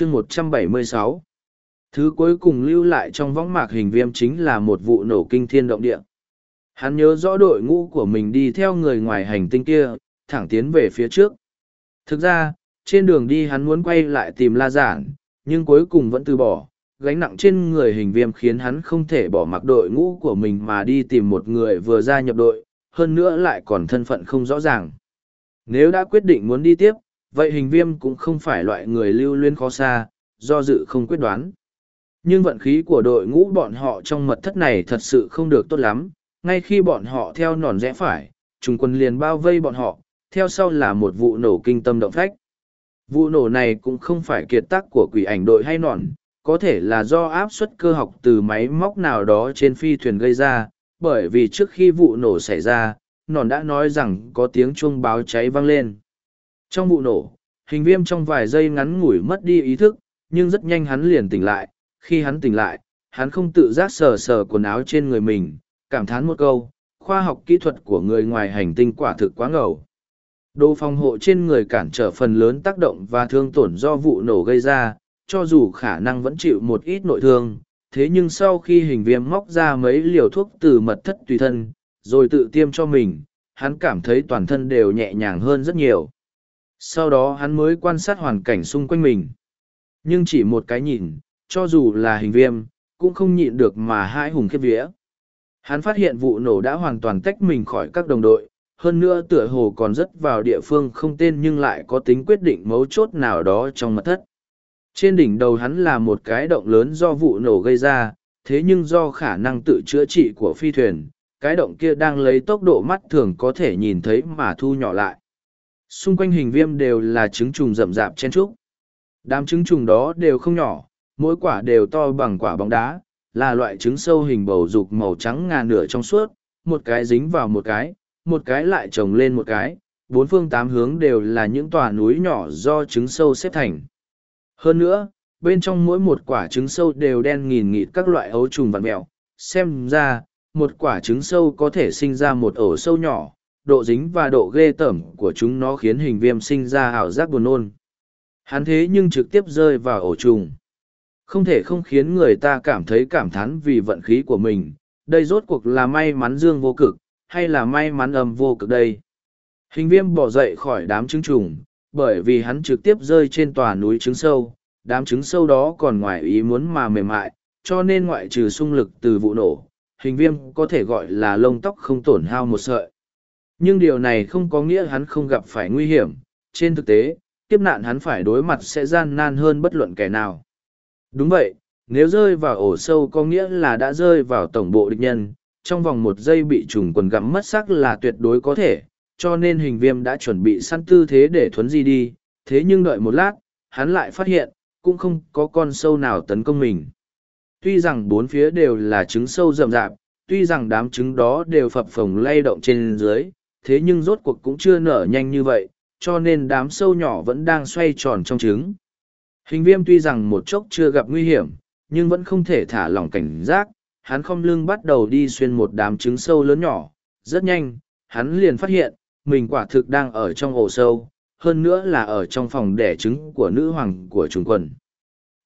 chương một trăm bảy mươi sáu. Thứ cuối cùng lưu lại trong võng mạc hình viêm chính là một vụ nổ kinh thiên động địa. Hắn nhớ rõ đội ngũ của mình đi theo người ngoài hành tinh kia, thẳng tiến về phía trước. Thực ra, trên đường đi hắn muốn quay lại tìm la giản, nhưng cuối cùng vẫn từ bỏ. Gánh nặng trên người hình viêm khiến hắn không thể bỏ mặc đội ngũ của mình mà đi tìm một người vừa gia nhập đội, hơn nữa lại còn thân phận không rõ ràng. Nếu đã quyết định muốn đi tiếp vậy hình viêm cũng không phải loại người lưu luyến khó xa, do dự không quyết đoán. Nhưng vận khí của đội ngũ bọn họ trong mật thất này thật sự không được tốt lắm. Ngay khi bọn họ theo nòn rẽ phải, trùng quân liền bao vây bọn họ, theo sau là một vụ nổ kinh tâm động phách. Vụ nổ này cũng không phải kiệt tác của quỷ ảnh đội hay nòn, có thể là do áp suất cơ học từ máy móc nào đó trên phi thuyền gây ra, bởi vì trước khi vụ nổ xảy ra, nòn đã nói rằng có tiếng chuông báo cháy vang lên trong vụ nổ, hình viêm trong vài giây ngắn ngủi mất đi ý thức, nhưng rất nhanh hắn liền tỉnh lại. Khi hắn tỉnh lại, hắn không tự giác sờ sờ quần áo trên người mình, cảm thán một câu, khoa học kỹ thuật của người ngoài hành tinh quả thực quá ngầu. Đồ phòng hộ trên người cản trở phần lớn tác động và thương tổn do vụ nổ gây ra, cho dù khả năng vẫn chịu một ít nội thương, thế nhưng sau khi hình viêm móc ra mấy liều thuốc từ mật thất tùy thân, rồi tự tiêm cho mình, hắn cảm thấy toàn thân đều nhẹ nhàng hơn rất nhiều sau đó hắn mới quan sát hoàn cảnh xung quanh mình. Nhưng chỉ một cái nhìn, cho dù là hình viêm, cũng không nhịn được mà hai hùng khiếp vía. Hắn phát hiện vụ nổ đã hoàn toàn tách mình khỏi các đồng đội, hơn nữa tựa hồ còn rất vào địa phương không tên nhưng lại có tính quyết định mấu chốt nào đó trong mật thất. Trên đỉnh đầu hắn là một cái động lớn do vụ nổ gây ra, thế nhưng do khả năng tự chữa trị của phi thuyền, cái động kia đang lấy tốc độ mắt thường có thể nhìn thấy mà thu nhỏ lại xung quanh hình viêm đều là trứng trùng rậm rạp chen trúc. Đám trứng trùng đó đều không nhỏ, mỗi quả đều to bằng quả bóng đá, là loại trứng sâu hình bầu dục màu trắng ngà nửa trong suốt, một cái dính vào một cái một cái lại trồng lên một cái, bốn phương tám hướng đều là những tòa núi nhỏ do trứng sâu xếp thành. Hơn nữa, bên trong mỗi một quả trứng sâu đều đen nghìn nghịt các loại ấu trùng vằn mẹo, xem ra, một quả trứng sâu có thể sinh ra một ổ sâu nhỏ độ dính và độ ghê tởm của chúng nó khiến hình viêm sinh ra ảo giác buồn nôn. Hắn thế nhưng trực tiếp rơi vào ổ trùng. Không thể không khiến người ta cảm thấy cảm thán vì vận khí của mình. Đây rốt cuộc là may mắn dương vô cực, hay là may mắn âm vô cực đây? Hình viêm bỏ dậy khỏi đám trứng trùng, bởi vì hắn trực tiếp rơi trên tòa núi trứng sâu. Đám trứng sâu đó còn ngoài ý muốn mà mềm mại, cho nên ngoại trừ xung lực từ vụ nổ, hình viêm có thể gọi là lông tóc không tổn hao một sợi nhưng điều này không có nghĩa hắn không gặp phải nguy hiểm. Trên thực tế, kiếp nạn hắn phải đối mặt sẽ gian nan hơn bất luận kẻ nào. Đúng vậy, nếu rơi vào ổ sâu có nghĩa là đã rơi vào tổng bộ địch nhân. Trong vòng một giây bị trùng quần gặm mất sắc là tuyệt đối có thể. Cho nên hình viêm đã chuẩn bị săn tư thế để thuấn di đi. Thế nhưng đợi một lát, hắn lại phát hiện, cũng không có con sâu nào tấn công mình. Tuy rằng bốn phía đều là trứng sâu rậm rạp, tuy rằng đám trứng đó đều phập phồng lay động trên dưới thế nhưng rốt cuộc cũng chưa nở nhanh như vậy, cho nên đám sâu nhỏ vẫn đang xoay tròn trong trứng. Hình viêm tuy rằng một chốc chưa gặp nguy hiểm, nhưng vẫn không thể thả lỏng cảnh giác. Hắn không lưng bắt đầu đi xuyên một đám trứng sâu lớn nhỏ. Rất nhanh, hắn liền phát hiện, mình quả thực đang ở trong ổ sâu, hơn nữa là ở trong phòng đẻ trứng của nữ hoàng của trùng quần.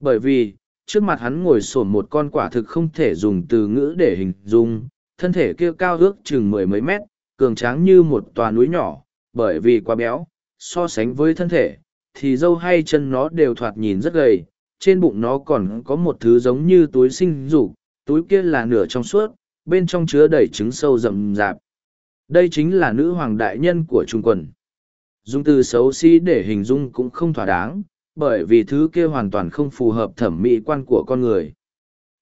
Bởi vì, trước mặt hắn ngồi sổn một con quả thực không thể dùng từ ngữ để hình dung, thân thể kia cao ước chừng mười mấy mét cường tráng như một tòa núi nhỏ, bởi vì quá béo, so sánh với thân thể, thì dâu hay chân nó đều thoạt nhìn rất gầy, trên bụng nó còn có một thứ giống như túi sinh dục, túi kia là nửa trong suốt, bên trong chứa đầy trứng sâu rậm rạp. Đây chính là nữ hoàng đại nhân của trung quần. Dùng từ xấu xí để hình dung cũng không thỏa đáng, bởi vì thứ kia hoàn toàn không phù hợp thẩm mỹ quan của con người.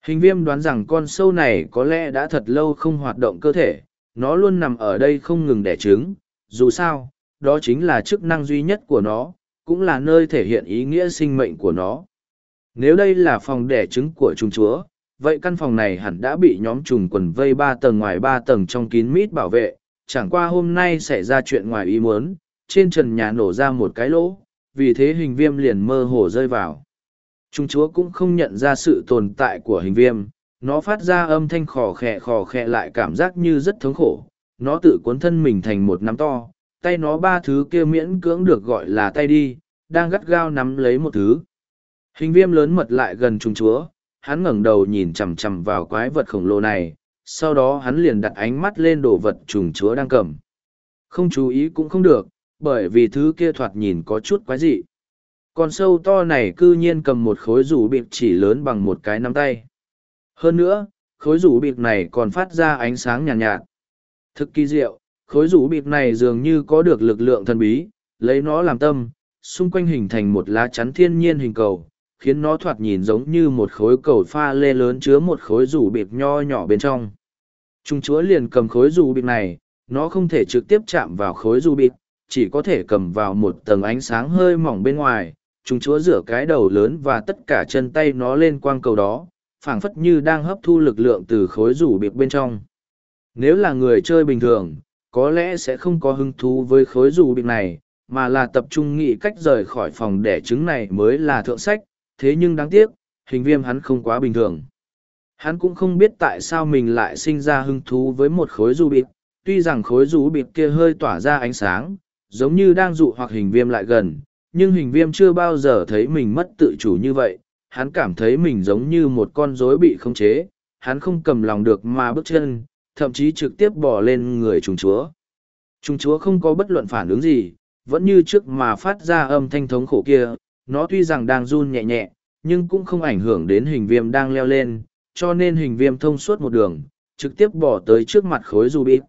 Hình viêm đoán rằng con sâu này có lẽ đã thật lâu không hoạt động cơ thể nó luôn nằm ở đây không ngừng đẻ trứng. Dù sao đó chính là chức năng duy nhất của nó cũng là nơi thể hiện ý nghĩa sinh mệnh của nó. Nếu đây là phòng đẻ trứng của trùng chúa vậy căn phòng này hẳn đã bị nhóm trùng quần vây ba tầng ngoài ba tầng trong kín mít bảo vệ. Chẳng qua hôm nay xảy ra chuyện ngoài ý muốn trên trần nhà nổ ra một cái lỗ vì thế hình viêm liền mơ hồ rơi vào. Trung chúa cũng không nhận ra sự tồn tại của hình viêm, nó phát ra âm thanh khò khẹ khò khẹ lại cảm giác như rất thống khổ, nó tự cuốn thân mình thành một nắm to, tay nó ba thứ kia miễn cưỡng được gọi là tay đi, đang gắt gao nắm lấy một thứ. Hình viêm lớn mật lại gần trùng chúa, hắn ngẩng đầu nhìn chằm chằm vào quái vật khổng lồ này, sau đó hắn liền đặt ánh mắt lên đồ vật trùng chúa đang cầm. Không chú ý cũng không được, bởi vì thứ kia thoạt nhìn có chút quái dị. Con sâu to này cư nhiên cầm một khối rủ bịp chỉ lớn bằng một cái nắm tay. Hơn nữa, khối rủ bịp này còn phát ra ánh sáng nhàn nhạt, nhạt. Thực kỳ diệu, khối rủ bịp này dường như có được lực lượng thần bí, lấy nó làm tâm, xung quanh hình thành một lá chắn thiên nhiên hình cầu, khiến nó thoạt nhìn giống như một khối cầu pha lê lớn chứa một khối rủ bịp nho nhỏ bên trong. Trung chúa liền cầm khối rủ bịp này, nó không thể trực tiếp chạm vào khối rủ bịp, chỉ có thể cầm vào một tầng ánh sáng hơi mỏng bên ngoài. Trung chúa rửa cái đầu lớn và tất cả chân tay nó lên quang cầu đó, phảng phất như đang hấp thu lực lượng từ khối rủ bịp bên trong. Nếu là người chơi bình thường, có lẽ sẽ không có hứng thú với khối rủ bịp này, mà là tập trung nghĩ cách rời khỏi phòng đẻ trứng này mới là thượng sách, thế nhưng đáng tiếc, hình viêm hắn không quá bình thường. Hắn cũng không biết tại sao mình lại sinh ra hứng thú với một khối rủ bịp, tuy rằng khối rủ bịp kia hơi tỏa ra ánh sáng, giống như đang dụ hoặc hình viêm lại gần, nhưng hình viêm chưa bao giờ thấy mình mất tự chủ như vậy, hắn cảm thấy mình giống như một con rối bị khống chế, hắn không cầm lòng được mà bước chân, thậm chí trực tiếp bỏ lên người trùng chúa. Trùng chúa không có bất luận phản ứng gì, vẫn như trước mà phát ra âm thanh thống khổ kia, nó tuy rằng đang run nhẹ nhẹ, nhưng cũng không ảnh hưởng đến hình viêm đang leo lên, cho nên hình viêm thông suốt một đường, trực tiếp bỏ tới trước mặt khối dù bịp.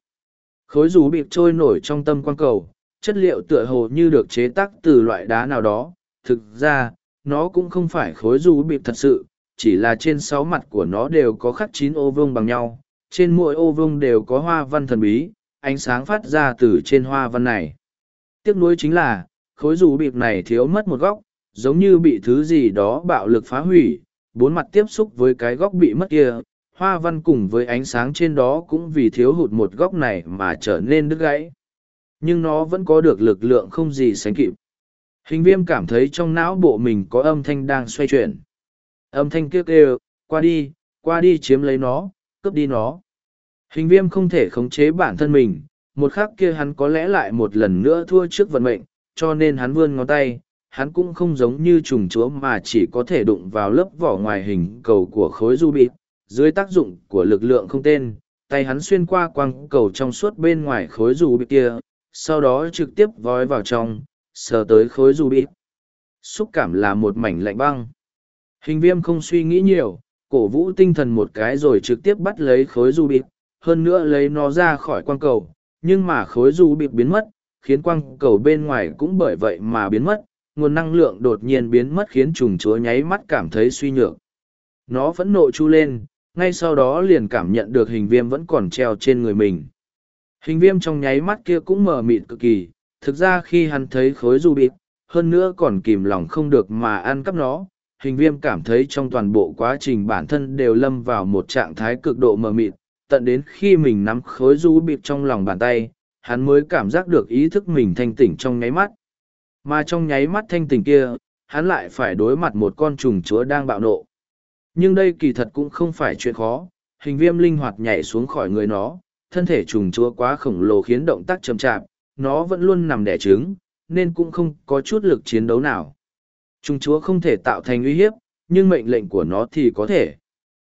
Khối dù bịp trôi nổi trong tâm quan cầu, chất liệu tựa hồ như được chế tác từ loại đá nào đó, thực ra, nó cũng không phải khối du bịp thật sự, chỉ là trên sáu mặt của nó đều có khắc chín ô vương bằng nhau, trên mỗi ô vương đều có hoa văn thần bí, ánh sáng phát ra từ trên hoa văn này. Tiếc nuối chính là, khối du bịp này thiếu mất một góc, giống như bị thứ gì đó bạo lực phá hủy, bốn mặt tiếp xúc với cái góc bị mất kia, hoa văn cùng với ánh sáng trên đó cũng vì thiếu hụt một góc này mà trở nên đứt gãy. Nhưng nó vẫn có được lực lượng không gì sánh kịp. Hình viêm cảm thấy trong não bộ mình có âm thanh đang xoay chuyển. Âm thanh kêu kêu, qua đi, qua đi chiếm lấy nó, cướp đi nó. Hình viêm không thể khống chế bản thân mình, một khắc kia hắn có lẽ lại một lần nữa thua trước vận mệnh, cho nên hắn vươn ngón tay, hắn cũng không giống như trùng chúa mà chỉ có thể đụng vào lớp vỏ ngoài hình cầu của khối du bịt dưới tác dụng của lực lượng không tên tay hắn xuyên qua quang cầu trong suốt bên ngoài khối du bịt kia sau đó trực tiếp vói vào trong sờ tới khối du bịt xúc cảm là một mảnh lạnh băng hình viêm không suy nghĩ nhiều cổ vũ tinh thần một cái rồi trực tiếp bắt lấy khối du bịt hơn nữa lấy nó ra khỏi quang cầu nhưng mà khối du bịt biến mất khiến quang cầu bên ngoài cũng bởi vậy mà biến mất nguồn năng lượng đột nhiên biến mất khiến trùng chúa nháy mắt cảm thấy suy nhược. Nó vẫn nộ chu lên, ngay sau đó liền cảm nhận được hình viêm vẫn còn treo trên người mình. Hình viêm trong nháy mắt kia cũng mờ mịt cực kỳ, thực ra khi hắn thấy khối du bịt, hơn nữa còn kìm lòng không được mà ăn cắp nó, hình viêm cảm thấy trong toàn bộ quá trình bản thân đều lâm vào một trạng thái cực độ mờ mịt, tận đến khi mình nắm khối du bịt trong lòng bàn tay, hắn mới cảm giác được ý thức mình thanh tỉnh trong nháy mắt. Mà trong nháy mắt thanh tỉnh kia, hắn lại phải đối mặt một con trùng chúa đang bạo nộ. Nhưng đây kỳ thật cũng không phải chuyện khó, hình viêm linh hoạt nhảy xuống khỏi người nó, thân thể trùng chúa quá khổng lồ khiến động tác chậm chạp, nó vẫn luôn nằm đẻ trứng, nên cũng không có chút lực chiến đấu nào. Trung chúa không thể tạo thành uy hiếp, nhưng mệnh lệnh của nó thì có thể.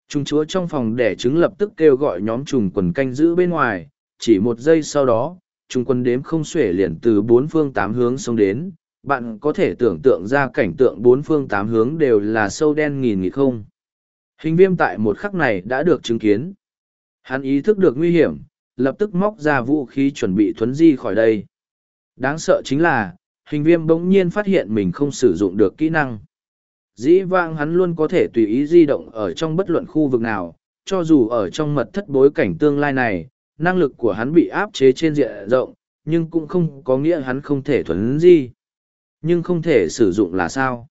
Trung chúa trong phòng đẻ trứng lập tức kêu gọi nhóm trùng quần canh giữ bên ngoài, chỉ một giây sau đó, trung quân đếm không xuể liền từ bốn phương tám hướng xông đến bạn có thể tưởng tượng ra cảnh tượng bốn phương tám hướng đều là sâu đen nghìn nghịt không hình viêm tại một khắc này đã được chứng kiến hắn ý thức được nguy hiểm lập tức móc ra vũ khí chuẩn bị thuấn di khỏi đây đáng sợ chính là hình viêm bỗng nhiên phát hiện mình không sử dụng được kỹ năng dĩ vãng hắn luôn có thể tùy ý di động ở trong bất luận khu vực nào cho dù ở trong mật thất bối cảnh tương lai này năng lực của hắn bị áp chế trên diện rộng, nhưng cũng không có nghĩa hắn không thể thuấn di. Nhưng không thể sử dụng là sao?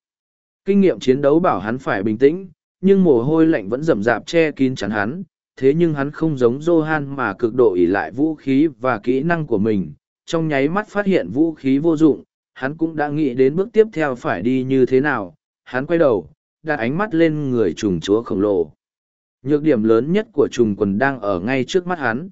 Kinh nghiệm chiến đấu bảo hắn phải bình tĩnh, nhưng mồ hôi lạnh vẫn rầm rạp che kín chắn hắn, thế nhưng hắn không giống Johan mà cực độ ỷ lại vũ khí và kỹ năng của mình. Trong nháy mắt phát hiện vũ khí vô dụng, hắn cũng đã nghĩ đến bước tiếp theo phải đi như thế nào. Hắn quay đầu, đặt ánh mắt lên người trùng chúa khổng lồ. Nhược điểm lớn nhất của trùng quần đang ở ngay trước mắt hắn.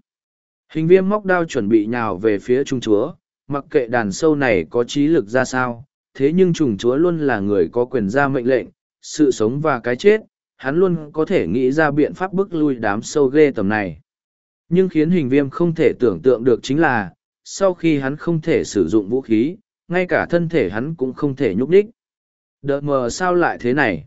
Hình viêm móc đao chuẩn bị nhào về phía trùng chúa, mặc kệ đàn sâu này có trí lực ra sao, thế nhưng trùng chúa luôn là người có quyền ra mệnh lệnh, sự sống và cái chết, hắn luôn có thể nghĩ ra biện pháp bức lui đám sâu ghê tầm này. Nhưng khiến hình viêm không thể tưởng tượng được chính là, sau khi hắn không thể sử dụng vũ khí, ngay cả thân thể hắn cũng không thể nhúc đích. Đợt mờ sao lại thế này?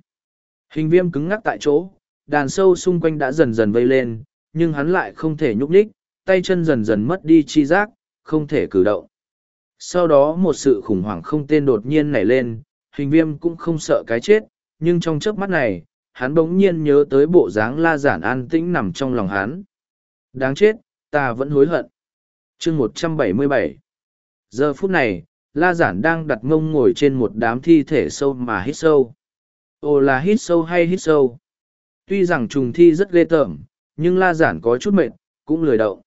Hình viêm cứng ngắc tại chỗ, đàn sâu xung quanh đã dần dần vây lên, nhưng hắn lại không thể nhúc đích, tay chân dần dần mất đi chi giác, không thể cử động. Sau đó một sự khủng hoảng không tên đột nhiên nảy lên, hình viêm cũng không sợ cái chết, nhưng trong chớp mắt này, hắn bỗng nhiên nhớ tới bộ dáng la giản an tĩnh nằm trong lòng hắn. Đáng chết, ta vẫn hối hận. chương một trăm bảy mươi bảy Giờ phút này, la giản đang đặt mông ngồi trên một đám thi thể sâu mà hít sâu. Ồ là hít sâu hay hít sâu? Tuy rằng trùng thi rất ghê tởm, nhưng la giản có chút mệt, cũng lười động.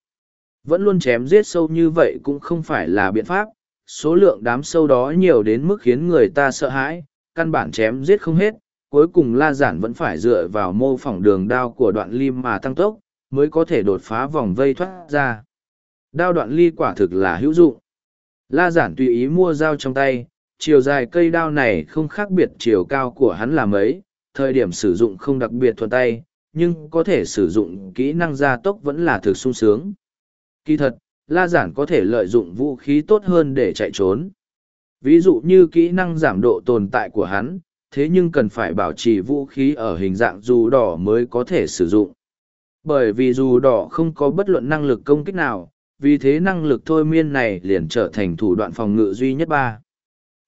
Vẫn luôn chém giết sâu như vậy cũng không phải là biện pháp, số lượng đám sâu đó nhiều đến mức khiến người ta sợ hãi, căn bản chém giết không hết, cuối cùng la giản vẫn phải dựa vào mô phỏng đường đao của đoạn ly mà tăng tốc, mới có thể đột phá vòng vây thoát ra. Đao đoạn ly quả thực là hữu dụng. La giản tùy ý mua dao trong tay, chiều dài cây đao này không khác biệt chiều cao của hắn là mấy, thời điểm sử dụng không đặc biệt thuận tay, nhưng có thể sử dụng kỹ năng gia tốc vẫn là thực sung sướng. Kỳ thật, la giản có thể lợi dụng vũ khí tốt hơn để chạy trốn. Ví dụ như kỹ năng giảm độ tồn tại của hắn, thế nhưng cần phải bảo trì vũ khí ở hình dạng dù đỏ mới có thể sử dụng. Bởi vì dù đỏ không có bất luận năng lực công kích nào, vì thế năng lực thôi miên này liền trở thành thủ đoạn phòng ngự duy nhất ba.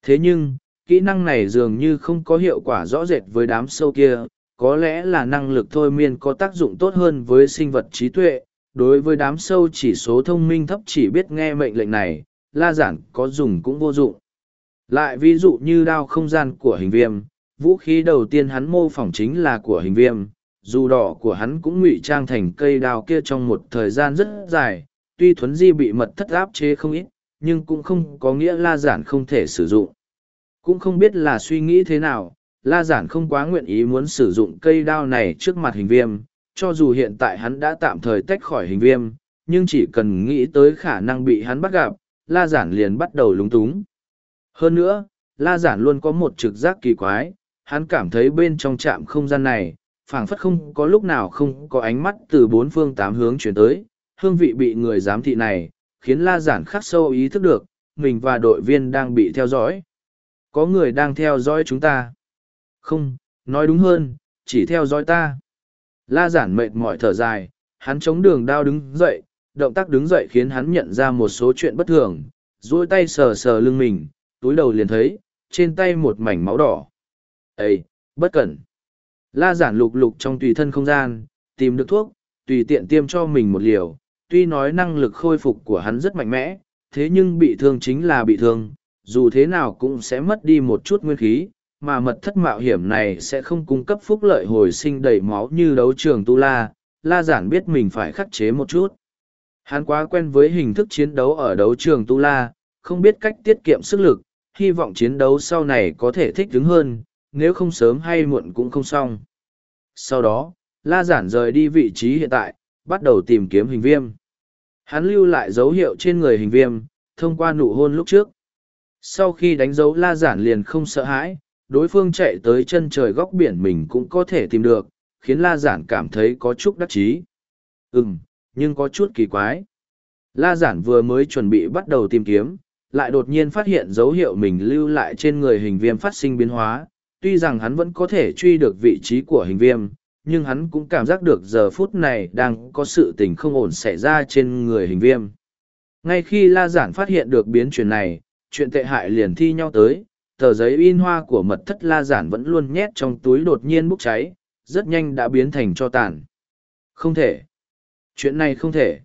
Thế nhưng, kỹ năng này dường như không có hiệu quả rõ rệt với đám sâu kia, có lẽ là năng lực thôi miên có tác dụng tốt hơn với sinh vật trí tuệ. Đối với đám sâu chỉ số thông minh thấp chỉ biết nghe mệnh lệnh này, la giản có dùng cũng vô dụng. Lại ví dụ như đao không gian của hình viêm, vũ khí đầu tiên hắn mô phỏng chính là của hình viêm, dù đỏ của hắn cũng ngụy trang thành cây đao kia trong một thời gian rất dài, tuy thuấn di bị mật thất áp chế không ít, nhưng cũng không có nghĩa la giản không thể sử dụng. Cũng không biết là suy nghĩ thế nào, la giản không quá nguyện ý muốn sử dụng cây đao này trước mặt hình viêm, cho dù hiện tại hắn đã tạm thời tách khỏi hình viêm, nhưng chỉ cần nghĩ tới khả năng bị hắn bắt gặp, la giản liền bắt đầu lúng túng. Hơn nữa, la giản luôn có một trực giác kỳ quái, hắn cảm thấy bên trong trạm không gian này, phảng phất không có lúc nào không có ánh mắt từ bốn phương tám hướng chuyển tới, hương vị bị người giám thị này, khiến la giản khắc sâu ý thức được, mình và đội viên đang bị theo dõi. Có người đang theo dõi chúng ta. Không, nói đúng hơn, chỉ theo dõi ta. La giản mệt mỏi thở dài, hắn chống đường đao đứng dậy, động tác đứng dậy khiến hắn nhận ra một số chuyện bất thường, duỗi tay sờ sờ lưng mình, túi đầu liền thấy, trên tay một mảnh máu đỏ. Ê, bất cẩn. La giản lục lục trong tùy thân không gian, tìm được thuốc, tùy tiện tiêm cho mình một liều. Tuy nói năng lực khôi phục của hắn rất mạnh mẽ, thế nhưng bị thương chính là bị thương, dù thế nào cũng sẽ mất đi một chút nguyên khí, mà mật thất mạo hiểm này sẽ không cung cấp phúc lợi hồi sinh đầy máu như đấu trường tu la. La giản biết mình phải khắc chế một chút. Hắn quá quen với hình thức chiến đấu ở đấu trường tu la, không biết cách tiết kiệm sức lực, hy vọng chiến đấu sau này có thể thích ứng hơn, nếu không sớm hay muộn cũng không xong. Sau đó, La Giản rời đi vị trí hiện tại, bắt đầu tìm kiếm hình viêm. Hắn lưu lại dấu hiệu trên người hình viêm, thông qua nụ hôn lúc trước. Sau khi đánh dấu La Giản liền không sợ hãi, đối phương chạy tới chân trời góc biển mình cũng có thể tìm được, khiến La Giản cảm thấy có chút đắc chí. Ừm, nhưng có chút kỳ quái. La Giản vừa mới chuẩn bị bắt đầu tìm kiếm, lại đột nhiên phát hiện dấu hiệu mình lưu lại trên người hình viêm phát sinh biến hóa, tuy rằng hắn vẫn có thể truy được vị trí của hình viêm, nhưng hắn cũng cảm giác được giờ phút này đang có sự tình không ổn xảy ra trên người hình viêm. Ngay khi La Giản phát hiện được biến chuyển này, chuyện tệ hại liền thi nhau tới, tờ giấy in hoa của mật thất La Giản vẫn luôn nhét trong túi đột nhiên bốc cháy, rất nhanh đã biến thành cho tàn. Không thể. Chuyện này không thể.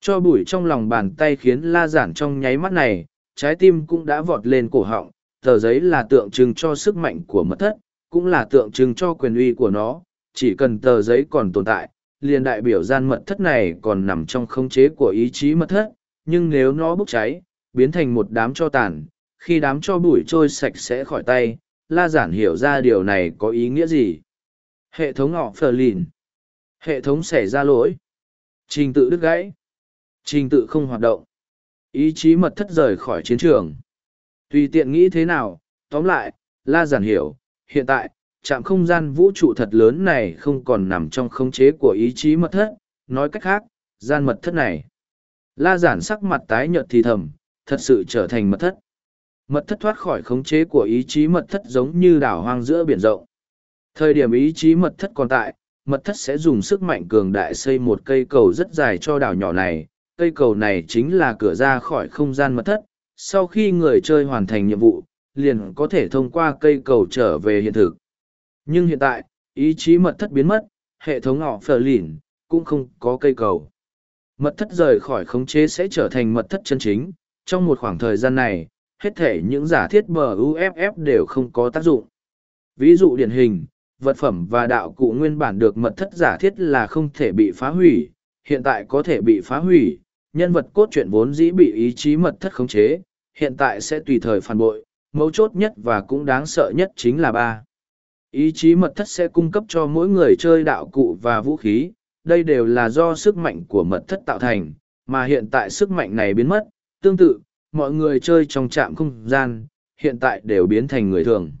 Cho bụi trong lòng bàn tay khiến La Giản trong nháy mắt này, trái tim cũng đã vọt lên cổ họng, tờ giấy là tượng trưng cho sức mạnh của mật thất, cũng là tượng trưng cho quyền uy của nó, chỉ cần tờ giấy còn tồn tại, liền đại biểu gian mật thất này còn nằm trong khống chế của ý chí mật thất, nhưng nếu nó bốc cháy, biến thành một đám cho tàn, khi đám cho bụi trôi sạch sẽ khỏi tay, la giản hiểu ra điều này có ý nghĩa gì. Hệ thống họ phờ lìn. Hệ thống xảy ra lỗi. Trình tự đứt gãy. Trình tự không hoạt động. Ý chí mật thất rời khỏi chiến trường. Tùy tiện nghĩ thế nào, tóm lại, la giản hiểu, hiện tại, trạm không gian vũ trụ thật lớn này không còn nằm trong khống chế của ý chí mật thất, nói cách khác, gian mật thất này. La giản sắc mặt tái nhợt thì thầm, thật sự trở thành mật thất. Mật thất thoát khỏi khống chế của ý chí mật thất giống như đảo hoang giữa biển rộng. Thời điểm ý chí mật thất còn tại, mật thất sẽ dùng sức mạnh cường đại xây một cây cầu rất dài cho đảo nhỏ này. Cây cầu này chính là cửa ra khỏi không gian mật thất. Sau khi người chơi hoàn thành nhiệm vụ, liền có thể thông qua cây cầu trở về hiện thực. Nhưng hiện tại, ý chí mật thất biến mất, hệ thống họ phờ lỉn, cũng không có cây cầu. Mật thất rời khỏi khống chế sẽ trở thành mật thất chân chính. Trong một khoảng thời gian này, hết thể những giả thiết bờ UFF đều không có tác dụng. Ví dụ điển hình, vật phẩm và đạo cụ nguyên bản được mật thất giả thiết là không thể bị phá hủy, hiện tại có thể bị phá hủy, nhân vật cốt truyện vốn dĩ bị ý chí mật thất khống chế, hiện tại sẽ tùy thời phản bội, mấu chốt nhất và cũng đáng sợ nhất chính là ba. Ý chí mật thất sẽ cung cấp cho mỗi người chơi đạo cụ và vũ khí, đây đều là do sức mạnh của mật thất tạo thành, mà hiện tại sức mạnh này biến mất, tương tự, mọi người chơi trong trạm không gian, hiện tại đều biến thành người thường.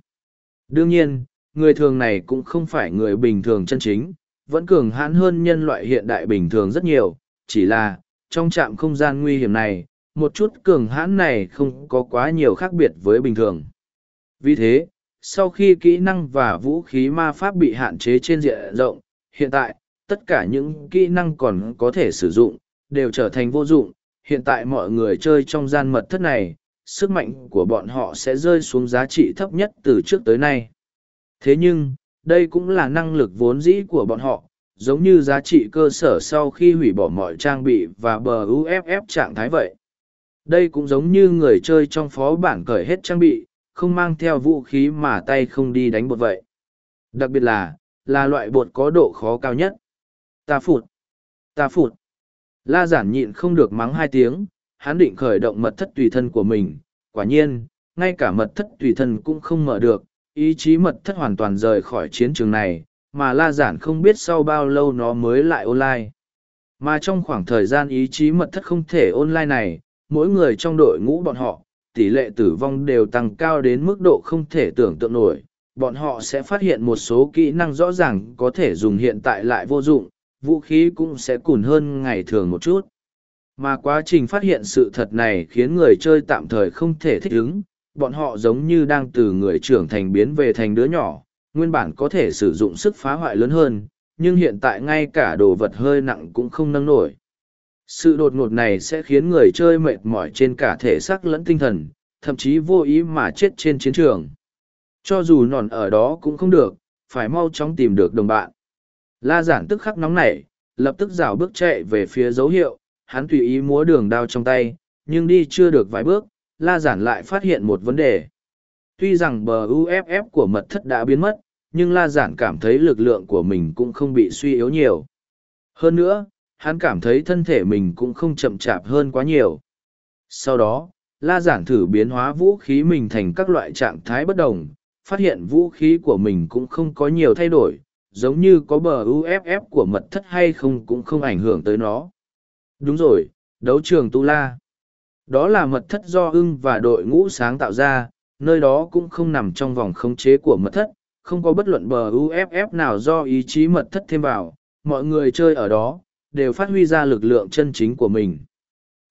Đương nhiên, người thường này cũng không phải người bình thường chân chính, vẫn cường hãn hơn nhân loại hiện đại bình thường rất nhiều, chỉ là, trong trạm không gian nguy hiểm này, một chút cường hãn này không có quá nhiều khác biệt với bình thường. Vì thế, sau khi kỹ năng và vũ khí ma pháp bị hạn chế trên diện rộng, hiện tại, tất cả những kỹ năng còn có thể sử dụng, đều trở thành vô dụng. Hiện tại mọi người chơi trong gian mật thất này, sức mạnh của bọn họ sẽ rơi xuống giá trị thấp nhất từ trước tới nay. Thế nhưng, đây cũng là năng lực vốn dĩ của bọn họ, giống như giá trị cơ sở sau khi hủy bỏ mọi trang bị và bờ UFF trạng thái vậy. Đây cũng giống như người chơi trong phó bản cởi hết trang bị, không mang theo vũ khí mà tay không đi đánh bột vậy. Đặc biệt là, là loại bột có độ khó cao nhất. Ta phụt! Ta phụt! La giản nhịn không được mắng hai tiếng, hắn định khởi động mật thất tùy thân của mình. Quả nhiên, ngay cả mật thất tùy thân cũng không mở được, ý chí mật thất hoàn toàn rời khỏi chiến trường này, mà la giản không biết sau bao lâu nó mới lại online. Mà trong khoảng thời gian ý chí mật thất không thể online này, mỗi người trong đội ngũ bọn họ, tỷ lệ tử vong đều tăng cao đến mức độ không thể tưởng tượng nổi. Bọn họ sẽ phát hiện một số kỹ năng rõ ràng có thể dùng hiện tại lại vô dụng, vũ khí cũng sẽ cùn hơn ngày thường một chút. Mà quá trình phát hiện sự thật này khiến người chơi tạm thời không thể thích ứng, bọn họ giống như đang từ người trưởng thành biến về thành đứa nhỏ, nguyên bản có thể sử dụng sức phá hoại lớn hơn, nhưng hiện tại ngay cả đồ vật hơi nặng cũng không nâng nổi. Sự đột ngột này sẽ khiến người chơi mệt mỏi trên cả thể xác lẫn tinh thần, thậm chí vô ý mà chết trên chiến trường. Cho dù nòn ở đó cũng không được, phải mau chóng tìm được đồng bạn. La giản tức khắc nóng nảy, lập tức rào bước chạy về phía dấu hiệu, hắn tùy ý múa đường đao trong tay, nhưng đi chưa được vài bước, la giản lại phát hiện một vấn đề. Tuy rằng bờ UFF của mật thất đã biến mất, nhưng la giản cảm thấy lực lượng của mình cũng không bị suy yếu nhiều. Hơn nữa, hắn cảm thấy thân thể mình cũng không chậm chạp hơn quá nhiều. Sau đó, la giản thử biến hóa vũ khí mình thành các loại trạng thái bất đồng, phát hiện vũ khí của mình cũng không có nhiều thay đổi, giống như có bờ UFF của mật thất hay không cũng không ảnh hưởng tới nó. Đúng rồi, đấu trường Tu La. Đó là mật thất do ưng và đội ngũ sáng tạo ra, nơi đó cũng không nằm trong vòng khống chế của mật thất, không có bất luận bờ UFF nào do ý chí mật thất thêm vào, mọi người chơi ở đó, đều phát huy ra lực lượng chân chính của mình.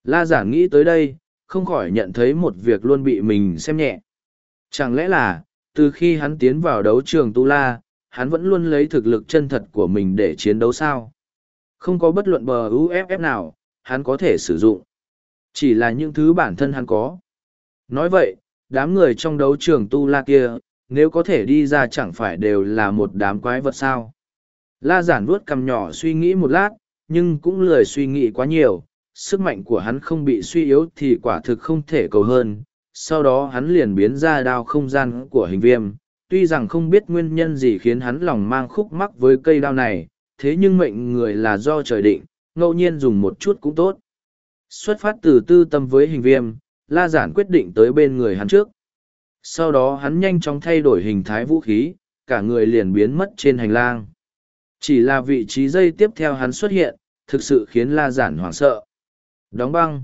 La giản nghĩ tới đây, không khỏi nhận thấy một việc luôn bị mình xem nhẹ. Chẳng lẽ là, từ khi hắn tiến vào đấu trường Tu La, hắn vẫn luôn lấy thực lực chân thật của mình để chiến đấu sao? Không có bất luận bờ UFF nào, hắn có thể sử dụng. Chỉ là những thứ bản thân hắn có. Nói vậy, đám người trong đấu trường Tu La kia, nếu có thể đi ra chẳng phải đều là một đám quái vật sao? La giản vuốt cằm nhỏ suy nghĩ một lát, nhưng cũng lười suy nghĩ quá nhiều. Sức mạnh của hắn không bị suy yếu thì quả thực không thể cầu hơn. Sau đó hắn liền biến ra đao không gian của hình viêm. Tuy rằng không biết nguyên nhân gì khiến hắn lòng mang khúc mắc với cây đao này, thế nhưng mệnh người là do trời định, ngẫu nhiên dùng một chút cũng tốt. Xuất phát từ tư tâm với hình viêm, La Giản quyết định tới bên người hắn trước. Sau đó hắn nhanh chóng thay đổi hình thái vũ khí, cả người liền biến mất trên hành lang. Chỉ là vị trí dây tiếp theo hắn xuất hiện, thực sự khiến La Giản hoảng sợ. Đóng băng.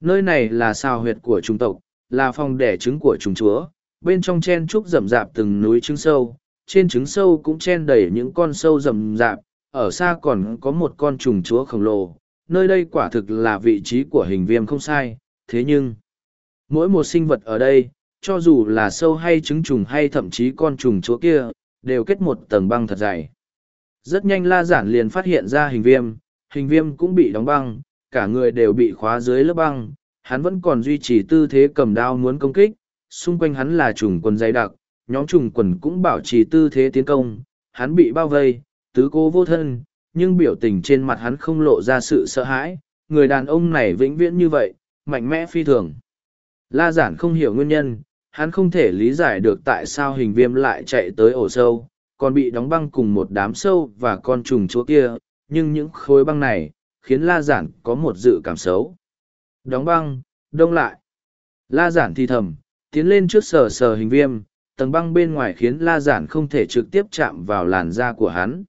Nơi này là xào huyệt của trung tộc, là phòng đẻ trứng của trùng chúa, bên trong chen trúc rậm rạp từng núi trứng sâu, trên trứng sâu cũng chen đầy những con sâu rậm rạp, ở xa còn có một con trùng chúa khổng lồ, nơi đây quả thực là vị trí của hình viêm không sai, thế nhưng, mỗi một sinh vật ở đây, cho dù là sâu hay trứng trùng hay thậm chí con trùng chúa kia, đều kết một tầng băng thật dày. Rất nhanh la giản liền phát hiện ra hình viêm, hình viêm cũng bị đóng băng, cả người đều bị khóa dưới lớp băng, hắn vẫn còn duy trì tư thế cầm đao muốn công kích, xung quanh hắn là trùng quần dày đặc, nhóm trùng quần cũng bảo trì tư thế tiến công, hắn bị bao vây, tứ cố vô thân, nhưng biểu tình trên mặt hắn không lộ ra sự sợ hãi, người đàn ông này vĩnh viễn như vậy, mạnh mẽ phi thường. La giản không hiểu nguyên nhân, hắn không thể lý giải được tại sao hình viêm lại chạy tới ổ sâu, còn bị đóng băng cùng một đám sâu và con trùng chúa kia, nhưng những khối băng này, khiến la giản có một dự cảm xấu. Đóng băng, đông lại. La giản thì thầm, tiến lên trước sờ sờ hình viêm, tầng băng bên ngoài khiến la giản không thể trực tiếp chạm vào làn da của hắn.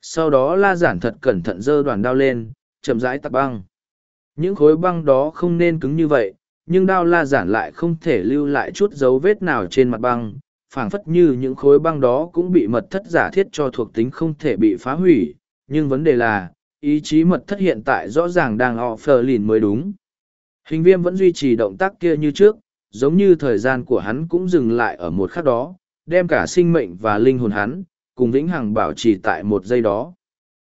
Sau đó la giản thật cẩn thận dơ đoàn đao lên, chậm rãi tạc băng. Những khối băng đó không nên cứng như vậy, nhưng đao la giản lại không thể lưu lại chút dấu vết nào trên mặt băng, phảng phất như những khối băng đó cũng bị mật thất giả thiết cho thuộc tính không thể bị phá hủy, nhưng vấn đề là, ý chí mật thất hiện tại rõ ràng đang họ phờ lìn mới đúng. Hình viêm vẫn duy trì động tác kia như trước, giống như thời gian của hắn cũng dừng lại ở một khắc đó, đem cả sinh mệnh và linh hồn hắn, cùng vĩnh hằng bảo trì tại một giây đó.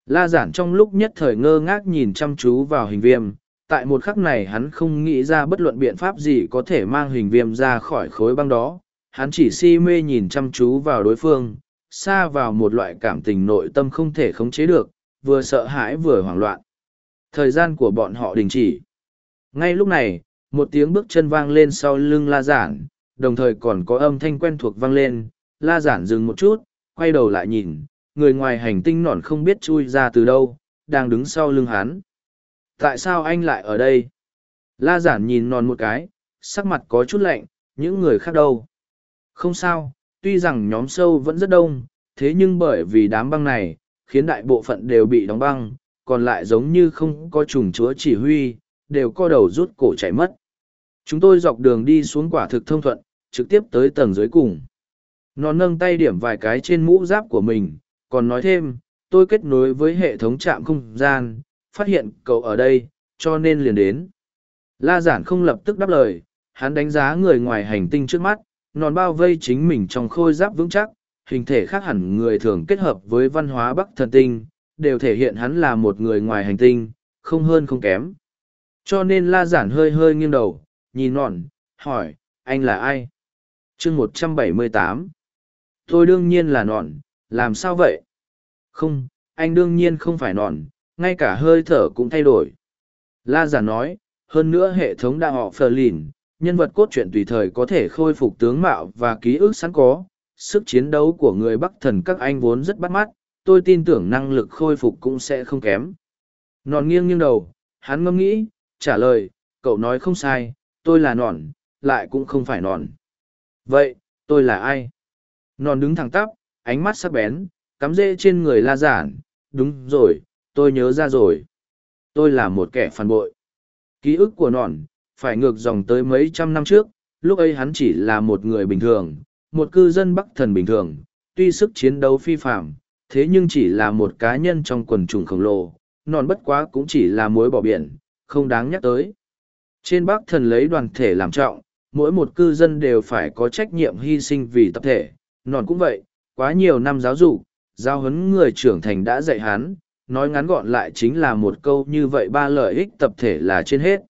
La giản trong lúc nhất thời ngơ ngác nhìn chăm chú vào hình viêm, tại một khắc này hắn không nghĩ ra bất luận biện pháp gì có thể mang hình viêm ra khỏi khối băng đó, hắn chỉ si mê nhìn chăm chú vào đối phương, xa vào một loại cảm tình nội tâm không thể khống chế được, vừa sợ hãi vừa hoảng loạn. Thời gian của bọn họ đình chỉ. Ngay lúc này, một tiếng bước chân vang lên sau lưng la giản, đồng thời còn có âm thanh quen thuộc vang lên, la giản dừng một chút, quay đầu lại nhìn, người ngoài hành tinh nọn không biết chui ra từ đâu, đang đứng sau lưng hắn. Tại sao anh lại ở đây? La giản nhìn non một cái, sắc mặt có chút lạnh, những người khác đâu? Không sao, tuy rằng nhóm sâu vẫn rất đông, thế nhưng bởi vì đám băng này, khiến đại bộ phận đều bị đóng băng, còn lại giống như không có trùng chúa chỉ huy, đều co đầu rút cổ chạy mất. Chúng tôi dọc đường đi xuống quả thực thông thuận, trực tiếp tới tầng dưới cùng. Nó nâng tay điểm vài cái trên mũ giáp của mình, còn nói thêm, tôi kết nối với hệ thống trạm không gian, phát hiện cậu ở đây, cho nên liền đến. La giản không lập tức đáp lời, hắn đánh giá người ngoài hành tinh trước mắt, nòn bao vây chính mình trong khôi giáp vững chắc, hình thể khác hẳn người thường kết hợp với văn hóa bắc thần tinh, đều thể hiện hắn là một người ngoài hành tinh, không hơn không kém. Cho nên la giản hơi hơi nghiêng đầu, nhìn nòn, hỏi, anh là ai? chương một trăm bảy mươi tám Tôi đương nhiên là nòn, làm sao vậy? Không, anh đương nhiên không phải nòn, ngay cả hơi thở cũng thay đổi. La giả nói, hơn nữa hệ thống đã họ phờ lìn, nhân vật cốt truyện tùy thời có thể khôi phục tướng mạo và ký ức sẵn có. Sức chiến đấu của người Bắc thần các anh vốn rất bắt mắt, tôi tin tưởng năng lực khôi phục cũng sẽ không kém. Nòn nghiêng nghiêng đầu, hắn ngâm nghĩ, trả lời, cậu nói không sai, tôi là nòn, lại cũng không phải nòn. Vậy, tôi là ai? Nòn đứng thẳng tắp, ánh mắt sắc bén, cắm rễ trên người la giản, đúng rồi, tôi nhớ ra rồi. Tôi là một kẻ phản bội. Ký ức của nọn, phải ngược dòng tới mấy trăm năm trước, lúc ấy hắn chỉ là một người bình thường, một cư dân bắc thần bình thường, tuy sức chiến đấu phi phạm, thế nhưng chỉ là một cá nhân trong quần trùng khổng lồ, nọn bất quá cũng chỉ là mối bỏ biển, không đáng nhắc tới. Trên bắc thần lấy đoàn thể làm trọng, mỗi một cư dân đều phải có trách nhiệm hy sinh vì tập thể, nọn cũng vậy, quá nhiều năm giáo dục, giao huấn người trưởng thành đã dạy hắn, nói ngắn gọn lại chính là một câu như vậy ba lợi ích tập thể là trên hết.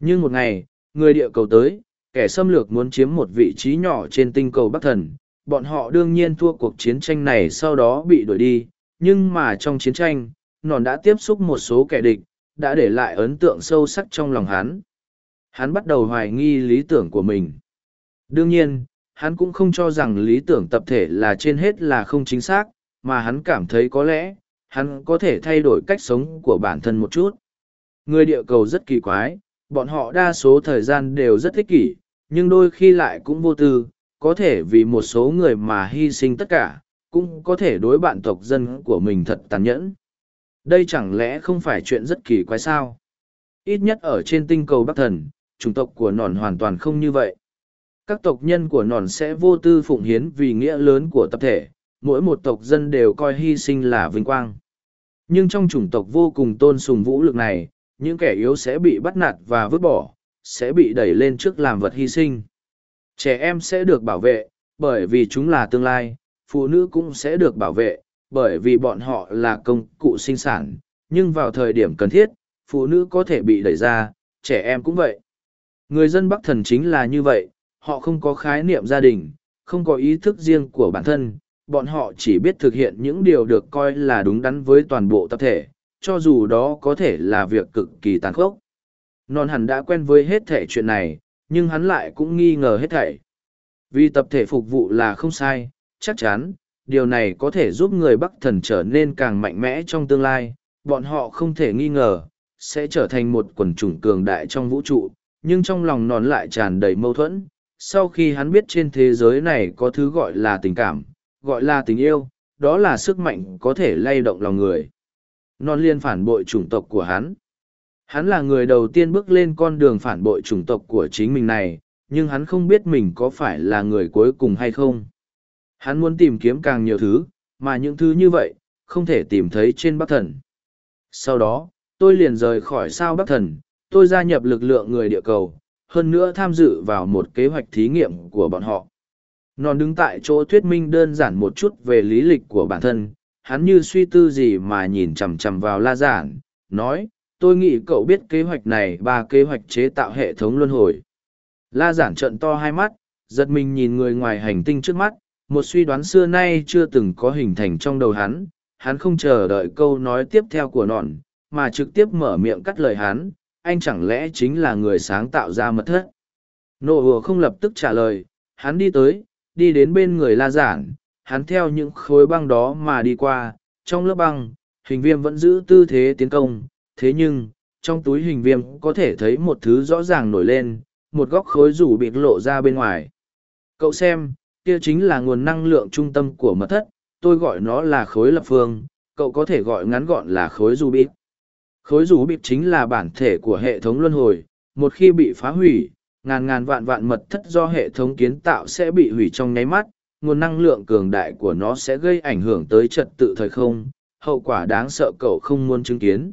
Nhưng một ngày, người địa cầu tới, kẻ xâm lược muốn chiếm một vị trí nhỏ trên tinh cầu Bắc Thần, bọn họ đương nhiên thua cuộc chiến tranh này sau đó bị đuổi đi, nhưng mà trong chiến tranh, nòn đã tiếp xúc một số kẻ địch, đã để lại ấn tượng sâu sắc trong lòng hắn. Hắn bắt đầu hoài nghi lý tưởng của mình. Đương nhiên, hắn cũng không cho rằng lý tưởng tập thể là trên hết là không chính xác, mà hắn cảm thấy có lẽ, hắn có thể thay đổi cách sống của bản thân một chút. Người địa cầu rất kỳ quái, bọn họ đa số thời gian đều rất thích kỷ, nhưng đôi khi lại cũng vô tư, có thể vì một số người mà hy sinh tất cả, cũng có thể đối bạn tộc dân của mình thật tàn nhẫn. Đây chẳng lẽ không phải chuyện rất kỳ quái sao? Ít nhất ở trên tinh cầu Bắc Thần, chủng tộc của nòn hoàn toàn không như vậy. các tộc nhân của nòn sẽ vô tư phụng hiến vì nghĩa lớn của tập thể mỗi một tộc dân đều coi hy sinh là vinh quang nhưng trong chủng tộc vô cùng tôn sùng vũ lực này, những kẻ yếu sẽ bị bắt nạt và vứt bỏ, sẽ bị đẩy lên trước làm vật hy sinh. Trẻ em sẽ được bảo vệ, bởi vì chúng là tương lai, phụ nữ cũng sẽ được bảo vệ, bởi vì bọn họ là công cụ sinh sản. Nhưng vào thời điểm cần thiết, phụ nữ có thể bị đẩy ra, trẻ em cũng vậy. Người dân bắc thần chính là như vậy, họ không có khái niệm gia đình, không có ý thức riêng của bản thân bọn họ chỉ biết thực hiện những điều được coi là đúng đắn với toàn bộ tập thể, cho dù đó có thể là việc cực kỳ tàn khốc. Non hẳn đã quen với hết thể chuyện này, nhưng hắn lại cũng nghi ngờ hết thảy. Vì tập thể phục vụ là không sai, chắc chắn, điều này có thể giúp người bắc thần trở nên càng mạnh mẽ trong tương lai. Bọn họ không thể nghi ngờ, sẽ trở thành một quần chủng cường đại trong vũ trụ, nhưng trong lòng Non lại tràn đầy mâu thuẫn. Sau khi hắn biết trên thế giới này có thứ gọi là tình cảm gọi là tình yêu, đó là sức mạnh có thể lay động lòng người. Non liên phản bội chủng tộc của hắn. Hắn là người đầu tiên bước lên con đường phản bội chủng tộc của chính mình này, nhưng hắn không biết mình có phải là người cuối cùng hay không. Hắn muốn tìm kiếm càng nhiều thứ, mà những thứ như vậy, không thể tìm thấy trên bắc thần. Sau đó, tôi liền rời khỏi sao bắc thần, tôi gia nhập lực lượng người địa cầu, hơn nữa tham dự vào một kế hoạch thí nghiệm của bọn họ non đứng tại chỗ thuyết minh đơn giản một chút về lý lịch của bản thân, hắn như suy tư gì mà nhìn chằm chằm vào la giản, nói, tôi nghĩ cậu biết kế hoạch này, ba kế hoạch chế tạo hệ thống luân hồi. La giản trận to hai mắt, giật mình nhìn người ngoài hành tinh trước mắt, một suy đoán xưa nay chưa từng có hình thành trong đầu hắn hắn không chờ đợi câu nói tiếp theo của nọn mà trực tiếp mở miệng cắt lời hắn, anh chẳng lẽ chính là người sáng tạo ra mật thất? Nộ hùa không lập tức trả lời, hắn đi tới đi đến bên người la giản, hắn theo những khối băng đó mà đi qua. Trong lớp băng, hình viêm vẫn giữ tư thế tiến công. Thế nhưng, trong túi hình viêm có thể thấy một thứ rõ ràng nổi lên, một góc khối rủ bị lộ ra bên ngoài. Cậu xem, kia chính là nguồn năng lượng trung tâm của mật thất. Tôi gọi nó là khối lập phương. Cậu có thể gọi ngắn gọn là khối rủ bịt. khối rủ bịt chính là bản thể của hệ thống luân hồi. Một khi bị phá hủy ngàn ngàn vạn vạn mật thất do hệ thống kiến tạo sẽ bị hủy trong nháy mắt, nguồn năng lượng cường đại của nó sẽ gây ảnh hưởng tới trật tự thời không, hậu quả đáng sợ cậu không muốn chứng kiến.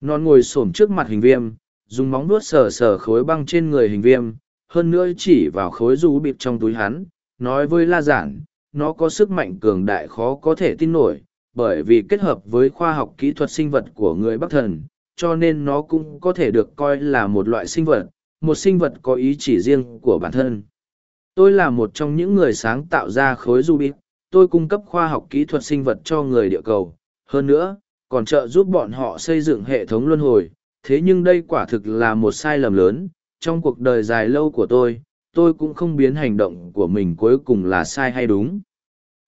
Non ngồi xổm trước mặt hình viêm, dùng móng vuốt sờ sờ khối băng trên người hình viêm, hơn nữa chỉ vào khối rú bịp trong túi hắn, nói với la giản, nó có sức mạnh cường đại khó có thể tin nổi, bởi vì kết hợp với khoa học kỹ thuật sinh vật của người bắc thần, cho nên nó cũng có thể được coi là một loại sinh vật một sinh vật có ý chỉ riêng của bản thân. Tôi là một trong những người sáng tạo ra khối rubik, tôi cung cấp khoa học kỹ thuật sinh vật cho người địa cầu. Hơn nữa, còn trợ giúp bọn họ xây dựng hệ thống luân hồi. Thế nhưng đây quả thực là một sai lầm lớn. Trong cuộc đời dài lâu của tôi tôi cũng không biến hành động của mình cuối cùng là sai hay đúng.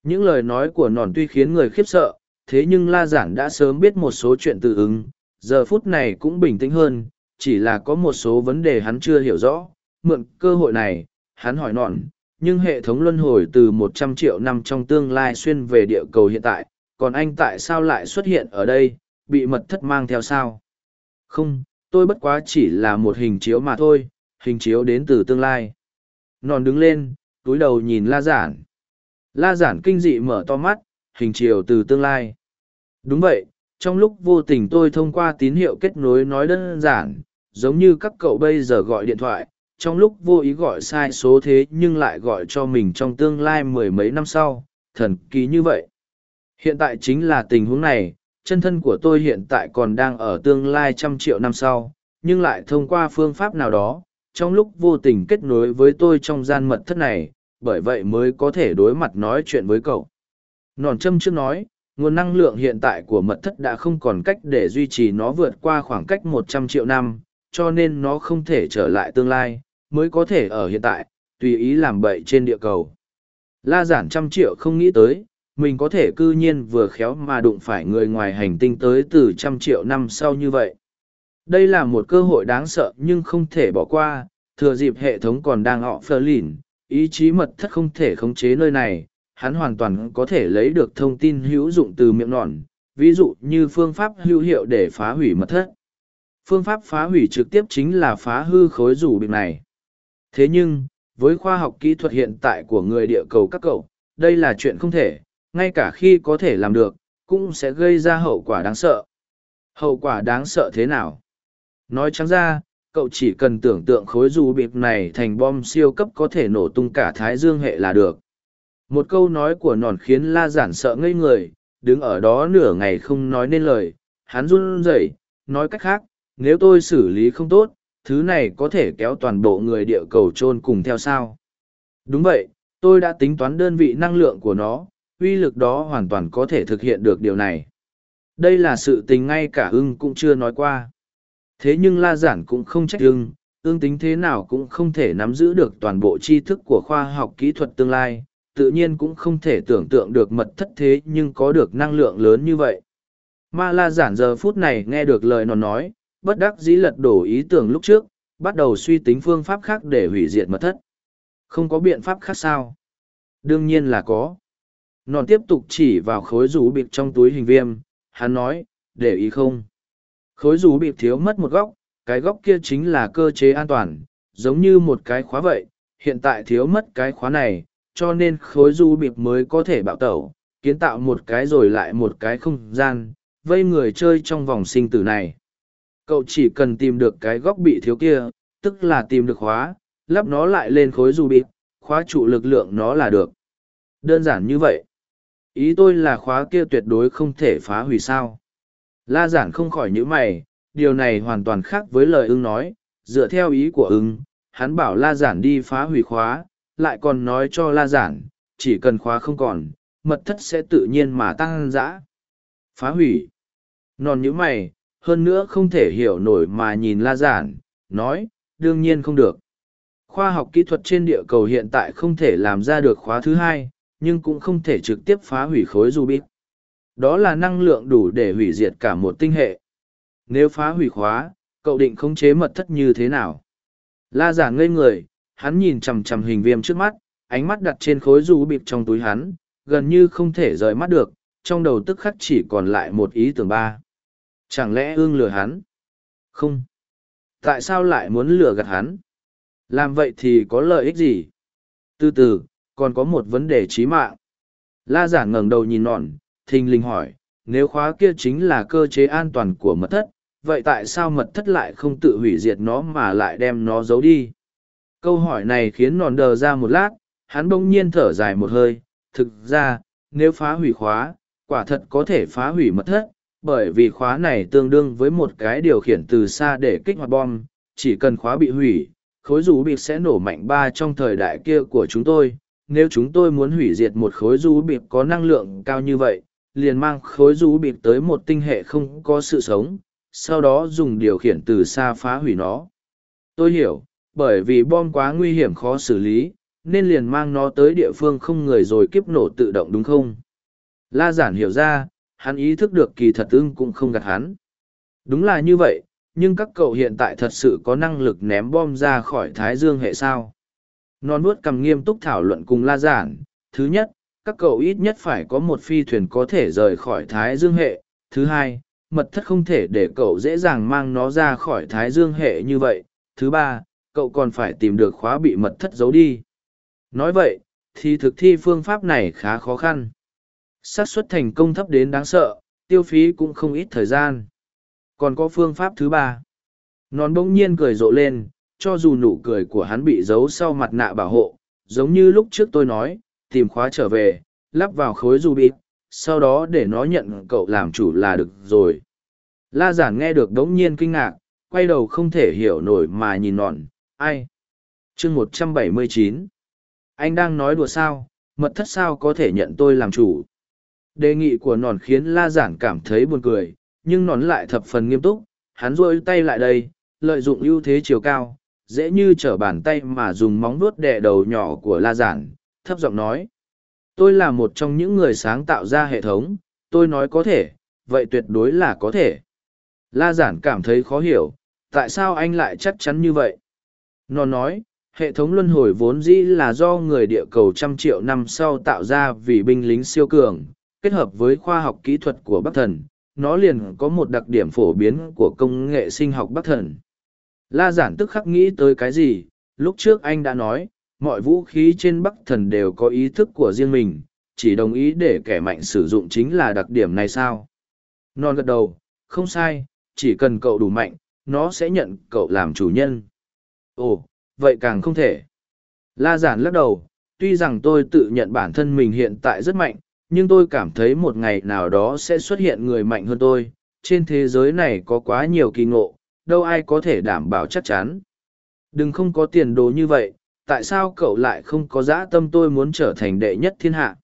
Những lời nói của nòn tuy khiến người khiếp sợ, thế nhưng la giản đã sớm biết một số chuyện tự ứng. Giờ phút này cũng bình tĩnh hơn chỉ là có một số vấn đề hắn chưa hiểu rõ, mượn cơ hội này, hắn hỏi nọn, nhưng hệ thống luân hồi từ một trăm triệu năm trong tương lai xuyên về địa cầu hiện tại, còn anh tại sao lại xuất hiện ở đây, bị mật thất mang theo sao? Không, tôi bất quá chỉ là một hình chiếu mà thôi, hình chiếu đến từ tương lai. Nòn đứng lên, túi đầu nhìn la giản. La giản kinh dị mở to mắt, hình chiếu từ tương lai. Đúng vậy, trong lúc vô tình tôi thông qua tín hiệu kết nối nói đơn giản giống như các cậu bây giờ gọi điện thoại, trong lúc vô ý gọi sai số thế nhưng lại gọi cho mình trong tương lai mười mấy năm sau, thần kỳ như vậy. Hiện tại chính là tình huống này, chân thân của tôi hiện tại còn đang ở tương lai trăm triệu năm sau, nhưng lại thông qua phương pháp nào đó, trong lúc vô tình kết nối với tôi trong gian mật thất này, bởi vậy mới có thể đối mặt nói chuyện với cậu. Nòn châm trước nói, nguồn năng lượng hiện tại của mật thất đã không còn cách để duy trì nó vượt qua khoảng cách một trăm triệu năm cho nên nó không thể trở lại tương lai, mới có thể ở hiện tại, tùy ý làm bậy trên địa cầu. La giản trăm triệu không nghĩ tới, mình có thể cư nhiên vừa khéo mà đụng phải người ngoài hành tinh tới từ trăm triệu năm sau như vậy. Đây là một cơ hội đáng sợ nhưng không thể bỏ qua, thừa dịp hệ thống còn đang họ phơ lìn, ý chí mật thất không thể khống chế nơi này, hắn hoàn toàn có thể lấy được thông tin hữu dụng từ miệng nọn, ví dụ như phương pháp hữu hiệu để phá hủy mật thất phương pháp phá hủy trực tiếp chính là phá hư khối rủ bịp này thế nhưng với khoa học kỹ thuật hiện tại của người địa cầu các cậu, đây là chuyện không thể, ngay cả khi có thể làm được, cũng sẽ gây ra hậu quả đáng sợ. Hậu quả đáng sợ thế nào? Nói trắng ra, cậu chỉ cần tưởng tượng khối dù bịp này thành bom siêu cấp có thể nổ tung cả thái dương hệ là được. Một câu nói của nòn khiến la giản sợ ngây người, đứng ở đó nửa ngày không nói nên lời, hắn run rẩy, nói cách khác, nếu tôi xử lý không tốt, thứ này có thể kéo toàn bộ người địa cầu chôn cùng theo sao. Đúng vậy, tôi đã tính toán đơn vị năng lượng của nó, uy lực đó hoàn toàn có thể thực hiện được điều này. Đây là sự tình ngay cả ưng cũng chưa nói qua. Thế nhưng La Giản cũng không trách ưng, ương tính thế nào cũng không thể nắm giữ được toàn bộ tri thức của khoa học kỹ thuật tương lai, tự nhiên cũng không thể tưởng tượng được mật thất thế nhưng có được năng lượng lớn như vậy. Ma La Giản giờ phút này nghe được lời nó nói, bất đắc dĩ lật đổ ý tưởng lúc trước, bắt đầu suy tính phương pháp khác để hủy diệt mật thất. Không có biện pháp khác sao? Đương nhiên là có. Nòn tiếp tục chỉ vào khối rú bịp trong túi hình viêm, hắn nói, để ý không? Khối rú bịp thiếu mất một góc, cái góc kia chính là cơ chế an toàn, giống như một cái khóa vậy, hiện tại thiếu mất cái khóa này, cho nên khối rú bịp mới có thể bạo tẩu, kiến tạo một cái rồi lại một cái không gian, vây người chơi trong vòng sinh tử này. Cậu chỉ cần tìm được cái góc bị thiếu kia, tức là tìm được khóa, lắp nó lại lên khối dù bịt khóa trụ lực lượng nó là được. Đơn giản như vậy. Ý tôi là khóa kia tuyệt đối không thể phá hủy sao. La giản không khỏi nhữ mày, điều này hoàn toàn khác với lời ưng nói, dựa theo ý của ưng, hắn bảo la giản đi phá hủy khóa, lại còn nói cho la giản, chỉ cần khóa không còn, mật thất sẽ tự nhiên mà tăng dã. Phá hủy. Non nhữ mày, hơn nữa không thể hiểu nổi mà nhìn la giản, nói, đương nhiên không được. Khoa học kỹ thuật trên địa cầu hiện tại không thể làm ra được khóa thứ hai, nhưng cũng không thể trực tiếp phá hủy khối Rubik. Đó là năng lượng đủ để hủy diệt cả một tinh hệ. Nếu phá hủy khóa, cậu định khống chế mật thất như thế nào? La giả ngây người, hắn nhìn chằm chằm hình viêm trước mắt, ánh mắt đặt trên khối Rubik trong túi hắn, gần như không thể rời mắt được, trong đầu tức khắc chỉ còn lại một ý tưởng ba. Chẳng lẽ ương lừa hắn? Không. Tại sao lại muốn lừa gạt hắn? Làm vậy thì có lợi ích gì? Từ từ, còn có một vấn đề chí mạng. La giản ngẩng đầu nhìn nọn, thình lình hỏi, nếu khóa kia chính là cơ chế an toàn của mật thất, vậy tại sao mật thất lại không tự hủy diệt nó mà lại đem nó giấu đi? Câu hỏi này khiến nọn đờ ra một lát, hắn bỗng nhiên thở dài một hơi, thực ra, nếu phá hủy khóa, quả thật có thể phá hủy mật thất, bởi vì khóa này tương đương với một cái điều khiển từ xa để kích hoạt bom, chỉ cần khóa bị hủy, khối rú bịp sẽ nổ mạnh ba trong thời đại kia của chúng tôi, nếu chúng tôi muốn hủy diệt một khối du bịp có năng lượng cao như vậy liền mang khối du bịp tới một tinh hệ không có sự sống sau đó dùng điều khiển từ xa phá hủy nó. Tôi hiểu bởi vì bom quá nguy hiểm khó xử lý nên liền mang nó tới địa phương không người rồi kiếp nổ tự động đúng không? La giản hiểu ra hắn ý thức được kỳ thật ưng cũng không gạt hắn. Đúng là như vậy, nhưng các cậu hiện tại thật sự có năng lực ném bom ra khỏi thái dương hệ sao? Non nuốt cầm nghiêm túc thảo luận cùng la giản thứ nhất, các cậu ít nhất phải có một phi thuyền có thể rời khỏi thái dương hệ. Thứ hai, mật thất không thể để cậu dễ dàng mang nó ra khỏi thái dương hệ như vậy. Thứ ba, cậu còn phải tìm được khóa bị mật thất giấu đi. Nói vậy, thì thực thi phương pháp này khá khó khăn xác suất thành công thấp đến đáng sợ tiêu phí cũng không ít thời gian còn có phương pháp thứ ba nón bỗng nhiên cười rộ lên cho dù nụ cười của hắn bị giấu sau mặt nạ bảo hộ, giống như lúc trước tôi nói, tìm khóa trở về, lắp vào khối du bịt, sau đó để nó nhận cậu làm chủ là được rồi. La giản nghe được đống nhiên kinh ngạc, quay đầu không thể hiểu nổi mà nhìn nọn, ai? chương một trăm bảy mươi chín Anh đang nói đùa sao, mật thất sao có thể nhận tôi làm chủ? Đề nghị của nòn khiến La giản cảm thấy buồn cười, nhưng nòn lại thập phần nghiêm túc, hắn rôi tay lại đây, lợi dụng ưu thế chiều cao, dễ như trở bàn tay mà dùng móng vuốt đè đầu nhỏ của la giản thấp giọng nói tôi là một trong những người sáng tạo ra hệ thống tôi nói có thể vậy tuyệt đối là có thể. La giản cảm thấy khó hiểu tại sao anh lại chắc chắn như vậy? Nó nói hệ thống luân hồi vốn dĩ là do người địa cầu trăm triệu năm sau tạo ra vì binh lính siêu cường kết hợp với khoa học kỹ thuật của bắc thần nó liền có một đặc điểm phổ biến của công nghệ sinh học bắc thần. La giản tức khắc nghĩ tới cái gì, lúc trước anh đã nói, mọi vũ khí trên bắc thần đều có ý thức của riêng mình chỉ đồng ý để kẻ mạnh sử dụng chính là đặc điểm này sao? Non gật đầu không sai chỉ cần cậu đủ mạnh nó sẽ nhận cậu làm chủ nhân. Ồ vậy càng không thể. La giản lắc đầu tuy rằng tôi tự nhận bản thân mình hiện tại rất mạnh nhưng tôi cảm thấy một ngày nào đó sẽ xuất hiện người mạnh hơn tôi. Trên thế giới này có quá nhiều kỳ ngộ, đâu ai có thể đảm bảo chắc chắn. Đừng không có tiền đồ như vậy, tại sao cậu lại không có dã tâm tôi muốn trở thành đệ nhất thiên hạ?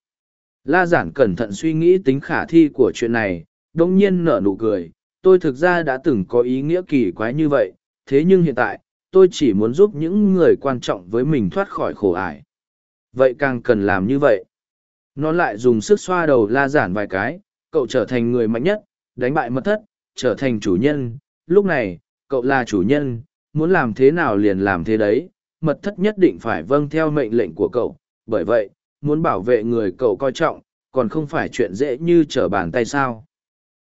La giản cẩn thận suy nghĩ tính khả thi của chuyện này đ ỗ n g nhiên nở nụ cười. Tôi thực ra đã từng có ý nghĩa kỳ quái như vậy, thế nhưng hiện tại, tôi chỉ muốn giúp những người quan trọng với mình thoát khỏi khổ ải. Vậy càng cần làm như vậy nó lại dùng sức xoa đầu la giản vài cái cậu trở thành người mạnh nhất đánh bại mật thất trở thành chủ nhân lúc này cậu là chủ nhân muốn làm thế nào liền làm thế đấy mật thất nhất định phải vâng theo mệnh lệnh của cậu, bởi vậy, muốn bảo vệ người cậu coi trọng, còn không phải chuyện dễ như trở bàn tay sao.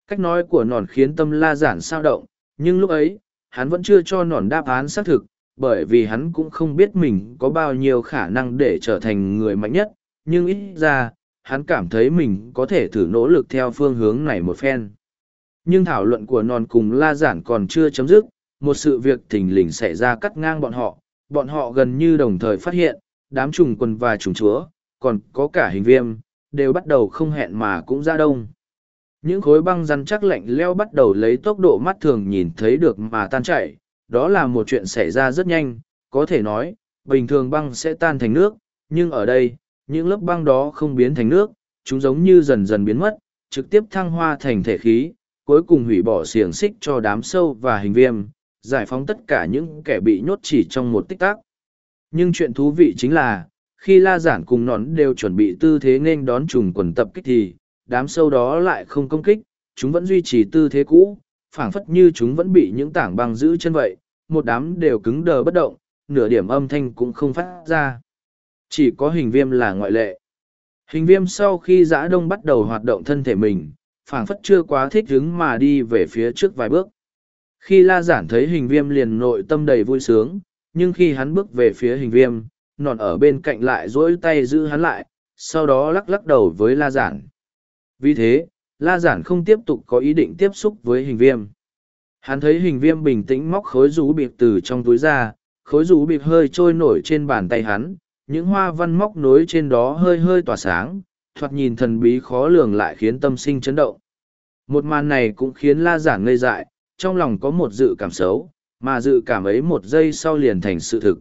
Cách nói của nòn khiến tâm la giản sao động, nhưng lúc ấy, hắn vẫn chưa cho nòn đáp án xác thực, bởi vì hắn cũng không biết mình có bao nhiêu khả năng để trở thành người mạnh nhất, nhưng ít ra, hắn cảm thấy mình có thể thử nỗ lực theo phương hướng này một phen. Nhưng thảo luận của nòn cùng la giản còn chưa chấm dứt, một sự việc thình lình xảy ra cắt ngang bọn họ, bọn họ gần như đồng thời phát hiện, đám trùng quần và trùng chúa, còn có cả hình viêm, đều bắt đầu không hẹn mà cũng ra đông. Những khối băng rắn chắc lạnh leo bắt đầu lấy tốc độ mắt thường nhìn thấy được mà tan chảy, đó là một chuyện xảy ra rất nhanh, có thể nói, bình thường băng sẽ tan thành nước, nhưng ở đây, những lớp băng đó không biến thành nước, chúng giống như dần dần biến mất, trực tiếp thăng hoa thành thể khí, cuối cùng hủy bỏ xiềng xích cho đám sâu và hình viêm, giải phóng tất cả những kẻ bị nhốt chỉ trong một tích tắc. Nhưng chuyện thú vị chính là, khi la giản cùng nón đều chuẩn bị tư thế nên đón trùng quần tập kích thì, đám sâu đó lại không công kích, chúng vẫn duy trì tư thế cũ, phảng phất như chúng vẫn bị những tảng băng giữ chân vậy, một đám đều cứng đờ bất động, nửa điểm âm thanh cũng không phát ra. Chỉ có hình viêm là ngoại lệ. Hình viêm sau khi giã đông bắt đầu hoạt động thân thể mình, phảng phất chưa quá thích đứng mà đi về phía trước vài bước. Khi la giản thấy hình viêm liền nội tâm đầy vui sướng, nhưng khi hắn bước về phía hình viêm, nọn ở bên cạnh lại dỗi tay giữ hắn lại, sau đó lắc lắc đầu với la giản. Vì thế, la giản không tiếp tục có ý định tiếp xúc với hình viêm. Hắn thấy hình viêm bình tĩnh móc khối rú bịp từ trong túi ra, khối rú bịp hơi trôi nổi trên bàn tay hắn, những hoa văn móc nối trên đó hơi hơi tỏa sáng, thoạt nhìn thần bí khó lường lại khiến tâm sinh chấn động. Một màn này cũng khiến la giản ngây dại, trong lòng có một dự cảm xấu, mà dự cảm ấy một giây sau liền thành sự thực.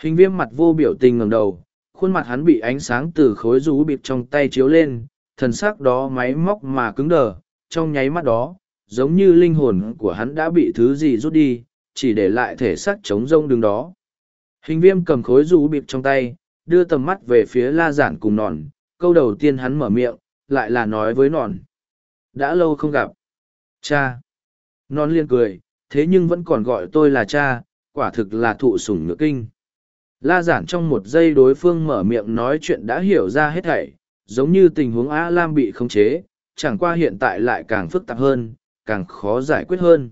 Hình viêm mặt vô biểu tình ngẩng đầu, khuôn mặt hắn bị ánh sáng từ khối rú bịp trong tay chiếu lên, thần sắc đó máy móc mà cứng đờ, trong nháy mắt đó, giống như linh hồn của hắn đã bị thứ gì rút đi, chỉ để lại thể xác trống rông đứng đó. Hình viêm cầm khối rú bịp trong tay, đưa tầm mắt về phía la giản cùng nòn, câu đầu tiên hắn mở miệng, lại là nói với nòn. Đã lâu không gặp. Cha. Non liên cười, thế nhưng vẫn còn gọi tôi là cha, quả thực là thụ sủng ngựa kinh. La giản trong một giây đối phương mở miệng nói chuyện đã hiểu ra hết thảy, giống như tình huống A Lam bị khống chế, chẳng qua hiện tại lại càng phức tạp hơn, càng khó giải quyết hơn.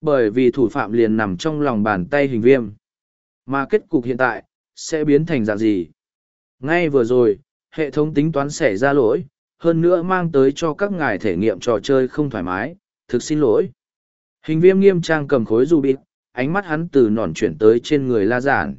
Bởi vì thủ phạm liền nằm trong lòng bàn tay hình viêm. Mà kết cục hiện tại, sẽ biến thành dạng gì? Ngay vừa rồi, hệ thống tính toán xảy ra lỗi, hơn nữa mang tới cho các ngài thể nghiệm trò chơi không thoải mái, thực xin lỗi. Hình viêm nghiêm trang cầm khối du bịt, ánh mắt hắn từ nòn chuyển tới trên người la giản.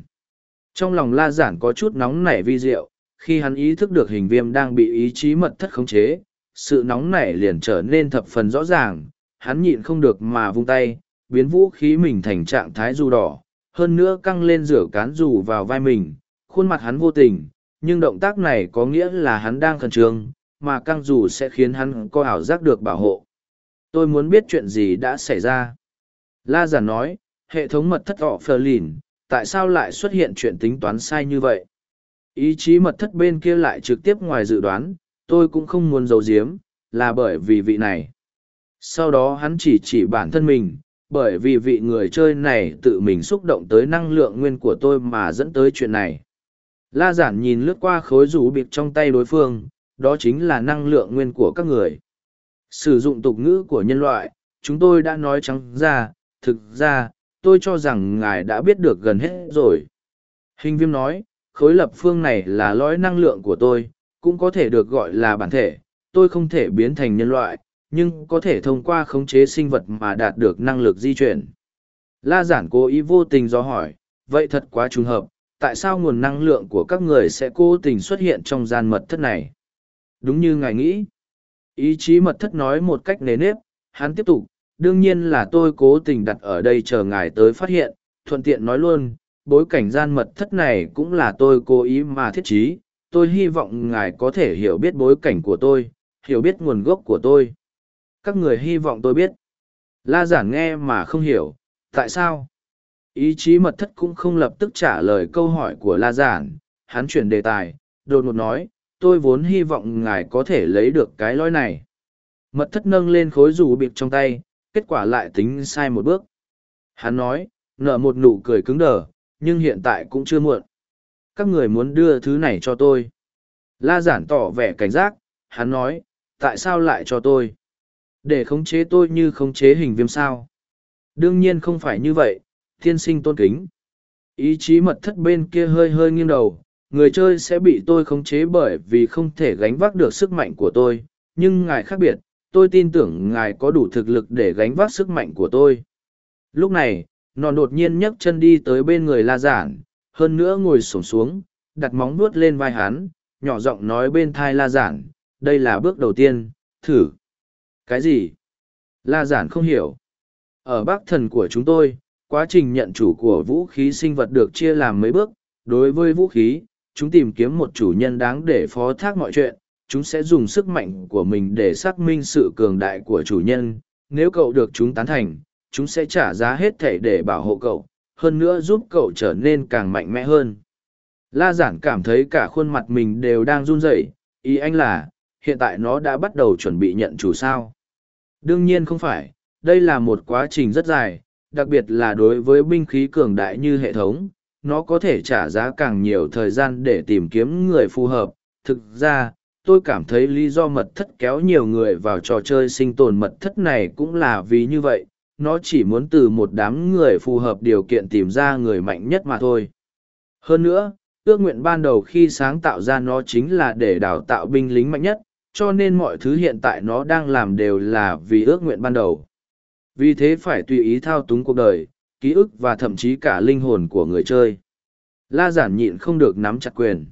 Trong lòng la giản có chút nóng nảy vi diệu, khi hắn ý thức được hình viêm đang bị ý chí mật thất khống chế, sự nóng nảy liền trở nên thập phần rõ ràng, hắn nhịn không được mà vung tay, biến vũ khí mình thành trạng thái dù đỏ, hơn nữa căng lên rửa cán rủ vào vai mình, khuôn mặt hắn vô tình, nhưng động tác này có nghĩa là hắn đang khẩn trương, mà căng rủ sẽ khiến hắn có ảo giác được bảo hộ. Tôi muốn biết chuyện gì đã xảy ra. La giả nói hệ thống mật thất họ phờ lìn tại sao lại xuất hiện chuyện tính toán sai như vậy? Ý chí mật thất bên kia lại trực tiếp ngoài dự đoán tôi cũng không muốn giấu giếm là bởi vì vị này. Sau đó hắn chỉ chỉ bản thân mình bởi vì vị người chơi này tự mình xúc động tới năng lượng nguyên của tôi mà dẫn tới chuyện này. La giản nhìn lướt qua khối rủ bịp trong tay đối phương đó chính là năng lượng nguyên của các người. Sử dụng tục ngữ của nhân loại chúng tôi đã nói trắng ra thực ra tôi cho rằng ngài đã biết được gần hết rồi. Hình viêm nói khối lập phương này là lõi năng lượng của tôi, cũng có thể được gọi là bản thể, tôi không thể biến thành nhân loại, nhưng có thể thông qua khống chế sinh vật mà đạt được năng lực di chuyển. La giản cố ý vô tình do hỏi, vậy thật quá trùng hợp, tại sao nguồn năng lượng của các người sẽ cố tình xuất hiện trong gian mật thất này? Đúng như ngài nghĩ. Ý chí mật thất nói một cách nề nếp, hắn tiếp tục, đương nhiên là tôi cố tình đặt ở đây chờ ngài tới phát hiện, thuận tiện nói luôn, bối cảnh gian mật thất này cũng là tôi cố ý mà thiết trí, tôi hy vọng ngài có thể hiểu biết bối cảnh của tôi, hiểu biết nguồn gốc của tôi. Các người hy vọng tôi biết. La giản nghe mà không hiểu, tại sao? Ý chí mật thất cũng không lập tức trả lời câu hỏi của La giản, hắn chuyển đề tài, đột ngột nói, tôi vốn hy vọng ngài có thể lấy được cái lõi này. Mật thất nâng lên khối rủ bịp trong tay, kết quả lại tính sai một bước. Hắn nói, nở một nụ cười cứng đờ, nhưng hiện tại cũng chưa muộn. Các người muốn đưa thứ này cho tôi. La giản tỏ vẻ cảnh giác, hắn nói, tại sao lại cho tôi? Để khống chế tôi như khống chế hình viêm sao? Đương nhiên không phải như vậy, thiên sinh tôn kính. Ý chí mật thất bên kia hơi hơi nghiêng đầu, người chơi sẽ bị tôi khống chế bởi vì không thể gánh vác được sức mạnh của tôi, nhưng ngài khác biệt, tôi tin tưởng ngài có đủ thực lực để gánh vác sức mạnh của tôi. Lúc này, nó đột nhiên nhấc chân đi tới bên người la giản, hơn nữa ngồi xổm xuống, đặt móng vuốt lên vai hắn, nhỏ giọng nói bên thai la giản, đây là bước đầu tiên, thử. Cái gì? La giản không hiểu. Ở bác thần của chúng tôi, quá trình nhận chủ của vũ khí sinh vật được chia làm mấy bước. Đối với vũ khí, chúng tìm kiếm một chủ nhân đáng để phó thác mọi chuyện. Chúng sẽ dùng sức mạnh của mình để xác minh sự cường đại của chủ nhân. Nếu cậu được chúng tán thành, chúng sẽ trả giá hết thảy để bảo hộ cậu, hơn nữa giúp cậu trở nên càng mạnh mẽ hơn. La giản cảm thấy cả khuôn mặt mình đều đang run rẩy. ý anh là, hiện tại nó đã bắt đầu chuẩn bị nhận chủ sao. Đương nhiên không phải, đây là một quá trình rất dài, đặc biệt là đối với binh khí cường đại như hệ thống, nó có thể trả giá càng nhiều thời gian để tìm kiếm người phù hợp. Thực ra, tôi cảm thấy lý do mật thất kéo nhiều người vào trò chơi sinh tồn mật thất này cũng là vì như vậy, nó chỉ muốn từ một đám người phù hợp điều kiện tìm ra người mạnh nhất mà thôi. Hơn nữa, ước nguyện ban đầu khi sáng tạo ra nó chính là để đào tạo binh lính mạnh nhất, cho nên mọi thứ hiện tại nó đang làm đều là vì ước nguyện ban đầu. Vì thế phải tùy ý thao túng cuộc đời, ký ức và thậm chí cả linh hồn của người chơi. La giản nhịn không được nắm chặt quyền.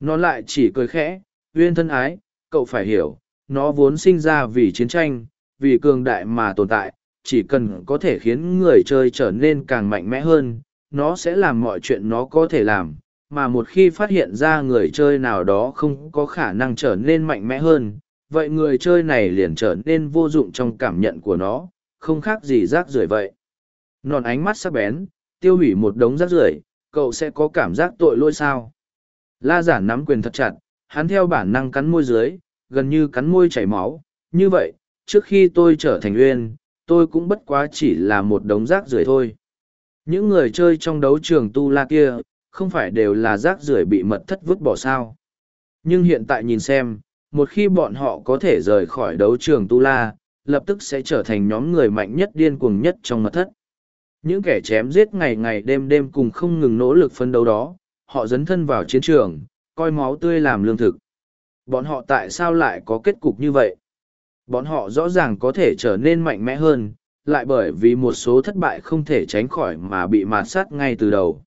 Nó lại chỉ cười khẽ, uyên thân ái, cậu phải hiểu, nó vốn sinh ra vì chiến tranh, vì cường đại mà tồn tại, chỉ cần có thể khiến người chơi trở nên càng mạnh mẽ hơn, nó sẽ làm mọi chuyện nó có thể làm, mà một khi phát hiện ra người chơi nào đó không có khả năng trở nên mạnh mẽ hơn, vậy người chơi này liền trở nên vô dụng trong cảm nhận của nó, không khác gì rác rưởi vậy. Nòn ánh mắt sắc bén, tiêu hủy một đống rác rưởi, cậu sẽ có cảm giác tội lỗi sao? La giản nắm quyền thật chặt, hắn theo bản năng cắn môi dưới, gần như cắn môi chảy máu. Như vậy, trước khi tôi trở thành uyên, tôi cũng bất quá chỉ là một đống rác rưởi thôi. Những người chơi trong đấu trường tu la kia, không phải đều là rác rưởi bị mật thất vứt bỏ sao. Nhưng hiện tại nhìn xem, một khi bọn họ có thể rời khỏi đấu trường Tu La, lập tức sẽ trở thành nhóm người mạnh nhất điên cuồng nhất trong mật thất. Những kẻ chém giết ngày ngày đêm đêm cùng không ngừng nỗ lực phân đấu đó, họ dấn thân vào chiến trường, coi máu tươi làm lương thực. Bọn họ tại sao lại có kết cục như vậy? Bọn họ rõ ràng có thể trở nên mạnh mẽ hơn, lại bởi vì một số thất bại không thể tránh khỏi mà bị mạt sát ngay từ đầu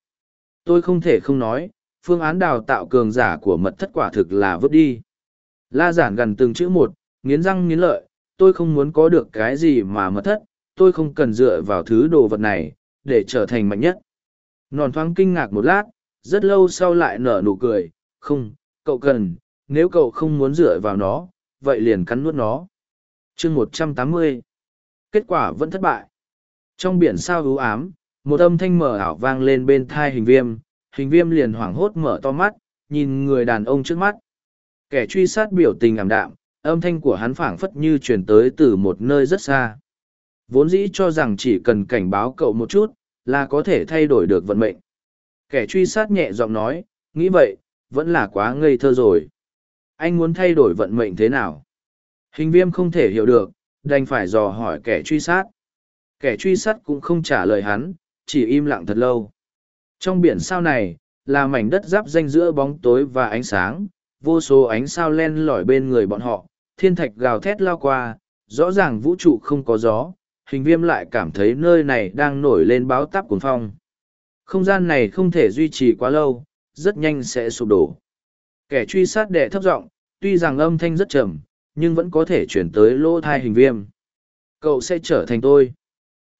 tôi không thể không nói, phương án đào tạo cường giả của mật thất quả thực là vứt đi. La giản gần từng chữ một, nghiến răng nghiến lợi, tôi không muốn có được cái gì mà mật thất, tôi không cần dựa vào thứ đồ vật này, để trở thành mạnh nhất. Nòn thoáng kinh ngạc một lát, rất lâu sau lại nở nụ cười, không, cậu cần, nếu cậu không muốn dựa vào nó, vậy liền cắn nuốt nó. Chương một trăm tám mươi. Kết quả vẫn thất bại. Trong biển sao ưu ám một âm thanh mở ảo vang lên bên thai hình viêm hình viêm liền hoảng hốt mở to mắt, nhìn người đàn ông trước mắt. Kẻ truy sát biểu tình ảm đạm, âm thanh của hắn phảng phất như truyền tới từ một nơi rất xa. Vốn dĩ cho rằng chỉ cần cảnh báo cậu một chút, là có thể thay đổi được vận mệnh. Kẻ truy sát nhẹ giọng nói, nghĩ vậy, vẫn là quá ngây thơ rồi. Anh muốn thay đổi vận mệnh thế nào? Hình viêm không thể hiểu được, đành phải dò hỏi kẻ truy sát. Kẻ truy sát cũng không trả lời hắn chỉ im lặng thật lâu. Trong biển sao này, là mảnh đất giáp danh giữa bóng tối và ánh sáng, vô số ánh sao len lỏi bên người bọn họ, thiên thạch gào thét lao qua, rõ ràng vũ trụ không có gió, hình viêm lại cảm thấy nơi này đang nổi lên báo táp cuồng phong. Không gian này không thể duy trì quá lâu, rất nhanh sẽ sụp đổ. Kẻ truy sát đệ thấp giọng, tuy rằng âm thanh rất trầm, nhưng vẫn có thể chuyển tới lỗ thai hình viêm. Cậu sẽ trở thành tôi.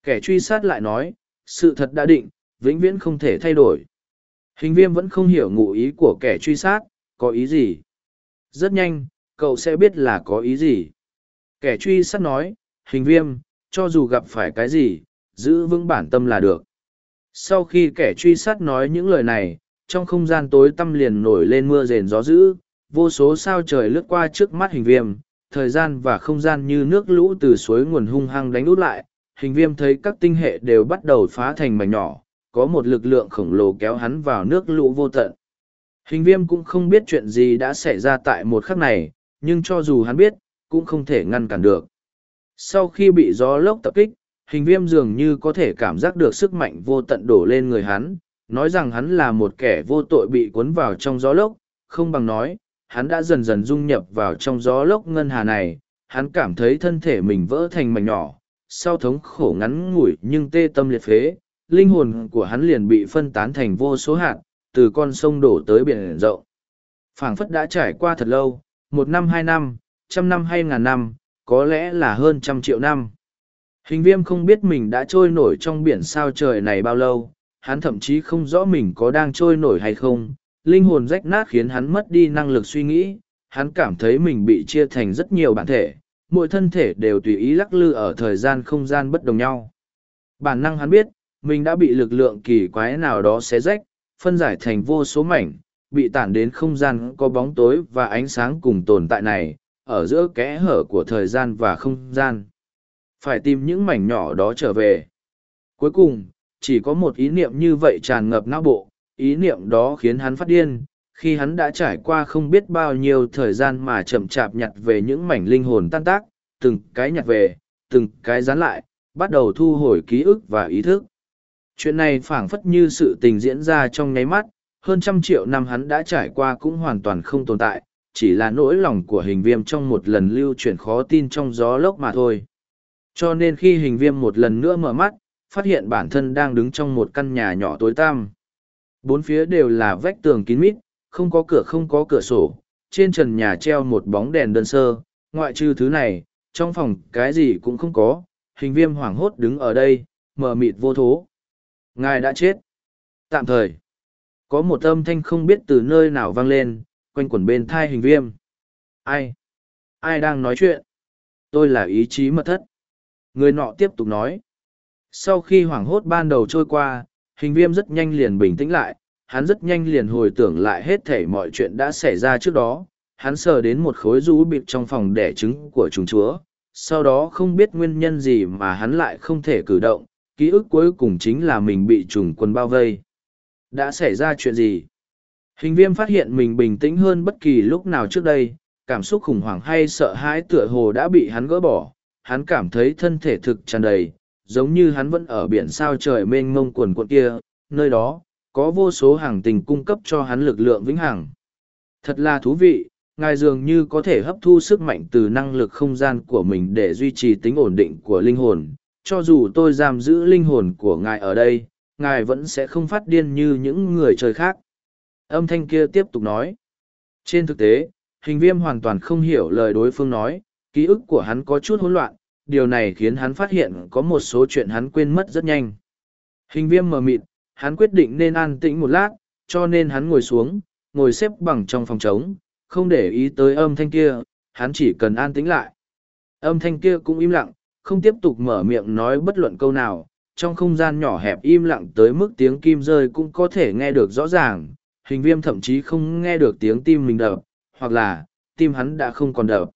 Kẻ truy sát lại nói, sự thật đã định, vĩnh viễn không thể thay đổi. Hình viêm vẫn không hiểu ngụ ý của kẻ truy sát, có ý gì. Rất nhanh, cậu sẽ biết là có ý gì. Kẻ truy sát nói, hình viêm, cho dù gặp phải cái gì, giữ vững bản tâm là được. Sau khi kẻ truy sát nói những lời này, trong không gian tối tăm liền nổi lên mưa rền gió dữ, vô số sao trời lướt qua trước mắt hình viêm, thời gian và không gian như nước lũ từ suối nguồn hung hăng đánh út lại, hình viêm thấy các tinh hệ đều bắt đầu phá thành mảnh nhỏ, có một lực lượng khổng lồ kéo hắn vào nước lũ vô tận. Hình viêm cũng không biết chuyện gì đã xảy ra tại một khắc này, nhưng cho dù hắn biết, cũng không thể ngăn cản được. Sau khi bị gió lốc tập kích, hình viêm dường như có thể cảm giác được sức mạnh vô tận đổ lên người hắn, nói rằng hắn là một kẻ vô tội bị cuốn vào trong gió lốc, không bằng nói, hắn đã dần dần dung nhập vào trong gió lốc ngân hà này, hắn cảm thấy thân thể mình vỡ thành mảnh nhỏ, sau thống khổ ngắn ngủi nhưng tê tâm liệt phế, linh hồn của hắn liền bị phân tán thành vô số hạt, từ con sông đổ tới biển rộng. phảng phất đã trải qua thật lâu, một năm hai năm, trăm năm hay ngàn năm, có lẽ là hơn trăm triệu năm. Hình viêm không biết mình đã trôi nổi trong biển sao trời này bao lâu, hắn thậm chí không rõ mình có đang trôi nổi hay không, linh hồn rách nát khiến hắn mất đi năng lực suy nghĩ, hắn cảm thấy mình bị chia thành rất nhiều bản thể, mỗi thân thể đều tùy ý lắc lư ở thời gian không gian bất đồng nhau. Bản năng hắn biết, mình đã bị lực lượng kỳ quái nào đó xé rách, phân giải thành vô số mảnh, bị tản đến không gian có bóng tối và ánh sáng cùng tồn tại này, ở giữa kẽ hở của thời gian và không gian. Phải tìm những mảnh nhỏ đó trở về. Cuối cùng, chỉ có một ý niệm như vậy tràn ngập não bộ, ý niệm đó khiến hắn phát điên, khi hắn đã trải qua không biết bao nhiêu thời gian mà chậm chạp nhặt về những mảnh linh hồn tan tác, từng cái nhặt về, từng cái dán lại, bắt đầu thu hồi ký ức và ý thức. Chuyện này phảng phất như sự tình diễn ra trong nháy mắt, hơn trăm triệu năm hắn đã trải qua cũng hoàn toàn không tồn tại, chỉ là nỗi lòng của hình viêm trong một lần lưu chuyển khó tin trong gió lốc mà thôi. Cho nên khi hình viêm một lần nữa mở mắt, phát hiện bản thân đang đứng trong một căn nhà nhỏ tối tăm. Bốn phía đều là vách tường kín mít, không có cửa không có cửa sổ, trên trần nhà treo một bóng đèn đơn sơ, ngoại trừ thứ này, trong phòng cái gì cũng không có, hình viêm hoảng hốt đứng ở đây, mờ mịt vô thố. Ngài đã chết. Tạm thời, có một âm thanh không biết từ nơi nào vang lên, quanh quẩn bên thai hình viêm. Ai? Ai đang nói chuyện? Tôi là ý chí mật thất. Người nọ tiếp tục nói. Sau khi hoảng hốt ban đầu trôi qua, hình viêm rất nhanh liền bình tĩnh lại, hắn rất nhanh liền hồi tưởng lại hết thể mọi chuyện đã xảy ra trước đó. Hắn sờ đến một khối rú bịp trong phòng đẻ trứng của chúng chúa, sau đó không biết nguyên nhân gì mà hắn lại không thể cử động, ký ức cuối cùng chính là mình bị trùng quân bao vây. Đã xảy ra chuyện gì? Hình viêm phát hiện mình bình tĩnh hơn bất kỳ lúc nào trước đây, cảm xúc khủng hoảng hay sợ hãi tựa hồ đã bị hắn gỡ bỏ, hắn cảm thấy thân thể thực tràn đầy, giống như hắn vẫn ở biển sao trời mênh mông quần cuộn kia, nơi đó, có vô số hàng tình cung cấp cho hắn lực lượng vĩnh hằng. Thật là thú vị, ngài dường như có thể hấp thu sức mạnh từ năng lực không gian của mình để duy trì tính ổn định của linh hồn. Cho dù tôi giam giữ linh hồn của ngài ở đây, ngài vẫn sẽ không phát điên như những người chơi khác. Âm thanh kia tiếp tục nói. Trên thực tế, hình viêm hoàn toàn không hiểu lời đối phương nói, ký ức của hắn có chút hỗn loạn, điều này khiến hắn phát hiện có một số chuyện hắn quên mất rất nhanh. Hình viêm mờ mịt, hắn quyết định nên an tĩnh một lát, cho nên hắn ngồi xuống, ngồi xếp bằng trong phòng trống, không để ý tới âm thanh kia, hắn chỉ cần an tĩnh lại. Âm thanh kia cũng im lặng, không tiếp tục mở miệng nói bất luận câu nào, trong không gian nhỏ hẹp im lặng tới mức tiếng kim rơi cũng có thể nghe được rõ ràng, hình viêm thậm chí không nghe được tiếng tim mình đập, hoặc là, tim hắn đã không còn đập.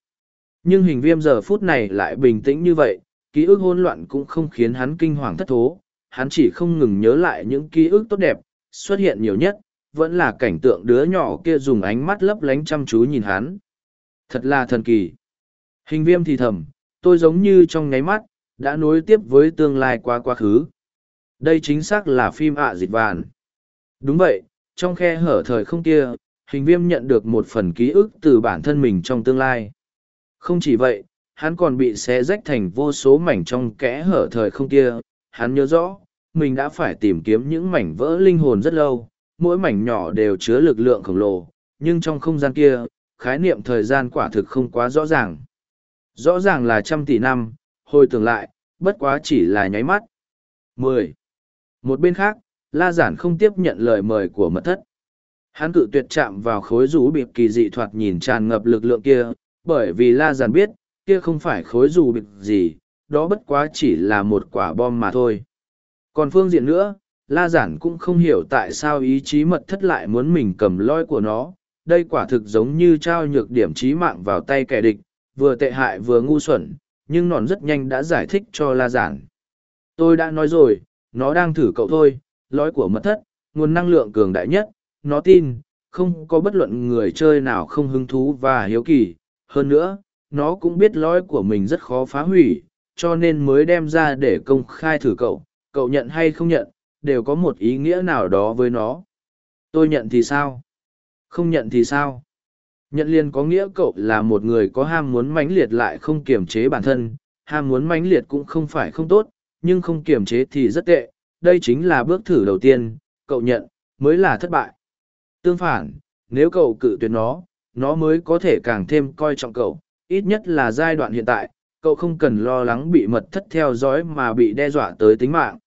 Nhưng hình viêm giờ phút này lại bình tĩnh như vậy, ký ức hỗn loạn cũng không khiến hắn kinh hoàng thất thố, hắn chỉ không ngừng nhớ lại những ký ức tốt đẹp, xuất hiện nhiều nhất, vẫn là cảnh tượng đứa nhỏ kia dùng ánh mắt lấp lánh chăm chú nhìn hắn. Thật là thần kỳ. Hình viêm thì thầm, tôi giống như trong nháy mắt, đã nối tiếp với tương lai qua quá khứ. Đây chính xác là phim ạ dịch vàn. Đúng vậy, trong khe hở thời không kia, hình viêm nhận được một phần ký ức từ bản thân mình trong tương lai. Không chỉ vậy, hắn còn bị xé rách thành vô số mảnh trong kẽ hở thời không kia, hắn nhớ rõ, mình đã phải tìm kiếm những mảnh vỡ linh hồn rất lâu, mỗi mảnh nhỏ đều chứa lực lượng khổng lồ, nhưng trong không gian kia, khái niệm thời gian quả thực không quá rõ ràng. Rõ ràng là trăm tỷ năm, hồi tưởng lại, bất quá chỉ là nháy mắt. mười Một bên khác, La Giản không tiếp nhận lời mời của mật thất. Hắn cự tuyệt chạm vào khối rũ bịp kỳ dị thoạt nhìn tràn ngập lực lượng kia, bởi vì La Giản biết, kia không phải khối rũ bịp gì, đó bất quá chỉ là một quả bom mà thôi. Còn phương diện nữa, La Giản cũng không hiểu tại sao ý chí mật thất lại muốn mình cầm loi của nó, đây quả thực giống như trao nhược điểm trí mạng vào tay kẻ địch, vừa tệ hại vừa ngu xuẩn, nhưng nòn rất nhanh đã giải thích cho La Giản. Tôi đã nói rồi, nó đang thử cậu thôi, Lõi của mật thất, nguồn năng lượng cường đại nhất, nó tin, không có bất luận người chơi nào không hứng thú và hiếu kỳ. Hơn nữa, nó cũng biết lõi của mình rất khó phá hủy, cho nên mới đem ra để công khai thử cậu. Cậu nhận hay không nhận, đều có một ý nghĩa nào đó với nó. Tôi nhận thì sao? Không nhận thì sao? Nhận liền có nghĩa cậu là một người có ham muốn mãnh liệt lại không kiềm chế bản thân, ham muốn mãnh liệt cũng không phải không tốt, nhưng không kiềm chế thì rất tệ, đây chính là bước thử đầu tiên, cậu nhận, mới là thất bại. Tương phản, nếu cậu cự tuyệt nó, nó mới có thể càng thêm coi trọng cậu, ít nhất là giai đoạn hiện tại, cậu không cần lo lắng bị mật thất theo dõi mà bị đe dọa tới tính mạng.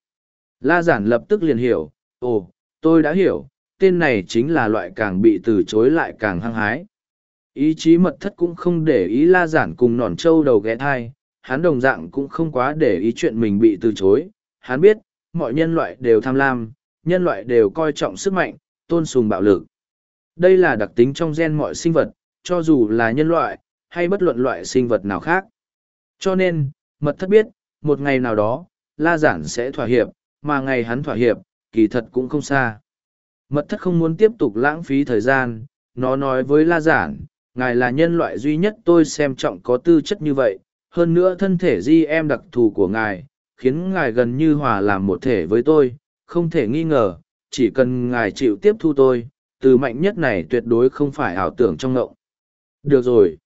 La giản lập tức liền hiểu, ồ, tôi đã hiểu, tên này chính là loại càng bị từ chối lại càng hăng hái. Ý chí mật thất cũng không để ý la giản cùng nòn trâu đầu ghé thai, hắn đồng dạng cũng không quá để ý chuyện mình bị từ chối. Hắn biết, mọi nhân loại đều tham lam, nhân loại đều coi trọng sức mạnh, tôn sùng bạo lực. Đây là đặc tính trong gen mọi sinh vật, cho dù là nhân loại, hay bất luận loại sinh vật nào khác. Cho nên, mật thất biết, một ngày nào đó, La Giản sẽ thỏa hiệp, mà ngày hắn thỏa hiệp, kỳ thật cũng không xa. Mật thất không muốn tiếp tục lãng phí thời gian, nó nói với La Giản, ngài là nhân loại duy nhất tôi xem trọng có tư chất như vậy, hơn nữa thân thể di em đặc thù của ngài, khiến ngài gần như hòa làm một thể với tôi, không thể nghi ngờ, chỉ cần ngài chịu tiếp thu tôi, từ mạnh nhất này tuyệt đối không phải ảo tưởng trong ngộng. Được rồi.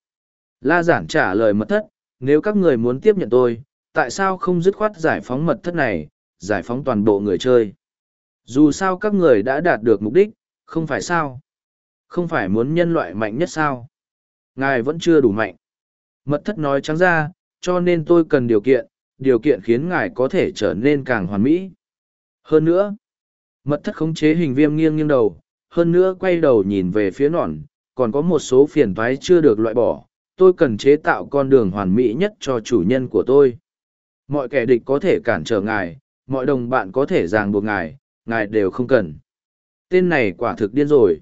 La giản trả lời mật thất, nếu các người muốn tiếp nhận tôi, tại sao không dứt khoát giải phóng mật thất này, giải phóng toàn bộ người chơi? Dù sao các người đã đạt được mục đích, không phải sao? Không phải muốn nhân loại mạnh nhất sao? Ngài vẫn chưa đủ mạnh. Mật thất nói trắng ra, cho nên tôi cần điều kiện, điều kiện khiến ngài có thể trở nên càng hoàn mỹ. Hơn nữa, mật thất khống chế hình viêm nghiêng nghiêng đầu, hơn nữa quay đầu nhìn về phía nọn, còn có một số phiền toái chưa được loại bỏ, tôi cần chế tạo con đường hoàn mỹ nhất cho chủ nhân của tôi. Mọi kẻ địch có thể cản trở ngài, mọi đồng bạn có thể ràng buộc ngài, ngài đều không cần. Tên này quả thực điên rồi.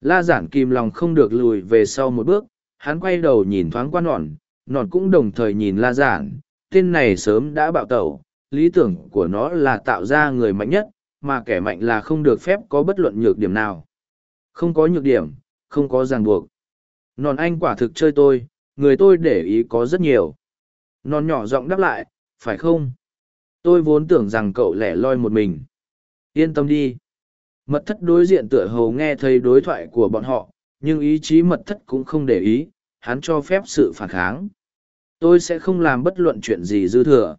La giản kìm lòng không được lùi về sau một bước, hắn quay đầu nhìn thoáng qua nọn, nọn cũng đồng thời nhìn la giản, tên này sớm đã bạo tẩu, lý tưởng của nó là tạo ra người mạnh nhất, mà kẻ mạnh là không được phép có bất luận nhược điểm nào. Không có nhược điểm, không có ràng buộc. Nòn anh quả thực chơi tôi, người tôi để ý có rất nhiều. Non nhỏ giọng đáp lại, phải không? Tôi vốn tưởng rằng cậu lẻ loi một mình. Yên tâm đi. Mật thất đối diện tựa hồ nghe thấy đối thoại của bọn họ, nhưng ý chí mật thất cũng không để ý, hắn cho phép sự phản kháng. Tôi sẽ không làm bất luận chuyện gì dư thừa.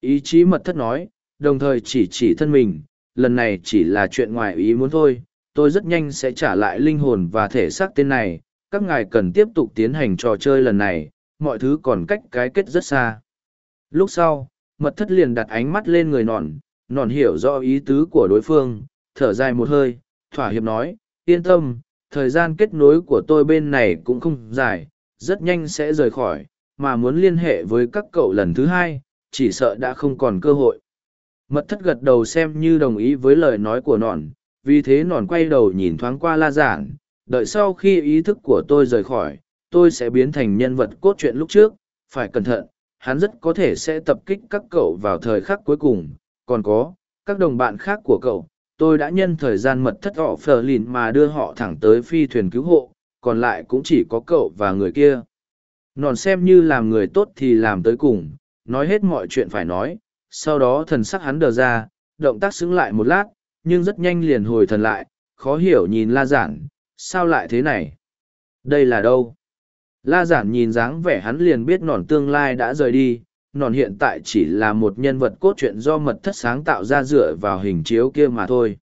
Ý chí mật thất nói, đồng thời chỉ chỉ thân mình, lần này chỉ là chuyện ngoài ý muốn thôi, tôi rất nhanh sẽ trả lại linh hồn và thể xác tên này, các ngài cần tiếp tục tiến hành trò chơi lần này, mọi thứ còn cách cái kết rất xa. Lúc sau, mật thất liền đặt ánh mắt lên người nọn, nọn hiểu rõ ý tứ của đối phương, thở dài một hơi, thỏa hiệp nói, yên tâm, thời gian kết nối của tôi bên này cũng không dài, rất nhanh sẽ rời khỏi, mà muốn liên hệ với các cậu lần thứ hai, chỉ sợ đã không còn cơ hội. Mật thất gật đầu xem như đồng ý với lời nói của nọn, vì thế nọn quay đầu nhìn thoáng qua la giản, đợi sau khi ý thức của tôi rời khỏi, tôi sẽ biến thành nhân vật cốt truyện lúc trước, phải cẩn thận, hắn rất có thể sẽ tập kích các cậu vào thời khắc cuối cùng, còn có, các đồng bạn khác của cậu, tôi đã nhân thời gian mật thất họ phờ lìn mà đưa họ thẳng tới phi thuyền cứu hộ, còn lại cũng chỉ có cậu và người kia. Nòn xem như làm người tốt thì làm tới cùng, nói hết mọi chuyện phải nói, sau đó thần sắc hắn đờ ra, động tác xứng lại một lát, nhưng rất nhanh liền hồi thần lại, khó hiểu nhìn la giản, sao lại thế này? Đây là đâu? La giản nhìn dáng vẻ hắn liền biết nòn tương lai đã rời đi, nòn hiện tại chỉ là một nhân vật cốt truyện do mật thất sáng tạo ra dựa vào hình chiếu kia mà thôi.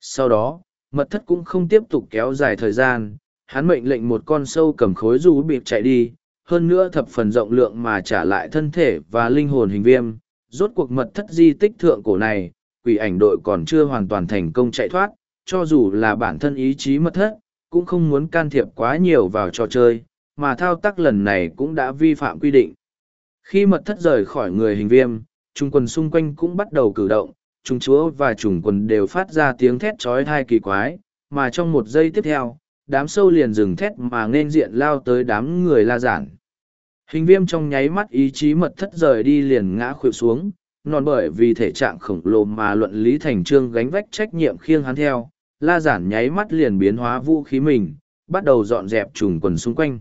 Sau đó, mật thất cũng không tiếp tục kéo dài thời gian, hắn mệnh lệnh một con sâu cầm khối rú bịp chạy đi, hơn nữa thập phần rộng lượng mà trả lại thân thể và linh hồn hình viêm. Rốt cuộc mật thất di tích thượng cổ này, quỷ ảnh đội còn chưa hoàn toàn thành công chạy thoát, cho dù là bản thân ý chí mật thất, cũng không muốn can thiệp quá nhiều vào trò chơi, mà thao tác lần này cũng đã vi phạm quy định. Khi mật thất rời khỏi người hình viêm, trùng quần xung quanh cũng bắt đầu cử động, trùng chúa và trùng quần đều phát ra tiếng thét trói thai kỳ quái, mà trong một giây tiếp theo, đám sâu liền dừng thét mà nên diện lao tới đám người la giản. Hình viêm trong nháy mắt ý chí mật thất rời đi liền ngã khuỵu xuống, non bởi vì thể trạng khổng lồ mà luận lý thành trương gánh vách trách nhiệm khiêng hắn theo, la giản nháy mắt liền biến hóa vũ khí mình, bắt đầu dọn dẹp trùng quần xung quanh.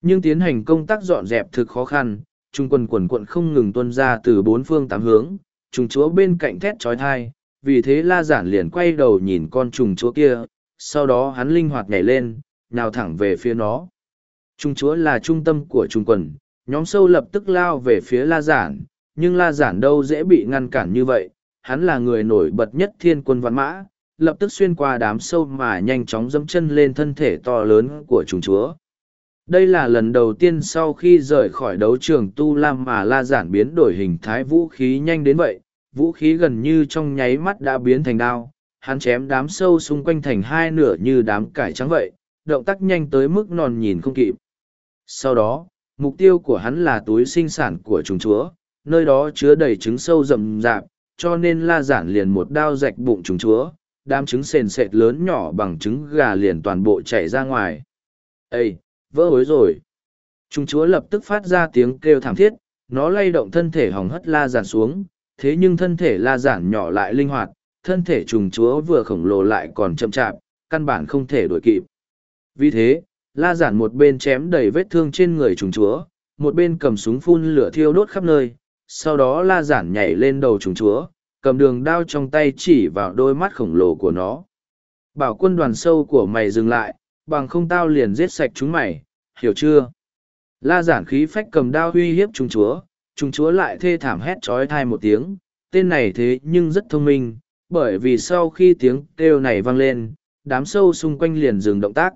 Nhưng tiến hành công tác dọn dẹp thực khó khăn, trùng quần quần quận không ngừng tuân ra từ bốn phương tám hướng, trùng chúa bên cạnh thét trói thai, vì thế la giản liền quay đầu nhìn con trùng chúa kia, sau đó hắn linh hoạt nhảy lên, nào thẳng về phía nó. Trùng chúa là trung tâm của trùng quần, nhóm sâu lập tức lao về phía la giản, nhưng la giản đâu dễ bị ngăn cản như vậy, hắn là người nổi bật nhất thiên quân văn mã, lập tức xuyên qua đám sâu mà nhanh chóng dẫm chân lên thân thể to lớn của chúng chúa. Đây là lần đầu tiên sau khi rời khỏi đấu trường Tu Lam mà La Giản biến đổi hình thái vũ khí nhanh đến vậy, vũ khí gần như trong nháy mắt đã biến thành đao, hắn chém đám sâu xung quanh thành hai nửa như đám cải trắng vậy, động tác nhanh tới mức non nhìn không kịp. Sau đó, mục tiêu của hắn là túi sinh sản của chúng chúa, nơi đó chứa đầy trứng sâu rậm rạp, cho nên La Giản liền một đao rạch bụng chúng chúa, đám trứng sền sệt lớn nhỏ bằng trứng gà liền toàn bộ chạy ra ngoài. Ê! vỡ hối rồi. Trung chúa lập tức phát ra tiếng kêu thảm thiết, nó lay động thân thể hỏng hất la giản xuống, thế nhưng thân thể la giản nhỏ lại linh hoạt, thân thể trùng chúa vừa khổng lồ lại còn chậm chạp, căn bản không thể đuổi kịp. Vì thế, la giản một bên chém đầy vết thương trên người trùng chúa, một bên cầm súng phun lửa thiêu đốt khắp nơi, sau đó la giản nhảy lên đầu trùng chúa, cầm đường đao trong tay chỉ vào đôi mắt khổng lồ của nó. Bảo quân đoàn sâu của mày dừng lại, bằng không tao liền giết sạch chúng mày, hiểu chưa? La giản khí phách cầm đao uy hiếp trung chúa, trung chúa lại thê thảm hét trói thai một tiếng, tên này thế nhưng rất thông minh, bởi vì sau khi tiếng kêu này vang lên, đám sâu xung quanh liền dừng động tác.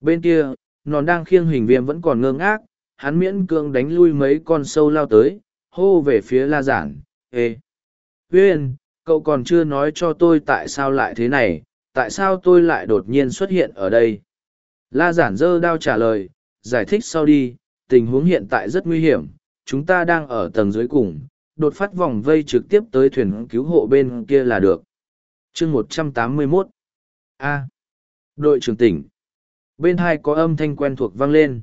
Bên kia, nòn đang khiêng hình viêm vẫn còn ngơ ngác, hắn miễn cưỡng đánh lui mấy con sâu lao tới, hô về phía la giản, ê! Huyên, cậu còn chưa nói cho tôi tại sao lại thế này, tại sao tôi lại đột nhiên xuất hiện ở đây? La giản dơ đao trả lời, giải thích sau đi, tình huống hiện tại rất nguy hiểm, chúng ta đang ở tầng dưới cùng, đột phát vòng vây trực tiếp tới thuyền cứu hộ bên kia là được. chương một trăm tám mươi 181 A. Đội trưởng tỉnh. Bên hai có âm thanh quen thuộc vang lên.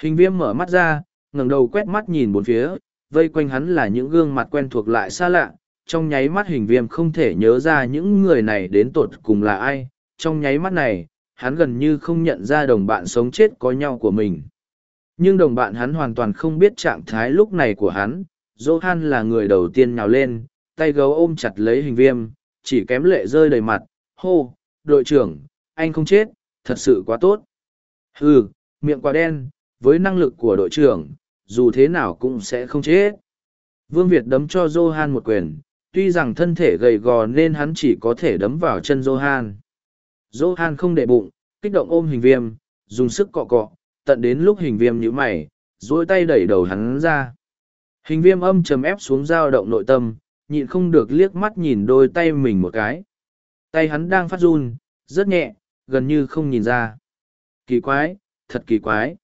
Hình viêm mở mắt ra, ngẩng đầu quét mắt nhìn bốn phía, vây quanh hắn là những gương mặt quen thuộc lại xa lạ. Trong nháy mắt hình viêm không thể nhớ ra những người này đến tột cùng là ai. Trong nháy mắt này, hắn gần như không nhận ra đồng bạn sống chết có nhau của mình. Nhưng đồng bạn hắn hoàn toàn không biết trạng thái lúc này của hắn. Johan là người đầu tiên nhào lên, tay gấu ôm chặt lấy hình viêm, chỉ kém lệ rơi đầy mặt. Hô, đội trưởng, anh không chết, thật sự quá tốt. Hừ, miệng quá đen, với năng lực của đội trưởng, dù thế nào cũng sẽ không chết. Vương Việt đấm cho Johan một quyền, tuy rằng thân thể gầy gò nên hắn chỉ có thể đấm vào chân Johan. Johan không để bụng, kích động ôm hình viêm, dùng sức cọ cọ, tận đến lúc hình viêm nhíu mày, duỗi tay đẩy đầu hắn ra. Hình viêm âm trầm ép xuống dao động nội tâm, nhịn không được liếc mắt nhìn đôi tay mình một cái. Tay hắn đang phát run, rất nhẹ, gần như không nhìn ra. Kỳ quái, thật kỳ quái.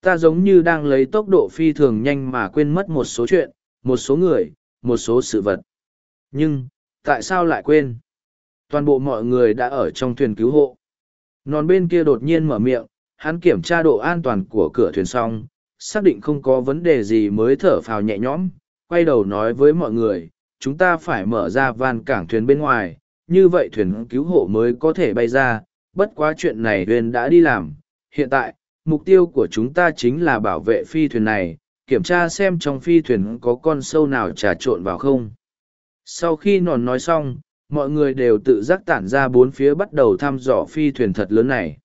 Ta giống như đang lấy tốc độ phi thường nhanh mà quên mất một số chuyện, một số người, một số sự vật. Nhưng, tại sao lại quên? Toàn bộ mọi người đã ở trong thuyền cứu hộ. Non bên kia đột nhiên mở miệng, hắn kiểm tra độ an toàn của cửa thuyền xong, xác định không có vấn đề gì mới thở phào nhẹ nhõm, quay đầu nói với mọi người, chúng ta phải mở ra van cảng thuyền bên ngoài, như vậy thuyền cứu hộ mới có thể bay ra, bất quá chuyện này thuyền đã đi làm. Hiện tại, mục tiêu của chúng ta chính là bảo vệ phi thuyền này, kiểm tra xem trong phi thuyền có con sâu nào trà trộn vào không. Sau khi nòn nói xong, mọi người đều tự giác tản ra bốn phía bắt đầu thăm dò phi thuyền thật lớn này.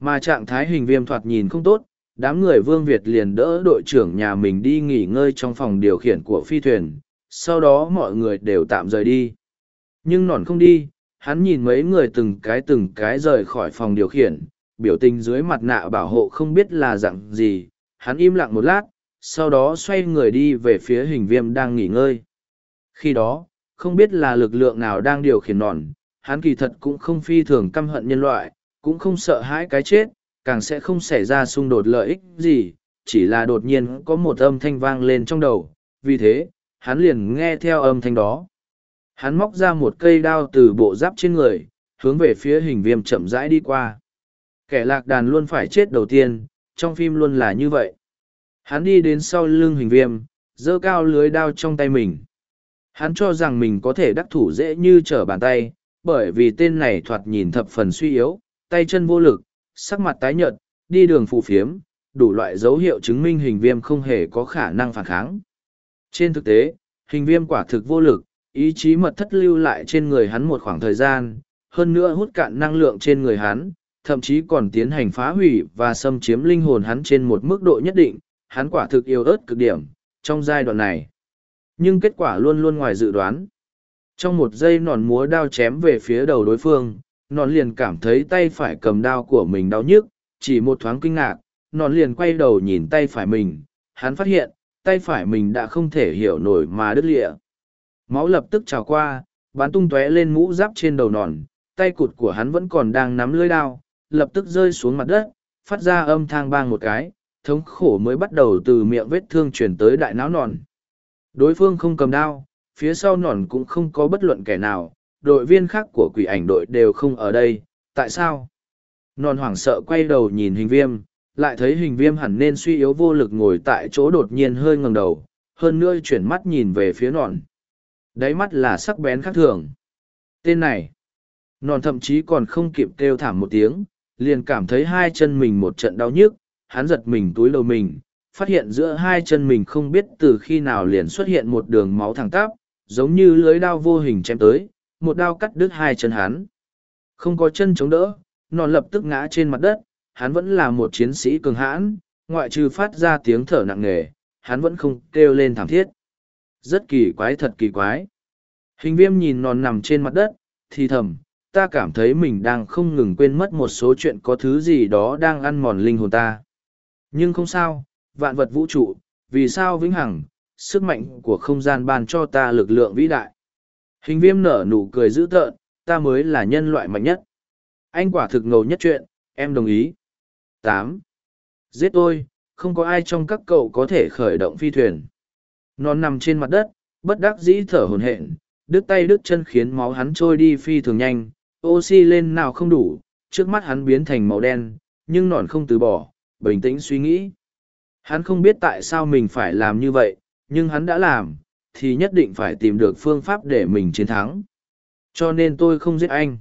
Mà trạng thái hình viêm thoạt nhìn không tốt, đám người Vương Việt liền đỡ đội trưởng nhà mình đi nghỉ ngơi trong phòng điều khiển của phi thuyền, sau đó mọi người đều tạm rời đi. Nhưng nòn không đi, hắn nhìn mấy người từng cái từng cái rời khỏi phòng điều khiển, biểu tình dưới mặt nạ bảo hộ không biết là dạng gì, hắn im lặng một lát, sau đó xoay người đi về phía hình viêm đang nghỉ ngơi. Khi đó, không biết là lực lượng nào đang điều khiển nòn, hắn kỳ thật cũng không phi thường căm hận nhân loại, cũng không sợ hãi cái chết, càng sẽ không xảy ra xung đột lợi ích gì, chỉ là đột nhiên có một âm thanh vang lên trong đầu, vì thế, hắn liền nghe theo âm thanh đó. Hắn móc ra một cây đao từ bộ giáp trên người, hướng về phía hình viêm chậm rãi đi qua. Kẻ lạc đàn luôn phải chết đầu tiên, trong phim luôn là như vậy. Hắn đi đến sau lưng hình viêm, giơ cao lưới đao trong tay mình. Hắn cho rằng mình có thể đắc thủ dễ như trở bàn tay, bởi vì tên này thoạt nhìn thập phần suy yếu, tay chân vô lực, sắc mặt tái nhợt, đi đường phù phiếm, đủ loại dấu hiệu chứng minh hình viêm không hề có khả năng phản kháng. Trên thực tế, hình viêm quả thực vô lực, ý chí mật thất lưu lại trên người hắn một khoảng thời gian, hơn nữa hút cạn năng lượng trên người hắn, thậm chí còn tiến hành phá hủy và xâm chiếm linh hồn hắn trên một mức độ nhất định, hắn quả thực yêu ớt cực điểm, trong giai đoạn này. Nhưng kết quả luôn luôn ngoài dự đoán. Trong một giây nòn múa đao chém về phía đầu đối phương, nòn liền cảm thấy tay phải cầm đao của mình đau nhức, chỉ một thoáng kinh ngạc, nòn liền quay đầu nhìn tay phải mình, hắn phát hiện, tay phải mình đã không thể hiểu nổi mà đứt lịa. Máu lập tức trào qua, bắn tung tóe lên mũ giáp trên đầu nòn, tay cụt của hắn vẫn còn đang nắm lưỡi đao, lập tức rơi xuống mặt đất, phát ra âm thang bang một cái, thống khổ mới bắt đầu từ miệng vết thương chuyển tới đại não nòn. Đối phương không cầm đao, phía sau nòn cũng không có bất luận kẻ nào, đội viên khác của quỷ ảnh đội đều không ở đây, tại sao? Nòn hoảng sợ quay đầu nhìn hình viêm, lại thấy hình viêm hẳn nên suy yếu vô lực ngồi tại chỗ đột nhiên hơi ngẩng đầu, hơn nữa chuyển mắt nhìn về phía nòn. Đáy mắt là sắc bén khác thường. Tên này, nòn thậm chí còn không kịp kêu thảm một tiếng, liền cảm thấy hai chân mình một trận đau nhức, hắn giật mình túi lầu mình, phát hiện giữa hai chân mình không biết từ khi nào liền xuất hiện một đường máu thẳng tắp, giống như lưới đao vô hình chém tới, một đao cắt đứt hai chân hắn. Không có chân chống đỡ, nòn lập tức ngã trên mặt đất, hắn vẫn là một chiến sĩ cường hãn, ngoại trừ phát ra tiếng thở nặng nề, hắn vẫn không kêu lên thảm thiết. Rất kỳ quái thật kỳ quái. Hình viêm nhìn nòn nằm trên mặt đất, thì thầm, ta cảm thấy mình đang không ngừng quên mất một số chuyện có thứ gì đó đang ăn mòn linh hồn ta. Nhưng không sao, vạn vật vũ trụ, vì sao vĩnh hằng, sức mạnh của không gian ban cho ta lực lượng vĩ đại. Hình viêm nở nụ cười dữ tợn, ta mới là nhân loại mạnh nhất. Anh quả thực ngầu nhất chuyện, em đồng ý. tám Giết tôi, không có ai trong các cậu có thể khởi động phi thuyền. Nó nằm trên mặt đất, bất đắc dĩ thở hồn hển, đứt tay đứt chân khiến máu hắn trôi đi phi thường nhanh, oxy lên nào không đủ, trước mắt hắn biến thành màu đen, nhưng nọn không từ bỏ, bình tĩnh suy nghĩ. Hắn không biết tại sao mình phải làm như vậy, nhưng hắn đã làm, thì nhất định phải tìm được phương pháp để mình chiến thắng. Cho nên tôi không giết anh.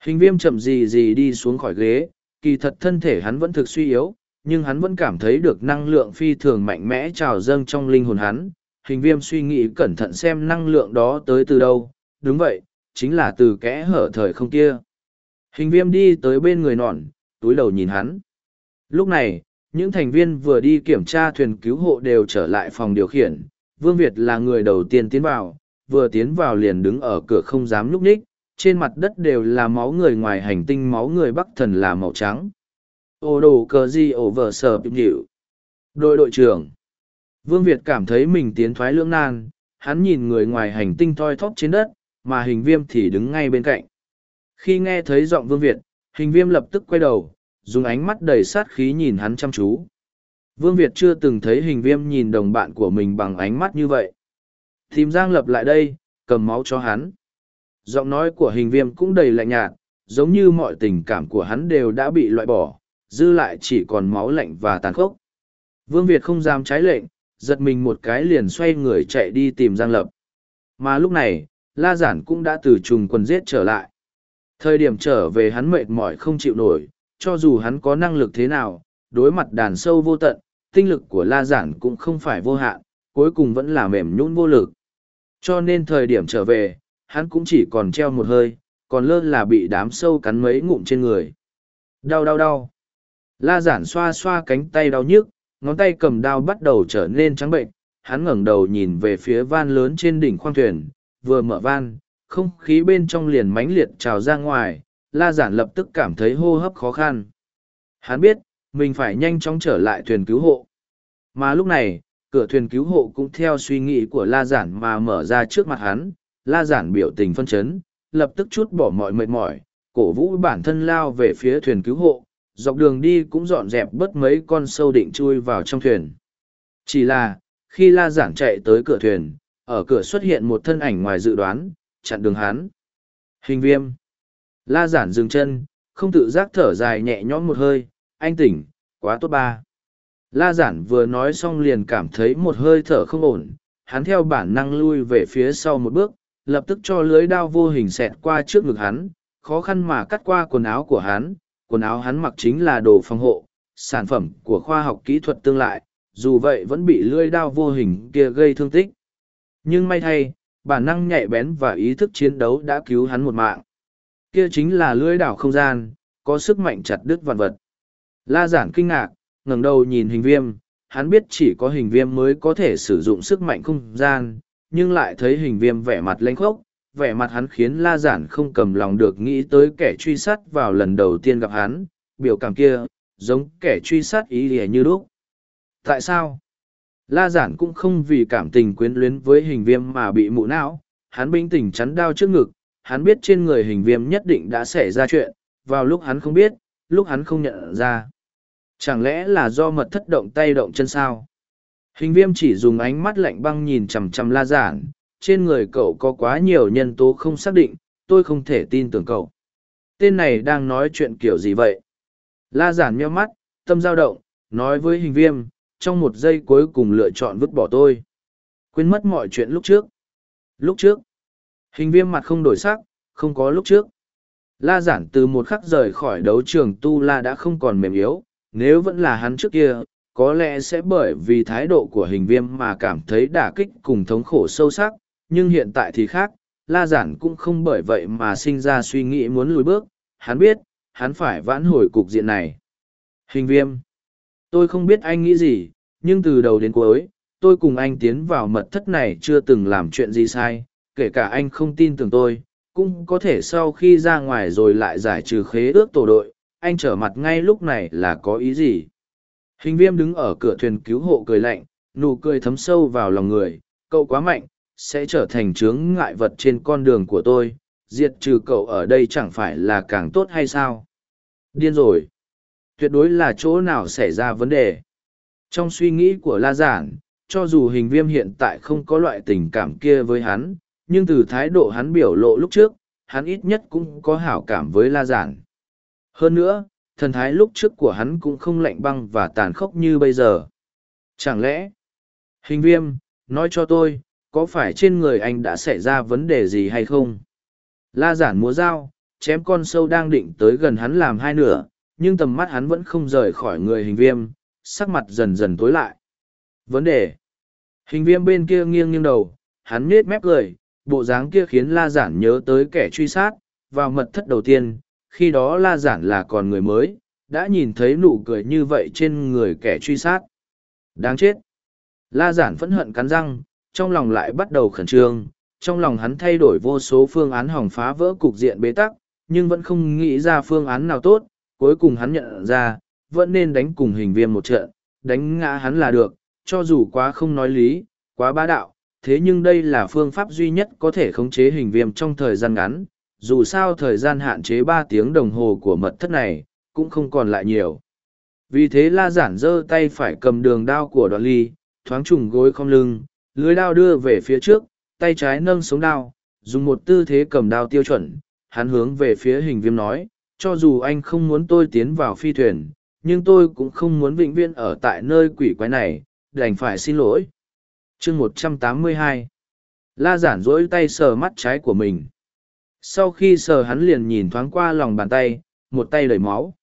Hình viêm chậm gì gì đi xuống khỏi ghế, kỳ thật thân thể hắn vẫn thực suy yếu, nhưng hắn vẫn cảm thấy được năng lượng phi thường mạnh mẽ trào dâng trong linh hồn hắn. Hình viêm suy nghĩ cẩn thận xem năng lượng đó tới từ đâu, đúng vậy, chính là từ kẽ hở thời không kia. Hình viêm đi tới bên người nọn, túi đầu nhìn hắn. Lúc này, những thành viên vừa đi kiểm tra thuyền cứu hộ đều trở lại phòng điều khiển. Vương Việt là người đầu tiên tiến vào, vừa tiến vào liền đứng ở cửa không dám nhúc nhích, trên mặt đất đều là máu người ngoài hành tinh máu người bắc thần là màu trắng. Ô đồ cờ gì ổ vờ sờ bịp nhịu. Đội đội trưởng. Vương Việt cảm thấy mình tiến thoái lưỡng nan, hắn nhìn người ngoài hành tinh thoi thóp trên đất, mà hình viêm thì đứng ngay bên cạnh. Khi nghe thấy giọng Vương Việt, hình viêm lập tức quay đầu, dùng ánh mắt đầy sát khí nhìn hắn chăm chú. Vương Việt chưa từng thấy hình viêm nhìn đồng bạn của mình bằng ánh mắt như vậy. Tìm Giang lập lại đây, cầm máu cho hắn. Giọng nói của hình viêm cũng đầy lạnh nhạt, giống như mọi tình cảm của hắn đều đã bị loại bỏ, dư lại chỉ còn máu lạnh và tàn khốc. Vương Việt không dám trái lệnh, giật mình một cái liền xoay người chạy đi tìm Giang Lập. Mà lúc này, La Giản cũng đã từ trùng quần giết trở lại. Thời điểm trở về hắn mệt mỏi không chịu nổi, cho dù hắn có năng lực thế nào, đối mặt đàn sâu vô tận, tinh lực của La Giản cũng không phải vô hạn, cuối cùng vẫn là mềm nhũn vô lực. Cho nên thời điểm trở về, hắn cũng chỉ còn treo một hơi, còn lơ là bị đám sâu cắn mấy ngụm trên người. Đau đau đau. La giản xoa xoa cánh tay đau nhức, ngón tay cầm đao bắt đầu trở nên trắng bệnh, hắn ngẩng đầu nhìn về phía van lớn trên đỉnh khoang thuyền, vừa mở van, không khí bên trong liền mãnh liệt trào ra ngoài, la giản lập tức cảm thấy hô hấp khó khăn. Hắn biết, mình phải nhanh chóng trở lại thuyền cứu hộ. Mà lúc này, cửa thuyền cứu hộ cũng theo suy nghĩ của la giản mà mở ra trước mặt hắn, la giản biểu tình phân chấn, lập tức chút bỏ mọi mệt mỏi, cổ vũ bản thân lao về phía thuyền cứu hộ, dọc đường đi cũng dọn dẹp bớt mấy con sâu định chui vào trong thuyền. Chỉ là, khi la giản chạy tới cửa thuyền, ở cửa xuất hiện một thân ảnh ngoài dự đoán, chặn đường hắn. Hình viêm. La giản dừng chân, không tự giác thở dài nhẹ nhõm một hơi, anh tỉnh, quá tốt ba. La giản vừa nói xong liền cảm thấy một hơi thở không ổn, hắn theo bản năng lui về phía sau một bước, lập tức cho lưới đao vô hình xẹt qua trước ngực hắn, khó khăn mà cắt qua quần áo của hắn, quần áo hắn mặc chính là đồ phòng hộ, sản phẩm của khoa học kỹ thuật tương lai. dù vậy vẫn bị lưỡi đao vô hình kia gây thương tích. Nhưng may thay, bản năng nhạy bén và ý thức chiến đấu đã cứu hắn một mạng. Kia chính là lưỡi đảo không gian, có sức mạnh chặt đứt vạn vật. La giản kinh ngạc, ngẩng đầu nhìn hình viêm, hắn biết chỉ có hình viêm mới có thể sử dụng sức mạnh không gian, nhưng lại thấy hình viêm vẻ mặt lênh khốc, vẻ mặt hắn khiến la giản không cầm lòng được nghĩ tới kẻ truy sát vào lần đầu tiên gặp hắn, biểu cảm kia, giống kẻ truy sát ý lìa như lúc. Tại sao? La giản cũng không vì cảm tình quyến luyến với hình viêm mà bị mụ não, hắn bình tĩnh chắn đau trước ngực, hắn biết trên người hình viêm nhất định đã xảy ra chuyện, vào lúc hắn không biết, lúc hắn không nhận ra. Chẳng lẽ là do mật thất động tay động chân sao? Hình viêm chỉ dùng ánh mắt lạnh băng nhìn chằm chằm la giản, trên người cậu có quá nhiều nhân tố không xác định, tôi không thể tin tưởng cậu. Tên này đang nói chuyện kiểu gì vậy? La giản nheo mắt, tâm dao động, nói với hình viêm, trong một giây cuối cùng lựa chọn vứt bỏ tôi. Quên mất mọi chuyện lúc trước. Lúc trước, hình viêm mặt không đổi sắc, không có lúc trước. La giản từ một khắc rời khỏi đấu trường Tu La đã không còn mềm yếu, nếu vẫn là hắn trước kia, có lẽ sẽ bởi vì thái độ của hình viêm mà cảm thấy đả kích cùng thống khổ sâu sắc, nhưng hiện tại thì khác, La giản cũng không bởi vậy mà sinh ra suy nghĩ muốn lùi bước, hắn biết, hắn phải vãn hồi cục diện này. Hình viêm. Tôi không biết anh nghĩ gì, nhưng từ đầu đến cuối, tôi cùng anh tiến vào mật thất này chưa từng làm chuyện gì sai, kể cả anh không tin tưởng tôi, cũng có thể sau khi ra ngoài rồi lại giải trừ khế ước tổ đội, anh trở mặt ngay lúc này là có ý gì. Hình viêm đứng ở cửa thuyền cứu hộ cười lạnh, nụ cười thấm sâu vào lòng người, cậu quá mạnh, sẽ trở thành chướng ngại vật trên con đường của tôi, diệt trừ cậu ở đây chẳng phải là càng tốt hay sao? Điên rồi! Tuyệt đối là chỗ nào xảy ra vấn đề. Trong suy nghĩ của La Giản, cho dù hình viêm hiện tại không có loại tình cảm kia với hắn, nhưng từ thái độ hắn biểu lộ lúc trước, hắn ít nhất cũng có hảo cảm với La Giản. Hơn nữa, thần thái lúc trước của hắn cũng không lạnh băng và tàn khốc như bây giờ. Chẳng lẽ, hình viêm, nói cho tôi, có phải trên người anh đã xảy ra vấn đề gì hay không? La giản múa dao, chém con sâu đang định tới gần hắn làm hai nửa, nhưng tầm mắt hắn vẫn không rời khỏi người hình viêm, sắc mặt dần dần tối lại. Vấn đề. Hình viêm bên kia nghiêng nghiêng đầu, hắn nết mép cười, bộ dáng kia khiến la giản nhớ tới kẻ truy sát, vào mật thất đầu tiên, khi đó la giản là còn người mới, đã nhìn thấy nụ cười như vậy trên người kẻ truy sát. Đáng chết. La giản phẫn hận cắn răng, trong lòng lại bắt đầu khẩn trương, trong lòng hắn thay đổi vô số phương án hỏng phá vỡ cục diện bế tắc, nhưng vẫn không nghĩ ra phương án nào tốt, cuối cùng hắn nhận ra, vẫn nên đánh cùng hình viêm một trận, đánh ngã hắn là được, cho dù quá không nói lý, quá bá đạo, thế nhưng đây là phương pháp duy nhất có thể khống chế hình viêm trong thời gian ngắn, dù sao thời gian hạn chế ba tiếng đồng hồ của mật thất này, cũng không còn lại nhiều. Vì thế la giản giơ tay phải cầm đường đao của đoạn ly, thoáng trùng gối không lưng, lưới đao đưa về phía trước, tay trái nâng sống đao, dùng một tư thế cầm đao tiêu chuẩn, hắn hướng về phía hình viêm nói, cho dù anh không muốn tôi tiến vào phi thuyền, nhưng tôi cũng không muốn vĩnh viễn ở tại nơi quỷ quái này, đành phải xin lỗi chương một trăm tám mươi hai La giản rỗi tay sờ mắt trái của mình. Sau khi sờ hắn liền nhìn thoáng qua lòng bàn tay, một tay đầy máu.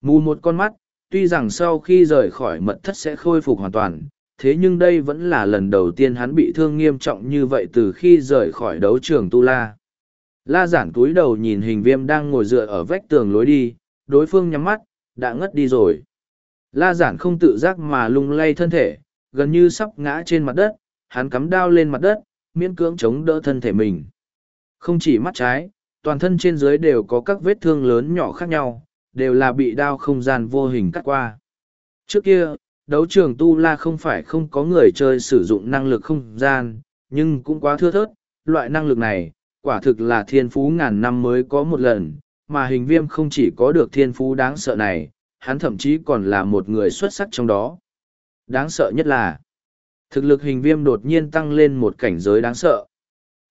Mù một con mắt, tuy rằng sau khi rời khỏi mật thất sẽ khôi phục hoàn toàn, thế nhưng đây vẫn là lần đầu tiên hắn bị thương nghiêm trọng như vậy từ khi rời khỏi đấu trường Tu La. La giản túi đầu nhìn hình viêm đang ngồi dựa ở vách tường lối đi, đối phương nhắm mắt, đã ngất đi rồi. La giản không tự giác mà lung lay thân thể, gần như sắp ngã trên mặt đất, hắn cắm đao lên mặt đất, miễn cưỡng chống đỡ thân thể mình. Không chỉ mắt trái, toàn thân trên dưới đều có các vết thương lớn nhỏ khác nhau, đều là bị đao không gian vô hình cắt qua. Trước kia, đấu trường Tu La không phải không có người chơi sử dụng năng lực không gian, nhưng cũng quá thưa thớt, loại năng lực này, quả thực là thiên phú ngàn năm mới có một lần, mà hình viêm không chỉ có được thiên phú đáng sợ này, hắn thậm chí còn là một người xuất sắc trong đó. Đáng sợ nhất là, thực lực hình viêm đột nhiên tăng lên một cảnh giới đáng sợ.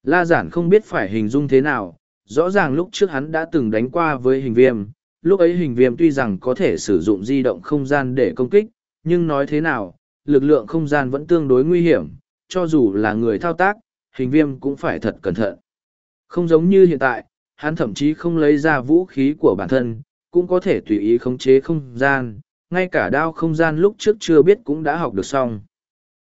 La giản không biết phải hình dung thế nào, rõ ràng lúc trước hắn đã từng đánh qua với hình viêm, lúc ấy hình viêm tuy rằng có thể sử dụng di động không gian để công kích, nhưng nói thế nào, lực lượng không gian vẫn tương đối nguy hiểm, cho dù là người thao tác, hình viêm cũng phải thật cẩn thận. Không giống như hiện tại, hắn thậm chí không lấy ra vũ khí của bản thân, cũng có thể tùy ý khống chế không gian, ngay cả đao không gian lúc trước chưa biết cũng đã học được xong.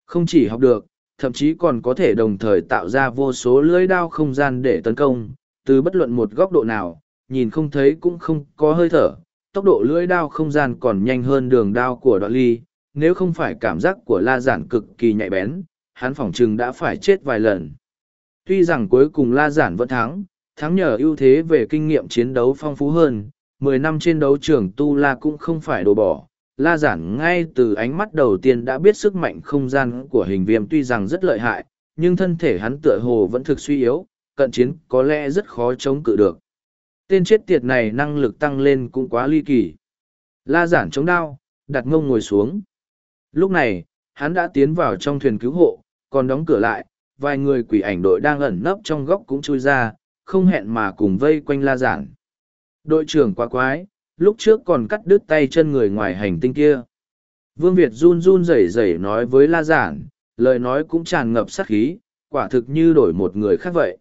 Không chỉ học được, thậm chí còn có thể đồng thời tạo ra vô số lưỡi đao không gian để tấn công, từ bất luận một góc độ nào, nhìn không thấy cũng không có hơi thở, tốc độ lưỡi đao không gian còn nhanh hơn đường đao của đoạn ly, nếu không phải cảm giác của la giản cực kỳ nhạy bén, hắn phỏng chừng đã phải chết vài lần. Tuy rằng cuối cùng la giản vẫn thắng, thắng nhờ ưu thế về kinh nghiệm chiến đấu phong phú hơn, mười năm trên đấu trường tu la cũng không phải đồ bỏ. La giản ngay từ ánh mắt đầu tiên đã biết sức mạnh không gian của hình viêm tuy rằng rất lợi hại, nhưng thân thể hắn tựa hồ vẫn thực suy yếu, cận chiến có lẽ rất khó chống cự được. Tên chết tiệt này năng lực tăng lên cũng quá ly kỳ. La giản chống đao, đặt ngông ngồi xuống. Lúc này, hắn đã tiến vào trong thuyền cứu hộ, còn đóng cửa lại, vài người quỷ ảnh đội đang ẩn nấp trong góc cũng chui ra, không hẹn mà cùng vây quanh la giản. Đội trưởng quá quái, lúc trước còn cắt đứt tay chân người ngoài hành tinh kia. Vương Việt run run rẩy rẩy nói với la giản, lời nói cũng tràn ngập sát khí, quả thực như đổi một người khác vậy.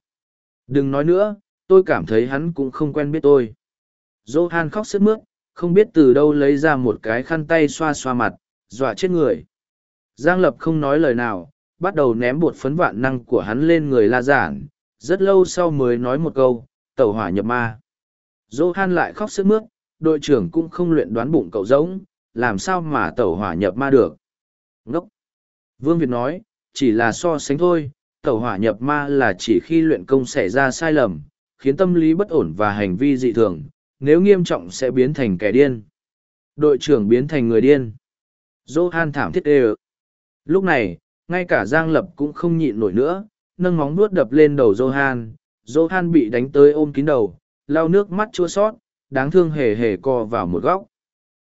Đừng nói nữa, tôi cảm thấy hắn cũng không quen biết tôi. Johan khóc sướt mướt, không biết từ đâu lấy ra một cái khăn tay xoa xoa mặt, dọa chết người. Giang Lập không nói lời nào, bắt đầu ném bột phấn vạn năng của hắn lên người la giản, rất lâu sau mới nói một câu, tẩu hỏa nhập ma. Johan lại khóc sướt mướt, đội trưởng cũng không luyện đoán bụng cậu giống, làm sao mà tẩu hỏa nhập ma được. Ngốc! Vương Việt nói, chỉ là so sánh thôi, tẩu hỏa nhập ma là chỉ khi luyện công xảy ra sai lầm, khiến tâm lý bất ổn và hành vi dị thường, nếu nghiêm trọng sẽ biến thành kẻ điên. Đội trưởng biến thành người điên. Johan thảm thiết đê Lúc này, ngay cả Giang Lập cũng không nhịn nổi nữa, nâng móng nuốt đập lên đầu Johan. Johan bị đánh tới ôm kín đầu, lau nước mắt chua sót, đáng thương hề hề co vào một góc.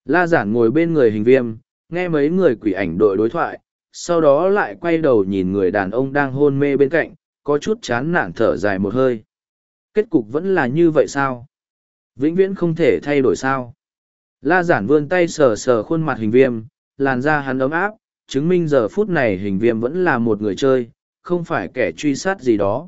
La giản ngồi bên người hình viêm, nghe mấy người quỷ ảnh đội đối thoại, sau đó lại quay đầu nhìn người đàn ông đang hôn mê bên cạnh, có chút chán nản thở dài một hơi. Kết cục vẫn là như vậy sao? Vĩnh viễn không thể thay đổi sao? La giản vươn tay sờ sờ khuôn mặt hình viêm, làn da hắn ấm áp, chứng minh giờ phút này hình viêm vẫn là một người chơi, không phải kẻ truy sát gì đó.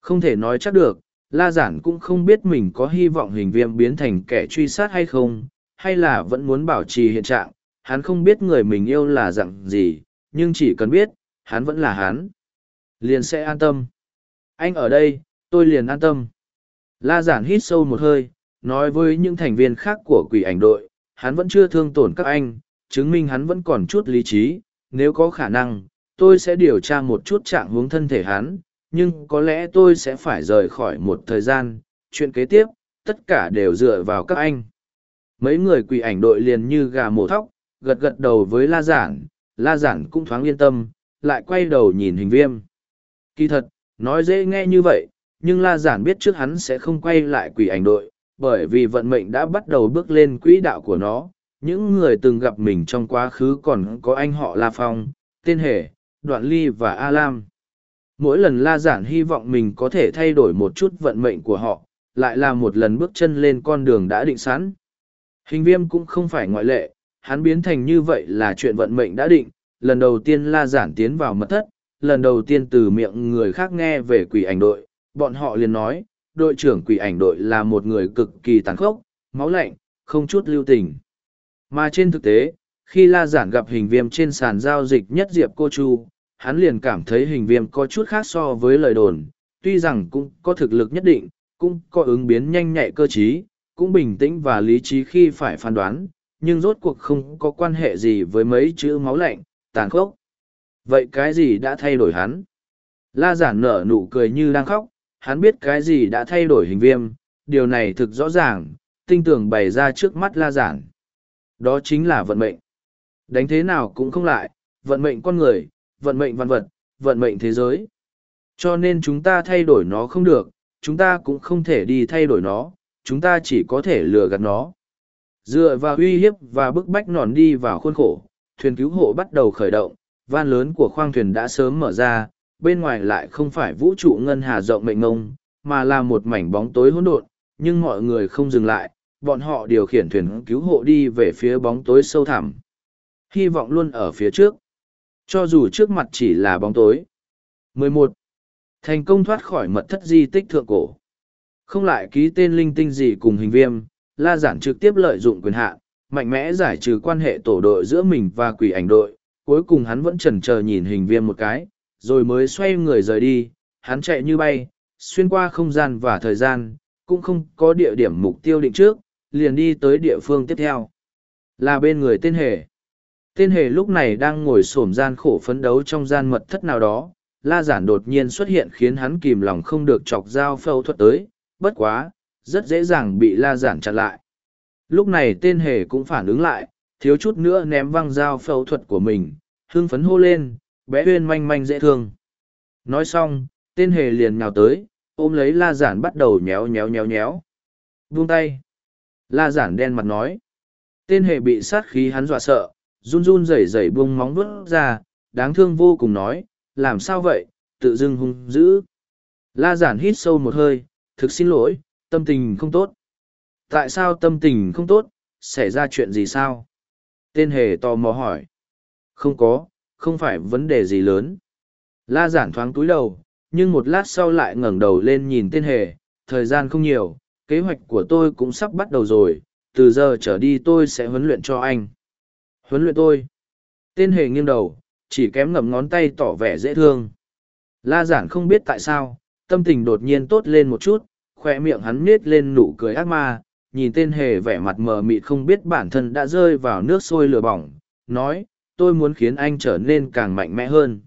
Không thể nói chắc được, La Giản cũng không biết mình có hy vọng hình viêm biến thành kẻ truy sát hay không, hay là vẫn muốn bảo trì hiện trạng, hắn không biết người mình yêu là dạng gì, nhưng chỉ cần biết, hắn vẫn là hắn. Liền sẽ an tâm. Anh ở đây, tôi liền an tâm. La Giản hít sâu một hơi, nói với những thành viên khác của quỷ ảnh đội, hắn vẫn chưa thương tổn các anh, chứng minh hắn vẫn còn chút lý trí, nếu có khả năng, tôi sẽ điều tra một chút trạng hướng thân thể hắn, nhưng có lẽ tôi sẽ phải rời khỏi một thời gian, chuyện kế tiếp, tất cả đều dựa vào các anh. Mấy người quỷ ảnh đội liền như gà mổ thóc, gật gật đầu với La Giản, La Giản cũng thoáng yên tâm, lại quay đầu nhìn hình viêm. Kỳ thật, nói dễ nghe như vậy, nhưng La Giản biết trước hắn sẽ không quay lại quỷ ảnh đội, bởi vì vận mệnh đã bắt đầu bước lên quỹ đạo của nó, những người từng gặp mình trong quá khứ còn có anh họ La Phong, tên Hề, Đoạn Ly và A Lam. Mỗi lần La Giản hy vọng mình có thể thay đổi một chút vận mệnh của họ, lại là một lần bước chân lên con đường đã định sẵn. Hình viêm cũng không phải ngoại lệ, hắn biến thành như vậy là chuyện vận mệnh đã định. Lần đầu tiên La Giản tiến vào mật thất, lần đầu tiên từ miệng người khác nghe về quỷ ảnh đội, bọn họ liền nói, đội trưởng quỷ ảnh đội là một người cực kỳ tàn khốc, máu lạnh, không chút lưu tình. Mà trên thực tế, khi La Giản gặp hình viêm trên sàn giao dịch nhất Diệp Cô Chu, hắn liền cảm thấy hình viêm có chút khác so với lời đồn, tuy rằng cũng có thực lực nhất định, cũng có ứng biến nhanh nhạy cơ trí, cũng bình tĩnh và lý trí khi phải phán đoán, nhưng rốt cuộc không có quan hệ gì với mấy chữ máu lạnh, tàn khốc. Vậy cái gì đã thay đổi hắn? La giản nở nụ cười như đang khóc, hắn biết cái gì đã thay đổi hình viêm, điều này thực rõ ràng, tinh tường bày ra trước mắt la giản. Đó chính là vận mệnh. Đánh thế nào cũng không lại, vận mệnh con người, vận mệnh văn vật, vận mệnh thế giới. Cho nên chúng ta thay đổi nó không được, chúng ta cũng không thể đi thay đổi nó, chúng ta chỉ có thể lừa gạt nó. Dựa vào uy hiếp và bức bách nòn đi vào khuôn khổ, thuyền cứu hộ bắt đầu khởi động, van lớn của khoang thuyền đã sớm mở ra, bên ngoài lại không phải vũ trụ ngân hà rộng mệnh ngông, mà là một mảnh bóng tối hỗn độn, nhưng mọi người không dừng lại, bọn họ điều khiển thuyền cứu hộ đi về phía bóng tối sâu thẳm. Hy vọng luôn ở phía trước. Cho dù trước mặt chỉ là bóng tối. 11. Thành công thoát khỏi mật thất di tích thượng cổ. Không lại ký tên linh tinh gì cùng hình viêm, La Giản trực tiếp lợi dụng quyền hạn, mạnh mẽ giải trừ quan hệ tổ đội giữa mình và quỷ ảnh đội. Cuối cùng hắn vẫn chần chờ nhìn hình viêm một cái, rồi mới xoay người rời đi. Hắn chạy như bay, xuyên qua không gian và thời gian, cũng không có địa điểm mục tiêu định trước, liền đi tới địa phương tiếp theo. Là bên người tên hề. Tên hề lúc này đang ngồi xổm gian khổ phấn đấu trong gian mật thất nào đó, la giản đột nhiên xuất hiện khiến hắn kìm lòng không được chọc dao phẫu thuật tới, bất quá, rất dễ dàng bị la giản chặn lại. Lúc này tên hề cũng phản ứng lại, thiếu chút nữa ném văng dao phẫu thuật của mình, hưng phấn hô lên, bé huyên manh manh dễ thương. Nói xong, tên hề liền nhào tới, ôm lấy la giản bắt đầu nhéo nhéo nhéo nhéo. Vung tay. La giản đen mặt nói. Tên hề bị sát khí hắn dọa sợ, run run rẩy rẩy buông móng vuốt ra, đáng thương vô cùng nói, làm sao vậy, tự dưng hung dữ. La giản hít sâu một hơi, thực xin lỗi, tâm tình không tốt. Tại sao tâm tình không tốt, xảy ra chuyện gì sao? Tên hề tò mò hỏi. Không có, không phải vấn đề gì lớn. La giản thoáng túi đầu, nhưng một lát sau lại ngẩng đầu lên nhìn tên hề, thời gian không nhiều, kế hoạch của tôi cũng sắp bắt đầu rồi, từ giờ trở đi tôi sẽ huấn luyện cho anh. Huấn luyện tôi. Tên hề nghiêng đầu, chỉ kém ngậm ngón tay tỏ vẻ dễ thương. La giản không biết tại sao, tâm tình đột nhiên tốt lên một chút, khoe miệng hắn nết lên nụ cười ác ma, nhìn tên hề vẻ mặt mờ mịt không biết bản thân đã rơi vào nước sôi lửa bỏng, nói, tôi muốn khiến anh trở nên càng mạnh mẽ hơn.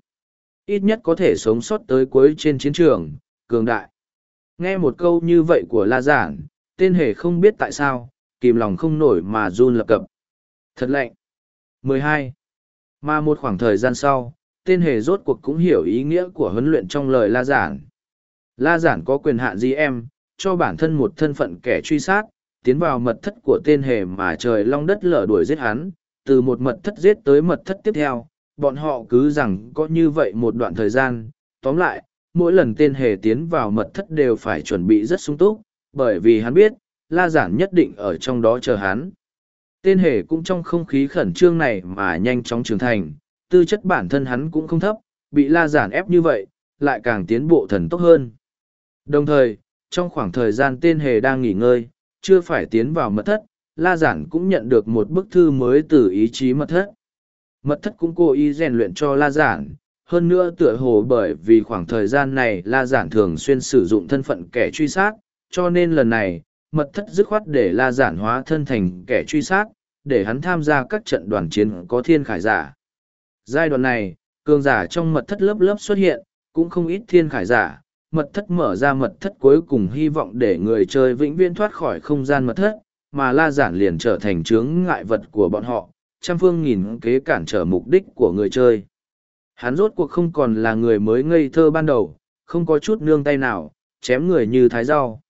Ít nhất có thể sống sót tới cuối trên chiến trường, cường đại. Nghe một câu như vậy của La Giản, tên hề không biết tại sao, kìm lòng không nổi mà run lập cập. Thật lạnh. 12. Mà một khoảng thời gian sau, tên hề rốt cuộc cũng hiểu ý nghĩa của huấn luyện trong lời La Giản. La Giản có quyền hạn gì em, cho bản thân một thân phận kẻ truy sát, tiến vào mật thất của tên hề mà trời long đất lở đuổi giết hắn, từ một mật thất giết tới mật thất tiếp theo, bọn họ cứ rằng có như vậy một đoạn thời gian. Tóm lại, mỗi lần tên hề tiến vào mật thất đều phải chuẩn bị rất sung túc, bởi vì hắn biết, La Giản nhất định ở trong đó chờ hắn. Tên hề cũng trong không khí khẩn trương này mà nhanh chóng trưởng thành, tư chất bản thân hắn cũng không thấp, bị La Giản ép như vậy, lại càng tiến bộ thần tốc hơn. Đồng thời, trong khoảng thời gian tên hề đang nghỉ ngơi, chưa phải tiến vào mật thất, La Giản cũng nhận được một bức thư mới từ ý chí mật thất. Mật thất cũng cố ý rèn luyện cho La Giản, hơn nữa tựa hồ bởi vì khoảng thời gian này La Giản thường xuyên sử dụng thân phận kẻ truy sát, cho nên lần này, mật thất dứt khoát để La Giản hóa thân thành kẻ truy sát, để hắn tham gia các trận đoàn chiến có thiên khải giả. Giai đoạn này, cường giả trong mật thất lớp lớp xuất hiện, cũng không ít thiên khải giả, mật thất mở ra mật thất cuối cùng hy vọng để người chơi vĩnh viễn thoát khỏi không gian mật thất, mà La Giản liền trở thành chướng ngại vật của bọn họ, trăm phương nghìn kế cản trở mục đích của người chơi. Hắn rốt cuộc không còn là người mới ngây thơ ban đầu, không có chút nương tay nào, chém người như thái rau.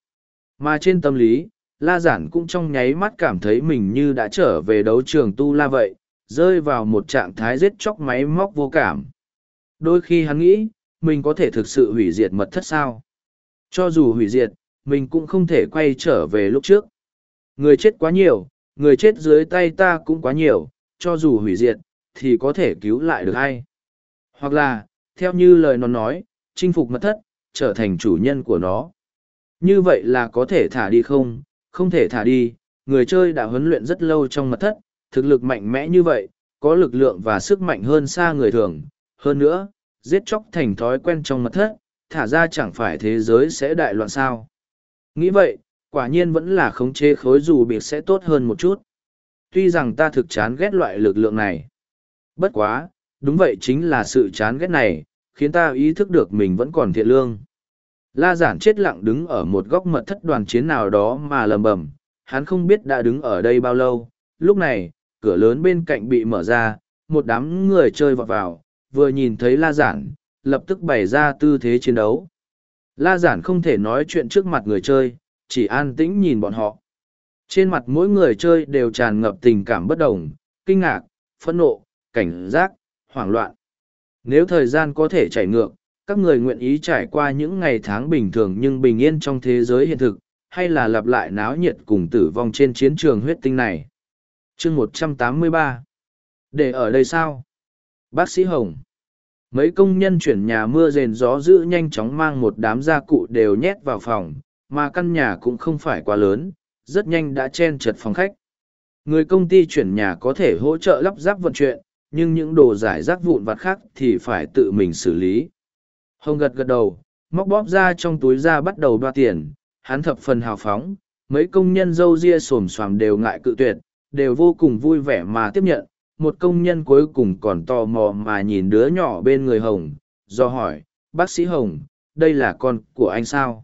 Mà trên tâm lý, La Giản cũng trong nháy mắt cảm thấy mình như đã trở về đấu trường tu la vậy, rơi vào một trạng thái giết chóc máy móc vô cảm. Đôi khi hắn nghĩ, mình có thể thực sự hủy diệt mật thất sao. Cho dù hủy diệt, mình cũng không thể quay trở về lúc trước. Người chết quá nhiều, người chết dưới tay ta cũng quá nhiều, cho dù hủy diệt, thì có thể cứu lại được ai. Hoặc là, theo như lời nó nói, chinh phục mật thất, trở thành chủ nhân của nó. Như vậy là có thể thả đi không? Không thể thả đi, người chơi đã huấn luyện rất lâu trong mật thất, thực lực mạnh mẽ như vậy, có lực lượng và sức mạnh hơn xa người thường. Hơn nữa, giết chóc thành thói quen trong mật thất, thả ra chẳng phải thế giới sẽ đại loạn sao. Nghĩ vậy, quả nhiên vẫn là khống chế khối dù biệt sẽ tốt hơn một chút. Tuy rằng ta thực chán ghét loại lực lượng này. Bất quá, đúng vậy chính là sự chán ghét này, khiến ta ý thức được mình vẫn còn thiện lương. La giản chết lặng đứng ở một góc mật thất đoàn chiến nào đó mà lầm bầm, hắn không biết đã đứng ở đây bao lâu. Lúc này, cửa lớn bên cạnh bị mở ra, một đám người chơi vọt vào, vừa nhìn thấy la giản, lập tức bày ra tư thế chiến đấu. La giản không thể nói chuyện trước mặt người chơi, chỉ an tĩnh nhìn bọn họ. Trên mặt mỗi người chơi đều tràn ngập tình cảm bất đồng, kinh ngạc, phẫn nộ, cảnh giác, hoảng loạn. Nếu thời gian có thể chảy ngược, các người nguyện ý trải qua những ngày tháng bình thường nhưng bình yên trong thế giới hiện thực, hay là lặp lại náo nhiệt cùng tử vong trên chiến trường huyết tinh này. chương một trăm tám mươi ba Để ở đây sao? Bác sĩ Hồng Mấy công nhân chuyển nhà mưa rền gió giữ nhanh chóng mang một đám gia cụ đều nhét vào phòng, mà căn nhà cũng không phải quá lớn, rất nhanh đã chen chật phòng khách. Người công ty chuyển nhà có thể hỗ trợ lắp ráp vận chuyện, nhưng những đồ giải rác vụn vặt khác thì phải tự mình xử lý. Hồng gật gật đầu, móc bóp ra trong túi ra bắt đầu đoạt tiền, hắn thập phần hào phóng, mấy công nhân dâu ria xồm xoàm đều ngại cự tuyệt, đều vô cùng vui vẻ mà tiếp nhận. Một công nhân cuối cùng còn tò mò mà nhìn đứa nhỏ bên người Hồng, do hỏi, bác sĩ Hồng, đây là con của anh sao?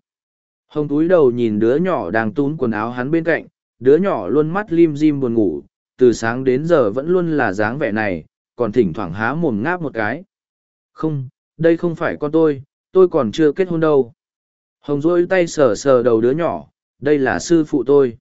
Hồng túi đầu nhìn đứa nhỏ đang tún quần áo hắn bên cạnh, đứa nhỏ luôn mắt lim dim buồn ngủ, từ sáng đến giờ vẫn luôn là dáng vẻ này, còn thỉnh thoảng há mồm ngáp một cái. Không, đây không phải con tôi, tôi còn chưa kết hôn đâu. Hồng rôi tay sờ sờ đầu đứa nhỏ, đây là sư phụ tôi.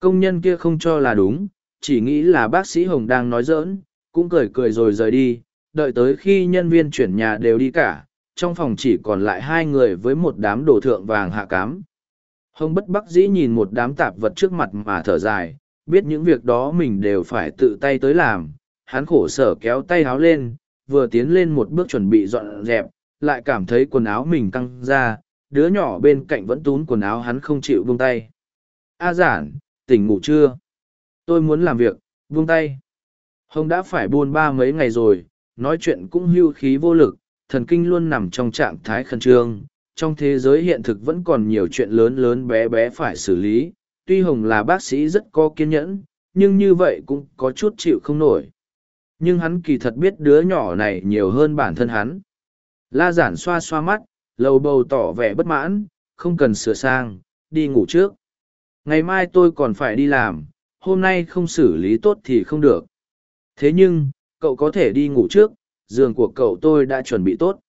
Công nhân kia không cho là đúng, chỉ nghĩ là bác sĩ Hồng đang nói dỡn cũng cười cười rồi rời đi, đợi tới khi nhân viên chuyển nhà đều đi cả, trong phòng chỉ còn lại hai người với một đám đồ thượng vàng hạ cám. Hồng bất bắc dĩ nhìn một đám tạp vật trước mặt mà thở dài, biết những việc đó mình đều phải tự tay tới làm, hắn khổ sở kéo tay áo lên, vừa tiến lên một bước chuẩn bị dọn dẹp, lại cảm thấy quần áo mình căng ra, đứa nhỏ bên cạnh vẫn tún quần áo hắn không chịu buông tay. A giản, tỉnh ngủ chưa? Tôi muốn làm việc, buông tay. Hồng đã phải buôn ba mấy ngày rồi, nói chuyện cũng hưu khí vô lực, thần kinh luôn nằm trong trạng thái khẩn trương. Trong thế giới hiện thực vẫn còn nhiều chuyện lớn lớn bé bé phải xử lý. Tuy Hồng là bác sĩ rất có kiên nhẫn, nhưng như vậy cũng có chút chịu không nổi. Nhưng hắn kỳ thật biết đứa nhỏ này nhiều hơn bản thân hắn. La giản xoa xoa mắt, lầu bầu tỏ vẻ bất mãn, không cần sửa sang, đi ngủ trước. Ngày mai tôi còn phải đi làm, hôm nay không xử lý tốt thì không được. Thế nhưng, cậu có thể đi ngủ trước, giường của cậu tôi đã chuẩn bị tốt.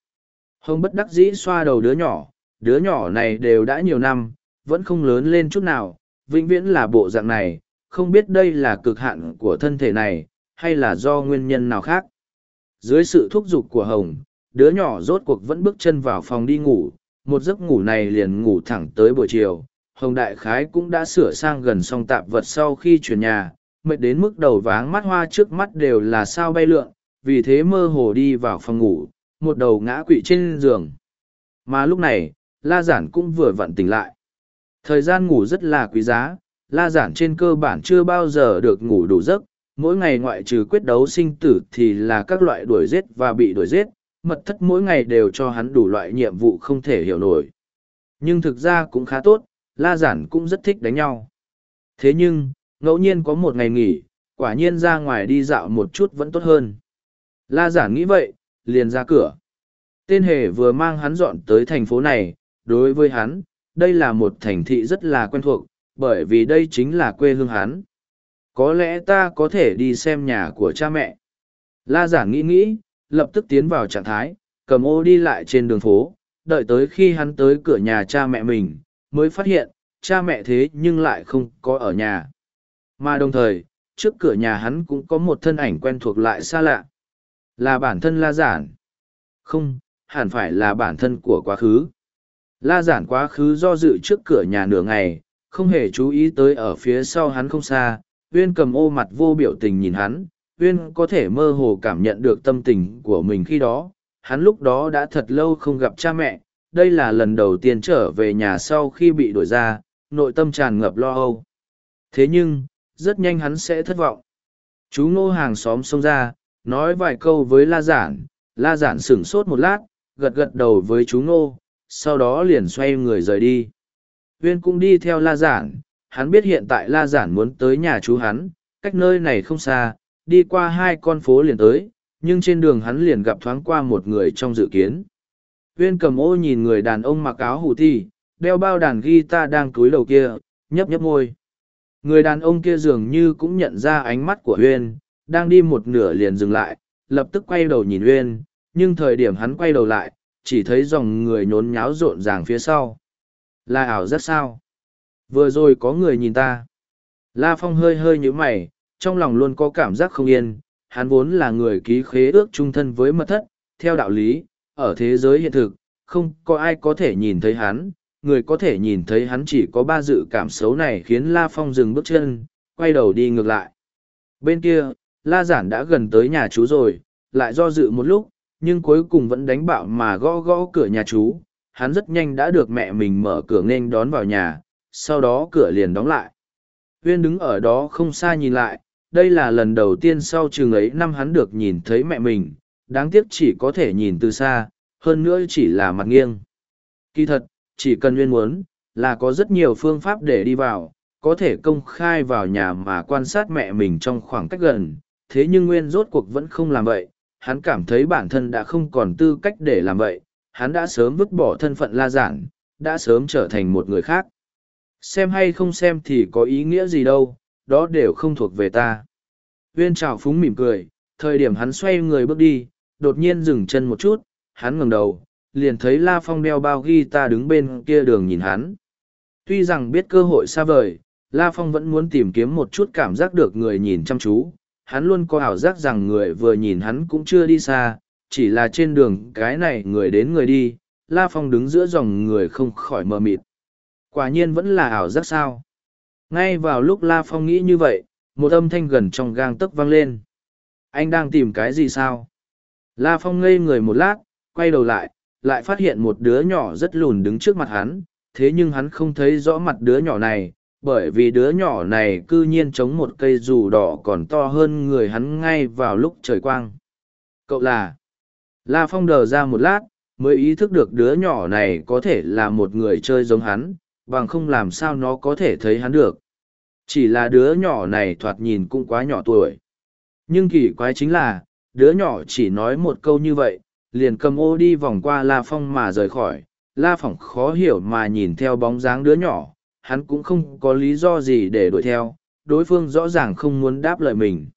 Hồng bất đắc dĩ xoa đầu đứa nhỏ, đứa nhỏ này đều đã nhiều năm, vẫn không lớn lên chút nào, vĩnh viễn là bộ dạng này, không biết đây là cực hạn của thân thể này, hay là do nguyên nhân nào khác. Dưới sự thúc giục của Hồng, đứa nhỏ rốt cuộc vẫn bước chân vào phòng đi ngủ, một giấc ngủ này liền ngủ thẳng tới buổi chiều. Hồng Đại Khái cũng đã sửa sang gần xong tạp vật sau khi chuyển nhà, mệt đến mức đầu váng mắt hoa trước mắt đều là sao bay lượn, vì thế mơ hồ đi vào phòng ngủ, một đầu ngã quỵ trên giường. Mà lúc này, La Giản cũng vừa vặn tỉnh lại. Thời gian ngủ rất là quý giá, La Giản trên cơ bản chưa bao giờ được ngủ đủ giấc, mỗi ngày ngoại trừ quyết đấu sinh tử thì là các loại đuổi giết và bị đuổi giết, mật thất mỗi ngày đều cho hắn đủ loại nhiệm vụ không thể hiểu nổi. Nhưng thực ra cũng khá tốt, La Giản cũng rất thích đánh nhau. Thế nhưng, ngẫu nhiên có một ngày nghỉ, quả nhiên ra ngoài đi dạo một chút vẫn tốt hơn. La Giản nghĩ vậy, liền ra cửa. Tên hề vừa mang hắn dọn tới thành phố này, đối với hắn, đây là một thành thị rất là quen thuộc, bởi vì đây chính là quê hương hắn có lẽ ta có thể đi xem nhà của cha mẹ. La giản nghĩ nghĩ, lập tức tiến vào trạng thái, cầm ô đi lại trên đường phố, đợi tới khi hắn tới cửa nhà cha mẹ mình, mới phát hiện, cha mẹ thế nhưng lại không có ở nhà. Mà đồng thời, trước cửa nhà hắn cũng có một thân ảnh quen thuộc lại xa lạ. Là bản thân la giản. Không, hẳn phải là bản thân của quá khứ. La giản quá khứ do dự trước cửa nhà nửa ngày, không hề chú ý tới ở phía sau hắn không xa Uyên cầm ô mặt vô biểu tình nhìn hắn, Uyên có thể mơ hồ cảm nhận được tâm tình của mình khi đó. Hắn lúc đó đã thật lâu không gặp cha mẹ, đây là lần đầu tiên trở về nhà sau khi bị đuổi ra, nội tâm tràn ngập lo âu. Thế nhưng, rất nhanh hắn sẽ thất vọng. Chú ngô hàng xóm xông ra, nói vài câu với La Giản, La Giản sửng sốt một lát, gật gật đầu với chú ngô, sau đó liền xoay người rời đi. uyên cũng đi theo la giản, hắn biết hiện tại la giản muốn tới nhà chú hắn, cách nơi này không xa, đi qua hai con phố liền tới, nhưng trên đường hắn liền gặp thoáng qua một người trong dự kiến. Huyên cầm ô nhìn người đàn ông mặc áo hủ thi, đeo bao đàn guitar đang túi đầu kia, nhấp nhấp môi. Người đàn ông kia dường như cũng nhận ra ánh mắt của Huyên, đang đi một nửa liền dừng lại, lập tức quay đầu nhìn Huyên, nhưng thời điểm hắn quay đầu lại, chỉ thấy dòng người nhốn nháo rộn ràng phía sau. Là ảo rất sao? Vừa rồi có người nhìn ta. La Phong hơi hơi như mày, trong lòng luôn có cảm giác không yên, hắn vốn là người ký khế ước trung thân với mật thất, theo đạo lý, ở thế giới hiện thực, không có ai có thể nhìn thấy hắn, người có thể nhìn thấy hắn chỉ có ba dự cảm xấu này khiến La Phong dừng bước chân, quay đầu đi ngược lại. Bên kia, La Giản đã gần tới nhà chú rồi, lại do dự một lúc, nhưng cuối cùng vẫn đánh bạo mà gõ gõ cửa nhà chú. Hắn rất nhanh đã được mẹ mình mở cửa nên đón vào nhà, sau đó cửa liền đóng lại. Huyên đứng ở đó không xa nhìn lại, đây là lần đầu tiên sau trường ấy năm hắn được nhìn thấy mẹ mình, đáng tiếc chỉ có thể nhìn từ xa, hơn nữa chỉ là mặt nghiêng. Kỳ thật, chỉ cần Huyên muốn, là có rất nhiều phương pháp để đi vào, có thể công khai vào nhà mà quan sát mẹ mình trong khoảng cách gần, thế nhưng Nguyên rốt cuộc vẫn không làm vậy, hắn cảm thấy bản thân đã không còn tư cách để làm vậy, hắn đã sớm vứt bỏ thân phận la giản, đã sớm trở thành một người khác. Xem hay không xem thì có ý nghĩa gì đâu, đó đều không thuộc về ta. Viên trào phúng mỉm cười, thời điểm hắn xoay người bước đi, đột nhiên dừng chân một chút, hắn ngẩng đầu, liền thấy La Phong đeo bao ghi ta đứng bên kia đường nhìn hắn. Tuy rằng biết cơ hội xa vời, La Phong vẫn muốn tìm kiếm một chút cảm giác được người nhìn chăm chú, hắn luôn có ảo giác rằng người vừa nhìn hắn cũng chưa đi xa, chỉ là trên đường cái này người đến người đi, La Phong đứng giữa dòng người không khỏi mờ mịt. Quả nhiên vẫn là ảo giác sao. Ngay vào lúc La Phong nghĩ như vậy, một âm thanh gần trong gang tấc vang lên. Anh đang tìm cái gì sao? La Phong ngây người một lát, quay đầu lại, lại phát hiện một đứa nhỏ rất lùn đứng trước mặt hắn, thế nhưng hắn không thấy rõ mặt đứa nhỏ này, bởi vì đứa nhỏ này cư nhiên chống một cây dù đỏ còn to hơn người hắn ngay vào lúc trời quang. Cậu là... La Phong đờ ra một lát, mới ý thức được đứa nhỏ này có thể là một người chơi giống hắn, bằng không làm sao nó có thể thấy hắn được. Chỉ là đứa nhỏ này thoạt nhìn cũng quá nhỏ tuổi. Nhưng kỳ quái chính là, đứa nhỏ chỉ nói một câu như vậy, liền cầm ô đi vòng qua La Phong mà rời khỏi. La Phong khó hiểu mà nhìn theo bóng dáng đứa nhỏ, hắn cũng không có lý do gì để đuổi theo, đối phương rõ ràng không muốn đáp lời mình.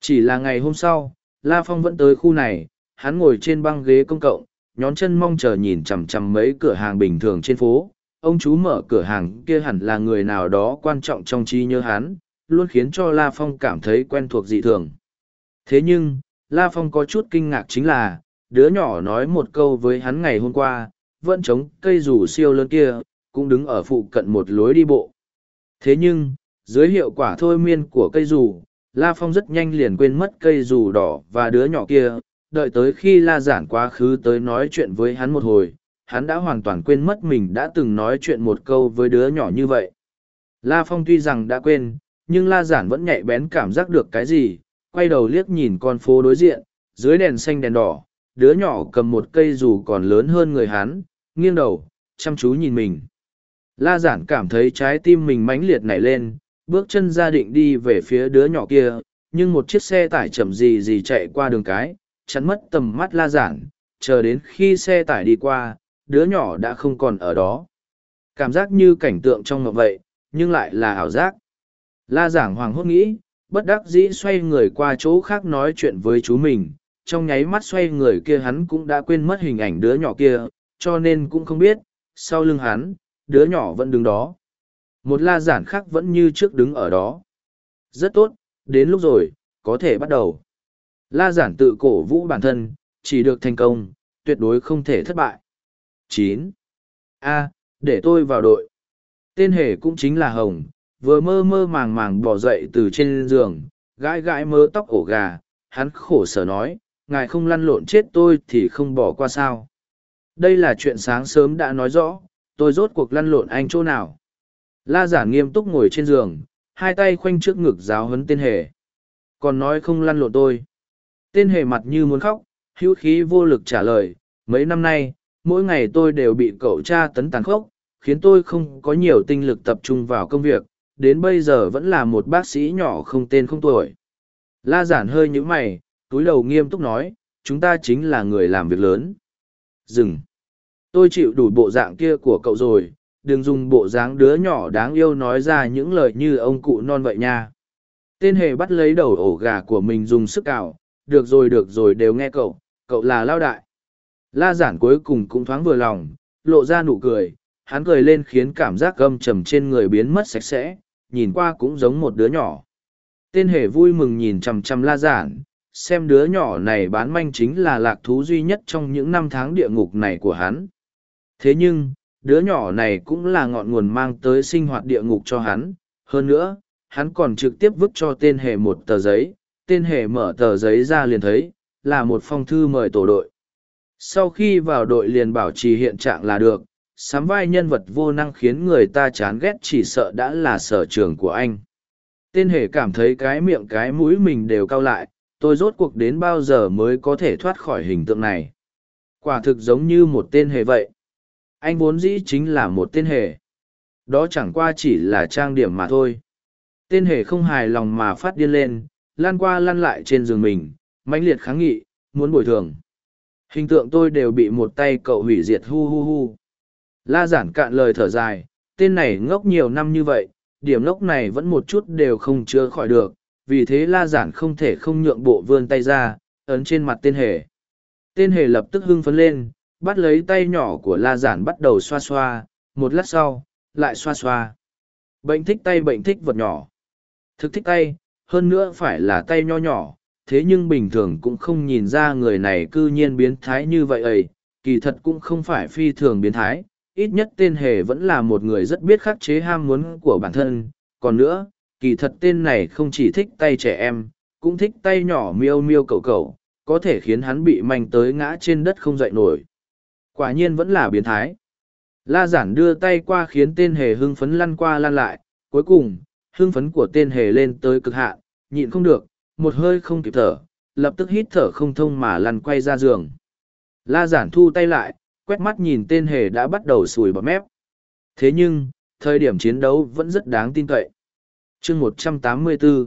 Chỉ là ngày hôm sau, La Phong vẫn tới khu này, hắn ngồi trên băng ghế công cộng, nhón chân mong chờ nhìn chằm chằm mấy cửa hàng bình thường trên phố. Ông chú mở cửa hàng kia hẳn là người nào đó quan trọng trong trí nhớ hắn, luôn khiến cho La Phong cảm thấy quen thuộc dị thường. Thế nhưng, La Phong có chút kinh ngạc chính là, đứa nhỏ nói một câu với hắn ngày hôm qua, vẫn chống cây rủ siêu lớn kia, cũng đứng ở phụ cận một lối đi bộ. Thế nhưng, dưới hiệu quả thôi miên của cây rủ, La Phong rất nhanh liền quên mất cây rủ đỏ và đứa nhỏ kia, đợi tới khi La Giản quá khứ tới nói chuyện với hắn một hồi, hắn đã hoàn toàn quên mất mình đã từng nói chuyện một câu với đứa nhỏ như vậy. La Phong tuy rằng đã quên, nhưng La Giản vẫn nhạy bén cảm giác được cái gì, quay đầu liếc nhìn con phố đối diện, dưới đèn xanh đèn đỏ, đứa nhỏ cầm một cây dù còn lớn hơn người hắn, nghiêng đầu, chăm chú nhìn mình. La giản cảm thấy trái tim mình mãnh liệt nảy lên, bước chân ra định đi về phía đứa nhỏ kia, nhưng một chiếc xe tải chậm gì gì chạy qua đường cái, chắn mất tầm mắt la giản, chờ đến khi xe tải đi qua, đứa nhỏ đã không còn ở đó. Cảm giác như cảnh tượng trong ngọc vậy, nhưng lại là ảo giác. La giảng hoàng hốt nghĩ, bất đắc dĩ xoay người qua chỗ khác nói chuyện với chú mình, trong nháy mắt xoay người kia hắn cũng đã quên mất hình ảnh đứa nhỏ kia, cho nên cũng không biết, sau lưng hắn, đứa nhỏ vẫn đứng đó. Một la giản khác vẫn như trước đứng ở đó. Rất tốt, đến lúc rồi, có thể bắt đầu. La giản tự cổ vũ bản thân, chỉ được thành công, tuyệt đối không thể thất bại chín A, để tôi vào đội. Tên hề cũng chính là Hồng, vừa mơ mơ màng màng bỏ dậy từ trên giường, gãi gãi mớ tóc ổ gà, hắn khổ sở nói, ngài không lăn lộn chết tôi thì không bỏ qua sao. Đây là chuyện sáng sớm đã nói rõ, tôi rốt cuộc lăn lộn anh chỗ nào. La giả nghiêm túc ngồi trên giường, hai tay khoanh trước ngực giáo hấn tên hề. Còn nói không lăn lộn tôi. Tên hề mặt như muốn khóc, hữu khí vô lực trả lời, mấy năm nay, mỗi ngày tôi đều bị cậu cha tấn tàn khốc, khiến tôi không có nhiều tinh lực tập trung vào công việc, đến bây giờ vẫn là một bác sĩ nhỏ không tên không tuổi. La giản hơi nhữ mày, túi đầu nghiêm túc nói, chúng ta chính là người làm việc lớn. Dừng. Tôi chịu đủ bộ dạng kia của cậu rồi, đừng dùng bộ dáng đứa nhỏ đáng yêu nói ra những lời như ông cụ non vậy nha. Tên hề bắt lấy đầu ổ gà của mình dùng sức cào, được rồi được rồi đều nghe cậu, cậu là lao đại. La giản cuối cùng cũng thoáng vừa lòng, lộ ra nụ cười, hắn cười lên khiến cảm giác gâm trầm trên người biến mất sạch sẽ, nhìn qua cũng giống một đứa nhỏ. Tên hề vui mừng nhìn chằm chằm la giản, xem đứa nhỏ này bán manh chính là lạc thú duy nhất trong những năm tháng địa ngục này của hắn. Thế nhưng, đứa nhỏ này cũng là ngọn nguồn mang tới sinh hoạt địa ngục cho hắn. Hơn nữa, hắn còn trực tiếp vứt cho tên hề một tờ giấy, tên hề mở tờ giấy ra liền thấy, là một phong thư mời tổ đội. Sau khi vào đội liền bảo trì hiện trạng là được, sắm vai nhân vật vô năng khiến người ta chán ghét chỉ sợ đã là sở trường của anh. Tên hề cảm thấy cái miệng cái mũi mình đều cao lại, tôi rốt cuộc đến bao giờ mới có thể thoát khỏi hình tượng này. Quả thực giống như một tên hề vậy. Anh vốn dĩ chính là một tên hề. Đó chẳng qua chỉ là trang điểm mà thôi. Tên hề không hài lòng mà phát điên lên, lan qua lăn lại trên giường mình, mãnh liệt kháng nghị, muốn bồi thường. Hình tượng tôi đều bị một tay cậu hủy diệt hu hu hu. La giản cạn lời thở dài, tên này ngốc nhiều năm như vậy, điểm ngốc này vẫn một chút đều không chữa khỏi được, vì thế la giản không thể không nhượng bộ vươn tay ra, ấn trên mặt tên hề. Tên hề lập tức hưng phấn lên, bắt lấy tay nhỏ của la giản bắt đầu xoa xoa, một lát sau, lại xoa xoa. Bệnh thích tay bệnh thích vật nhỏ. Thực thích tay, hơn nữa phải là tay nho nhỏ, thế nhưng bình thường cũng không nhìn ra người này cư nhiên biến thái như vậy ấy, kỳ thật cũng không phải phi thường biến thái, ít nhất tên hề vẫn là một người rất biết khắc chế ham muốn của bản thân, còn nữa, kỳ thật tên này không chỉ thích tay trẻ em, cũng thích tay nhỏ miêu miêu cầu cầu, có thể khiến hắn bị manh tới ngã trên đất không dậy nổi. Quả nhiên vẫn là biến thái. La giản đưa tay qua khiến tên hề hưng phấn lăn qua lăn lại, cuối cùng, hưng phấn của tên hề lên tới cực hạn, nhịn không được, một hơi không kịp thở, lập tức hít thở không thông mà lăn quay ra giường. La giản thu tay lại, quét mắt nhìn tên hề đã bắt đầu sùi bọt mép. Thế nhưng, thời điểm chiến đấu vẫn rất đáng tin cậy. chương 184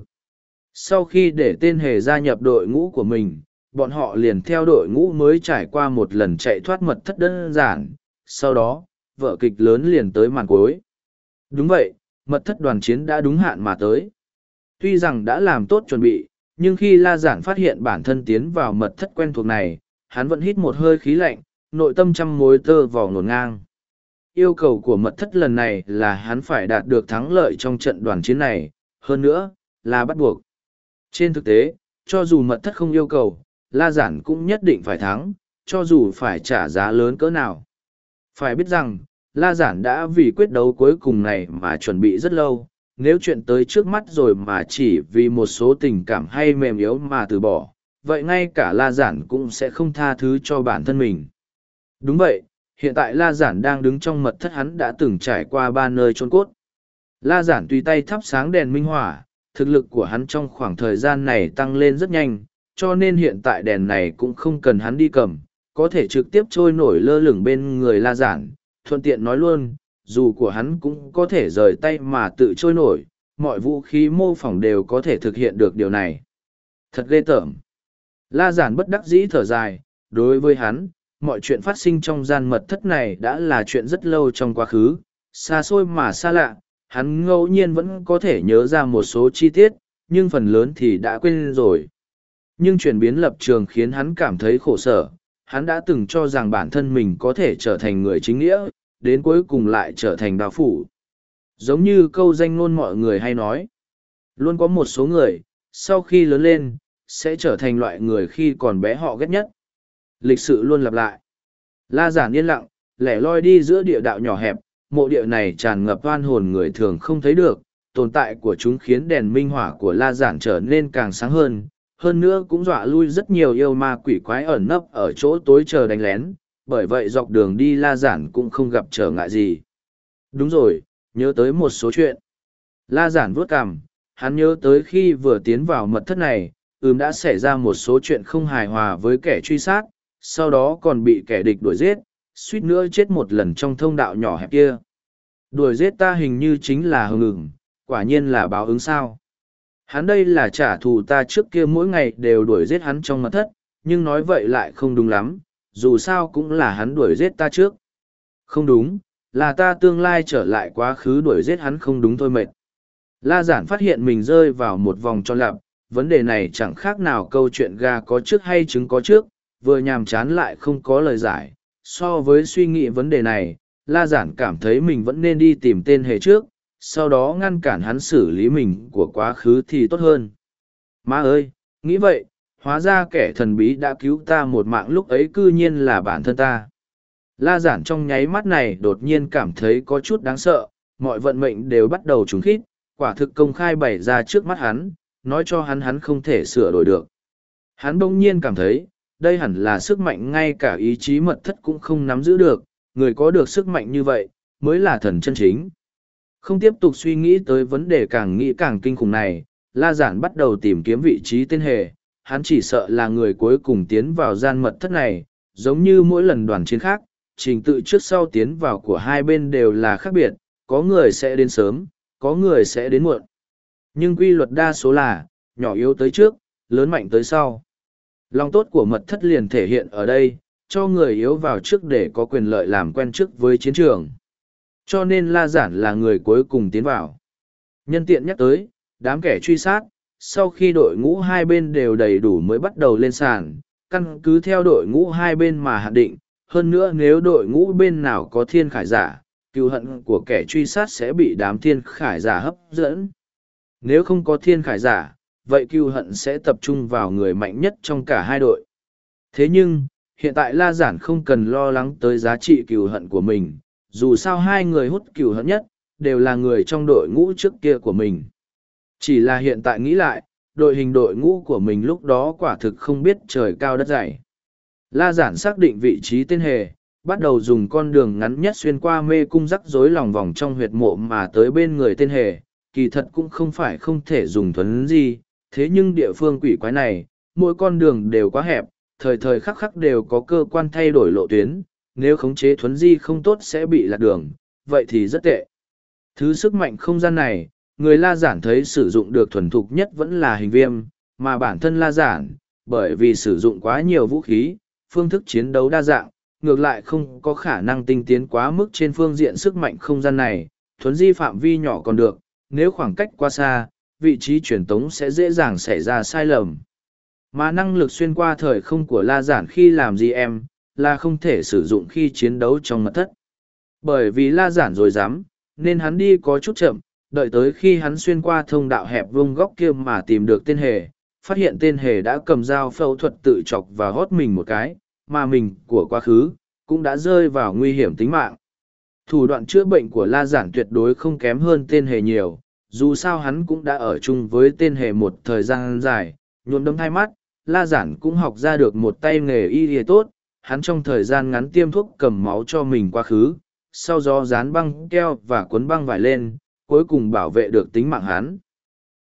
Sau khi để tên hề gia nhập đội ngũ của mình, bọn họ liền theo đội ngũ mới trải qua một lần chạy thoát mật thất đơn giản, sau đó, vở kịch lớn liền tới màn cuối. Đúng vậy, mật thất đoàn chiến đã đúng hạn mà tới. Tuy rằng đã làm tốt chuẩn bị, nhưng khi La Giản phát hiện bản thân tiến vào mật thất quen thuộc này, hắn vẫn hít một hơi khí lạnh, nội tâm trăm mối tơ vò ngổn ngang. Yêu cầu của mật thất lần này là hắn phải đạt được thắng lợi trong trận đoàn chiến này, hơn nữa, là bắt buộc. Trên thực tế, cho dù mật thất không yêu cầu, La Giản cũng nhất định phải thắng, cho dù phải trả giá lớn cỡ nào. Phải biết rằng, La Giản đã vì quyết đấu cuối cùng này mà chuẩn bị rất lâu, nếu chuyện tới trước mắt rồi mà chỉ vì một số tình cảm hay mềm yếu mà từ bỏ, vậy ngay cả La Giản cũng sẽ không tha thứ cho bản thân mình. Đúng vậy, hiện tại La Giản đang đứng trong mật thất hắn đã từng trải qua ba nơi trốn cốt. La Giản tùy tay thắp sáng đèn minh hỏa, thực lực của hắn trong khoảng thời gian này tăng lên rất nhanh, cho nên hiện tại đèn này cũng không cần hắn đi cầm, có thể trực tiếp trôi nổi lơ lửng bên người La Giản. Thuận tiện nói luôn, dù của hắn cũng có thể rời tay mà tự trôi nổi, mọi vũ khí mô phỏng đều có thể thực hiện được điều này. Thật ghê tởm. La giản bất đắc dĩ thở dài, đối với hắn, mọi chuyện phát sinh trong gian mật thất này đã là chuyện rất lâu trong quá khứ, xa xôi mà xa lạ, hắn ngẫu nhiên vẫn có thể nhớ ra một số chi tiết, nhưng phần lớn thì đã quên rồi. Nhưng chuyển biến lập trường khiến hắn cảm thấy khổ sở, hắn đã từng cho rằng bản thân mình có thể trở thành người chính nghĩa, đến cuối cùng lại trở thành đạo phủ. Giống như câu danh ngôn mọi người hay nói. Luôn có một số người, sau khi lớn lên, sẽ trở thành loại người khi còn bé họ ghét nhất. Lịch sự luôn lặp lại. La giản yên lặng, lẻ loi đi giữa địa đạo nhỏ hẹp, mộ địa này tràn ngập oan hồn người thường không thấy được, tồn tại của chúng khiến đèn minh hỏa của la giản trở nên càng sáng hơn, hơn nữa cũng dọa lui rất nhiều yêu ma quỷ quái ẩn nấp ở chỗ tối chờ đánh lén, bởi vậy dọc đường đi la giản cũng không gặp trở ngại gì. Đúng rồi, nhớ tới một số chuyện. La giản vuốt cằm, hắn nhớ tới khi vừa tiến vào mật thất này, ừm đã xảy ra một số chuyện không hài hòa với kẻ truy sát, sau đó còn bị kẻ địch đuổi giết, suýt nữa chết một lần trong thông đạo nhỏ hẹp kia. Đuổi giết ta hình như chính là hừng ngừng, quả nhiên là báo ứng sao. Hắn đây là trả thù ta trước kia mỗi ngày đều đuổi giết hắn trong mật thất, nhưng nói vậy lại không đúng lắm, dù sao cũng là hắn đuổi giết ta trước. Không đúng, là ta tương lai trở lại quá khứ đuổi giết hắn không đúng thôi mệt. La giản phát hiện mình rơi vào một vòng tròn lặp, vấn đề này chẳng khác nào câu chuyện gà có trước hay trứng có trước, vừa nhàm chán lại không có lời giải. So với suy nghĩ vấn đề này, La giản cảm thấy mình vẫn nên đi tìm tên hề trước, sau đó ngăn cản hắn xử lý mình của quá khứ thì tốt hơn. Má ơi, nghĩ vậy, hóa ra kẻ thần bí đã cứu ta một mạng lúc ấy cư nhiên là bản thân ta. La giản trong nháy mắt này đột nhiên cảm thấy có chút đáng sợ, mọi vận mệnh đều bắt đầu trúng khít, quả thực công khai bày ra trước mắt hắn, nói cho hắn hắn không thể sửa đổi được. Hắn bỗng nhiên cảm thấy, đây hẳn là sức mạnh ngay cả ý chí mật thất cũng không nắm giữ được, người có được sức mạnh như vậy, mới là thần chân chính. Không tiếp tục suy nghĩ tới vấn đề càng nghĩ càng kinh khủng này, La Giản bắt đầu tìm kiếm vị trí tên hề, hắn chỉ sợ là người cuối cùng tiến vào gian mật thất này, giống như mỗi lần đoàn chiến khác, trình tự trước sau tiến vào của hai bên đều là khác biệt, có người sẽ đến sớm, có người sẽ đến muộn. Nhưng quy luật đa số là, nhỏ yếu tới trước, lớn mạnh tới sau. Lòng tốt của mật thất liền thể hiện ở đây, cho người yếu vào trước để có quyền lợi làm quen trước với chiến trường. Cho nên La Giản là người cuối cùng tiến vào. Nhân tiện nhắc tới, đám kẻ truy sát, sau khi đội ngũ hai bên đều đầy đủ mới bắt đầu lên sàn, căn cứ theo đội ngũ hai bên mà hạn định, hơn nữa nếu đội ngũ bên nào có thiên khải giả, cựu hận của kẻ truy sát sẽ bị đám thiên khải giả hấp dẫn. Nếu không có thiên khải giả, vậy cựu hận sẽ tập trung vào người mạnh nhất trong cả hai đội. Thế nhưng, hiện tại La Giản không cần lo lắng tới giá trị cựu hận của mình, dù sao hai người hút cựu hận nhất, đều là người trong đội ngũ trước kia của mình. Chỉ là hiện tại nghĩ lại, đội hình đội ngũ của mình lúc đó quả thực không biết trời cao đất dày. La giản xác định vị trí tên hề, bắt đầu dùng con đường ngắn nhất xuyên qua mê cung rắc rối lòng vòng trong huyệt mộ mà tới bên người tên hề, kỳ thật cũng không phải không thể dùng thuấn gì, thế nhưng địa phương quỷ quái này, mỗi con đường đều quá hẹp, thời thời khắc khắc đều có cơ quan thay đổi lộ tuyến, nếu khống chế thuấn di không tốt sẽ bị lạc đường, vậy thì rất tệ. Thứ sức mạnh không gian này, người la giản thấy sử dụng được thuần thục nhất vẫn là hình viêm, mà bản thân la giản, bởi vì sử dụng quá nhiều vũ khí, phương thức chiến đấu đa dạng, ngược lại không có khả năng tinh tiến quá mức trên phương diện sức mạnh không gian này, thuấn di phạm vi nhỏ còn được, nếu khoảng cách quá xa, vị trí truyền tống sẽ dễ dàng xảy ra sai lầm. Mà năng lực xuyên qua thời không của La Giản khi làm gì em, là không thể sử dụng khi chiến đấu trong mật thất. Bởi vì La Giản rồi dám, nên hắn đi có chút chậm, đợi tới khi hắn xuyên qua thông đạo hẹp vông góc kia mà tìm được tên hề, phát hiện tên hề đã cầm dao phẫu thuật tự chọc và hót mình một cái, mà mình của quá khứ, cũng đã rơi vào nguy hiểm tính mạng. Thủ đoạn chữa bệnh của La Giản tuyệt đối không kém hơn tên hề nhiều, dù sao hắn cũng đã ở chung với tên hề một thời gian dài, nhuộm đấm hai mắt, La Giản cũng học ra được một tay nghề y y tốt, hắn trong thời gian ngắn tiêm thuốc cầm máu cho mình quá khứ, sau đó dán băng keo và cuốn băng vải lên, cuối cùng bảo vệ được tính mạng hắn.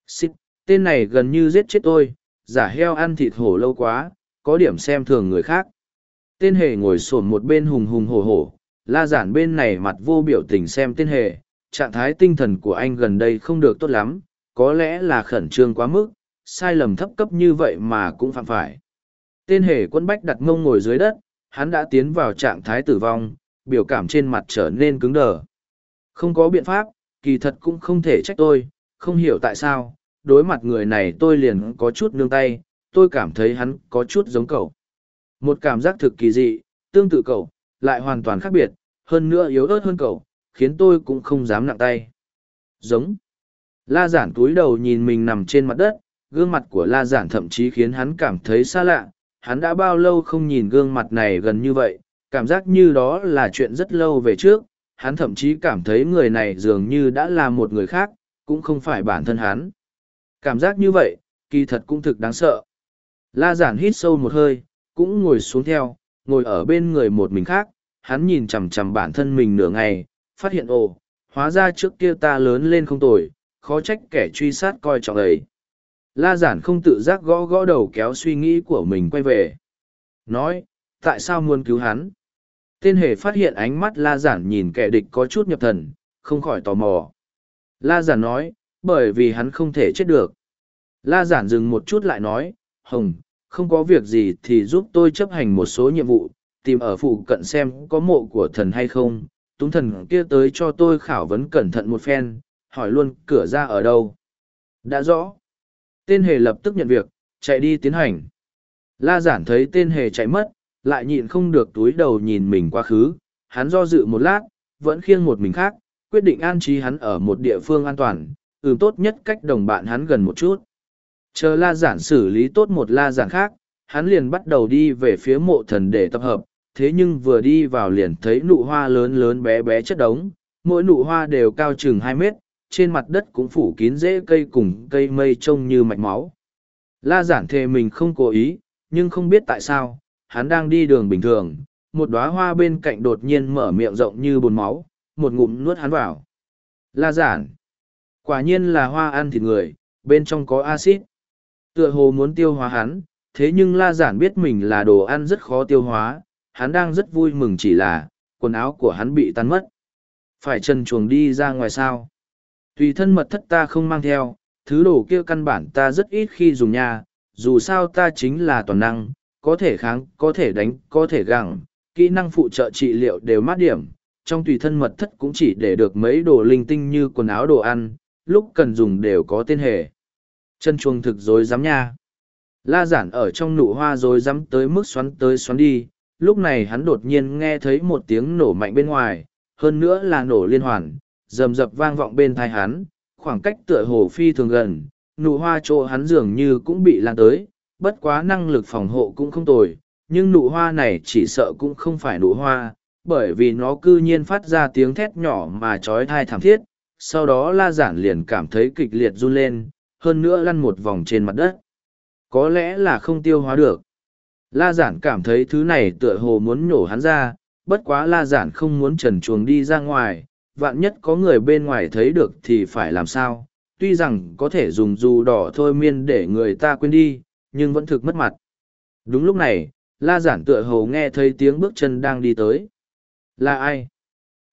Xích, tên này gần như giết chết tôi, giả heo ăn thịt hổ lâu quá, có điểm xem thường người khác. Tên hề ngồi sồn một bên hùng hùng hổ hổ, la giản bên này mặt vô biểu tình xem tên hề, trạng thái tinh thần của anh gần đây không được tốt lắm, có lẽ là khẩn trương quá mức, sai lầm thấp cấp như vậy mà cũng phạm phải. Tên hề quân bách đặt ngông ngồi dưới đất, hắn đã tiến vào trạng thái tử vong, biểu cảm trên mặt trở nên cứng đờ. Không có biện pháp, kỳ thật cũng không thể trách tôi, không hiểu tại sao, đối mặt người này tôi liền có chút nương tay, tôi cảm thấy hắn có chút giống cậu. Một cảm giác thực kỳ dị, tương tự cậu, lại hoàn toàn khác biệt, hơn nữa yếu ớt hơn cậu, khiến tôi cũng không dám nặng tay. Giống. La giản túi đầu nhìn mình nằm trên mặt đất, gương mặt của la giản thậm chí khiến hắn cảm thấy xa lạ, hắn đã bao lâu không nhìn gương mặt này gần như vậy, cảm giác như đó là chuyện rất lâu về trước, hắn thậm chí cảm thấy người này dường như đã là một người khác, cũng không phải bản thân hắn. Cảm giác như vậy, kỳ thật cũng thực đáng sợ. La giản hít sâu một hơi, cũng ngồi xuống theo, ngồi ở bên người một mình khác, hắn nhìn chằm chằm bản thân mình nửa ngày, phát hiện ồ, hóa ra trước kia ta lớn lên không tồi, khó trách kẻ truy sát coi trọng ấy. La giản không tự giác gõ gõ đầu kéo suy nghĩ của mình quay về. Nói, tại sao muốn cứu hắn? Tên hề phát hiện ánh mắt la giản nhìn kẻ địch có chút nhập thần, không khỏi tò mò. La giản nói, bởi vì hắn không thể chết được. La giản dừng một chút lại nói, Hồng, không có việc gì thì giúp tôi chấp hành một số nhiệm vụ, tìm ở phụ cận xem có mộ của thần hay không. Túng thần kia tới cho tôi khảo vấn cẩn thận một phen, hỏi luôn cửa ra ở đâu. Đã rõ. Tên hề lập tức nhận việc, chạy đi tiến hành. La giản thấy tên hề chạy mất, lại nhịn không được túi đầu nhìn mình quá khứ, hắn do dự một lát, vẫn khiêng một mình khác, quyết định an trí hắn ở một địa phương an toàn, ừm tốt nhất cách đồng bạn hắn gần một chút. Chờ la giản xử lý tốt một la giản khác, hắn liền bắt đầu đi về phía mộ thần để tập hợp, thế nhưng vừa đi vào liền thấy nụ hoa lớn lớn bé bé chất đống, mỗi nụ hoa đều cao chừng hai mét, trên mặt đất cũng phủ kín rễ cây cùng cây mây trông như mạch máu. La giản thề mình không cố ý, nhưng không biết tại sao, hắn đang đi đường bình thường, một đóa hoa bên cạnh đột nhiên mở miệng rộng như bồn máu, một ngụm nuốt hắn vào. La giản. Quả nhiên là hoa ăn thịt người, bên trong có axit. Tựa hồ muốn tiêu hóa hắn, thế nhưng la giản biết mình là đồ ăn rất khó tiêu hóa, hắn đang rất vui mừng chỉ là, quần áo của hắn bị tan mất. Phải trần chuồng đi ra ngoài sao. Tùy thân mật thất ta không mang theo, thứ đồ kia căn bản ta rất ít khi dùng nha, dù sao ta chính là toàn năng, có thể kháng, có thể đánh, có thể gặng, kỹ năng phụ trợ trị liệu đều mát điểm. Trong tùy thân mật thất cũng chỉ để được mấy đồ linh tinh như quần áo đồ ăn, lúc cần dùng đều có tên hề. Chân chuông thực dối dám nha. La giản ở trong nụ hoa rồi dám tới mức xoắn tới xoắn đi, lúc này hắn đột nhiên nghe thấy một tiếng nổ mạnh bên ngoài, hơn nữa là nổ liên hoàn, rầm rập vang vọng bên thai hắn, khoảng cách tựa hồ phi thường gần, nụ hoa chỗ hắn dường như cũng bị lan tới, bất quá năng lực phòng hộ cũng không tồi, nhưng nụ hoa này chỉ sợ cũng không phải nụ hoa, bởi vì nó cư nhiên phát ra tiếng thét nhỏ mà trói thai thảm thiết, sau đó la giản liền cảm thấy kịch liệt run lên, hơn nữa lăn một vòng trên mặt đất. Có lẽ là không tiêu hóa được. La giản cảm thấy thứ này tựa hồ muốn nhổ hắn ra, bất quá la giản không muốn trần chuồng đi ra ngoài, vạn nhất có người bên ngoài thấy được thì phải làm sao. Tuy rằng có thể dùng dù đỏ thôi miên để người ta quên đi, nhưng vẫn thực mất mặt. Đúng lúc này, la giản tựa hồ nghe thấy tiếng bước chân đang đi tới. Là ai?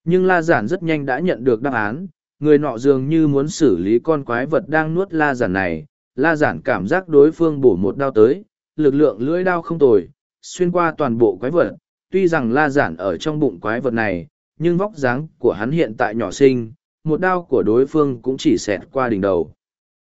Nhưng la giản rất nhanh đã nhận được đáp án, người nọ dường như muốn xử lý con quái vật đang nuốt la giản này. La giản cảm giác đối phương bổ một đao tới, lực lượng lưỡi đao không tồi, xuyên qua toàn bộ quái vật. Tuy rằng la giản ở trong bụng quái vật này, nhưng vóc dáng của hắn hiện tại nhỏ xinh, một đao của đối phương cũng chỉ xẹt qua đỉnh đầu.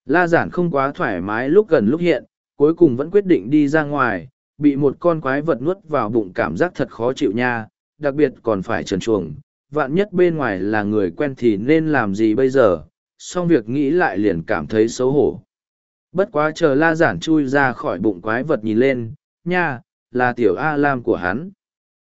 La giản không quá thoải mái lúc gần lúc hiện, cuối cùng vẫn quyết định đi ra ngoài, bị một con quái vật nuốt vào bụng cảm giác thật khó chịu nha, đặc biệt còn phải trần chuồng, vạn nhất bên ngoài là người quen thì nên làm gì bây giờ, xong việc nghĩ lại liền cảm thấy xấu hổ. Bất quá chờ la giản chui ra khỏi bụng quái vật nhìn lên, nha, là tiểu A Lam của hắn.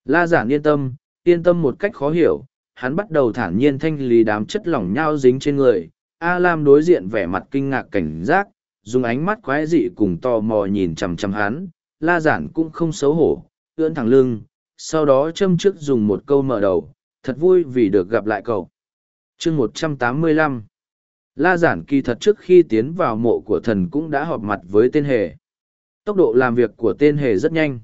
La giản yên tâm, yên tâm một cách khó hiểu, hắn bắt đầu thản nhiên thanh lý đám chất lỏng nhau dính trên người. A Lam đối diện vẻ mặt kinh ngạc cảnh giác, dùng ánh mắt quái dị cùng tò mò nhìn chằm chằm hắn, la giản cũng không xấu hổ, ưỡn thẳng lưng, sau đó châm trước dùng một câu mở đầu, thật vui vì được gặp lại cậu. chương một trăm tám mươi lăm La giản kỳ thật trước khi tiến vào mộ của thần cũng đã họp mặt với tên hề. Tốc độ làm việc của tên hề rất nhanh.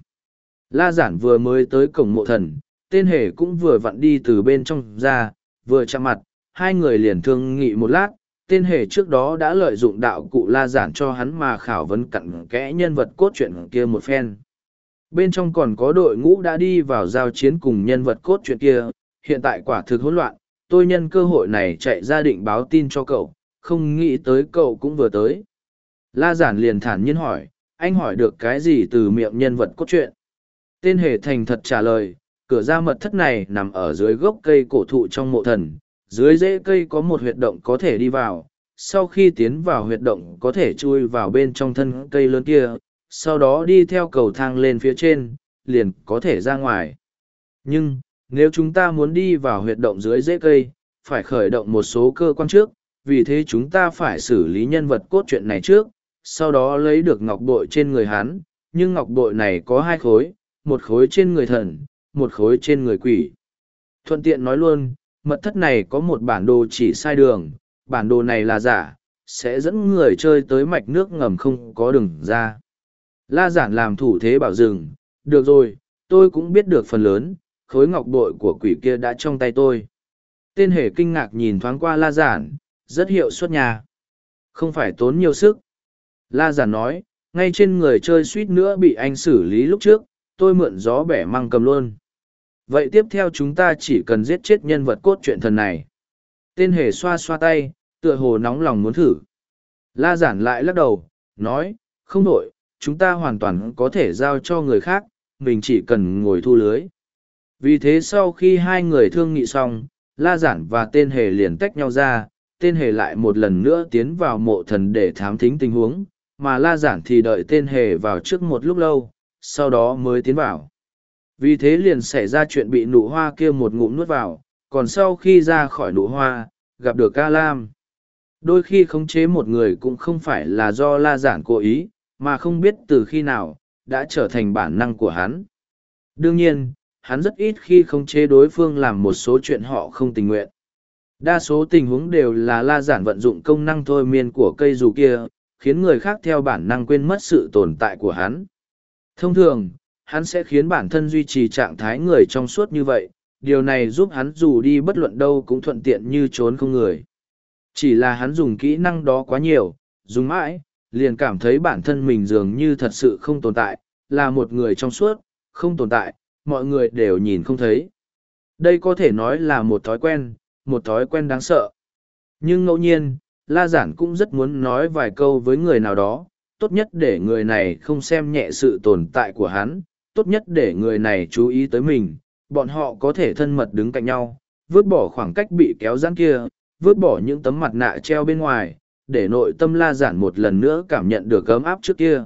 La giản vừa mới tới cổng mộ thần, tên hề cũng vừa vặn đi từ bên trong ra, vừa chạm mặt, hai người liền thương nghị một lát, tên hề trước đó đã lợi dụng đạo cụ la giản cho hắn mà khảo vấn cặn kẽ nhân vật cốt truyện kia một phen. Bên trong còn có đội ngũ đã đi vào giao chiến cùng nhân vật cốt truyện kia, hiện tại quả thực hỗn loạn, tôi nhân cơ hội này chạy ra định báo tin cho cậu, không nghĩ tới cậu cũng vừa tới. La giản liền thản nhiên hỏi, anh hỏi được cái gì từ miệng nhân vật cốt truyện? Tên hề thành thật trả lời, cửa ra mật thất này nằm ở dưới gốc cây cổ thụ trong mộ thần, dưới rễ cây có một huyệt động có thể đi vào, sau khi tiến vào huyệt động có thể chui vào bên trong thân cây lớn kia, sau đó đi theo cầu thang lên phía trên, liền có thể ra ngoài. Nhưng, nếu chúng ta muốn đi vào huyệt động dưới rễ cây, phải khởi động một số cơ quan trước, vì thế chúng ta phải xử lý nhân vật cốt truyện này trước, sau đó lấy được ngọc bội trên người hán, nhưng ngọc bội này có hai khối, một khối trên người thần, một khối trên người quỷ. Thuận tiện nói luôn, mật thất này có một bản đồ chỉ sai đường, bản đồ này là giả, sẽ dẫn người chơi tới mạch nước ngầm không có đường ra. La giản làm thủ thế bảo dừng, được rồi, tôi cũng biết được phần lớn, khối ngọc bội của quỷ kia đã trong tay tôi. Tên hề kinh ngạc nhìn thoáng qua la giản, rất hiệu suất nhà. Không phải tốn nhiều sức. La giản nói, ngay trên người chơi suýt nữa bị anh xử lý lúc trước, tôi mượn gió bẻ măng cầm luôn. Vậy tiếp theo chúng ta chỉ cần giết chết nhân vật cốt truyện thần này. Tên hề xoa xoa tay, tựa hồ nóng lòng muốn thử. La giản lại lắc đầu, nói, không đổi, chúng ta hoàn toàn có thể giao cho người khác, mình chỉ cần ngồi thu lưới. Vì thế sau khi hai người thương nghị xong, La giản và tên hề liền tách nhau ra, tên hề lại một lần nữa tiến vào mộ thần để thám thính tình huống, mà La giản thì đợi tên hề vào trước một lúc lâu, sau đó mới tiến vào. Vì thế liền xảy ra chuyện bị nụ hoa kia một ngụm nuốt vào, còn sau khi ra khỏi nụ hoa, gặp được ca lam. Đôi khi khống chế một người cũng không phải là do la giản cố ý, mà không biết từ khi nào, đã trở thành bản năng của hắn. Đương nhiên, hắn rất ít khi khống chế đối phương làm một số chuyện họ không tình nguyện. Đa số tình huống đều là la giản vận dụng công năng thôi miên của cây dù kia, khiến người khác theo bản năng quên mất sự tồn tại của hắn. Thông thường, hắn sẽ khiến bản thân duy trì trạng thái người trong suốt như vậy, điều này giúp hắn dù đi bất luận đâu cũng thuận tiện như trốn không người. Chỉ là hắn dùng kỹ năng đó quá nhiều, dùng mãi, liền cảm thấy bản thân mình dường như thật sự không tồn tại, là một người trong suốt, không tồn tại, mọi người đều nhìn không thấy. Đây có thể nói là một thói quen, một thói quen đáng sợ. Nhưng ngẫu nhiên, La Giản cũng rất muốn nói vài câu với người nào đó, tốt nhất để người này không xem nhẹ sự tồn tại của hắn, tốt nhất để người này chú ý tới mình, bọn họ có thể thân mật đứng cạnh nhau, vứt bỏ khoảng cách bị kéo giãn kia, vứt bỏ những tấm mặt nạ treo bên ngoài, để nội tâm La Giản một lần nữa cảm nhận được ấm áp trước kia.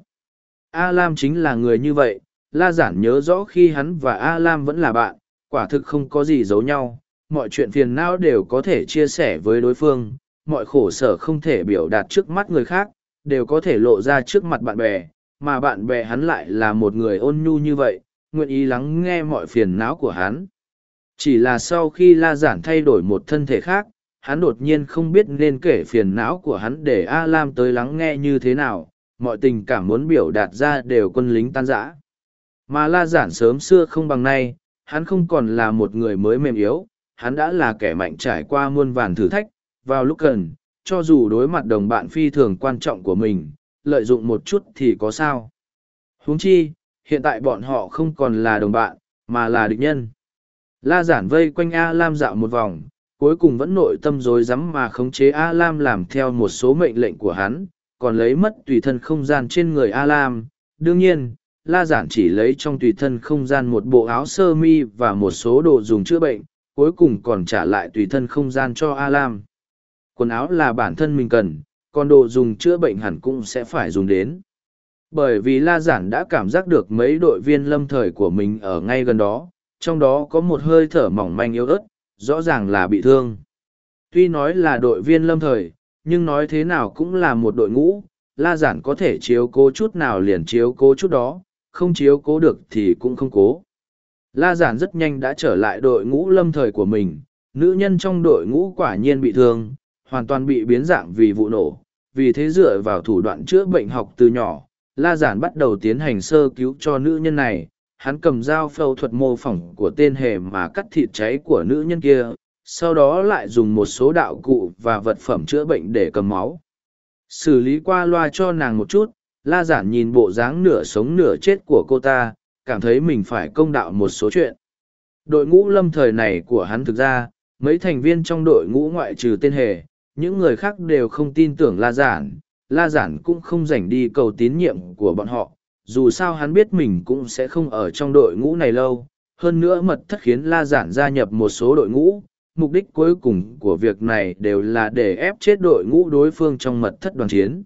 A Lam chính là người như vậy, La Giản nhớ rõ khi hắn và A Lam vẫn là bạn, quả thực không có gì giấu nhau, mọi chuyện phiền não đều có thể chia sẻ với đối phương, mọi khổ sở không thể biểu đạt trước mắt người khác, đều có thể lộ ra trước mặt bạn bè, mà bạn bè hắn lại là một người ôn nhu như vậy, nguyện ý lắng nghe mọi phiền não của hắn. Chỉ là sau khi La Giản thay đổi một thân thể khác, hắn đột nhiên không biết nên kể phiền não của hắn để A Lam tới lắng nghe như thế nào, mọi tình cảm muốn biểu đạt ra đều quân lính tan rã. Mà La Giản sớm xưa không bằng nay, hắn không còn là một người mới mềm yếu, hắn đã là kẻ mạnh trải qua muôn vàn thử thách, vào lúc cần, cho dù đối mặt đồng bạn phi thường quan trọng của mình, lợi dụng một chút thì có sao. huống chi, hiện tại bọn họ không còn là đồng bạn, mà là địch nhân. La giản vây quanh A Lam dạo một vòng, cuối cùng vẫn nội tâm dối rắm mà khống chế A Lam làm theo một số mệnh lệnh của hắn, còn lấy mất tùy thân không gian trên người A Lam. Đương nhiên, La giản chỉ lấy trong tùy thân không gian một bộ áo sơ mi và một số đồ dùng chữa bệnh, cuối cùng còn trả lại tùy thân không gian cho A Lam. Quần áo là bản thân mình cần, còn đồ dùng chữa bệnh hẳn cũng sẽ phải dùng đến. Bởi vì La Giản đã cảm giác được mấy đội viên lâm thời của mình ở ngay gần đó, trong đó có một hơi thở mỏng manh yếu ớt, rõ ràng là bị thương. Tuy nói là đội viên lâm thời, nhưng nói thế nào cũng là một đội ngũ, La Giản có thể chiếu cố chút nào liền chiếu cố chút đó, không chiếu cố được thì cũng không cố. La Giản rất nhanh đã trở lại đội ngũ lâm thời của mình, nữ nhân trong đội ngũ quả nhiên bị thương, hoàn toàn bị biến dạng vì vụ nổ. Vì thế dựa vào thủ đoạn chữa bệnh học từ nhỏ, La Giản bắt đầu tiến hành sơ cứu cho nữ nhân này. Hắn cầm dao phẫu thuật mô phỏng của tên hề mà cắt thịt cháy của nữ nhân kia, sau đó lại dùng một số đạo cụ và vật phẩm chữa bệnh để cầm máu. Xử lý qua loa cho nàng một chút, La Giản nhìn bộ dáng nửa sống nửa chết của cô ta, cảm thấy mình phải công đạo một số chuyện. Đội ngũ lâm thời này của hắn thực ra, mấy thành viên trong đội ngũ ngoại trừ tên hề, những người khác đều không tin tưởng la giản la giản cũng không dành đi cầu tín nhiệm của bọn họ, dù sao hắn biết mình cũng sẽ không ở trong đội ngũ này lâu. Hơn nữa mật thất khiến la giản gia nhập một số đội ngũ, mục đích cuối cùng của việc này đều là để ép chết đội ngũ đối phương trong mật thất đoàn chiến.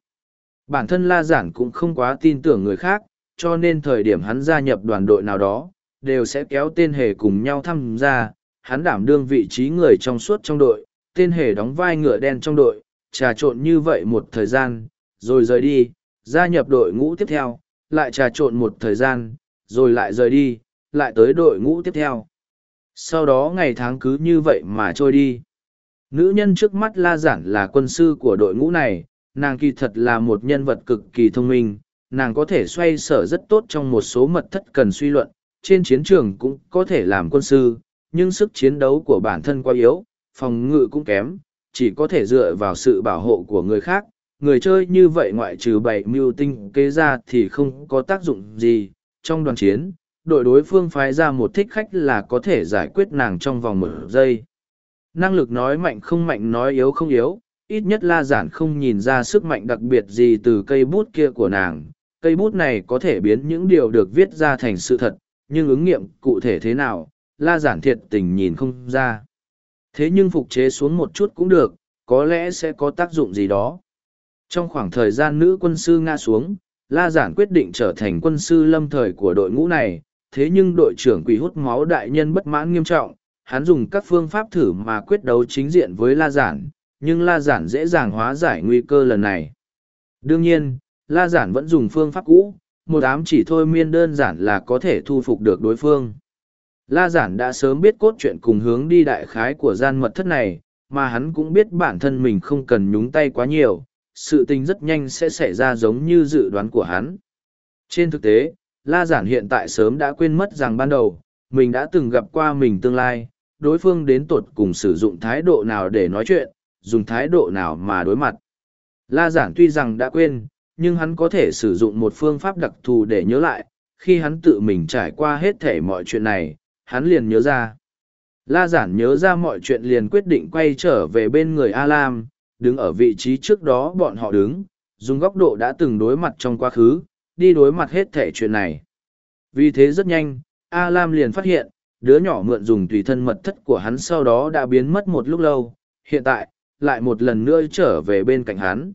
Bản thân la giản cũng không quá tin tưởng người khác, cho nên thời điểm hắn gia nhập đoàn đội nào đó, đều sẽ kéo tên hề cùng nhau tham gia, hắn đảm đương vị trí người trong suốt trong đội tên hề đóng vai ngựa đen trong đội, trà trộn như vậy một thời gian, rồi rời đi, gia nhập đội ngũ tiếp theo, lại trà trộn một thời gian, rồi lại rời đi, lại tới đội ngũ tiếp theo. Sau đó ngày tháng cứ như vậy mà trôi đi. Nữ nhân trước mắt La Giản là quân sư của đội ngũ này, nàng kỳ thật là một nhân vật cực kỳ thông minh, nàng có thể xoay sở rất tốt trong một số mật thất cần suy luận, trên chiến trường cũng có thể làm quân sư, nhưng sức chiến đấu của bản thân quá yếu, phòng ngự cũng kém, chỉ có thể dựa vào sự bảo hộ của người khác. Người chơi như vậy ngoại trừ bảy mưu tinh kế ra thì không có tác dụng gì. Trong đoàn chiến, đội đối phương phái ra một thích khách là có thể giải quyết nàng trong vòng một giây. Năng lực nói mạnh không mạnh nói yếu không yếu, ít nhất la giản không nhìn ra sức mạnh đặc biệt gì từ cây bút kia của nàng. Cây bút này có thể biến những điều được viết ra thành sự thật, nhưng ứng nghiệm cụ thể thế nào, la giản thiệt tình nhìn không ra. Thế nhưng phục chế xuống một chút cũng được, có lẽ sẽ có tác dụng gì đó. Trong khoảng thời gian nữ quân sư nga xuống, La Giản quyết định trở thành quân sư lâm thời của đội ngũ này, thế nhưng đội trưởng quỷ hút máu đại nhân bất mãn nghiêm trọng, hắn dùng các phương pháp thử mà quyết đấu chính diện với La Giản, nhưng La Giản dễ dàng hóa giải nguy cơ lần này. Đương nhiên, La Giản vẫn dùng phương pháp cũ, một ám chỉ thôi miên đơn giản là có thể thu phục được đối phương. La Giản đã sớm biết cốt truyện cùng hướng đi đại khái của gian mật thất này, mà hắn cũng biết bản thân mình không cần nhúng tay quá nhiều, sự tình rất nhanh sẽ xảy ra giống như dự đoán của hắn. Trên thực tế, La Giản hiện tại sớm đã quên mất rằng ban đầu, mình đã từng gặp qua mình tương lai, đối phương đến tột cùng sử dụng thái độ nào để nói chuyện, dùng thái độ nào mà đối mặt. La Giản tuy rằng đã quên, nhưng hắn có thể sử dụng một phương pháp đặc thù để nhớ lại, khi hắn tự mình trải qua hết thể mọi chuyện này, hắn liền nhớ ra. La Giản nhớ ra mọi chuyện liền quyết định quay trở về bên người A Lam, đứng ở vị trí trước đó bọn họ đứng, dùng góc độ đã từng đối mặt trong quá khứ, đi đối mặt hết thể chuyện này. Vì thế rất nhanh, A Lam liền phát hiện, đứa nhỏ mượn dùng tùy thân mật thất của hắn sau đó đã biến mất một lúc lâu, hiện tại, lại một lần nữa trở về bên cạnh hắn.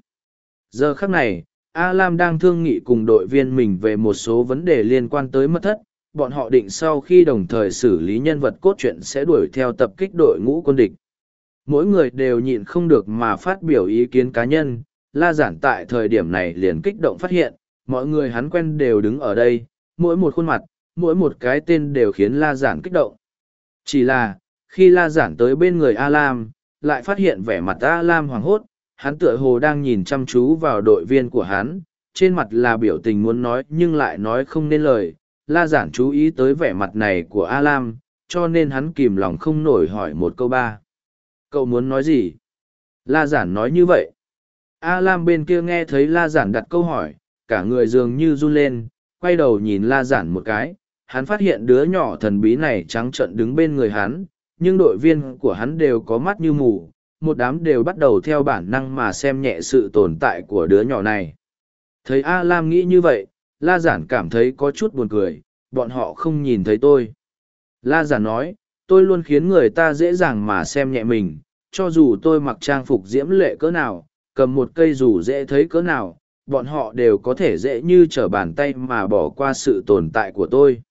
Giờ khắc này, A Lam đang thương nghị cùng đội viên mình về một số vấn đề liên quan tới mật thất, bọn họ định sau khi đồng thời xử lý nhân vật cốt truyện sẽ đuổi theo tập kích đội ngũ quân địch. Mỗi người đều nhịn không được mà phát biểu ý kiến cá nhân, La Giản tại thời điểm này liền kích động phát hiện, mọi người hắn quen đều đứng ở đây, mỗi một khuôn mặt, mỗi một cái tên đều khiến La Giản kích động. Chỉ là, khi La Giản tới bên người A Lam, lại phát hiện vẻ mặt A Lam hoàng hốt, hắn tựa hồ đang nhìn chăm chú vào đội viên của hắn, trên mặt là biểu tình muốn nói nhưng lại nói không nên lời. La Giản chú ý tới vẻ mặt này của A Lam, cho nên hắn kìm lòng không nổi hỏi một câu ba. Cậu muốn nói gì? La Giản nói như vậy. A Lam bên kia nghe thấy La Giản đặt câu hỏi, cả người dường như run lên, quay đầu nhìn La Giản một cái, hắn phát hiện đứa nhỏ thần bí này trắng trợn đứng bên người hắn, nhưng đội viên của hắn đều có mắt như mù, một đám đều bắt đầu theo bản năng mà xem nhẹ sự tồn tại của đứa nhỏ này. Thấy A Lam nghĩ như vậy, La Giản cảm thấy có chút buồn cười, bọn họ không nhìn thấy tôi. La Giản nói, tôi luôn khiến người ta dễ dàng mà xem nhẹ mình, cho dù tôi mặc trang phục diễm lệ cỡ nào, cầm một cây dù dễ thấy cỡ nào, bọn họ đều có thể dễ như trở bàn tay mà bỏ qua sự tồn tại của tôi.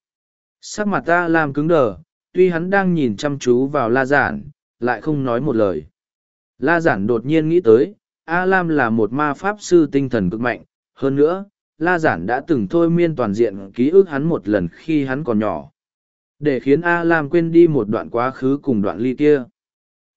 Sắc mặt ta làm cứng đờ, tuy hắn đang nhìn chăm chú vào La Giản, lại không nói một lời. La Giản đột nhiên nghĩ tới, A Lam là một ma pháp sư tinh thần cực mạnh, hơn nữa, La Giản đã từng thôi miên toàn diện ký ức hắn một lần khi hắn còn nhỏ. Để khiến A Lam quên đi một đoạn quá khứ cùng đoạn ly kia.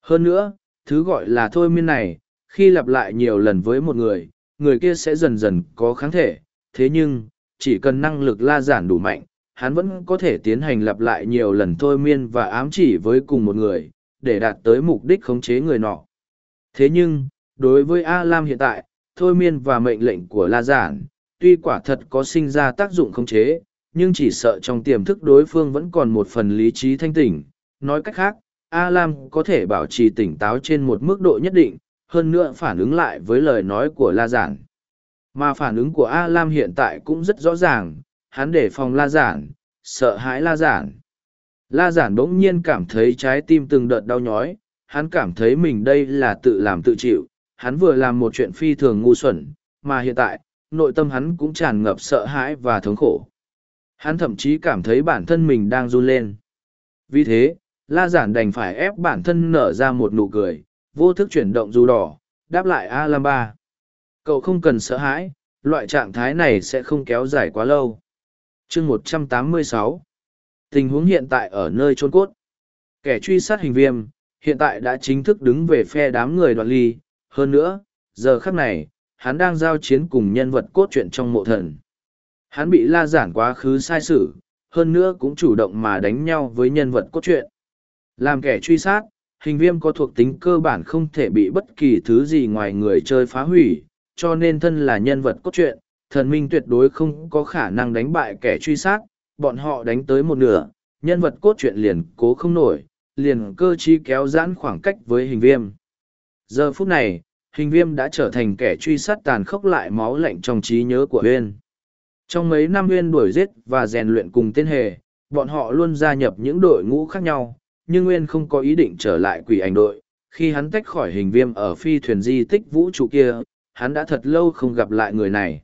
Hơn nữa, thứ gọi là thôi miên này, khi lặp lại nhiều lần với một người, người kia sẽ dần dần có kháng thể. Thế nhưng, chỉ cần năng lực la giản đủ mạnh, hắn vẫn có thể tiến hành lặp lại nhiều lần thôi miên và ám chỉ với cùng một người, để đạt tới mục đích khống chế người nọ. Thế nhưng, đối với A Lam hiện tại, thôi miên và mệnh lệnh của La Giản, tuy quả thật có sinh ra tác dụng khống chế, nhưng chỉ sợ trong tiềm thức đối phương vẫn còn một phần lý trí thanh tỉnh. Nói cách khác, A Lam có thể bảo trì tỉnh táo trên một mức độ nhất định, hơn nữa phản ứng lại với lời nói của La Giản. Mà phản ứng của A Lam hiện tại cũng rất rõ ràng, hắn để phòng La Giản, sợ hãi La Giản. La Giản bỗng nhiên cảm thấy trái tim từng đợt đau nhói, hắn cảm thấy mình đây là tự làm tự chịu, hắn vừa làm một chuyện phi thường ngu xuẩn, mà hiện tại, nội tâm hắn cũng tràn ngập sợ hãi và thống khổ. Hắn thậm chí cảm thấy bản thân mình đang run lên. Vì thế, La Giản đành phải ép bản thân nở ra một nụ cười, vô thức chuyển động dù đỏ, đáp lại A Lam Ba. Cậu không cần sợ hãi, loại trạng thái này sẽ không kéo dài quá lâu. chương 186 Tình huống hiện tại ở nơi trôn cốt. Kẻ truy sát hình viêm, hiện tại đã chính thức đứng về phe đám người đoạn ly. Hơn nữa, giờ khắc này, hắn đang giao chiến cùng nhân vật cốt truyện trong mộ thần. Hắn bị la giản quá khứ sai sử, hơn nữa cũng chủ động mà đánh nhau với nhân vật cốt truyện. Làm kẻ truy sát, hình viêm có thuộc tính cơ bản không thể bị bất kỳ thứ gì ngoài người chơi phá hủy, cho nên thân là nhân vật cốt truyện, thần minh tuyệt đối không có khả năng đánh bại kẻ truy sát, bọn họ đánh tới một nửa, nhân vật cốt truyện liền cố không nổi, liền cơ trí kéo giãn khoảng cách với hình viêm. Giờ phút này, hình viêm đã trở thành kẻ truy sát tàn khốc lại máu lạnh trong trí nhớ của huyên. Trong mấy năm huyên đuổi giết và rèn luyện cùng tên hề, bọn họ luôn gia nhập những đội ngũ khác nhau, nhưng Nguyên không có ý định trở lại quỷ ảnh đội. Khi hắn tách khỏi hình viêm ở phi thuyền di tích vũ trụ kia, hắn đã thật lâu không gặp lại người này.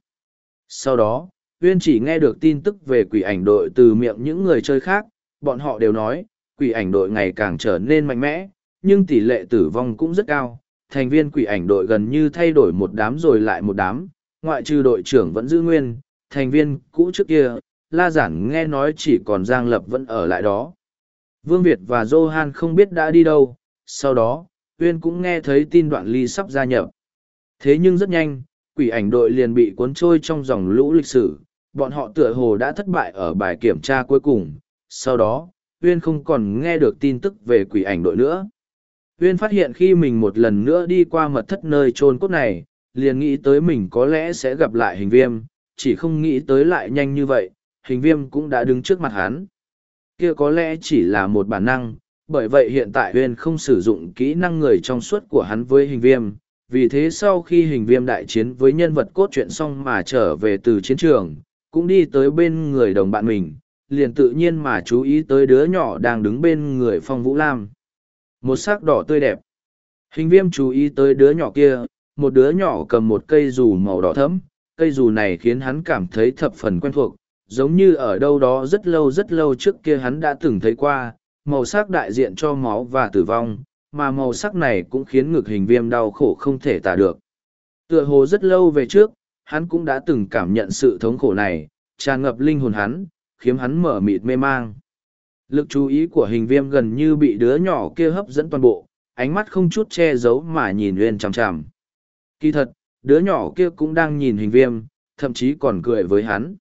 Sau đó, Nguyên chỉ nghe được tin tức về quỷ ảnh đội từ miệng những người chơi khác, bọn họ đều nói, quỷ ảnh đội ngày càng trở nên mạnh mẽ, nhưng tỷ lệ tử vong cũng rất cao. Thành viên quỷ ảnh đội gần như thay đổi một đám rồi lại một đám, ngoại trừ đội trưởng vẫn giữ nguyên, thành viên cũ trước kia, La Giản nghe nói chỉ còn Giang Lập vẫn ở lại đó. Vương Việt và Johan không biết đã đi đâu, sau đó, Uyên cũng nghe thấy tin đoạn ly sắp gia nhập. Thế nhưng rất nhanh, quỷ ảnh đội liền bị cuốn trôi trong dòng lũ lịch sử, bọn họ tựa hồ đã thất bại ở bài kiểm tra cuối cùng. Sau đó, Uyên không còn nghe được tin tức về quỷ ảnh đội nữa. Uyên phát hiện khi mình một lần nữa đi qua mật thất nơi trôn cốt này, liền nghĩ tới mình có lẽ sẽ gặp lại hình viêm, chỉ không nghĩ tới lại nhanh như vậy, hình viêm cũng đã đứng trước mặt hắn. Kia có lẽ chỉ là một bản năng, bởi vậy hiện tại Uyên không sử dụng kỹ năng người trong suốt của hắn với hình viêm. Vì thế sau khi hình viêm đại chiến với nhân vật cốt truyện xong mà trở về từ chiến trường, cũng đi tới bên người đồng bạn mình, liền tự nhiên mà chú ý tới đứa nhỏ đang đứng bên người Phong Vũ Lam. Một sắc đỏ tươi đẹp. Hình viêm chú ý tới đứa nhỏ kia, một đứa nhỏ cầm một cây dù màu đỏ thẫm, cây dù này khiến hắn cảm thấy thập phần quen thuộc, giống như ở đâu đó rất lâu rất lâu trước kia hắn đã từng thấy qua, màu sắc đại diện cho máu và tử vong, mà màu sắc này cũng khiến ngực hình viêm đau khổ không thể tả được. Tựa hồ rất lâu về trước, hắn cũng đã từng cảm nhận sự thống khổ này, tràn ngập linh hồn hắn, khiến hắn mở mịt mê mang. Lực chú ý của hình viêm gần như bị đứa nhỏ kia hấp dẫn toàn bộ, ánh mắt không chút che giấu mà nhìn Uyên chằm chằm. Kỳ thật, đứa nhỏ kia cũng đang nhìn hình viêm, thậm chí còn cười với hắn.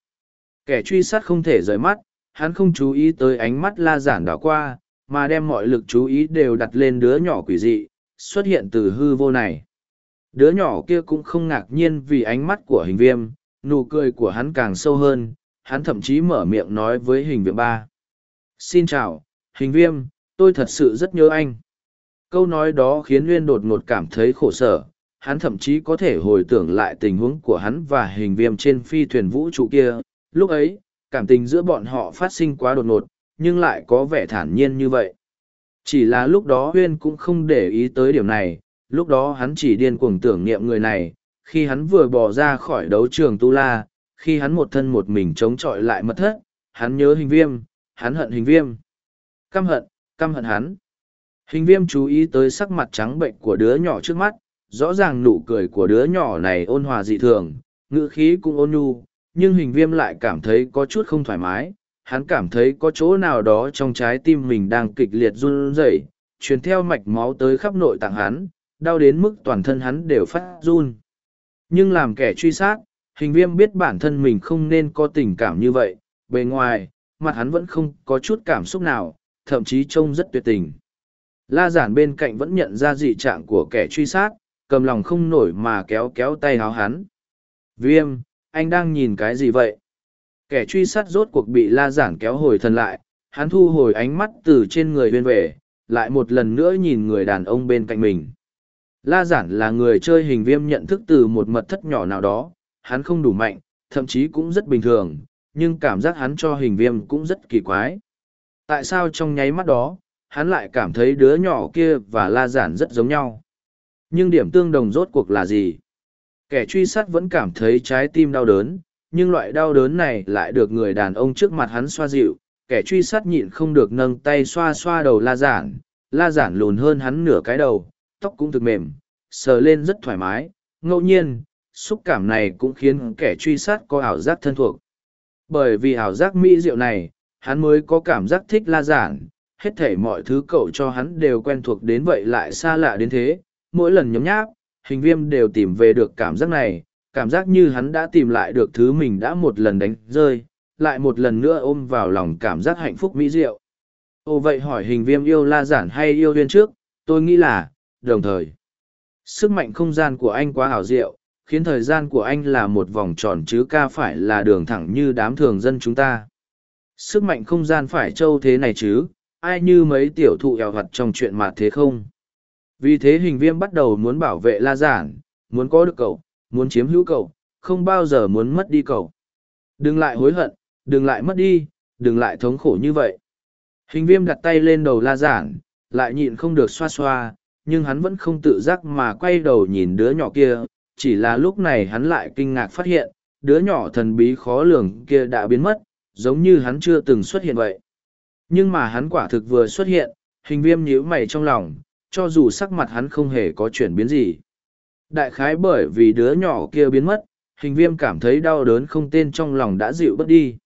Kẻ truy sát không thể rời mắt, hắn không chú ý tới ánh mắt la giản đảo qua, mà đem mọi lực chú ý đều đặt lên đứa nhỏ quỷ dị, xuất hiện từ hư vô này. Đứa nhỏ kia cũng không ngạc nhiên vì ánh mắt của hình viêm, nụ cười của hắn càng sâu hơn, hắn thậm chí mở miệng nói với hình viêm ba. Xin chào, hình viêm, tôi thật sự rất nhớ anh. Câu nói đó khiến Nguyên đột ngột cảm thấy khổ sở, hắn thậm chí có thể hồi tưởng lại tình huống của hắn và hình viêm trên phi thuyền vũ trụ kia, lúc ấy cảm tình giữa bọn họ phát sinh quá đột ngột nhưng lại có vẻ thản nhiên như vậy. Chỉ là lúc đó huyên cũng không để ý tới điểm này. Lúc đó hắn chỉ điên cuồng tưởng niệm người này. Khi hắn vừa bỏ ra khỏi đấu trường tu la khi hắn một thân một mình chống chọi lại mất thất hắn nhớ hình viêm hắn hận hình viêm. Căm hận căm hận hắn. Hình viêm chú ý tới sắc mặt trắng bệnh của đứa nhỏ trước mắt, rõ ràng nụ cười của đứa nhỏ này ôn hòa dị thường, ngữ khí cũng ôn nhu, nhưng hình viêm lại cảm thấy có chút không thoải mái. Hắn cảm thấy có chỗ nào đó trong trái tim mình đang kịch liệt run rẩy, truyền theo mạch máu tới khắp nội tạng hắn, đau đến mức toàn thân hắn đều phát run. Nhưng làm kẻ truy sát, hình viêm biết bản thân mình không nên có tình cảm như vậy. Bề ngoài mặt hắn vẫn không có chút cảm xúc nào, thậm chí trông rất tuyệt tình. La giản bên cạnh vẫn nhận ra dị trạng của kẻ truy sát, cầm lòng không nổi mà kéo kéo tay háo hắn. Viêm, anh đang nhìn cái gì vậy? Kẻ truy sát rốt cuộc bị la giản kéo hồi thân lại, hắn thu hồi ánh mắt từ trên người huyên về, lại một lần nữa nhìn người đàn ông bên cạnh mình. La giản là người chơi hình viêm nhận thức từ một mật thất nhỏ nào đó, hắn không đủ mạnh, thậm chí cũng rất bình thường nhưng cảm giác hắn cho hình viêm cũng rất kỳ quái. Tại sao trong nháy mắt đó, hắn lại cảm thấy đứa nhỏ kia và la giản rất giống nhau? Nhưng điểm tương đồng rốt cuộc là gì? Kẻ truy sát vẫn cảm thấy trái tim đau đớn, nhưng loại đau đớn này lại được người đàn ông trước mặt hắn xoa dịu. Kẻ truy sát nhịn không được nâng tay xoa xoa đầu la giản. La giản lùn hơn hắn nửa cái đầu, tóc cũng thực mềm, sờ lên rất thoải mái. Ngẫu nhiên, xúc cảm này cũng khiến kẻ truy sát có ảo giác thân thuộc bởi vì ảo giác mỹ diệu này hắn mới có cảm giác thích la giản. Hết thể mọi thứ cậu cho hắn đều quen thuộc đến vậy lại xa lạ đến thế. Mỗi lần nhấm nháp hình viêm đều tìm về được cảm giác này, cảm giác như hắn đã tìm lại được thứ mình đã một lần đánh rơi, lại một lần nữa ôm vào lòng cảm giác hạnh phúc mỹ diệu. Ồ vậy hỏi hình viêm yêu la giản hay yêu huyên trước, tôi nghĩ là đồng thời. Sức mạnh không gian của anh quá hảo diệu khiến thời gian của anh là một vòng tròn chứ ca phải là đường thẳng như đám thường dân chúng ta. Sức mạnh không gian phải trâu thế này chứ, ai như mấy tiểu thụ eo hoạt trong chuyện mà thế không? Vì thế hình viêm bắt đầu muốn bảo vệ la giản, muốn có được cậu, muốn chiếm hữu cậu, không bao giờ muốn mất đi cậu. Đừng lại hối hận, đừng lại mất đi, đừng lại thống khổ như vậy. Hình viêm đặt tay lên đầu la giản, lại nhịn không được xoa xoa, nhưng hắn vẫn không tự giác mà quay đầu nhìn đứa nhỏ kia chỉ là lúc này hắn lại kinh ngạc phát hiện, đứa nhỏ thần bí khó lường kia đã biến mất, giống như hắn chưa từng xuất hiện vậy. Nhưng mà hắn quả thực vừa xuất hiện, hình viêm nhíu mày trong lòng, cho dù sắc mặt hắn không hề có chuyển biến gì. Đại khái bởi vì đứa nhỏ kia biến mất, hình viêm cảm thấy đau đớn không tên trong lòng đã dịu bớt đi.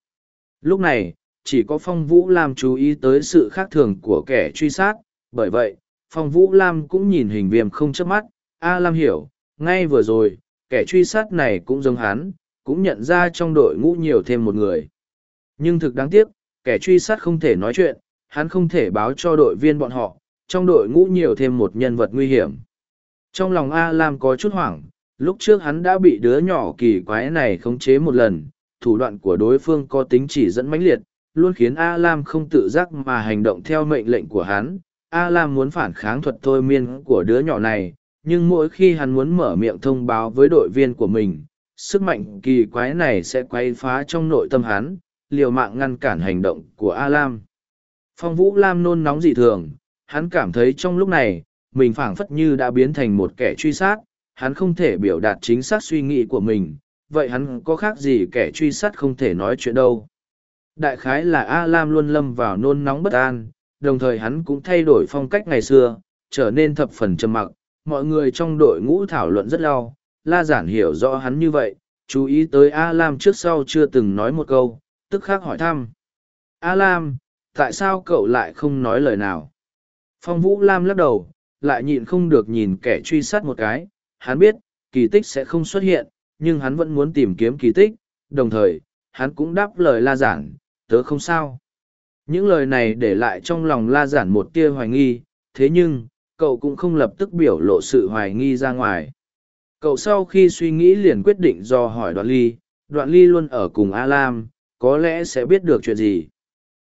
Lúc này, chỉ có phong vũ lam chú ý tới sự khác thường của kẻ truy sát, bởi vậy, phong vũ lam cũng nhìn hình viêm không chớp mắt. A lam hiểu ngay vừa rồi, kẻ truy sát này cũng giống hắn, cũng nhận ra trong đội ngũ nhiều thêm một người. Nhưng thực đáng tiếc, kẻ truy sát không thể nói chuyện, hắn không thể báo cho đội viên bọn họ, trong đội ngũ nhiều thêm một nhân vật nguy hiểm. Trong lòng a lam có chút hoảng, lúc trước hắn đã bị đứa nhỏ kỳ quái này khống chế một lần, thủ đoạn của đối phương có tính chỉ dẫn mãnh liệt, luôn khiến a lam không tự giác mà hành động theo mệnh lệnh của hắn. A lam muốn phản kháng thuật thôi miên của đứa nhỏ này nhưng mỗi khi hắn muốn mở miệng thông báo với đội viên của mình, sức mạnh kỳ quái này sẽ quay phá trong nội tâm hắn, liều mạng ngăn cản hành động của a lam phong vũ lam nôn nóng dị thường, hắn cảm thấy trong lúc này, mình phảng phất như đã biến thành một kẻ truy sát, hắn không thể biểu đạt chính xác suy nghĩ của mình, vậy hắn có khác gì kẻ truy sát không thể nói chuyện đâu. Đại khái là a lam luôn lâm vào nôn nóng bất an, đồng thời hắn cũng thay đổi phong cách ngày xưa, trở nên thập phần trầm mặc mọi người trong đội ngũ thảo luận rất lâu la giản hiểu rõ hắn như vậy, chú ý tới a lam trước sau chưa từng nói một câu, tức khắc hỏi thăm. A lam tại sao cậu lại không nói lời nào? Phong vũ lam lắc đầu, lại nhịn không được nhìn kẻ truy sát một cái. Hắn biết, kỳ tích sẽ không xuất hiện, nhưng hắn vẫn muốn tìm kiếm kỳ tích. Đồng thời, hắn cũng đáp lời la giản, tớ không sao. Những lời này để lại trong lòng la giản một tia hoài nghi, thế nhưng cậu cũng không lập tức biểu lộ sự hoài nghi ra ngoài. Cậu sau khi suy nghĩ liền quyết định do hỏi đoạn ly đoạn ly luôn ở cùng a lam có lẽ sẽ biết được chuyện gì.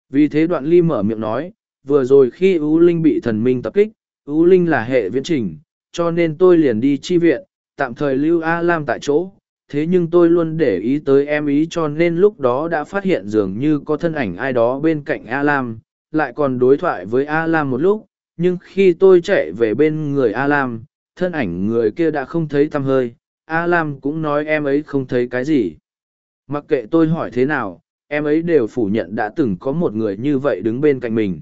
Vì thế đoạn ly mở miệng nói, vừa rồi khi ưu linh bị thần minh tập kích ưu linh là hệ viễn trình, cho nên tôi liền đi chi viện, tạm thời lưu a lam tại chỗ. Thế nhưng tôi luôn để ý tới em ý cho nên lúc đó đã phát hiện dường như có thân ảnh ai đó bên cạnh a lam lại còn đối thoại với a lam một lúc nhưng khi tôi chạy về bên người a lam thân ảnh người kia đã không thấy tăm hơi. A lam cũng nói em ấy không thấy cái gì. Mặc kệ tôi hỏi thế nào, em ấy đều phủ nhận đã từng có một người như vậy đứng bên cạnh mình.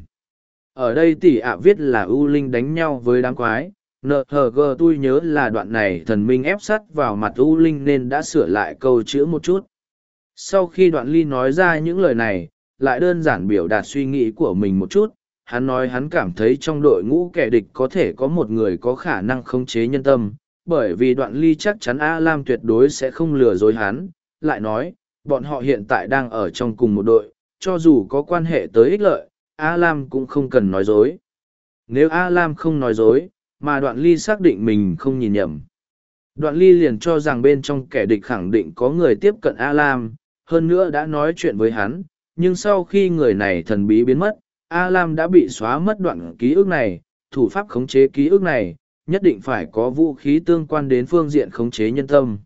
Ở đây tỷ ạ viết là ưu linh đánh nhau với đám quái. Nỡ hờ gờ tôi nhớ là đoạn này thần minh ép sắt vào mặt ưu linh nên đã sửa lại câu chữ một chút. Sau khi đoạn ly nói ra những lời này, lại đơn giản biểu đạt suy nghĩ của mình một chút hắn nói hắn cảm thấy trong đội ngũ kẻ địch có thể có một người có khả năng khống chế nhân tâm, bởi vì đoạn ly chắc chắn a lam tuyệt đối sẽ không lừa dối hắn, lại nói, bọn họ hiện tại đang ở trong cùng một đội, cho dù có quan hệ tới ích lợi a lam cũng không cần nói dối. Nếu a lam không nói dối, mà đoạn ly xác định mình không nhìn nhầm. Đoạn ly liền cho rằng bên trong kẻ địch khẳng định có người tiếp cận a lam hơn nữa đã nói chuyện với hắn, nhưng sau khi người này thần bí biến mất a lam đã bị xóa mất đoạn ký ức này, thủ pháp khống chế ký ức này, nhất định phải có vũ khí tương quan đến phương diện khống chế nhân tâm.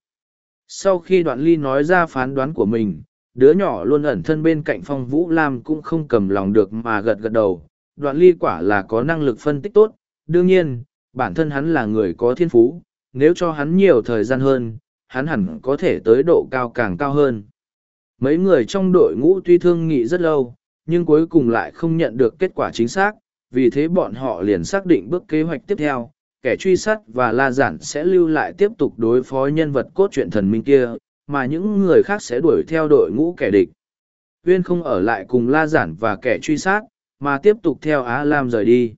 Sau khi đoạn ly nói ra phán đoán của mình, đứa nhỏ luôn ẩn thân bên cạnh phong vũ lam cũng không cầm lòng được mà gật gật đầu. Đoạn ly quả là có năng lực phân tích tốt. Đương nhiên, bản thân hắn là người có thiên phú, nếu cho hắn nhiều thời gian hơn, hắn hẳn có thể tới độ cao càng cao hơn. Mấy người trong đội ngũ tuy thương nghị rất lâu nhưng cuối cùng lại không nhận được kết quả chính xác, vì thế bọn họ liền xác định bước kế hoạch tiếp theo, kẻ truy sát và la giản sẽ lưu lại tiếp tục đối phó nhân vật cốt truyện thần minh kia, mà những người khác sẽ đuổi theo đội ngũ kẻ địch. Uyên không ở lại cùng la giản và kẻ truy sát, mà tiếp tục theo á lam rời đi.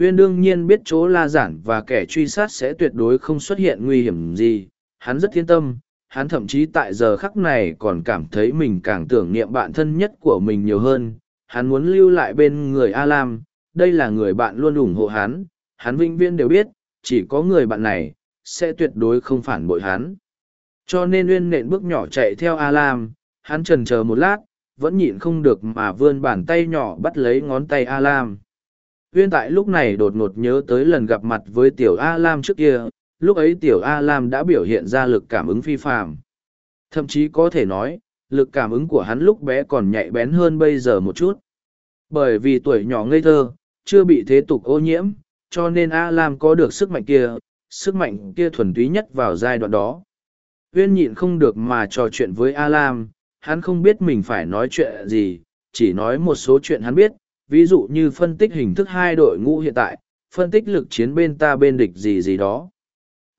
Uyên đương nhiên biết chỗ la giản và kẻ truy sát sẽ tuyệt đối không xuất hiện nguy hiểm gì, hắn rất yên tâm hắn thậm chí tại giờ khắc này còn cảm thấy mình càng tưởng niệm bạn thân nhất của mình nhiều hơn hắn muốn lưu lại bên người a lam đây là người bạn luôn ủng hộ hắn hắn vĩnh viễn đều biết, chỉ có người bạn này, sẽ tuyệt đối không phản bội hắn. Cho nên Uyên nện bước nhỏ chạy theo A Lam, hắn trần chờ một lát, vẫn nhịn không được mà vươn bàn tay nhỏ bắt lấy ngón tay A Lam. Uyên tại lúc này đột ngột nhớ tới lần gặp mặt với tiểu A Lam trước kia, lúc ấy tiểu A Lam đã biểu hiện ra lực cảm ứng phi phạm. Thậm chí có thể nói, lực cảm ứng của hắn lúc bé còn nhạy bén hơn bây giờ một chút. Bởi vì tuổi nhỏ ngây thơ, chưa bị thế tục ô nhiễm, cho nên A Lam có được sức mạnh kia, sức mạnh kia thuần túy nhất vào giai đoạn đó. Uyên nhịn không được mà trò chuyện với A Lam, hắn không biết mình phải nói chuyện gì, chỉ nói một số chuyện hắn biết, ví dụ như phân tích hình thức hai đội ngũ hiện tại, phân tích lực chiến bên ta bên địch gì gì đó.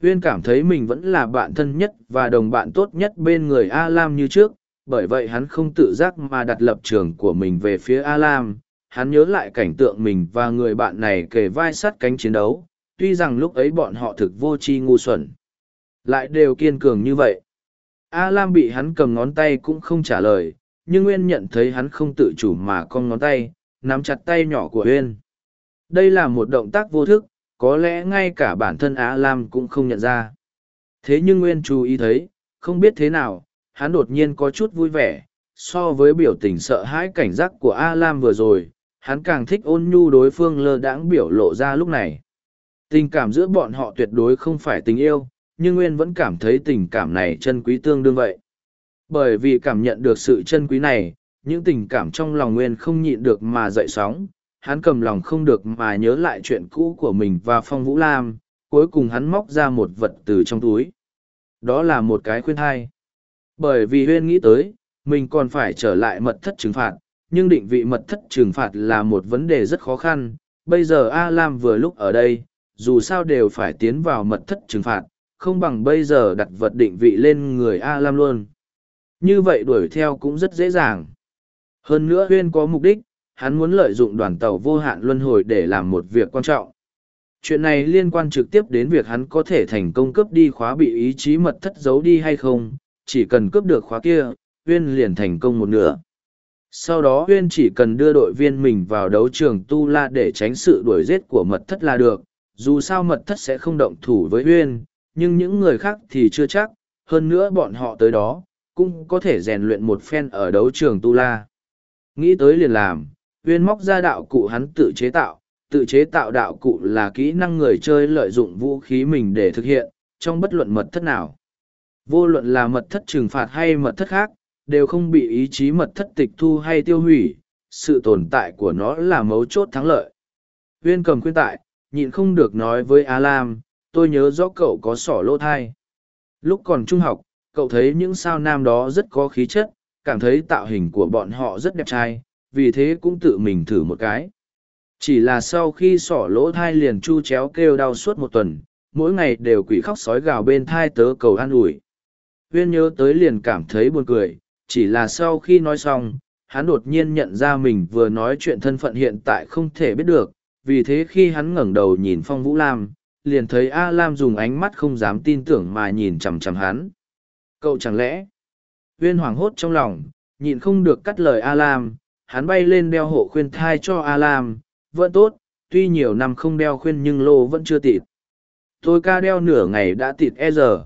Uyên cảm thấy mình vẫn là bạn thân nhất và đồng bạn tốt nhất bên người A Lam như trước, bởi vậy hắn không tự giác mà đặt lập trường của mình về phía A Lam. Hắn nhớ lại cảnh tượng mình và người bạn này kề vai sát cánh chiến đấu, tuy rằng lúc ấy bọn họ thực vô tri ngu xuẩn. Lại đều kiên cường như vậy. A Lam bị hắn cầm ngón tay cũng không trả lời, nhưng Nguyên nhận thấy hắn không tự chủ mà cong ngón tay, nắm chặt tay nhỏ của Nguyên. Đây là một động tác vô thức, có lẽ ngay cả bản thân A Lam cũng không nhận ra. Thế nhưng Nguyên chú ý thấy, không biết thế nào, hắn đột nhiên có chút vui vẻ, so với biểu tình sợ hãi cảnh giác của A Lam vừa rồi, hắn càng thích ôn nhu đối phương lơ đãng biểu lộ ra lúc này. Tình cảm giữa bọn họ tuyệt đối không phải tình yêu, nhưng Nguyên vẫn cảm thấy tình cảm này chân quý tương đương vậy. Bởi vì cảm nhận được sự chân quý này, những tình cảm trong lòng Nguyên không nhịn được mà dậy sóng, hắn cầm lòng không được mà nhớ lại chuyện cũ của mình và Phong Vũ Lam, cuối cùng hắn móc ra một vật từ trong túi. Đó là một cái khuyên thai. Bởi vì Huyên nghĩ tới, mình còn phải trở lại mật thất trừng phạt, nhưng định vị mật thất trừng phạt là một vấn đề rất khó khăn. Bây giờ A Lam vừa lúc ở đây, dù sao đều phải tiến vào mật thất trừng phạt, không bằng bây giờ đặt vật định vị lên người A Lam luôn. Như vậy đuổi theo cũng rất dễ dàng. Hơn nữa Huyên có mục đích, hắn muốn lợi dụng đoàn tàu vô hạn luân hồi để làm một việc quan trọng. Chuyện này liên quan trực tiếp đến việc hắn có thể thành công cướp đi khóa bị ý chí mật thất giấu đi hay không, chỉ cần cướp được khóa kia, Huyên liền thành công một nửa. Sau đó Huyên chỉ cần đưa đội viên mình vào đấu trường Tu La để tránh sự đuổi giết của mật thất là được, dù sao mật thất sẽ không động thủ với Huyên, nhưng những người khác thì chưa chắc, hơn nữa bọn họ tới đó, cũng có thể rèn luyện một phen ở đấu trường Tu La. Nghĩ tới liền làm, Uyên móc ra đạo cụ hắn tự chế tạo, tự chế tạo đạo cụ là kỹ năng người chơi lợi dụng vũ khí mình để thực hiện, trong bất luận mật thất nào. Vô luận là mật thất trừng phạt hay mật thất khác, đều không bị ý chí mật thất tịch thu hay tiêu hủy, sự tồn tại của nó là mấu chốt thắng lợi. Uyên cầm khuyên tại, nhịn không được nói với A Lam, tôi nhớ rõ cậu có sỏ lỗ thai. Lúc còn trung học, cậu thấy những sao nam đó rất có khí chất, cảm thấy tạo hình của bọn họ rất đẹp trai, vì thế cũng tự mình thử một cái. Chỉ là sau khi sỏ lỗ thai liền chu chéo kêu đau suốt một tuần, mỗi ngày đều quỷ khóc sói gào bên thai tớ cầu an ủi. Huyên nhớ tới liền cảm thấy buồn cười, chỉ là sau khi nói xong, hắn đột nhiên nhận ra mình vừa nói chuyện thân phận hiện tại không thể biết được, vì thế khi hắn ngẩng đầu nhìn Phong Vũ Lam, liền thấy A Lam dùng ánh mắt không dám tin tưởng mà nhìn chằm chằm hắn. Cậu chẳng lẽ? Huyên hoảng hốt trong lòng, nhịn không được cắt lời A Lam, hắn bay lên đeo hộ khuyên thai cho A Lam, vẫn tốt, tuy nhiều năm không đeo khuyên nhưng lô vẫn chưa tịt. Tôi ca đeo nửa ngày đã tịt e giờ.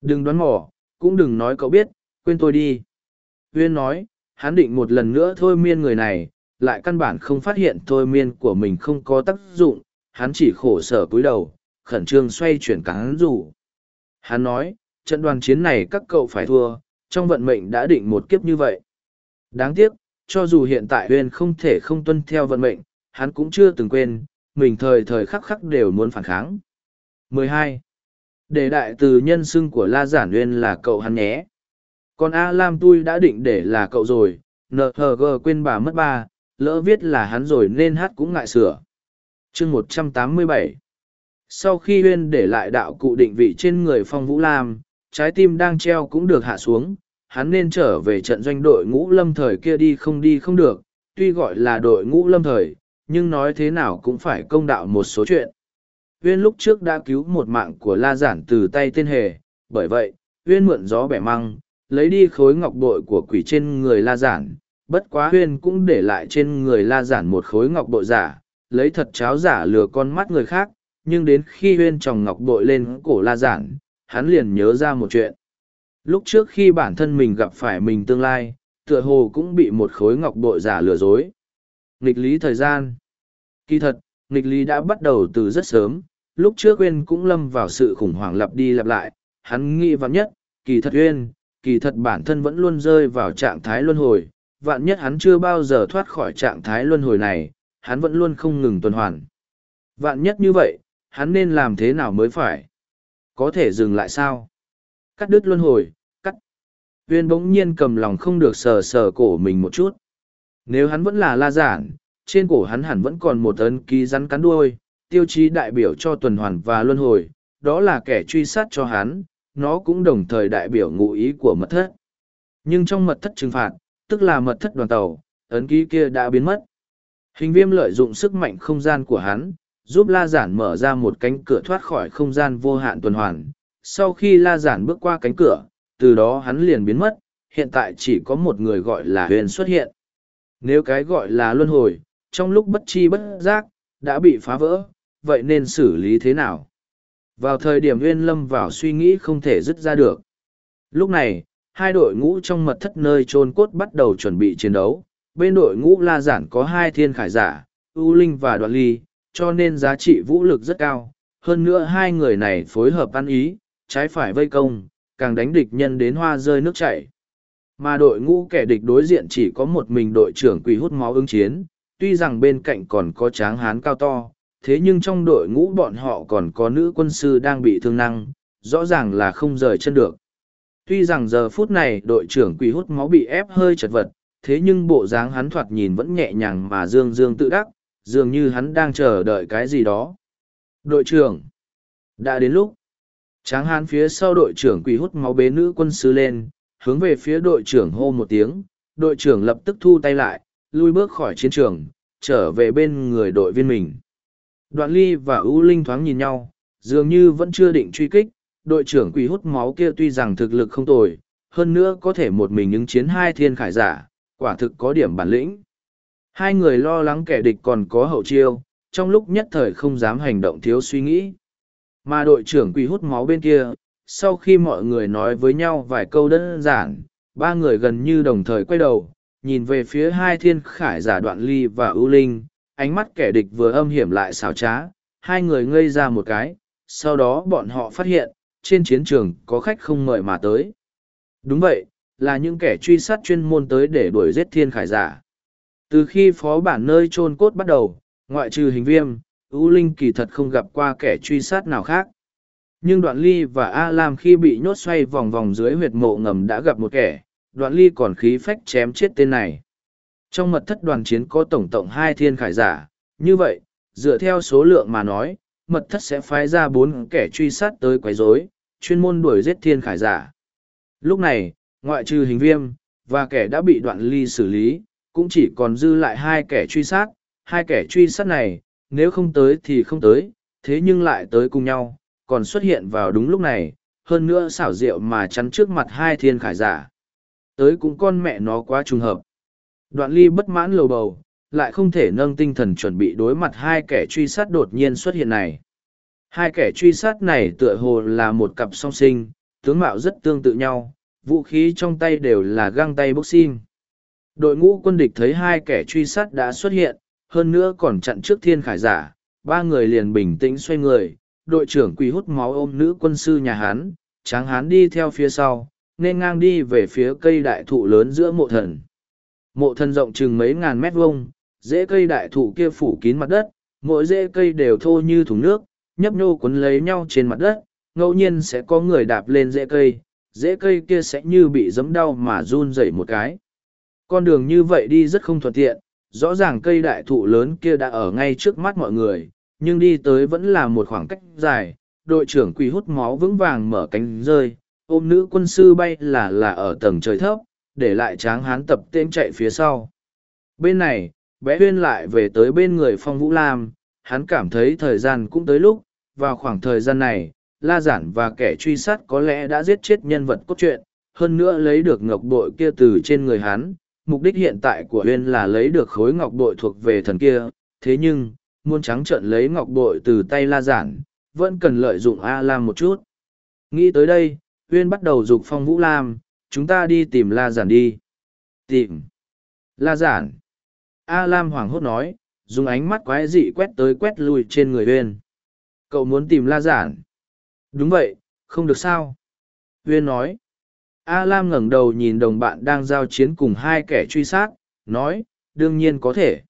Đừng đoán mò, cũng đừng nói cậu biết, quên tôi đi. Huyên nói, hắn định một lần nữa thôi miên người này, lại căn bản không phát hiện thôi miên của mình không có tác dụng, hắn chỉ khổ sở cúi đầu, khẩn trương xoay chuyển cả hắn rủ. Hắn nói, trận đoàn chiến này các cậu phải thua, trong vận mệnh đã định một kiếp như vậy. Đáng tiếc, cho dù hiện tại Huyên không thể không tuân theo vận mệnh, hắn cũng chưa từng quên, mình thời thời khắc khắc đều muốn phản kháng. 12. Để đại từ nhân xưng của La Giản Uyên là cậu hắn nhé. Còn A Lam tôi đã định để là cậu rồi, NHG quên bà mất ba, lỡ viết là hắn rồi nên hát cũng ngại sửa. chương 187 Sau khi Uyên để lại đạo cụ định vị trên người Phong Vũ Lam, trái tim đang treo cũng được hạ xuống, hắn nên trở về trận doanh đội ngũ lâm thời kia đi không đi không được, tuy gọi là đội ngũ lâm thời, nhưng nói thế nào cũng phải công đạo một số chuyện. Uyên lúc trước đã cứu một mạng của La Giản từ tay tên hề, bởi vậy, Uyên mượn gió bẻ măng, lấy đi khối ngọc bội của quỷ trên người La Giản, bất quá Uyên cũng để lại trên người La Giản một khối ngọc bội giả, lấy thật cháo giả lừa con mắt người khác, nhưng đến khi huyên tròng ngọc bội lên cổ la giản, hắn liền nhớ ra một chuyện. Lúc trước khi bản thân mình gặp phải mình tương lai, tựa hồ cũng bị một khối ngọc bội giả lừa dối. Nghịch lý thời gian. Kỳ thật, nghịch lý đã bắt đầu từ rất sớm, lúc trước Uyên cũng lâm vào sự khủng hoảng lặp đi lặp lại, hắn nghĩ vạn nhất, kỳ thật Uyên, kỳ thật bản thân vẫn luôn rơi vào trạng thái luân hồi, vạn nhất hắn chưa bao giờ thoát khỏi trạng thái luân hồi này, hắn vẫn luôn không ngừng tuần hoàn. Vạn nhất như vậy, hắn nên làm thế nào mới phải? Có thể dừng lại sao? Cắt đứt luân hồi, cắt. Uyên bỗng nhiên cầm lòng không được sờ sờ cổ mình một chút. Nếu hắn vẫn là la giản, trên cổ hắn hẳn vẫn còn một ấn ký rắn cắn đuôi, tiêu chí đại biểu cho tuần hoàn và luân hồi, đó là kẻ truy sát cho hắn, nó cũng đồng thời đại biểu ngụ ý của mật thất. Nhưng trong mật thất trừng phạt, tức là mật thất đoàn tàu, ấn ký kia đã biến mất. Hình viêm lợi dụng sức mạnh không gian của hắn, giúp La Giản mở ra một cánh cửa thoát khỏi không gian vô hạn tuần hoàn. Sau khi La Giản bước qua cánh cửa, từ đó hắn liền biến mất, hiện tại chỉ có một người gọi là huyền xuất hiện. Nếu cái gọi là luân hồi, trong lúc bất chi bất giác, đã bị phá vỡ, vậy nên xử lý thế nào? Vào thời điểm Nguyên lâm vào suy nghĩ không thể dứt ra được. Lúc này, hai đội ngũ trong mật thất nơi trôn cốt bắt đầu chuẩn bị chiến đấu. Bên đội ngũ La Giản có hai thiên khải giả, U Linh và Đoạn Ly, cho nên giá trị vũ lực rất cao. Hơn nữa hai người này phối hợp ăn ý, trái phải vây công, càng đánh địch nhân đến hoa rơi nước chảy. Mà đội ngũ kẻ địch đối diện chỉ có một mình đội trưởng quỷ hút máu ứng chiến, tuy rằng bên cạnh còn có tráng hán cao to, thế nhưng trong đội ngũ bọn họ còn có nữ quân sư đang bị thương năng, rõ ràng là không rời chân được. Tuy rằng giờ phút này đội trưởng quỷ hút máu bị ép hơi chật vật, thế nhưng bộ dáng hắn thoạt nhìn vẫn nhẹ nhàng mà dương dương tự đắc, dường như hắn đang chờ đợi cái gì đó. Đội trưởng, đã đến lúc. Tráng hán phía sau đội trưởng quỳ hút máu bế nữ quân sư lên, hướng về phía đội trưởng hô một tiếng, đội trưởng lập tức thu tay lại, lui bước khỏi chiến trường, trở về bên người đội viên mình. Đoạn ly và ưu linh thoáng nhìn nhau, dường như vẫn chưa định truy kích, đội trưởng quỳ hút máu kia tuy rằng thực lực không tồi, hơn nữa có thể một mình ứng chiến hai thiên khải giả, quả thực có điểm bản lĩnh. Hai người lo lắng kẻ địch còn có hậu chiêu, trong lúc nhất thời không dám hành động thiếu suy nghĩ. Mà đội trưởng quỷ hút máu bên kia, sau khi mọi người nói với nhau vài câu đơn giản, ba người gần như đồng thời quay đầu, nhìn về phía hai thiên khải giả đoạn ly và ưu linh, ánh mắt kẻ địch vừa âm hiểm lại xảo trá, hai người ngây ra một cái, sau đó bọn họ phát hiện, trên chiến trường có khách không mời mà tới. Đúng vậy, là những kẻ truy sát chuyên môn tới để đuổi giết thiên khải giả. Từ khi phó bản nơi chôn cốt bắt đầu, ngoại trừ hình viêm, ưu linh kỳ thật không gặp qua kẻ truy sát nào khác. Nhưng đoạn ly và A Lam khi bị nhốt xoay vòng vòng dưới huyệt mộ ngầm đã gặp một kẻ, đoạn ly còn khí phách chém chết tên này. Trong mật thất đoàn chiến có tổng cộng hai thiên khải giả, như vậy, dựa theo số lượng mà nói, mật thất sẽ phái ra bốn kẻ truy sát tới quấy rối, chuyên môn đuổi giết thiên khải giả. Lúc này, ngoại trừ hình viêm, và kẻ đã bị đoạn ly xử lý, cũng chỉ còn dư lại hai kẻ truy sát, hai kẻ truy sát này, nếu không tới thì không tới, thế nhưng lại tới cùng nhau, còn xuất hiện vào đúng lúc này, hơn nữa xảo diệu mà chắn trước mặt hai thiên khải giả. Tới cũng con mẹ nó quá trùng hợp. Đoạn ly bất mãn lầu bầu, lại không thể nâng tinh thần chuẩn bị đối mặt hai kẻ truy sát đột nhiên xuất hiện này. Hai kẻ truy sát này tựa hồ là một cặp song sinh, tướng mạo rất tương tự nhau, vũ khí trong tay đều là găng tay boxing. Đội ngũ quân địch thấy hai kẻ truy sát đã xuất hiện, hơn nữa còn chặn trước thiên khải giả, ba người liền bình tĩnh xoay người, đội trưởng quỳ hút máu ôm nữ quân sư nhà hán, tráng hán đi theo phía sau, nên ngang đi về phía cây đại thụ lớn giữa mộ thần. Mộ thần rộng chừng mấy ngàn mét vuông, rễ cây đại thụ kia phủ kín mặt đất, mỗi rễ cây đều thô như thùng nước, nhấp nhô quấn lấy nhau trên mặt đất, ngẫu nhiên sẽ có người đạp lên rễ cây, rễ cây kia sẽ như bị giấm đau mà run rẩy một cái. Con đường như vậy đi rất không thuận tiện, rõ ràng cây đại thụ lớn kia đã ở ngay trước mắt mọi người, nhưng đi tới vẫn là một khoảng cách dài, đội trưởng quỳ hút máu vững vàng mở cánh rơi, ôm nữ quân sư bay là là ở tầng trời thấp, để lại tráng hán tập tên chạy phía sau. Bên này, bé huyên lại về tới bên người phong vũ lam, hắn cảm thấy thời gian cũng tới lúc, vào khoảng thời gian này, La Giản và kẻ truy sát có lẽ đã giết chết nhân vật cốt truyện, hơn nữa lấy được ngọc bội kia từ trên người hắn. Mục đích hiện tại của Huyên là lấy được khối ngọc bội thuộc về thần kia, thế nhưng, muốn trắng trợn lấy ngọc bội từ tay la giản, vẫn cần lợi dụng A Lam một chút. Nghĩ tới đây, Huyên bắt đầu giục phong Vũ Lam, chúng ta đi tìm la giản đi. Tìm. La giản. A Lam hoảng hốt nói, dùng ánh mắt quái dị quét tới quét lui trên người Huyên. Cậu muốn tìm la giản. Đúng vậy, không được sao. Huyên nói. A Lam ngẩng đầu nhìn đồng bạn đang giao chiến cùng hai kẻ truy sát, nói, đương nhiên có thể.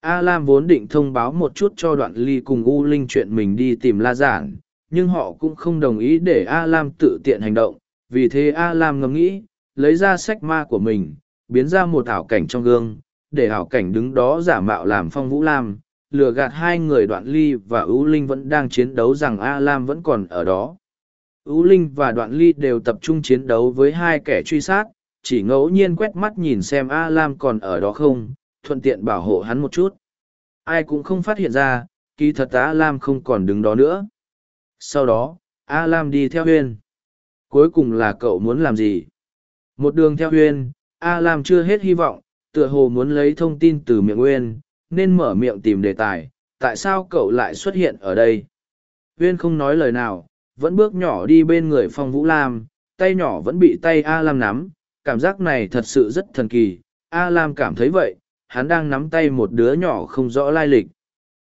A Lam vốn định thông báo một chút cho đoạn ly cùng U Linh chuyện mình đi tìm La Giản, nhưng họ cũng không đồng ý để A Lam tự tiện hành động, vì thế A Lam ngẫm nghĩ, lấy ra sách ma của mình, biến ra một ảo cảnh trong gương, để ảo cảnh đứng đó giả mạo làm phong vũ lam, lừa gạt hai người đoạn ly và U Linh vẫn đang chiến đấu rằng A Lam vẫn còn ở đó. U Linh và đoạn ly đều tập trung chiến đấu với hai kẻ truy sát, chỉ ngẫu nhiên quét mắt nhìn xem A Lam còn ở đó không, thuận tiện bảo hộ hắn một chút. Ai cũng không phát hiện ra, kỳ thật A Lam không còn đứng đó nữa. Sau đó, A Lam đi theo Huyên. Cuối cùng là cậu muốn làm gì? Một đường theo Huyên, A Lam chưa hết hy vọng, tựa hồ muốn lấy thông tin từ miệng Huyên, nên mở miệng tìm đề tài. Tại sao cậu lại xuất hiện ở đây? Huyên không nói lời nào, vẫn bước nhỏ đi bên người Phong Vũ Lam, tay nhỏ vẫn bị tay A Lam nắm. Cảm giác này thật sự rất thần kỳ. A Lam cảm thấy vậy, hắn đang nắm tay một đứa nhỏ không rõ lai lịch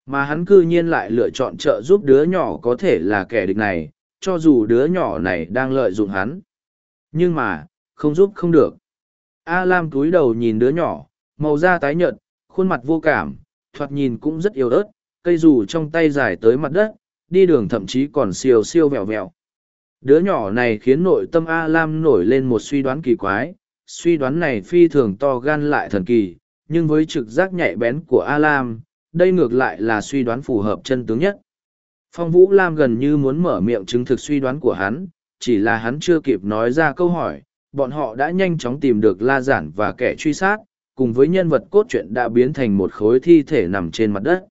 mà hắn cư nhiên lại lựa chọn trợ giúp đứa nhỏ có thể là kẻ địch này cho dù đứa nhỏ này đang lợi dụng hắn nhưng mà không giúp không được a lam cúi đầu nhìn đứa nhỏ màu da tái nhợt khuôn mặt vô cảm thoạt nhìn cũng rất yếu ớt cây dù trong tay dài tới mặt đất đi đường thậm chí còn siêu siêu vẹo vẹo đứa nhỏ này khiến nội tâm a lam nổi lên một suy đoán kỳ quái suy đoán này phi thường to gan lại thần kỳ nhưng với trực giác nhạy bén của a lam đây ngược lại là suy đoán phù hợp chân tướng nhất. Phong Vũ Lam gần như muốn mở miệng chứng thực suy đoán của hắn, chỉ là hắn chưa kịp nói ra câu hỏi, bọn họ đã nhanh chóng tìm được La Giản và kẻ truy sát, cùng với nhân vật cốt truyện đã biến thành một khối thi thể nằm trên mặt đất.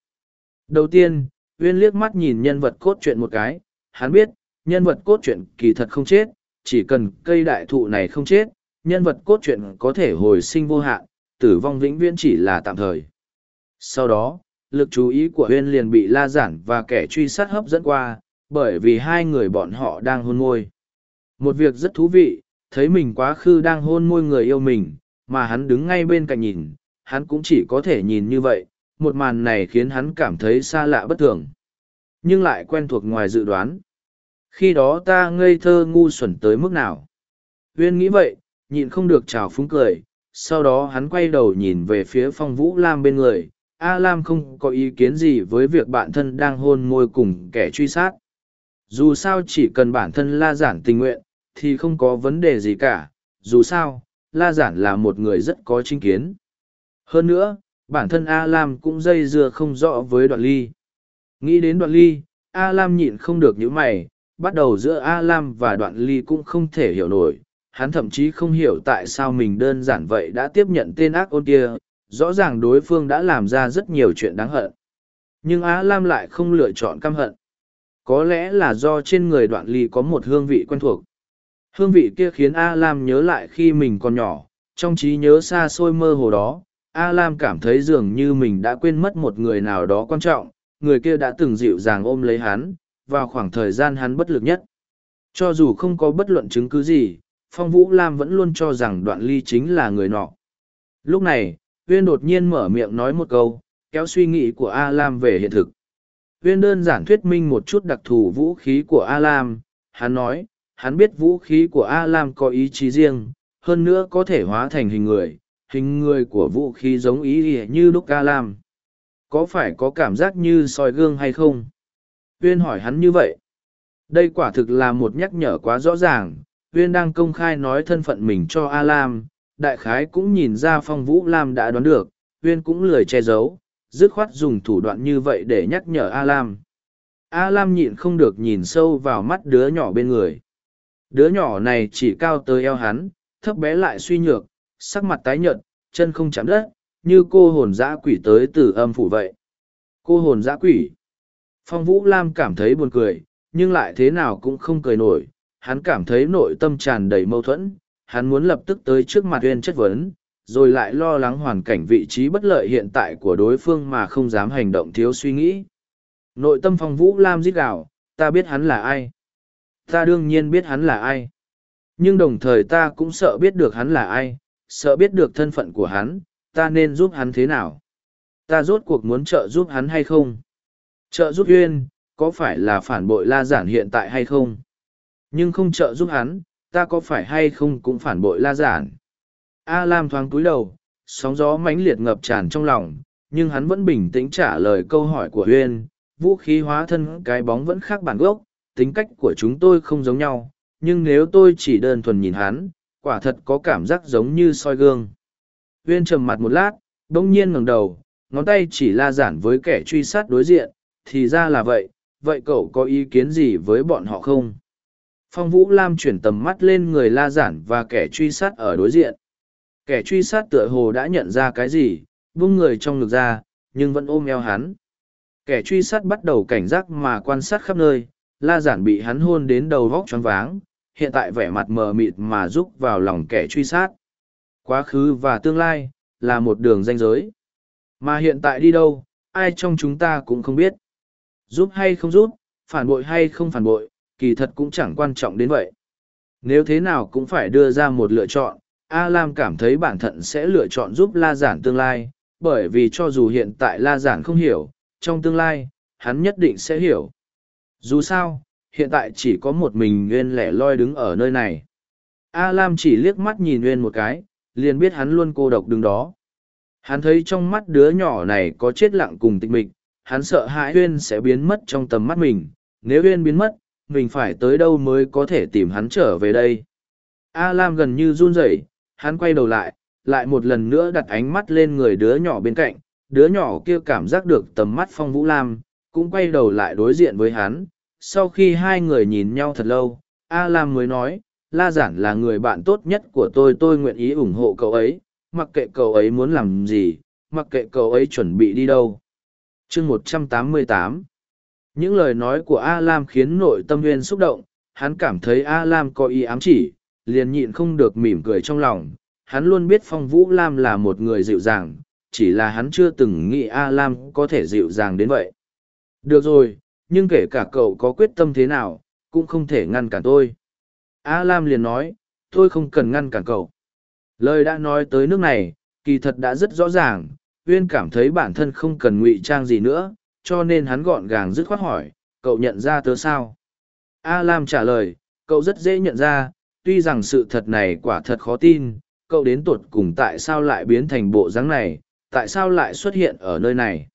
Đầu tiên, Uyên liếc mắt nhìn nhân vật cốt truyện một cái, hắn biết, nhân vật cốt truyện kỳ thật không chết, chỉ cần cây đại thụ này không chết, nhân vật cốt truyện có thể hồi sinh vô hạn, tử vong vĩnh viễn chỉ là tạm thời. Sau đó, lực chú ý của huyên liền bị la giản và kẻ truy sát hấp dẫn qua bởi vì hai người bọn họ đang hôn môi một việc rất thú vị thấy mình quá khứ đang hôn môi người yêu mình mà hắn đứng ngay bên cạnh nhìn hắn cũng chỉ có thể nhìn như vậy một màn này khiến hắn cảm thấy xa lạ bất thường nhưng lại quen thuộc ngoài dự đoán khi đó ta ngây thơ ngu xuẩn tới mức nào uyên nghĩ vậy nhịn không được trào phúng cười sau đó hắn quay đầu nhìn về phía phong vũ lam bên người A Lam không có ý kiến gì với việc bạn thân đang hôn môi cùng kẻ truy sát. Dù sao chỉ cần bản thân La Giản tình nguyện, thì không có vấn đề gì cả. Dù sao, La Giản là một người rất có chính kiến. Hơn nữa, bản thân A Lam cũng dây dưa không rõ với đoạn ly. Nghĩ đến đoạn ly, A Lam nhịn không được những mày, bắt đầu giữa A Lam và đoạn ly cũng không thể hiểu nổi. Hắn thậm chí không hiểu tại sao mình đơn giản vậy đã tiếp nhận tên ác ôn kia, rõ ràng đối phương đã làm ra rất nhiều chuyện đáng hận nhưng á lam lại không lựa chọn căm hận có lẽ là do trên người đoạn ly có một hương vị quen thuộc hương vị kia khiến a lam nhớ lại khi mình còn nhỏ trong trí nhớ xa xôi mơ hồ đó a lam cảm thấy dường như mình đã quên mất một người nào đó quan trọng người kia đã từng dịu dàng ôm lấy hắn vào khoảng thời gian hắn bất lực nhất. Cho dù không có bất luận chứng cứ gì phong vũ lam vẫn luôn cho rằng đoạn ly chính là người nọ. Lúc này Huyên đột nhiên mở miệng nói một câu, kéo suy nghĩ của A Lam về hiện thực. Huyên đơn giản thuyết minh một chút đặc thù vũ khí của A Lam, hắn nói, hắn biết vũ khí của A Lam có ý chí riêng, hơn nữa có thể hóa thành hình người, hình người của vũ khí giống ý như lúc ca Lam. Có phải có cảm giác như soi gương hay không? uyên hỏi hắn như vậy. Đây quả thực là một nhắc nhở quá rõ ràng, uyên đang công khai nói thân phận mình cho A Lam, đại khái cũng nhìn ra phong vũ lam đã đoán được. Uyên cũng lười che giấu. Dứt khoát dùng thủ đoạn như vậy để nhắc nhở a lam. A lam nhịn không được nhìn sâu vào mắt đứa nhỏ bên người. Đứa nhỏ này chỉ cao tới eo hắn thấp bé lại suy nhược sắc mặt tái nhợt chân không chạm đất như cô hồn dã quỷ tới từ âm phủ vậy cô hồn dã quỷ phong vũ lam cảm thấy buồn cười nhưng lại thế nào cũng không cười nổi hắn cảm thấy nội tâm tràn đầy mâu thuẫn hắn muốn lập tức tới trước mặt uyên chất vấn rồi lại lo lắng hoàn cảnh vị trí bất lợi hiện tại của đối phương mà không dám hành động thiếu suy nghĩ. Nội tâm phong vũ lam rít gào: ta biết hắn là ai. Ta đương nhiên biết hắn là ai. Nhưng đồng thời ta cũng sợ biết được hắn là ai, sợ biết được thân phận của hắn, ta nên giúp hắn thế nào. Ta rốt cuộc muốn trợ giúp hắn hay không? Trợ giúp Uyên, có phải là phản bội la giản hiện tại hay không? Nhưng không trợ giúp hắn, ta có phải hay không cũng phản bội la giản? A Lam thoáng cúi đầu, sóng gió mãnh liệt ngập tràn trong lòng, nhưng hắn vẫn bình tĩnh trả lời câu hỏi của Uyên, vũ khí hóa thân cái bóng vẫn khác bản gốc, tính cách của chúng tôi không giống nhau, nhưng nếu tôi chỉ đơn thuần nhìn hắn, quả thật có cảm giác giống như soi gương. Uyên trầm mặt một lát, đông nhiên ngẩng đầu, ngón tay chỉ la giản với kẻ truy sát đối diện, thì ra là vậy, vậy cậu có ý kiến gì với bọn họ không? Phong Vũ Lam chuyển tầm mắt lên người la giản và kẻ truy sát ở đối diện. Kẻ truy sát tựa hồ đã nhận ra cái gì, buông người trong ngực ra, nhưng vẫn ôm eo hắn. Kẻ truy sát bắt đầu cảnh giác mà quan sát khắp nơi, la giản bị hắn hôn đến đầu vóc choáng váng, hiện tại vẻ mặt mờ mịt mà rúc vào lòng kẻ truy sát. Quá khứ và tương lai, là một đường ranh giới. Mà hiện tại đi đâu, ai trong chúng ta cũng không biết. Giúp hay không giúp, phản bội hay không phản bội, kỳ thật cũng chẳng quan trọng đến vậy. Nếu thế nào cũng phải đưa ra một lựa chọn, A Lam cảm thấy bản thân sẽ lựa chọn giúp La Giản tương lai, bởi vì cho dù hiện tại La Giản không hiểu, trong tương lai, hắn nhất định sẽ hiểu. Dù sao, hiện tại chỉ có một mình Nguyên lẻ loi đứng ở nơi này. A Lam chỉ liếc mắt nhìn Nguyên một cái, liền biết hắn luôn cô độc đứng đó. Hắn thấy trong mắt đứa nhỏ này có chết lặng cùng tịch mịch, hắn sợ hãi Nguyên sẽ biến mất trong tầm mắt mình, nếu Nguyên biến mất, mình phải tới đâu mới có thể tìm hắn trở về đây. A Lam gần như run rẩy, hắn quay đầu lại, lại một lần nữa đặt ánh mắt lên người đứa nhỏ bên cạnh, đứa nhỏ kia cảm giác được tầm mắt phong vũ lam, cũng quay đầu lại đối diện với hắn. Sau khi hai người nhìn nhau thật lâu, A Lam mới nói, La Giản là người bạn tốt nhất của tôi tôi nguyện ý ủng hộ cậu ấy, mặc kệ cậu ấy muốn làm gì, mặc kệ cậu ấy chuẩn bị đi đâu. chương một trăm tám mươi tám những lời nói của A Lam khiến nội tâm Huyên xúc động, hắn cảm thấy A Lam có ý ám chỉ, liền nhịn không được mỉm cười trong lòng. Hắn luôn biết Phong Vũ Lam là một người dịu dàng, chỉ là hắn chưa từng nghĩ A Lam có thể dịu dàng đến vậy. Được rồi, nhưng kể cả cậu có quyết tâm thế nào, cũng không thể ngăn cản tôi. A Lam liền nói, tôi không cần ngăn cản cậu. Lời đã nói tới nước này, kỳ thật đã rất rõ ràng, Uyên cảm thấy bản thân không cần ngụy trang gì nữa, cho nên hắn gọn gàng dứt khoát hỏi, cậu nhận ra tớ sao? A Lam trả lời, cậu rất dễ nhận ra, tuy rằng sự thật này quả thật khó tin, cậu đến tột cùng tại sao lại biến thành bộ dáng này, tại sao lại xuất hiện ở nơi này?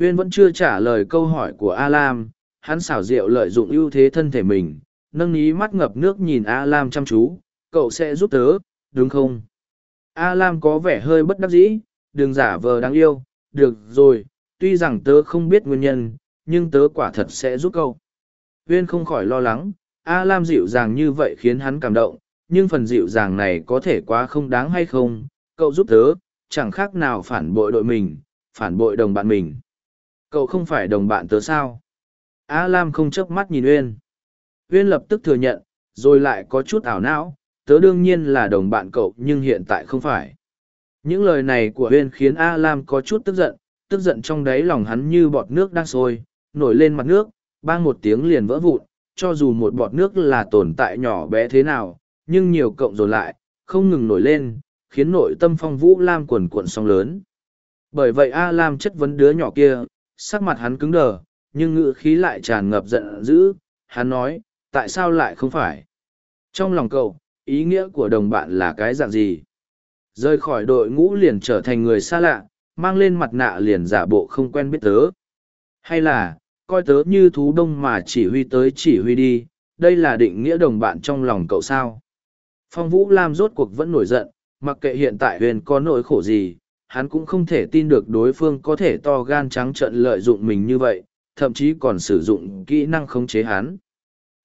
Huyên vẫn chưa trả lời câu hỏi của A Lam, hắn xảo diệu lợi dụng ưu thế thân thể mình, nâng ní mắt ngập nước nhìn A Lam chăm chú, cậu sẽ giúp tớ, đúng không? A Lam có vẻ hơi bất đắc dĩ, đừng giả vờ đáng yêu, được rồi, tuy rằng tớ không biết nguyên nhân, nhưng tớ quả thật sẽ giúp cậu. Huyên không khỏi lo lắng, A Lam dịu dàng như vậy khiến hắn cảm động, nhưng phần dịu dàng này có thể quá không đáng hay không, cậu giúp tớ, chẳng khác nào phản bội đội mình, phản bội đồng bạn mình. Cậu không phải đồng bạn tớ sao? A Lam không chớp mắt nhìn Uyên. Uyên lập tức thừa nhận, rồi lại có chút ảo não, tớ đương nhiên là đồng bạn cậu nhưng hiện tại không phải. Những lời này của Uyên khiến A Lam có chút tức giận, tức giận trong đáy lòng hắn như bọt nước đang sôi, nổi lên mặt nước, bang một tiếng liền vỡ vụn, cho dù một bọt nước là tồn tại nhỏ bé thế nào, nhưng nhiều cộng dồn lại, không ngừng nổi lên, khiến nội tâm phong vũ lam quần cuộn sóng lớn. Bởi vậy A Lam chất vấn đứa nhỏ kia, sắc mặt hắn cứng đờ, nhưng ngữ khí lại tràn ngập giận dữ, hắn nói, tại sao lại không phải? Trong lòng cậu, ý nghĩa của đồng bạn là cái dạng gì? Rời khỏi đội ngũ liền trở thành người xa lạ, mang lên mặt nạ liền giả bộ không quen biết tớ. Hay là, coi tớ như thú đông mà chỉ huy tới chỉ huy đi, đây là định nghĩa đồng bạn trong lòng cậu sao. Phong Vũ Lam rốt cuộc vẫn nổi giận, mặc kệ hiện tại huyền có nỗi khổ gì, hắn cũng không thể tin được đối phương có thể to gan trắng trợn lợi dụng mình như vậy, thậm chí còn sử dụng kỹ năng khống chế hắn.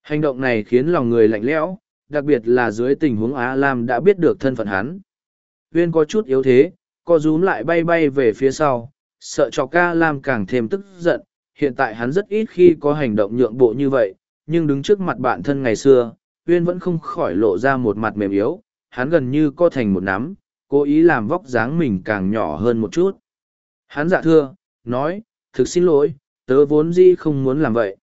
Hành động này khiến lòng người lạnh lẽo, đặc biệt là dưới tình huống Á Lam đã biết được thân phận hắn. Huyên có chút yếu thế, co rúm lại bay bay về phía sau, sợ cho ca Lam càng thêm tức giận, hiện tại hắn rất ít khi có hành động nhượng bộ như vậy, nhưng đứng trước mặt bạn thân ngày xưa, Huyên vẫn không khỏi lộ ra một mặt mềm yếu, hắn gần như co thành một nắm, cố ý làm vóc dáng mình càng nhỏ hơn một chút. Hắn dạ thưa, nói, thực xin lỗi, tớ vốn dĩ không muốn làm vậy.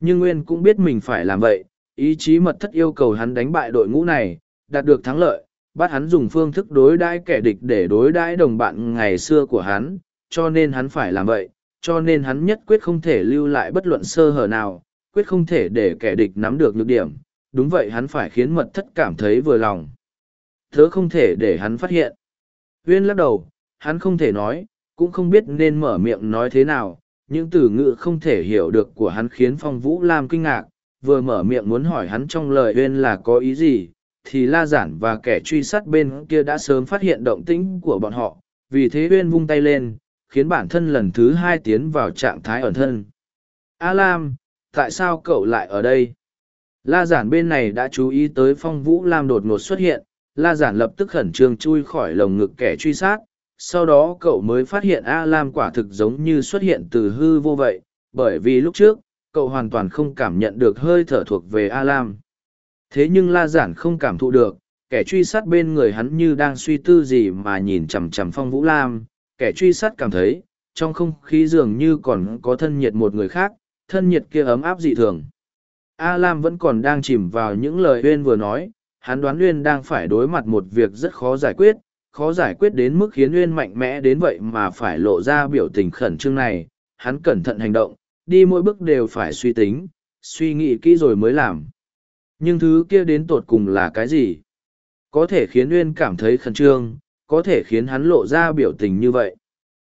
Nhưng Nguyên cũng biết mình phải làm vậy, ý chí mật thất yêu cầu hắn đánh bại đội ngũ này, đạt được thắng lợi, bắt hắn dùng phương thức đối đãi kẻ địch để đối đãi đồng bạn ngày xưa của hắn, cho nên hắn phải làm vậy, cho nên hắn nhất quyết không thể lưu lại bất luận sơ hở nào, quyết không thể để kẻ địch nắm được nhược điểm, đúng vậy hắn phải khiến mật thất cảm thấy vừa lòng. Thớ không thể để hắn phát hiện. Huyên lắc đầu, hắn không thể nói, cũng không biết nên mở miệng nói thế nào, những từ ngữ không thể hiểu được của hắn khiến Phong Vũ Lam kinh ngạc, vừa mở miệng muốn hỏi hắn trong lời Huyên là có ý gì, thì La Giản và kẻ truy sát bên kia đã sớm phát hiện động tĩnh của bọn họ, vì thế Huyên vung tay lên, khiến bản thân lần thứ hai tiến vào trạng thái ẩn thân. A Lam, tại sao cậu lại ở đây? La Giản bên này đã chú ý tới Phong Vũ Lam đột ngột xuất hiện, La Giản lập tức khẩn trương chui khỏi lồng ngực kẻ truy sát, sau đó cậu mới phát hiện A Lam quả thực giống như xuất hiện từ hư vô vậy, bởi vì lúc trước, cậu hoàn toàn không cảm nhận được hơi thở thuộc về A Lam. Thế nhưng La Giản không cảm thụ được, kẻ truy sát bên người hắn như đang suy tư gì mà nhìn chằm chằm Phong Vũ Lam, kẻ truy sát cảm thấy, trong không khí dường như còn có thân nhiệt một người khác, thân nhiệt kia ấm áp dị thường. A Lam vẫn còn đang chìm vào những lời huyên vừa nói, hắn đoán Nguyên đang phải đối mặt một việc rất khó giải quyết, khó giải quyết đến mức khiến Nguyên mạnh mẽ đến vậy mà phải lộ ra biểu tình khẩn trương này, hắn cẩn thận hành động, đi mỗi bước đều phải suy tính, suy nghĩ kỹ rồi mới làm. Nhưng thứ kia đến tột cùng là cái gì? Có thể khiến Nguyên cảm thấy khẩn trương, có thể khiến hắn lộ ra biểu tình như vậy.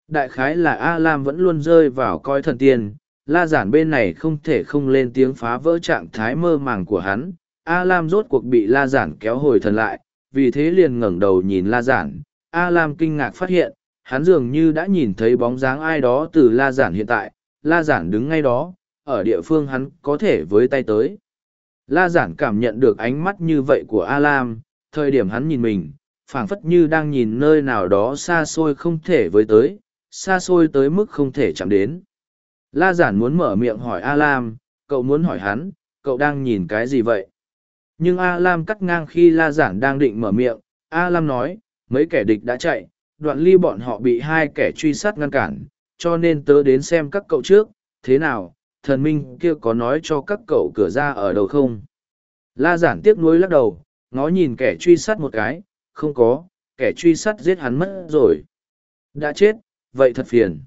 Đại khái là A Lam vẫn luôn rơi vào coi thần tiên, la giản bên này không thể không lên tiếng phá vỡ trạng thái mơ màng của hắn. A Lam rốt cuộc bị la giản kéo hồi thần lại, vì thế liền ngẩng đầu nhìn la giản. A Lam kinh ngạc phát hiện, hắn dường như đã nhìn thấy bóng dáng ai đó từ la giản hiện tại, la giản đứng ngay đó, ở địa phương hắn có thể với tay tới. La giản cảm nhận được ánh mắt như vậy của A Lam, thời điểm hắn nhìn mình, phảng phất như đang nhìn nơi nào đó xa xôi không thể với tới, xa xôi tới mức không thể chạm đến. La giản muốn mở miệng hỏi A Lam, cậu muốn hỏi hắn, cậu đang nhìn cái gì vậy? Nhưng A Lam cắt ngang khi La giản đang định mở miệng, A Lam nói, mấy kẻ địch đã chạy, đoạn ly bọn họ bị hai kẻ truy sát ngăn cản, cho nên tớ đến xem các cậu trước, thế nào, thần minh kia có nói cho các cậu cửa ra ở đâu không? La giản tiếc nuối lắc đầu, ngó nhìn kẻ truy sát một cái, không có, kẻ truy sát giết hắn mất rồi. Đã chết, vậy thật phiền.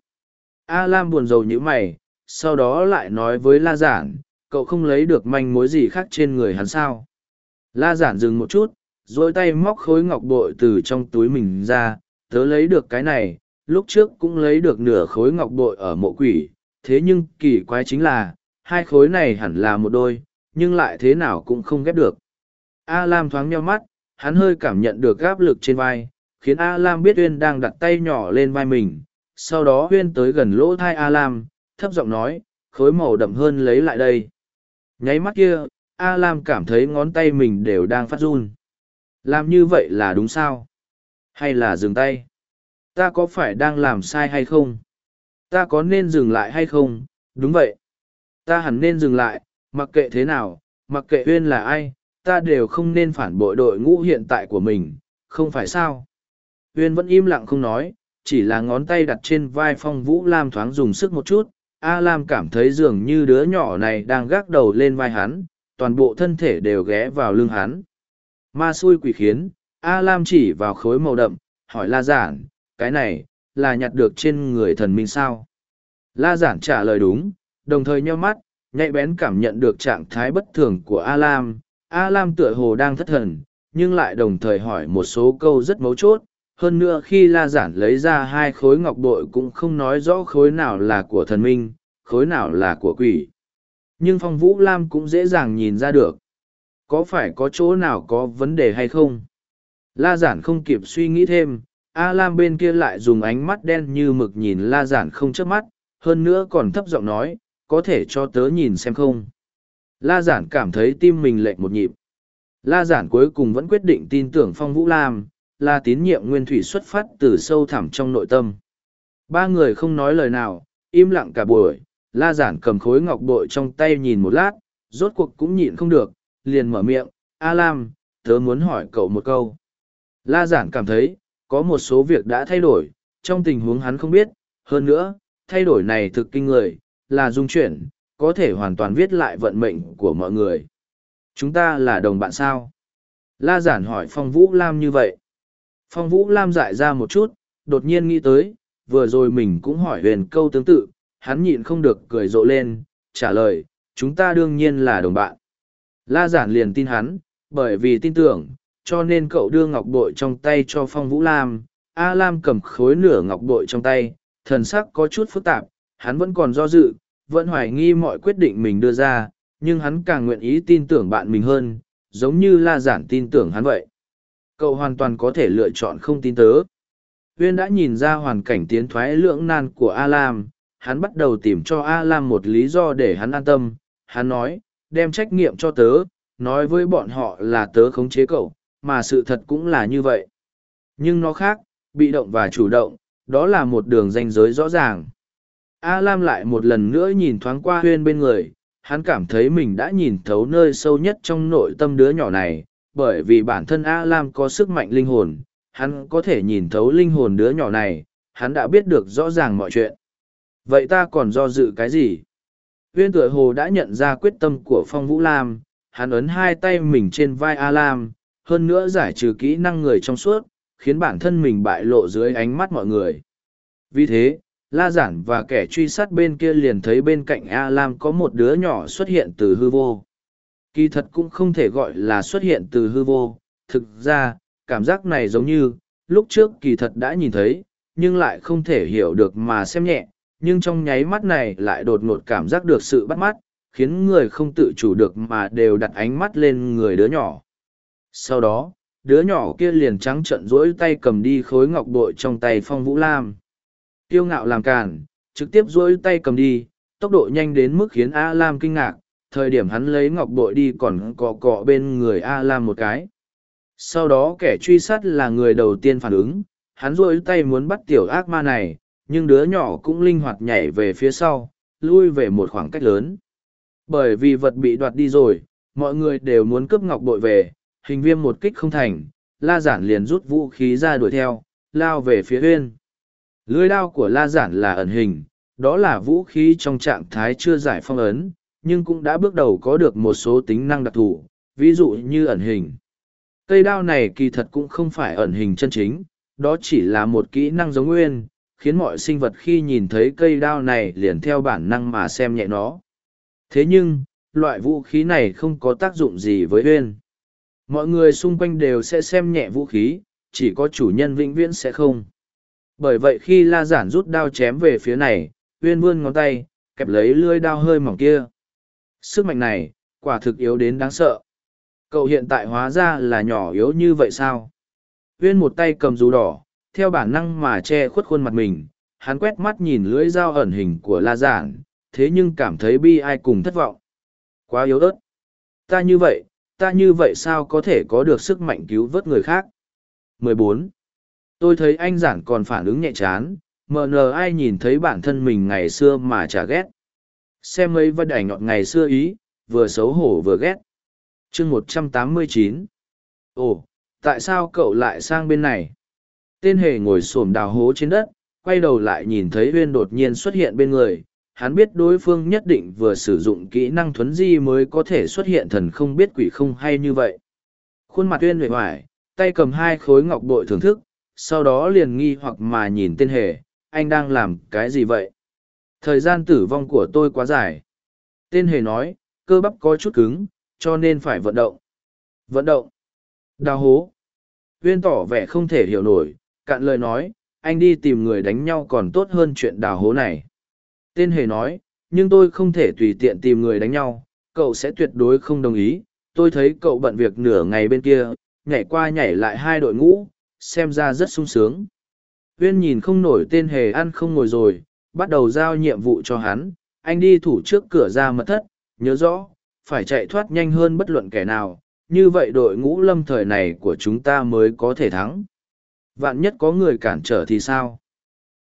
A Lam buồn rầu như mày, sau đó lại nói với La Giản, cậu không lấy được manh mối gì khác trên người hắn sao. La Giản dừng một chút, rồi tay móc khối ngọc bội từ trong túi mình ra, tớ lấy được cái này, lúc trước cũng lấy được nửa khối ngọc bội ở mộ quỷ, thế nhưng kỳ quái chính là, hai khối này hẳn là một đôi, nhưng lại thế nào cũng không ghép được. A Lam thoáng nheo mắt, hắn hơi cảm nhận được áp lực trên vai, khiến A Lam biết Uyên đang đặt tay nhỏ lên vai mình. Sau đó Uyên tới gần lỗ thai A Lam, thấp giọng nói, khối màu đậm hơn lấy lại đây. Nháy mắt kia, A Lam cảm thấy ngón tay mình đều đang phát run. Làm như vậy là đúng sao? Hay là dừng tay? Ta có phải đang làm sai hay không? Ta có nên dừng lại hay không? Đúng vậy. Ta hẳn nên dừng lại, mặc kệ thế nào, mặc kệ Huyên là ai, ta đều không nên phản bội đội ngũ hiện tại của mình, không phải sao? Huyên vẫn im lặng không nói, chỉ là ngón tay đặt trên vai phong vũ lam thoáng dùng sức một chút a lam cảm thấy dường như đứa nhỏ này đang gác đầu lên vai hắn toàn bộ thân thể đều ghé vào lưng hắn. Ma xui quỷ khiến, a lam chỉ vào khối màu đậm, hỏi la giản, cái này là nhặt được trên người thần minh sao? La giản trả lời đúng, đồng thời nheo mắt, nhạy bén cảm nhận được trạng thái bất thường của a lam. A lam tựa hồ đang thất thần, nhưng lại đồng thời hỏi một số câu rất mấu chốt. Hơn nữa khi la giản lấy ra hai khối ngọc bội cũng không nói rõ khối nào là của thần minh, khối nào là của quỷ nhưng phong vũ lam cũng dễ dàng nhìn ra được. Có phải có chỗ nào có vấn đề hay không? La giản không kịp suy nghĩ thêm a lam bên kia lại dùng ánh mắt đen như mực nhìn la giản không chớp mắt hơn nữa còn thấp giọng nói có thể cho tớ nhìn xem không? La giản cảm thấy tim mình lệch một nhịp. La giản cuối cùng vẫn quyết định tin tưởng phong vũ lam là tín nhiệm nguyên thủy xuất phát từ sâu thẳm trong nội tâm. Ba người không nói lời nào, im lặng cả buổi, la giản cầm khối ngọc bội trong tay nhìn một lát, rốt cuộc cũng nhịn không được, liền mở miệng, A Lam, tớ muốn hỏi cậu một câu. La giản cảm thấy, có một số việc đã thay đổi, trong tình huống hắn không biết, hơn nữa, thay đổi này thực kinh người, là dung chuyển, có thể hoàn toàn viết lại vận mệnh của mọi người. Chúng ta là đồng bạn sao? La giản hỏi Phong Vũ Lam như vậy. Phong Vũ Lam dại ra một chút, đột nhiên nghĩ tới, vừa rồi mình cũng hỏi huyền câu tương tự, hắn nhịn không được cười rộ lên, trả lời, chúng ta đương nhiên là đồng bạn. La giản liền tin hắn, bởi vì tin tưởng, cho nên cậu đưa ngọc bội trong tay cho Phong Vũ Lam. A Lam cầm khối nửa ngọc bội trong tay, thần sắc có chút phức tạp, hắn vẫn còn do dự, vẫn hoài nghi mọi quyết định mình đưa ra, nhưng hắn càng nguyện ý tin tưởng bạn mình hơn, giống như La Giản tin tưởng hắn vậy. Cậu hoàn toàn có thể lựa chọn không tin tớ. Huyên đã nhìn ra hoàn cảnh tiến thoái lưỡng nan của A Lam, hắn bắt đầu tìm cho A Lam một lý do để hắn an tâm. Hắn nói, đem trách nhiệm cho tớ, nói với bọn họ là tớ khống chế cậu, mà sự thật cũng là như vậy. Nhưng nó khác, bị động và chủ động, đó là một đường ranh giới rõ ràng. A Lam lại một lần nữa nhìn thoáng qua huyên bên người, hắn cảm thấy mình đã nhìn thấu nơi sâu nhất trong nội tâm đứa nhỏ này, bởi vì bản thân A Lam có sức mạnh linh hồn, hắn có thể nhìn thấu linh hồn đứa nhỏ này, hắn đã biết được rõ ràng mọi chuyện. Vậy ta còn do dự cái gì? Huyên tựa hồ đã nhận ra quyết tâm của Phong Vũ Lam, hắn ấn hai tay mình trên vai A Lam, hơn nữa giải trừ kỹ năng người trong suốt, khiến bản thân mình bại lộ dưới ánh mắt mọi người. Vì thế, La Giản và kẻ truy sát bên kia liền thấy bên cạnh A Lam có một đứa nhỏ xuất hiện từ hư vô. Kỳ thật cũng không thể gọi là xuất hiện từ hư vô, thực ra, cảm giác này giống như, lúc trước kỳ thật đã nhìn thấy, nhưng lại không thể hiểu được mà xem nhẹ, nhưng trong nháy mắt này lại đột ngột cảm giác được sự bắt mắt, khiến người không tự chủ được mà đều đặt ánh mắt lên người đứa nhỏ. Sau đó, đứa nhỏ kia liền trắng trận rỗi tay cầm đi khối ngọc bội trong tay phong vũ lam kiêu ngạo làm càn, trực tiếp duỗi tay cầm đi, tốc độ nhanh đến mức khiến A Lam kinh ngạc, thời điểm hắn lấy ngọc bội đi còn cọ cọ bên người A Lam một cái. Sau đó kẻ truy sát là người đầu tiên phản ứng, hắn duỗi tay muốn bắt tiểu ác ma này, nhưng đứa nhỏ cũng linh hoạt nhảy về phía sau, lui về một khoảng cách lớn. Bởi vì vật bị đoạt đi rồi, mọi người đều muốn cướp ngọc bội về, hình viêm một kích không thành, la giản liền rút vũ khí ra đuổi theo, lao về phía huyên. Lưới đao của la giản là ẩn hình, đó là vũ khí trong trạng thái chưa giải phong ấn, nhưng cũng đã bước đầu có được một số tính năng đặc thù, ví dụ như ẩn hình. Cây đao này kỳ thật cũng không phải ẩn hình chân chính, đó chỉ là một kỹ năng giống nguyên, khiến mọi sinh vật khi nhìn thấy cây đao này liền theo bản năng mà xem nhẹ nó. Thế nhưng, loại vũ khí này không có tác dụng gì với huyên. Mọi người xung quanh đều sẽ xem nhẹ vũ khí, chỉ có chủ nhân vĩnh viễn sẽ không bởi vậy khi la giản rút đao chém về phía này huyên vươn ngón tay kẹp lấy lưỡi đao hơi mỏng kia sức mạnh này quả thực yếu đến đáng sợ cậu hiện tại hóa ra là nhỏ yếu như vậy sao Huyên một tay cầm dù đỏ theo bản năng mà che khuất khuôn mặt mình, hắn quét mắt nhìn lưỡi dao ẩn hình của la giản, thế nhưng cảm thấy bi ai cùng thất vọng. Quá yếu ớt. Ta như vậy, ta như vậy sao có thể có được sức mạnh cứu vớt người khác? 14 tôi thấy anh giản còn phản ứng nhẹ chán, mờ nờ ai nhìn thấy bản thân mình ngày xưa mà chả ghét. Xem mấy vật ảnh ngọt ngày xưa ý, vừa xấu hổ vừa ghét. Chương một trăm tám mươi chín. Ồ, tại sao cậu lại sang bên này? Tên hề ngồi s ổ m đào hố trên đất quay đầu lại nhìn thấy huyên đột nhiên xuất hiện bên người hắn biết đối phương nhất định vừa sử dụng kỹ năng thuấn di mới có thể xuất hiện thần không biết quỷ không hay như vậy khuôn mặt huyên huệ hoài tay cầm hai khối ngọc bội thưởng thức sau đó liền nghi hoặc mà nhìn tên hề, anh đang làm cái gì vậy? Thời gian tử vong của tôi quá dài. Tên hề nói, cơ bắp có chút cứng, cho nên phải vận động. Vận động. Đào hố. Viên tỏ vẻ không thể hiểu nổi, cạn lời nói, anh đi tìm người đánh nhau còn tốt hơn chuyện đào hố này. Tên hề nói, nhưng tôi không thể tùy tiện tìm người đánh nhau, cậu sẽ tuyệt đối không đồng ý. Tôi thấy cậu bận việc nửa ngày bên kia, nhảy qua nhảy lại hai đội ngũ, xem ra rất sung sướng. Huyên nhìn không nổi tên hề ăn không ngồi rồi, bắt đầu giao nhiệm vụ cho hắn, anh đi thủ trước cửa ra mật thất, nhớ rõ, phải chạy thoát nhanh hơn bất luận kẻ nào, như vậy đội ngũ lâm thời này của chúng ta mới có thể thắng. Vạn nhất có người cản trở thì sao?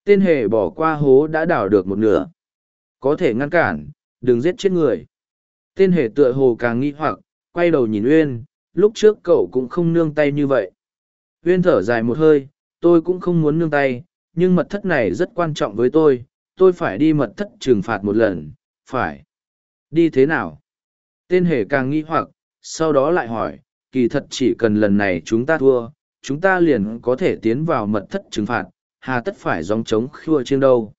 Tên hề bỏ qua hố đã đào được một nửa. Có thể ngăn cản, đừng giết chết người. Tên hề tựa hồ càng nghi hoặc, quay đầu nhìn Uyên, lúc trước cậu cũng không nương tay như vậy. Uyên thở dài một hơi, tôi cũng không muốn nương tay, nhưng mật thất này rất quan trọng với tôi, tôi phải đi mật thất trừng phạt một lần, phải. Đi thế nào? Tên hề càng nghi hoặc, sau đó lại hỏi, kỳ thật chỉ cần lần này chúng ta thua, chúng ta liền có thể tiến vào mật thất trừng phạt, hà tất phải dòng chống khua trên đâu.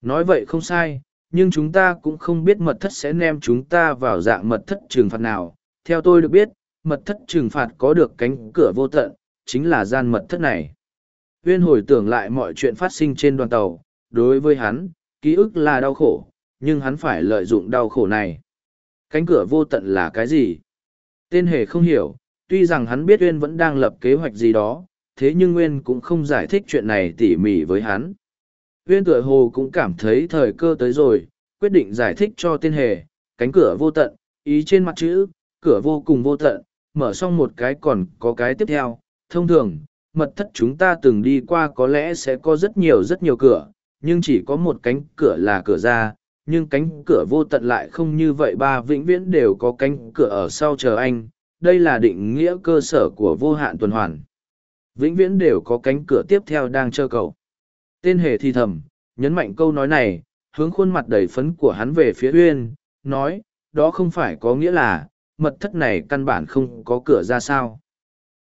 Nói vậy không sai, nhưng chúng ta cũng không biết mật thất sẽ ném chúng ta vào dạng mật thất trừng phạt nào. Theo tôi được biết, mật thất trừng phạt có được cánh cửa vô tận, chính là gian mật thất này. Huyên hồi tưởng lại mọi chuyện phát sinh trên đoàn tàu, đối với hắn, ký ức là đau khổ, nhưng hắn phải lợi dụng đau khổ này. Cánh cửa vô tận là cái gì? Tên hề không hiểu, tuy rằng hắn biết Nguyên vẫn đang lập kế hoạch gì đó, thế nhưng Nguyên cũng không giải thích chuyện này tỉ mỉ với hắn. Nguyên tựa hồ cũng cảm thấy thời cơ tới rồi, quyết định giải thích cho tên hề, cánh cửa vô tận, ý trên mặt chữ, cửa vô cùng vô tận, mở xong một cái còn có cái tiếp theo. Thông thường, mật thất chúng ta từng đi qua có lẽ sẽ có rất nhiều rất nhiều cửa, nhưng chỉ có một cánh cửa là cửa ra, nhưng cánh cửa vô tận lại không như vậy ba vĩnh viễn đều có cánh cửa ở sau chờ anh, đây là định nghĩa cơ sở của vô hạn tuần hoàn. Vĩnh viễn đều có cánh cửa tiếp theo đang chờ cậu. Tên hề thi thầm, nhấn mạnh câu nói này, hướng khuôn mặt đầy phấn của hắn về phía Uyên, nói, đó không phải có nghĩa là, mật thất này căn bản không có cửa ra sao.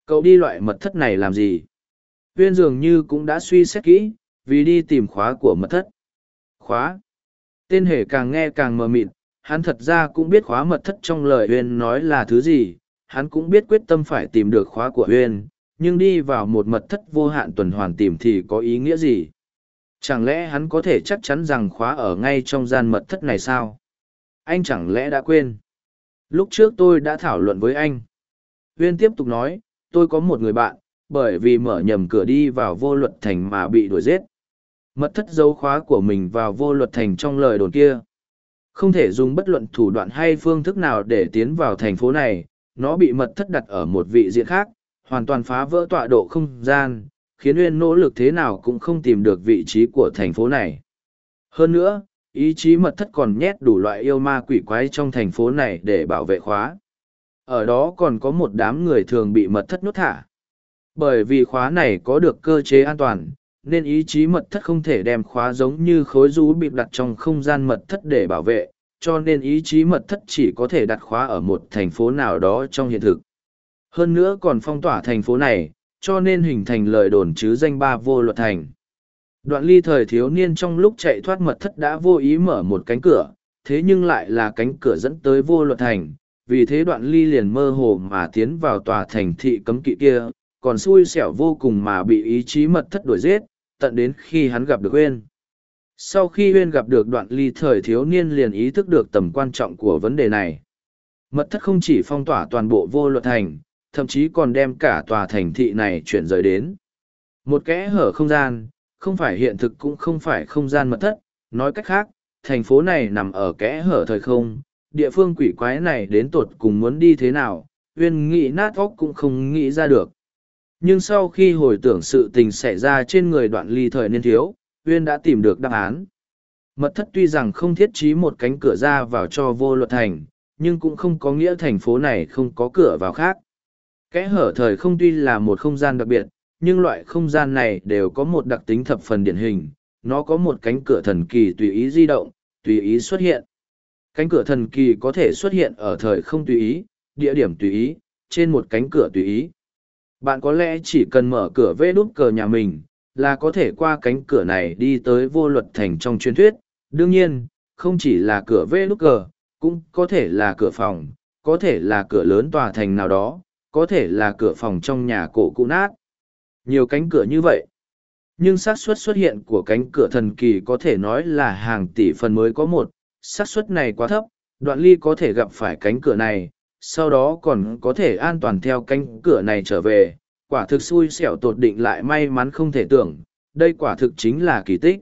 Cậu đi loại mật thất này làm gì? Uyên dường như cũng đã suy xét kỹ, vì đi tìm khóa của mật thất. Khóa? Tên hề càng nghe càng mờ mịt, hắn thật ra cũng biết khóa mật thất trong lời Uyên nói là thứ gì, hắn cũng biết quyết tâm phải tìm được khóa của Huyên, nhưng đi vào một mật thất vô hạn tuần hoàn tìm thì có ý nghĩa gì? Chẳng lẽ hắn có thể chắc chắn rằng khóa ở ngay trong gian mật thất này sao? Anh chẳng lẽ đã quên? Lúc trước tôi đã thảo luận với anh. Huyên tiếp tục nói, tôi có một người bạn, bởi vì mở nhầm cửa đi vào vô luật thành mà bị đuổi giết. Mật thất dấu khóa của mình vào vô luật thành trong lời đồn kia. Không thể dùng bất luận thủ đoạn hay phương thức nào để tiến vào thành phố này, nó bị mật thất đặt ở một vị diện khác, hoàn toàn phá vỡ tọa độ không gian, khiến Uyên nỗ lực thế nào cũng không tìm được vị trí của thành phố này. Hơn nữa, ý chí mật thất còn nhét đủ loại yêu ma quỷ quái trong thành phố này để bảo vệ khóa. Ở đó còn có một đám người thường bị mật thất nhốt thả. Bởi vì khóa này có được cơ chế an toàn, nên ý chí mật thất không thể đem khóa giống như khối rú bị đặt trong không gian mật thất để bảo vệ, cho nên ý chí mật thất chỉ có thể đặt khóa ở một thành phố nào đó trong hiện thực. Hơn nữa còn phong tỏa thành phố này, cho nên hình thành lời đồn chứ danh ba vô luật thành. Đoạn ly thời thiếu niên trong lúc chạy thoát mật thất đã vô ý mở một cánh cửa, thế nhưng lại là cánh cửa dẫn tới vô luật thành, vì thế đoạn ly liền mơ hồ mà tiến vào tòa thành thị cấm kỵ kia, còn xui xẻo vô cùng mà bị ý chí mật thất đuổi giết, tận đến khi hắn gặp được quên. Sau khi Huyên gặp được đoạn ly thời thiếu niên liền ý thức được tầm quan trọng của vấn đề này. Mật thất không chỉ phong tỏa toàn bộ vô luật thành, thậm chí còn đem cả tòa thành thị này chuyển rời đến. Một kẽ hở không gian, không phải hiện thực cũng không phải không gian mật thất, nói cách khác, thành phố này nằm ở kẽ hở thời không, địa phương quỷ quái này đến tột cùng muốn đi thế nào, uyên nghĩ nát óc cũng không nghĩ ra được. Nhưng sau khi hồi tưởng sự tình xảy ra trên người đoạn ly thời niên thiếu, uyên đã tìm được đáp án. Mật thất tuy rằng không thiết trí một cánh cửa ra vào cho vô luật thành, nhưng cũng không có nghĩa thành phố này không có cửa vào khác. Kẽ hở thời không tuy là một không gian đặc biệt, nhưng loại không gian này đều có một đặc tính thập phần điển hình, nó có một cánh cửa thần kỳ tùy ý di động, tùy ý xuất hiện. Cánh cửa thần kỳ có thể xuất hiện ở thời không tùy ý, địa điểm tùy ý, trên một cánh cửa tùy ý. Bạn có lẽ chỉ cần mở cửa vê đút cờ nhà mình, là có thể qua cánh cửa này đi tới vô luật thành trong truyền thuyết. Đương nhiên, không chỉ là cửa vê lúc cờ, cũng có thể là cửa phòng, có thể là cửa lớn tòa thành nào đó, có thể là cửa phòng trong nhà cổ cũ nát. Nhiều cánh cửa như vậy. Nhưng xác suất xuất hiện của cánh cửa thần kỳ có thể nói là hàng tỷ phần mới có một, xác suất này quá thấp, đoạn ly có thể gặp phải cánh cửa này, sau đó còn có thể an toàn theo cánh cửa này trở về, quả thực xui xẻo tột định lại may mắn không thể tưởng, đây quả thực chính là kỳ tích.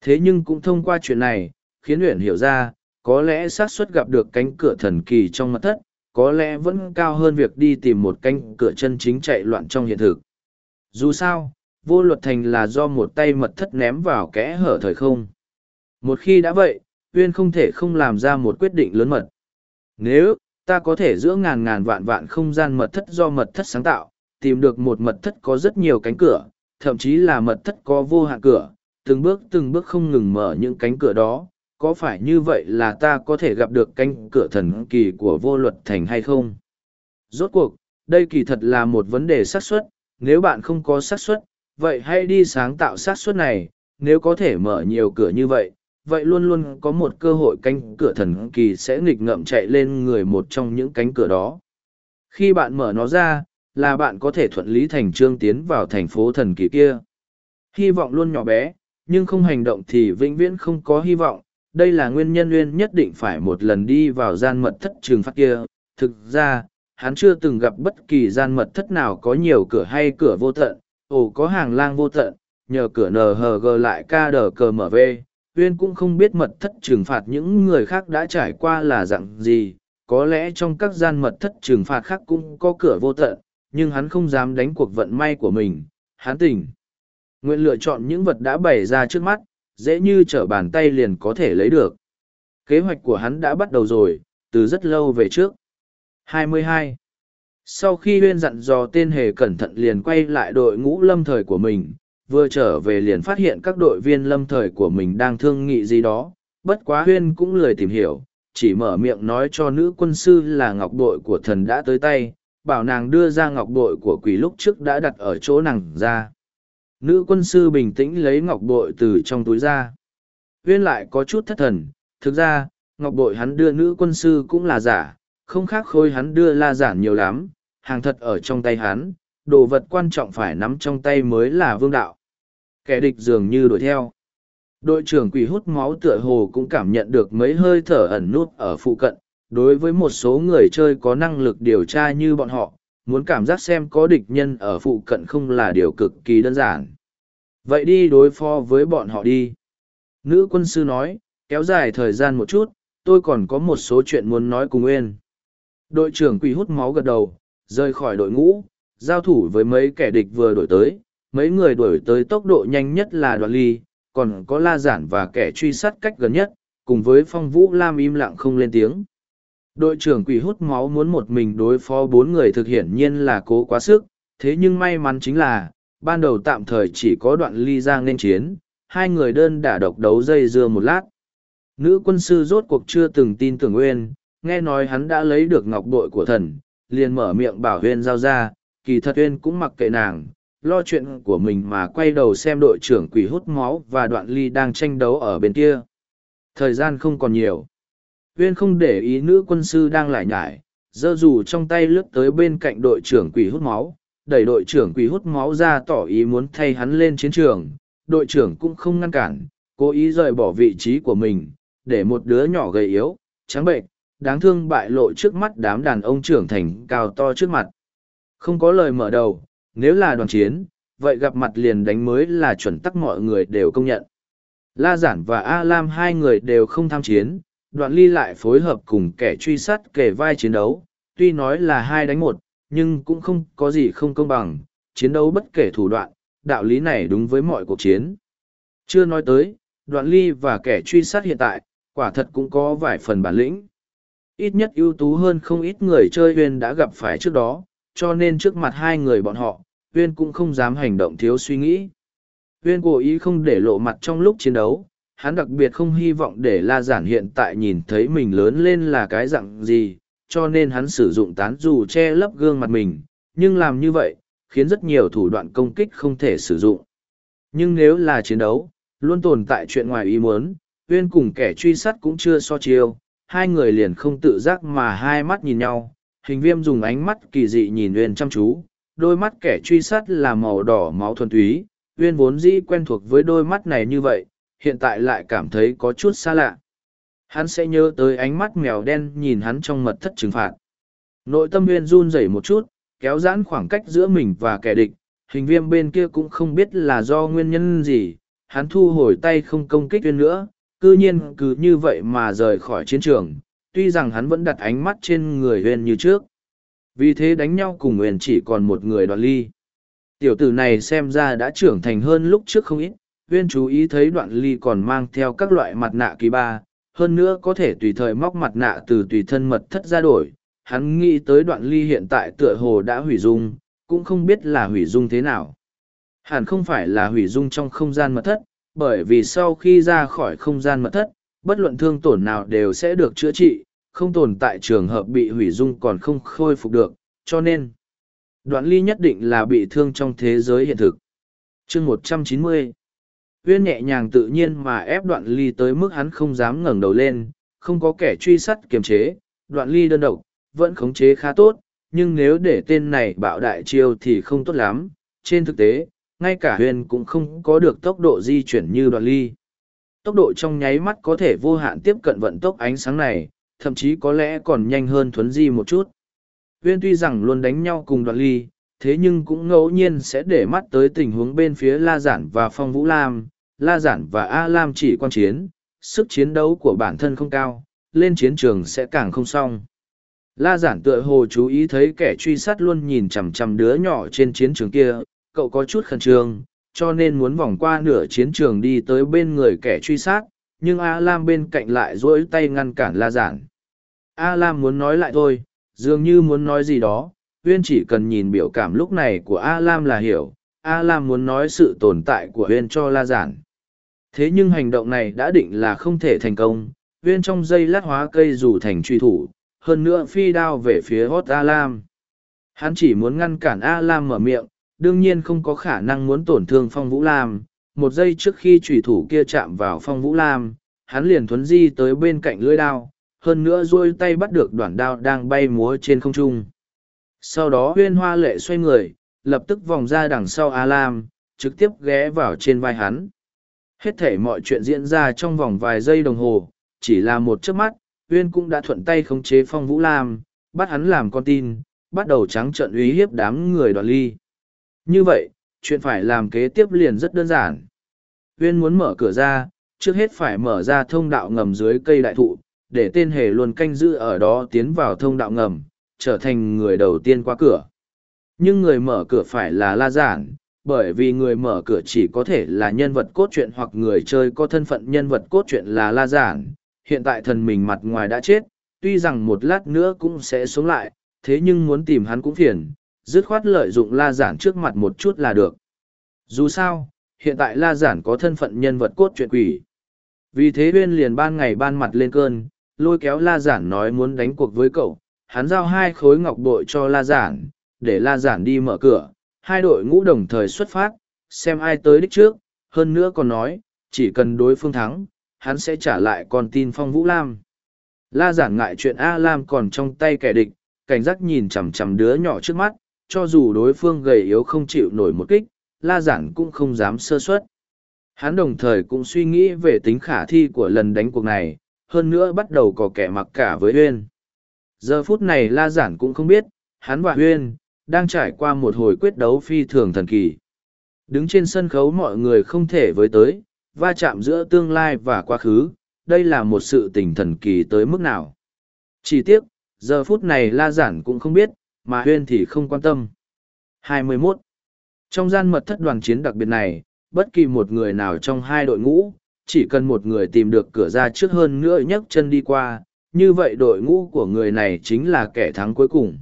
Thế nhưng cũng thông qua chuyện này, khiến Uyển hiểu ra, có lẽ xác suất gặp được cánh cửa thần kỳ trong mật thất, có lẽ vẫn cao hơn việc đi tìm một cánh cửa chân chính chạy loạn trong hiện thực. Dù sao, vô luật thành là do một tay mật thất ném vào kẽ hở thời không. Một khi đã vậy, Uyên không thể không làm ra một quyết định lớn mật. Nếu, ta có thể giữa ngàn ngàn vạn vạn không gian mật thất do mật thất sáng tạo, tìm được một mật thất có rất nhiều cánh cửa, thậm chí là mật thất có vô hạn cửa, từng bước từng bước không ngừng mở những cánh cửa đó. Có phải như vậy là ta có thể gặp được cánh cửa thần kỳ của vô luật thành hay không? Rốt cuộc, đây kỳ thật là một vấn đề xác suất. nếu bạn không có xác suất, vậy hãy đi sáng tạo xác suất này, nếu có thể mở nhiều cửa như vậy, vậy luôn luôn có một cơ hội cánh cửa thần kỳ sẽ nghịch ngợm chạy lên người một trong những cánh cửa đó. Khi bạn mở nó ra, là bạn có thể thuận lý thành trương tiến vào thành phố thần kỳ kia. Hy vọng luôn nhỏ bé, nhưng không hành động thì vĩnh viễn không có hy vọng. Đây là nguyên nhân Nguyên nhất định phải một lần đi vào gian mật thất trường phát kia. Thực ra, hắn chưa từng gặp bất kỳ gian mật thất nào có nhiều cửa hay cửa vô tận. Ồ có hàng lang vô tận, nhờ cửa NHG lại KDKMV. đờ. Uyên cũng không biết mật thất trừng phạt những người khác đã trải qua là dạng gì, có lẽ trong các gian mật thất trừng phạt khác cũng có cửa vô tận, nhưng hắn không dám đánh cuộc vận may của mình, hắn tỉnh. Nguyện lựa chọn những vật đã bày ra trước mắt, dễ như trở bàn tay liền có thể lấy được. Kế hoạch của hắn đã bắt đầu rồi, từ rất lâu về trước. 22. Sau khi huyên dặn dò tên hề cẩn thận liền quay lại đội ngũ lâm thời của mình, vừa trở về liền phát hiện các đội viên lâm thời của mình đang thương nghị gì đó, bất quá huyên cũng lười tìm hiểu, chỉ mở miệng nói cho nữ quân sư là ngọc đội của thần đã tới tay, bảo nàng đưa ra ngọc bội của quỷ lúc trước đã đặt ở chỗ nàng ra. Nữ quân sư bình tĩnh lấy ngọc bội từ trong túi ra. Huyên lại có chút thất thần, thực ra, ngọc bội hắn đưa nữ quân sư cũng là giả, không khác khôi hắn đưa la giản nhiều lắm, hàng thật ở trong tay hắn, đồ vật quan trọng phải nắm trong tay mới là vương đạo. Kẻ địch dường như đuổi theo. Đội trưởng quỷ hút máu tựa hồ cũng cảm nhận được mấy hơi thở ẩn nút ở phụ cận. Đối với một số người chơi có năng lực điều tra như bọn họ, muốn cảm giác xem có địch nhân ở phụ cận không là điều cực kỳ đơn giản. Vậy đi đối phó với bọn họ đi. Nữ quân sư nói, kéo dài thời gian một chút, tôi còn có một số chuyện muốn nói cùng Nguyên. Đội trưởng quỳ hút máu gật đầu, rời khỏi đội ngũ, giao thủ với mấy kẻ địch vừa đổi tới, mấy người đuổi tới tốc độ nhanh nhất là đoạn ly, còn có la giản và kẻ truy sát cách gần nhất, cùng với phong vũ lam im lặng không lên tiếng. Đội trưởng quỷ hút máu muốn một mình đối phó bốn người thực hiện nhiên là cố quá sức, thế nhưng may mắn chính là, ban đầu tạm thời chỉ có đoạn ly giang nên chiến, hai người đơn đả độc đấu dây dưa một lát. Nữ quân sư rốt cuộc chưa từng tin tưởng Nguyên, nghe nói hắn đã lấy được ngọc bội của thần, liền mở miệng bảo Huyên giao ra, kỳ thật Huyên cũng mặc kệ nàng, lo chuyện của mình mà quay đầu xem đội trưởng quỷ hút máu và đoạn ly đang tranh đấu ở bên kia. Thời gian không còn nhiều. Uyên không để ý nữ quân sư đang lại nhải, dơ dù trong tay lướt tới bên cạnh đội trưởng quỷ hút máu, đẩy đội trưởng quỷ hút máu ra tỏ ý muốn thay hắn lên chiến trường. Đội trưởng cũng không ngăn cản, cố ý rời bỏ vị trí của mình, để một đứa nhỏ gầy yếu, trắng bệnh, đáng thương bại lộ trước mắt đám đàn ông trưởng thành cao to trước mặt. Không có lời mở đầu, nếu là đoàn chiến, vậy gặp mặt liền đánh mới là chuẩn tắc mọi người đều công nhận. La Giản và A Lam hai người đều không tham chiến, đoạn ly lại phối hợp cùng kẻ truy sát kể vai chiến đấu, tuy nói là hai đánh một, nhưng cũng không có gì không công bằng, chiến đấu bất kể thủ đoạn, đạo lý này đúng với mọi cuộc chiến. Chưa nói tới, đoạn ly và kẻ truy sát hiện tại, quả thật cũng có vài phần bản lĩnh. Ít nhất ưu tú hơn không ít người chơi Huyên đã gặp phải trước đó, cho nên trước mặt hai người bọn họ, Huyên cũng không dám hành động thiếu suy nghĩ. Huyên cố ý không để lộ mặt trong lúc chiến đấu, hắn đặc biệt không hy vọng để La Giản hiện tại nhìn thấy mình lớn lên là cái dạng gì, cho nên hắn sử dụng tán dù che lấp gương mặt mình, nhưng làm như vậy, khiến rất nhiều thủ đoạn công kích không thể sử dụng. Nhưng nếu là chiến đấu, luôn tồn tại chuyện ngoài ý muốn, Uyên cùng kẻ truy sát cũng chưa so chiêu, hai người liền không tự giác mà hai mắt nhìn nhau, hình viêm dùng ánh mắt kỳ dị nhìn Uyên chăm chú, đôi mắt kẻ truy sát là màu đỏ máu thuần túy, Uyên vốn dĩ quen thuộc với đôi mắt này như vậy, hiện tại lại cảm thấy có chút xa lạ. Hắn sẽ nhớ tới ánh mắt mèo đen nhìn hắn trong mật thất trừng phạt. Nội tâm huyên run rẩy một chút, kéo giãn khoảng cách giữa mình và kẻ địch, hình viêm bên kia cũng không biết là do nguyên nhân gì, hắn thu hồi tay không công kích huyên nữa, cư nhiên cứ như vậy mà rời khỏi chiến trường, tuy rằng hắn vẫn đặt ánh mắt trên người huyên như trước vì thế đánh nhau cùng Nguyên chỉ còn một người đoạn ly. Tiểu tử này xem ra đã trưởng thành hơn lúc trước không ít, Nguyên chú ý thấy đoạn ly còn mang theo các loại mặt nạ kỳ ba, hơn nữa có thể tùy thời móc mặt nạ từ tùy thân mật thất ra đổi. Hắn nghĩ tới đoạn ly hiện tại tựa hồ đã hủy dung, cũng không biết là hủy dung thế nào. Hẳn không phải là hủy dung trong không gian mật thất, bởi vì sau khi ra khỏi không gian mật thất, bất luận thương tổn nào đều sẽ được chữa trị, không tồn tại trường hợp bị hủy dung còn không khôi phục được, cho nên đoạn ly nhất định là bị thương trong thế giới hiện thực. chương một trăm chín mươi Uyên nhẹ nhàng tự nhiên mà ép đoạn ly tới mức hắn không dám ngẩng đầu lên, không có kẻ truy sát kiềm chế, đoạn ly đơn độc, vẫn khống chế khá tốt, nhưng nếu để tên này bạo đại chiêu thì không tốt lắm. Trên thực tế, ngay cả huyền cũng không có được tốc độ di chuyển như đoạn ly. Tốc độ trong nháy mắt có thể vô hạn tiếp cận vận tốc ánh sáng này, thậm chí có lẽ còn nhanh hơn thuấn di một chút. Huyên tuy rằng luôn đánh nhau cùng đoạn ly, thế nhưng cũng ngẫu nhiên sẽ để mắt tới tình huống bên phía La Giản và Phong Vũ Lam. La Giản và A Lam chỉ quan chiến, sức chiến đấu của bản thân không cao, lên chiến trường sẽ càng không xong. La Giản tựa hồ chú ý thấy kẻ truy sát luôn nhìn chằm chằm đứa nhỏ trên chiến trường kia, cậu có chút khẩn trương, cho nên muốn vòng qua nửa chiến trường đi tới bên người kẻ truy sát, nhưng A Lam bên cạnh lại duỗi tay ngăn cản La Giản. A Lam muốn nói lại thôi, dường như muốn nói gì đó, Huyên chỉ cần nhìn biểu cảm lúc này của A Lam là hiểu, A Lam muốn nói sự tồn tại của Huyên cho La Giản. Thế nhưng hành động này đã định là không thể thành công, Viên trong dây lát hóa cây dù thành truy thủ, hơn nữa phi đao về phía hót A Lam. Hắn chỉ muốn ngăn cản A Lam mở miệng, đương nhiên không có khả năng muốn tổn thương Phong Vũ Lam. Một giây trước khi trùy thủ kia chạm vào Phong Vũ Lam, hắn liền thuấn di tới bên cạnh lưỡi đao, hơn nữa duỗi tay bắt được đoạn đao đang bay múa trên không trung. Sau đó huyên hoa lệ xoay người, lập tức vòng ra đằng sau A Lam, trực tiếp ghé vào trên vai hắn. Hết thể mọi chuyện diễn ra trong vòng vài giây đồng hồ, chỉ là một chớp mắt, Uyên cũng đã thuận tay khống chế phong vũ lam, bắt hắn làm con tin, bắt đầu trắng trận uy hiếp đám người đoàn ly. Như vậy, chuyện phải làm kế tiếp liền rất đơn giản. Uyên muốn mở cửa ra, trước hết phải mở ra thông đạo ngầm dưới cây đại thụ, để tên hề luôn canh giữ ở đó tiến vào thông đạo ngầm, trở thành người đầu tiên qua cửa. Nhưng người mở cửa phải là La Giản, bởi vì người mở cửa chỉ có thể là nhân vật cốt truyện hoặc người chơi có thân phận nhân vật cốt truyện là La Giản. Hiện tại thần mình mặt ngoài đã chết, tuy rằng một lát nữa cũng sẽ sống lại, thế nhưng muốn tìm hắn cũng phiền, dứt khoát lợi dụng La Giản trước mặt một chút là được. Dù sao, hiện tại La Giản có thân phận nhân vật cốt truyện quỷ. Vì thế Huyên liền ban ngày ban mặt lên cơn, lôi kéo La Giản nói muốn đánh cuộc với cậu, hắn giao hai khối ngọc bội cho La Giản, để La Giản đi mở cửa, hai đội ngũ đồng thời xuất phát, xem ai tới đích trước, hơn nữa còn nói, chỉ cần đối phương thắng, hắn sẽ trả lại con tin Phong Vũ Lam. La Giản ngại chuyện A Lam còn trong tay kẻ địch, cảnh giác nhìn chằm chằm đứa nhỏ trước mắt, cho dù đối phương gầy yếu không chịu nổi một kích, La Giản cũng không dám sơ suất. Hắn đồng thời cũng suy nghĩ về tính khả thi của lần đánh cuộc này, hơn nữa bắt đầu có kẻ mặc cả với Huyên. Giờ phút này La Giản cũng không biết, hắn và Huyên, đang trải qua một hồi quyết đấu phi thường thần kỳ. Đứng trên sân khấu mọi người không thể với tới, va chạm giữa tương lai và quá khứ, đây là một sự tình thần kỳ tới mức nào. Chỉ tiếc, giờ phút này La Giản cũng không biết, mà Huyên thì không quan tâm. 21. Trong gian mật thất đoàn chiến đặc biệt này, bất kỳ một người nào trong hai đội ngũ, chỉ cần một người tìm được cửa ra trước hơn nữa nhấc chân đi qua, như vậy đội ngũ của người này chính là kẻ thắng cuối cùng.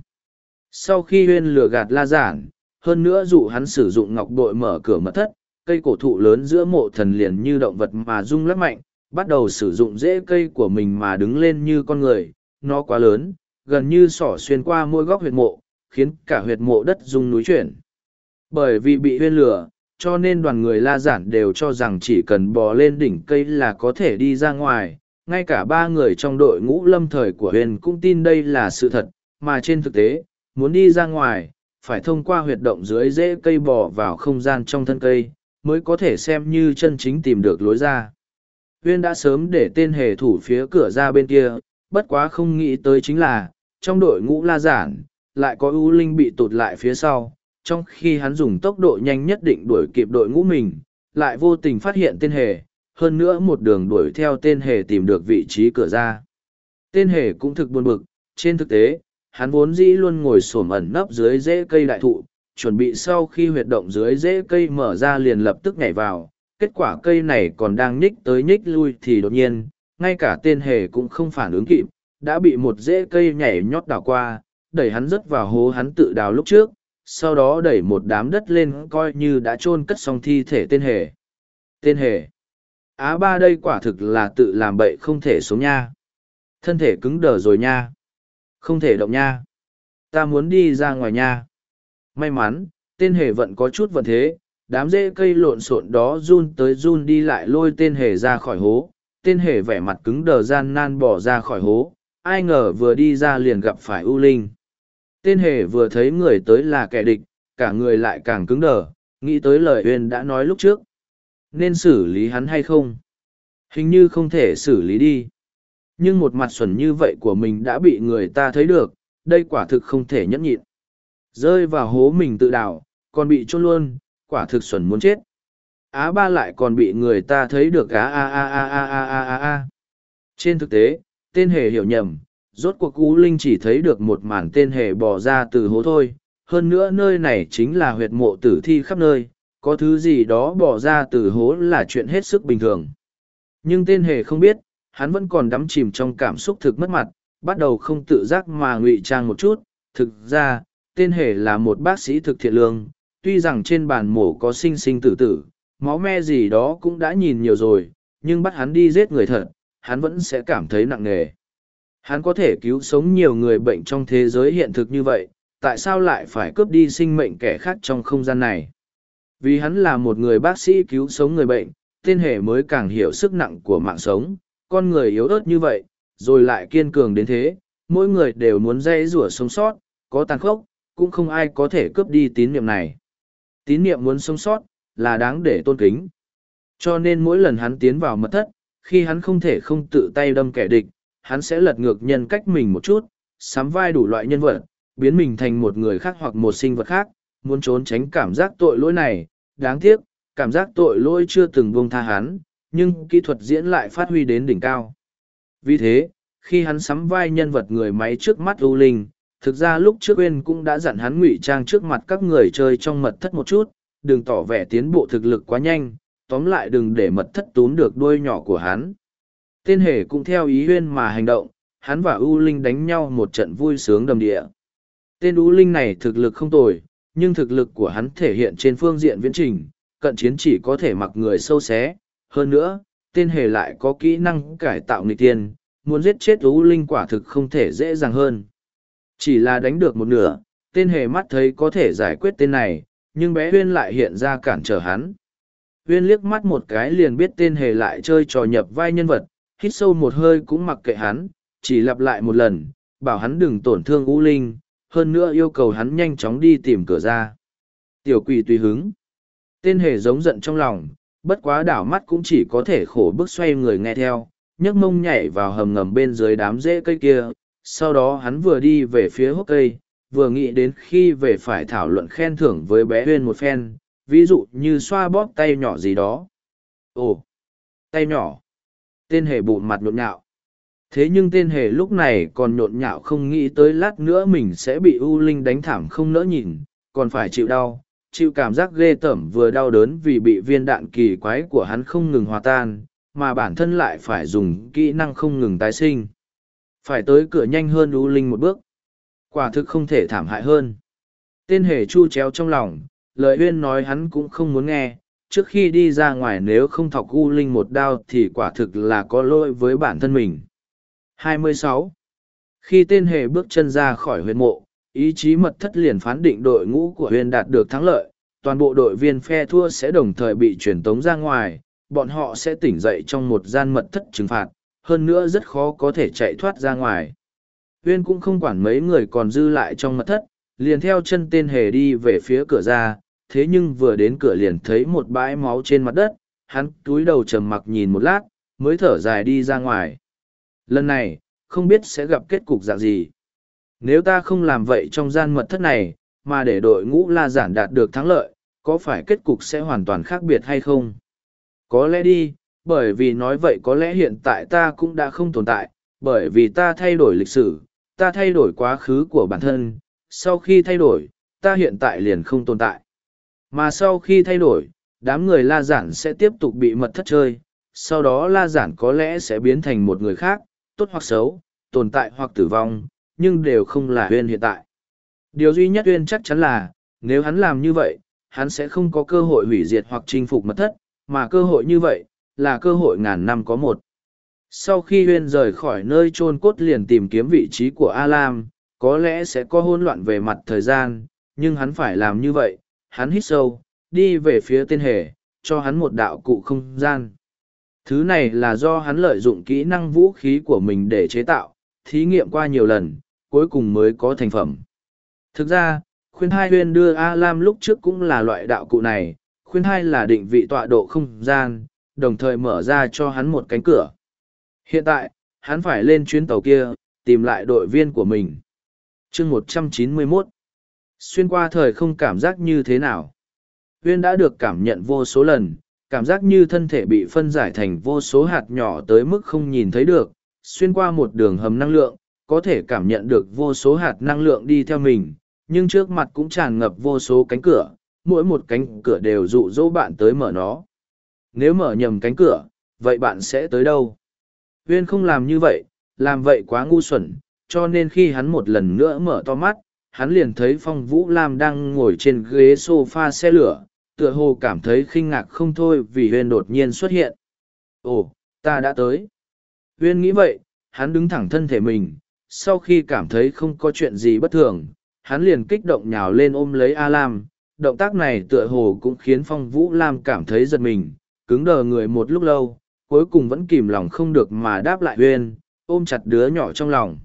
Sau khi huyên lừa gạt la giản, hơn nữa dụ hắn sử dụng ngọc bội mở cửa mật thất, cây cổ thụ lớn giữa mộ thần liền như động vật mà rung lắc mạnh, bắt đầu sử dụng rễ cây của mình mà đứng lên như con người, nó quá lớn, gần như xỏ xuyên qua mỗi góc huyệt mộ, khiến cả huyệt mộ đất rung núi chuyển. Bởi vì bị huyên lửa, cho nên đoàn người la giản đều cho rằng chỉ cần bò lên đỉnh cây là có thể đi ra ngoài. Ngay cả ba người trong đội ngũ lâm thời của huyền cũng tin đây là sự thật, mà trên thực tế, muốn đi ra ngoài, phải thông qua huyệt động dưới rễ cây bò vào không gian trong thân cây, mới có thể xem như chân chính tìm được lối ra. Huyên đã sớm để tên hề thủ phía cửa ra bên kia, bất quá không nghĩ tới chính là, trong đội ngũ la giản, lại có ưu linh bị tụt lại phía sau, trong khi hắn dùng tốc độ nhanh nhất định đuổi kịp đội ngũ mình, lại vô tình phát hiện tên hề, hơn nữa một đường đuổi theo tên hề tìm được vị trí cửa ra. Tên hề cũng thực buồn bực, trên thực tế, hắn vốn dĩ luôn ngồi xổm ẩn nấp dưới rễ cây đại thụ, chuẩn bị sau khi huyệt động dưới rễ cây mở ra liền lập tức nhảy vào. Kết quả cây này còn đang nhích tới nhích lui thì đột nhiên, ngay cả tên hề cũng không phản ứng kịp, đã bị một rễ cây nhảy nhót đảo qua, đẩy hắn rớt vào hố hắn tự đào lúc trước, sau đó đẩy một đám đất lên coi như đã chôn cất xong thi thể tên hề. Tên hề. Á ba đây quả thực là tự làm bậy không thể sống nha. Thân thể cứng đờ rồi nha. Không thể động nha. Ta muốn đi ra ngoài nha. May mắn, tên hề vẫn có chút vận thế, đám rễ cây lộn xộn đó run tới run đi lại lôi tên hề ra khỏi hố. Tên hề vẻ mặt cứng đờ gian nan bỏ ra khỏi hố, ai ngờ vừa đi ra liền gặp phải U Linh. Tên hề vừa thấy người tới là kẻ địch, cả người lại càng cứng đờ, nghĩ tới lời Uyên đã nói lúc trước. Nên xử lý hắn hay không? Hình như không thể xử lý đi. Nhưng một mặt xuẩn như vậy của mình đã bị người ta thấy được, đây quả thực không thể nhẫn nhịn. Rơi vào hố mình tự đào, còn bị chôn luôn, quả thực xuẩn muốn chết. Á ba lại còn bị người ta thấy được á a a a a a a a a. Trên thực tế, tên hề hiểu nhầm, rốt cuộc Cú Linh chỉ thấy được một màn tên hề bỏ ra từ hố thôi. Hơn nữa nơi này chính là huyệt mộ tử thi khắp nơi, có thứ gì đó bỏ ra từ hố là chuyện hết sức bình thường. Nhưng tên hề không biết, hắn vẫn còn đắm chìm trong cảm xúc thực mất mặt, bắt đầu không tự giác mà ngụy trang một chút. Thực ra, tên hề là một bác sĩ thực thiện lương, tuy rằng trên bàn mổ có sinh sinh tử tử, máu me gì đó cũng đã nhìn nhiều rồi, nhưng bắt hắn đi giết người thật, hắn vẫn sẽ cảm thấy nặng nề. Hắn có thể cứu sống nhiều người bệnh trong thế giới hiện thực như vậy, tại sao lại phải cướp đi sinh mệnh kẻ khác trong không gian này? Vì hắn là một người bác sĩ cứu sống người bệnh, tên hề mới càng hiểu sức nặng của mạng sống, con người yếu ớt như vậy, rồi lại kiên cường đến thế, mỗi người đều muốn dây rủa sống sót, có tàn khốc, cũng không ai có thể cướp đi tín niệm này. Tín niệm muốn sống sót, là đáng để tôn kính. Cho nên mỗi lần hắn tiến vào mật thất, khi hắn không thể không tự tay đâm kẻ địch, hắn sẽ lật ngược nhân cách mình một chút, sắm vai đủ loại nhân vật, biến mình thành một người khác hoặc một sinh vật khác, muốn trốn tránh cảm giác tội lỗi này. Đáng tiếc, cảm giác tội lỗi chưa từng buông tha hắn, nhưng kỹ thuật diễn lại phát huy đến đỉnh cao. Vì thế, khi hắn sắm vai nhân vật người máy trước mắt U Linh, thực ra lúc trước Uyên cũng đã dặn hắn ngụy trang trước mặt các người chơi trong mật thất một chút, đừng tỏ vẻ tiến bộ thực lực quá nhanh, tóm lại đừng để mật thất túm được đuôi nhỏ của hắn. Tên hề cũng theo ý huyên mà hành động, hắn và U Linh đánh nhau một trận vui sướng đầm địa. Tên U Linh này thực lực không tồi, nhưng thực lực của hắn thể hiện trên phương diện viễn trình, cận chiến chỉ có thể mặc người sâu xé. Hơn nữa, tên hề lại có kỹ năng cải tạo nghịch tiên, muốn giết chết U Linh quả thực không thể dễ dàng hơn. Chỉ là đánh được một nửa, tên hề mắt thấy có thể giải quyết tên này, nhưng bé huyên lại hiện ra cản trở hắn. Huyên liếc mắt một cái liền biết tên hề lại chơi trò nhập vai nhân vật, hít sâu một hơi cũng mặc kệ hắn, chỉ lặp lại một lần, bảo hắn đừng tổn thương U Linh, hơn nữa yêu cầu hắn nhanh chóng đi tìm cửa ra. Tiểu quỷ tùy hứng. Tên hề giống giận trong lòng, bất quá đảo mắt cũng chỉ có thể khổ bước xoay người nghe theo, nhấc mông nhảy vào hầm ngầm bên dưới đám rễ cây kia. Sau đó hắn vừa đi về phía hốc cây, vừa nghĩ đến khi về phải thảo luận khen thưởng với bé huyên một phen, ví dụ như xoa bóp tay nhỏ gì đó. Ồ, tay nhỏ tên hề bụng mặt nhộn nhạo thế nhưng tên hề lúc này còn nhộn nhạo không nghĩ tới lát nữa mình sẽ bị u linh đánh thảm không nỡ nhìn còn phải chịu đau chịu cảm giác ghê tởm vừa đau đớn vì bị viên đạn kỳ quái của hắn không ngừng hòa tan, mà bản thân lại phải dùng kỹ năng không ngừng tái sinh. Phải tới cửa nhanh hơn u linh một bước. Quả thực không thể thảm hại hơn. Tên hề chu chéo trong lòng, lời uyên nói hắn cũng không muốn nghe. Trước khi đi ra ngoài nếu không thọc u linh một đao thì quả thực là có lỗi với bản thân mình. 26. khi tên hề bước chân ra khỏi huyện mộ ý chí mật thất liền phán định đội ngũ của huyền đạt được thắng lợi toàn bộ đội viên phe thua sẽ đồng thời bị truyền tống ra ngoài bọn họ sẽ tỉnh dậy trong một gian mật thất trừng phạt hơn nữa rất khó có thể chạy thoát ra ngoài huyên cũng không quản mấy người còn dư lại trong mật thất liền theo chân tên hề đi về phía cửa ra thế nhưng vừa đến cửa liền thấy một bãi máu trên mặt đất, hắn túi đầu trầm mặc nhìn một lát, mới thở dài đi ra ngoài. Lần này, không biết sẽ gặp kết cục dạng gì. Nếu ta không làm vậy trong gian mật thất này, mà để đội ngũ la giản đạt được thắng lợi, có phải kết cục sẽ hoàn toàn khác biệt hay không? Có lẽ đi, bởi vì nói vậy có lẽ hiện tại ta cũng đã không tồn tại, bởi vì ta thay đổi lịch sử, ta thay đổi quá khứ của bản thân, sau khi thay đổi, ta hiện tại liền không tồn tại. Mà sau khi thay đổi, đám người la giản sẽ tiếp tục bị mật thất chơi, sau đó la giản có lẽ sẽ biến thành một người khác, tốt hoặc xấu, tồn tại hoặc tử vong, nhưng đều không là huyên hiện tại. Điều duy nhất huyên chắc chắn là, Nếu hắn làm như vậy, hắn sẽ không có cơ hội hủy diệt hoặc chinh phục mật thất, mà cơ hội như vậy, là cơ hội ngàn năm có một. Sau khi huyên rời khỏi nơi chôn cốt liền tìm kiếm vị trí của A Lam, có lẽ sẽ có hỗn loạn về mặt thời gian, nhưng hắn phải làm như vậy, hắn hít sâu, đi về phía tên hề, cho hắn một đạo cụ không gian. Thứ này là do hắn lợi dụng kỹ năng vũ khí của mình để chế tạo, thí nghiệm qua nhiều lần, cuối cùng mới có thành phẩm. Thực ra, khuyên hai huyên đưa A Lam lúc trước cũng là loại đạo cụ này, khuyên hai là định vị tọa độ không gian, đồng thời mở ra cho hắn một cánh cửa. Hiện tại, hắn phải lên chuyến tàu kia, tìm lại đội viên của mình. chương 191 Xuyên qua thời không cảm giác như thế nào? Huyên đã được cảm nhận vô số lần, cảm giác như thân thể bị phân giải thành vô số hạt nhỏ tới mức không nhìn thấy được, xuyên qua một đường hầm năng lượng, có thể cảm nhận được vô số hạt năng lượng đi theo mình, nhưng trước mặt cũng tràn ngập vô số cánh cửa, mỗi một cánh cửa đều dụ dỗ bạn tới mở nó. Nếu mở nhầm cánh cửa, vậy bạn sẽ tới đâu? Huyên không làm như vậy, làm vậy quá ngu xuẩn, cho nên khi hắn một lần nữa mở to mắt, hắn liền thấy Phong Vũ Lam đang ngồi trên ghế sofa xe lửa, tựa hồ cảm thấy khinh ngạc không thôi vì Huyên đột nhiên xuất hiện. Ồ, ta đã tới. Huyên nghĩ vậy, hắn đứng thẳng thân thể mình, sau khi cảm thấy không có chuyện gì bất thường, hắn liền kích động nhào lên ôm lấy A Lam. Động tác này tựa hồ cũng khiến Phong Vũ Lam cảm thấy giật mình, cứng đờ người một lúc lâu, cuối cùng vẫn kìm lòng không được mà đáp lại Huyên, ôm chặt đứa nhỏ trong lòng.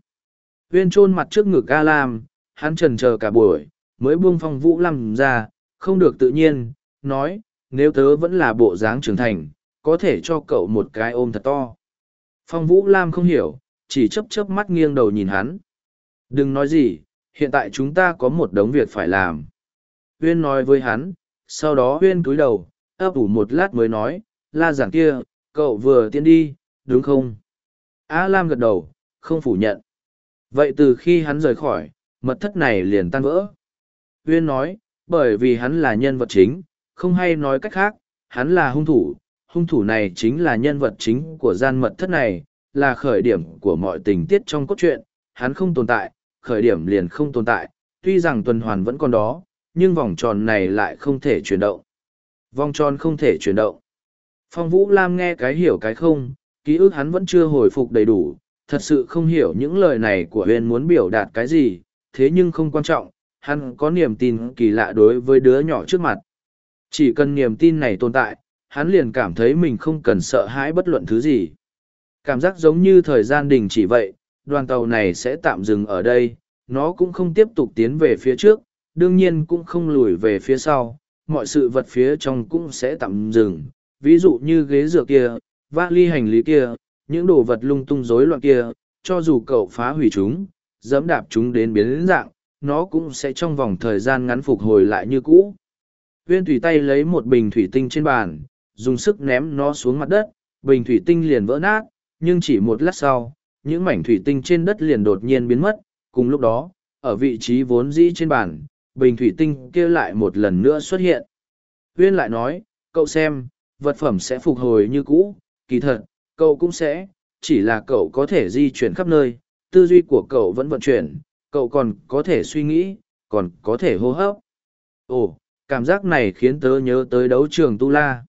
Huyên chôn mặt trước ngực A Lam, hắn trần chờ cả buổi, mới buông Phong Vũ Lam ra, không được tự nhiên, nói, nếu tớ vẫn là bộ dáng trưởng thành, có thể cho cậu một cái ôm thật to. Phong Vũ Lam không hiểu, chỉ chấp chấp mắt nghiêng đầu nhìn hắn. Đừng nói gì, hiện tại chúng ta có một đống việc phải làm. Huyên nói với hắn, sau đó Huyên cúi đầu, ấp ủ một lát mới nói, la giảng kia, cậu vừa tiến đi, đúng không? A Lam gật đầu, không phủ nhận. Vậy từ khi hắn rời khỏi, mật thất này liền tan vỡ. Huyên nói, bởi vì hắn là nhân vật chính, không hay nói cách khác, hắn là hung thủ. Hung thủ này chính là nhân vật chính của gian mật thất này, là khởi điểm của mọi tình tiết trong cốt truyện. Hắn không tồn tại, khởi điểm liền không tồn tại, tuy rằng tuần hoàn vẫn còn đó, nhưng vòng tròn này lại không thể chuyển động. Vòng tròn không thể chuyển động. Phong Vũ Lam nghe cái hiểu cái không, ký ức hắn vẫn chưa hồi phục đầy đủ, thật sự không hiểu những lời này của Huyền muốn biểu đạt cái gì, thế nhưng không quan trọng, hắn có niềm tin kỳ lạ đối với đứa nhỏ trước mặt. Chỉ cần niềm tin này tồn tại, hắn liền cảm thấy mình không cần sợ hãi bất luận thứ gì. Cảm giác giống như thời gian đình chỉ vậy, đoàn tàu này sẽ tạm dừng ở đây, nó cũng không tiếp tục tiến về phía trước, đương nhiên cũng không lùi về phía sau, mọi sự vật phía trong cũng sẽ tạm dừng, ví dụ như ghế dựa kia, vali hành lý kia, những đồ vật lung tung rối loạn kia, cho dù cậu phá hủy chúng, dẫm đạp chúng đến biến dạng, nó cũng sẽ trong vòng thời gian ngắn phục hồi lại như cũ. Viên thủy tay lấy một bình thủy tinh trên bàn, dùng sức ném nó xuống mặt đất, bình thủy tinh liền vỡ nát, nhưng chỉ một lát sau, những mảnh thủy tinh trên đất liền đột nhiên biến mất, cùng lúc đó, ở vị trí vốn dĩ trên bàn, bình thủy tinh kia lại một lần nữa xuất hiện. Huyên lại nói, cậu xem, vật phẩm sẽ phục hồi như cũ, kỳ thật, cậu cũng sẽ, chỉ là cậu có thể di chuyển khắp nơi, tư duy của cậu vẫn vận chuyển, cậu còn có thể suy nghĩ, còn có thể hô hấp. Ồ, cảm giác này khiến tớ nhớ tới đấu trường Tu La.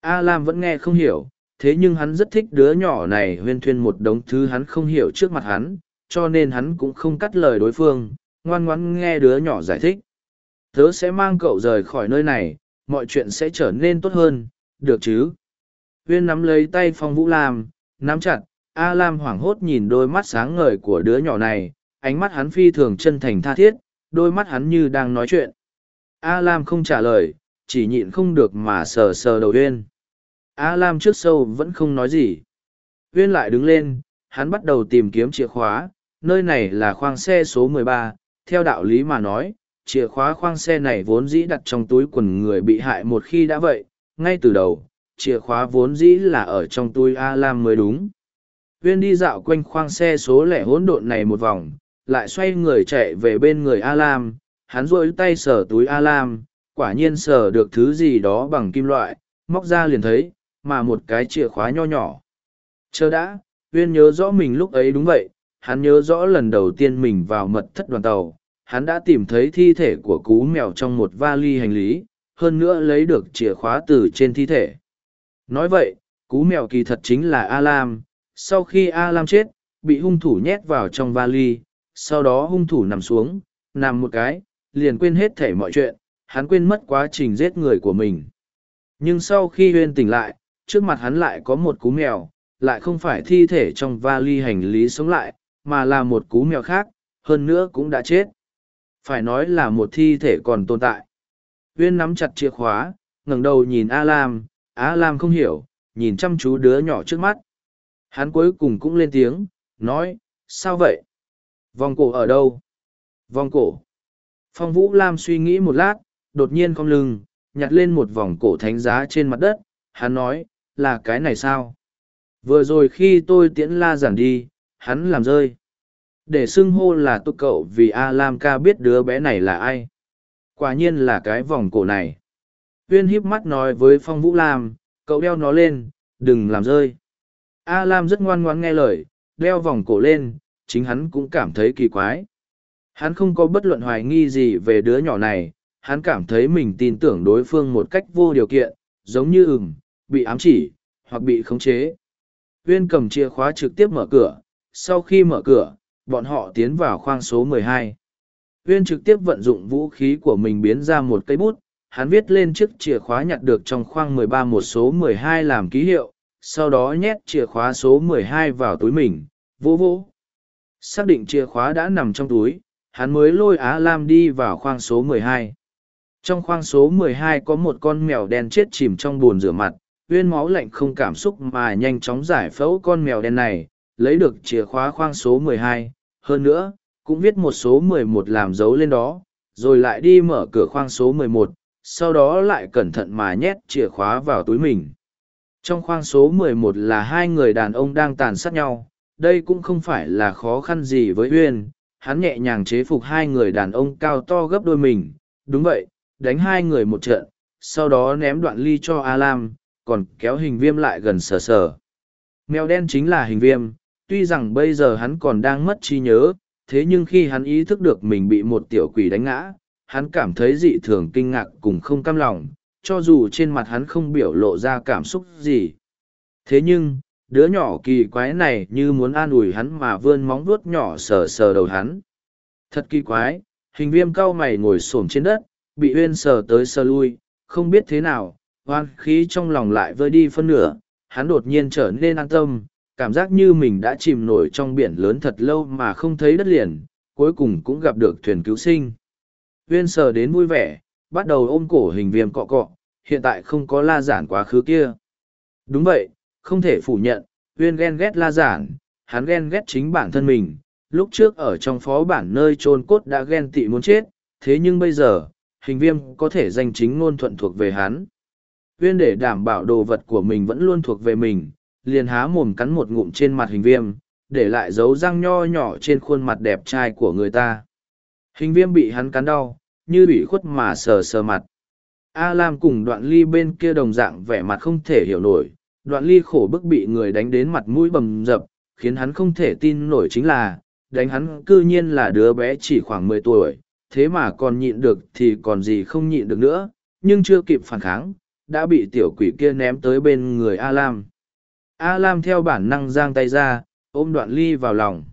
A Lam vẫn nghe không hiểu, thế nhưng hắn rất thích đứa nhỏ này huyên thuyên một đống thứ hắn không hiểu trước mặt hắn, cho nên hắn cũng không cắt lời đối phương, ngoan ngoãn nghe đứa nhỏ giải thích. Tớ sẽ mang cậu rời khỏi nơi này, mọi chuyện sẽ trở nên tốt hơn, được chứ? Huyên nắm lấy tay Phong Vũ Lam, nắm chặt, A Lam hoảng hốt nhìn đôi mắt sáng ngời của đứa nhỏ này, ánh mắt hắn phi thường chân thành tha thiết, đôi mắt hắn như đang nói chuyện. A Lam không trả lời, chỉ nhịn không được mà sờ sờ đầu Huyên. A Lam trước sâu vẫn không nói gì. Huyên lại đứng lên, hắn bắt đầu tìm kiếm chìa khóa, nơi này là khoang xe số 13, theo đạo lý mà nói, chìa khóa khoang xe này vốn dĩ đặt trong túi quần người bị hại một khi đã vậy, ngay từ đầu, chìa khóa vốn dĩ là ở trong túi A Lam mới đúng. Huyên đi dạo quanh khoang xe số lẻ hỗn độn này một vòng, lại xoay người chạy về bên người A Lam, hắn rôi tay sờ túi A Lam, quả nhiên sờ được thứ gì đó bằng kim loại, móc ra liền thấy, mà một cái chìa khóa nho nhỏ. Chờ đã, Huyên nhớ rõ mình lúc ấy đúng vậy, hắn nhớ rõ lần đầu tiên mình vào mật thất đoàn tàu, hắn đã tìm thấy thi thể của cú mèo trong một vali hành lý, hơn nữa lấy được chìa khóa từ trên thi thể. Nói vậy, cú mèo kỳ thật chính là A-Lam, sau khi A-Lam chết, bị hung thủ nhét vào trong vali, sau đó hung thủ nằm xuống, nằm một cái, liền quên hết thể mọi chuyện, hắn quên mất quá trình giết người của mình. Nhưng sau khi huyên tỉnh lại, trước mặt hắn lại có một cú mèo, lại không phải thi thể trong vali hành lý sống lại, mà là một cú mèo khác, hơn nữa cũng đã chết. Phải nói là một thi thể còn tồn tại. Huyên nắm chặt chìa khóa, ngẩng đầu nhìn A Lam, A Lam không hiểu, nhìn chăm chú đứa nhỏ trước mắt. Hắn cuối cùng cũng lên tiếng, nói, sao vậy? Vòng cổ ở đâu? Vòng cổ. Phong Vũ Lam suy nghĩ một lát, đột nhiên cong lưng, nhặt lên một vòng cổ thánh giá trên mặt đất. Hắn nói, là cái này sao? Vừa rồi khi tôi tiễn la giản đi, hắn làm rơi. Để xưng hô là tôi cậu vì A Lam ca biết đứa bé này là ai. Quả nhiên là cái vòng cổ này. Uyên híp mắt nói với Phong Vũ Lam, cậu đeo nó lên, đừng làm rơi. A Lam rất ngoan ngoãn nghe lời, đeo vòng cổ lên, chính hắn cũng cảm thấy kỳ quái. Hắn không có bất luận hoài nghi gì về đứa nhỏ này, hắn cảm thấy mình tin tưởng đối phương một cách vô điều kiện, giống như ừm, bị ám chỉ, hoặc bị khống chế. Uyên cầm chìa khóa trực tiếp mở cửa, sau khi mở cửa, bọn họ tiến vào khoang số 12. Uyên trực tiếp vận dụng vũ khí của mình biến ra một cây bút, hắn viết lên chiếc chìa khóa nhặt được trong khoang 13 một số 12 làm ký hiệu, sau đó nhét chìa khóa số 12 vào túi mình, vỗ vỗ. Xác định chìa khóa đã nằm trong túi, hắn mới lôi Á Lam đi vào khoang số 12. Trong khoang số 12 có một con mèo đen chết chìm trong bồn rửa mặt, uyên máu lạnh không cảm xúc mà nhanh chóng giải phẫu con mèo đen này, lấy được chìa khóa khoang số 12. Hơn nữa, cũng viết một số 11 làm dấu lên đó, rồi lại đi mở cửa khoang số 11, sau đó lại cẩn thận mà nhét chìa khóa vào túi mình. Trong khoang số 11 là hai người đàn ông đang tàn sát nhau, đây cũng không phải là khó khăn gì với Uyên, hắn nhẹ nhàng chế phục hai người đàn ông cao to gấp đôi mình, đúng vậy, đánh hai người một trận, sau đó ném đoạn ly cho A Lam, còn kéo hình viêm lại gần sờ sờ. Mèo đen chính là hình viêm, tuy rằng bây giờ hắn còn đang mất trí nhớ, thế nhưng khi hắn ý thức được mình bị một tiểu quỷ đánh ngã, hắn cảm thấy dị thường kinh ngạc cùng không cam lòng, cho dù trên mặt hắn không biểu lộ ra cảm xúc gì. Thế nhưng, đứa nhỏ kỳ quái này như muốn an ủi hắn mà vươn móng vuốt nhỏ sờ sờ đầu hắn. Thật kỳ quái, hình viêm cao mày ngồi xổm trên đất, bị huyên sờ tới sờ lui, không biết thế nào, hoan khí trong lòng lại vơi đi phân nửa, hắn đột nhiên trở nên an tâm, cảm giác như mình đã chìm nổi trong biển lớn thật lâu mà không thấy đất liền, cuối cùng cũng gặp được thuyền cứu sinh. Huyên sờ đến vui vẻ, bắt đầu ôm cổ hình viêm cọ cọ, hiện tại không có la giản quá khứ kia. Đúng vậy, không thể phủ nhận, Huyên ghen ghét la giản, hắn ghen ghét chính bản thân mình, lúc trước ở trong phó bản nơi trôn cốt đã ghen tị muốn chết, thế nhưng bây giờ, hình viêm có thể danh chính ngôn thuận thuộc về hắn. Uyên để đảm bảo đồ vật của mình vẫn luôn thuộc về mình, liền há mồm cắn một ngụm trên mặt hình viêm, để lại dấu răng nho nhỏ trên khuôn mặt đẹp trai của người ta. Hình viêm bị hắn cắn đau, như bị khuất mà sờ sờ mặt. A Lam cùng đoạn ly bên kia đồng dạng vẻ mặt không thể hiểu nổi, đoạn ly khổ bức bị người đánh đến mặt mũi bầm dập, khiến hắn không thể tin nổi chính là, đánh hắn cư nhiên là đứa bé chỉ khoảng mười tuổi, thế mà còn nhịn được thì còn gì không nhịn được nữa, nhưng chưa kịp phản kháng, đã bị tiểu quỷ kia ném tới bên người A Lam. A Lam theo bản năng giang tay ra, ôm đoạn ly vào lòng.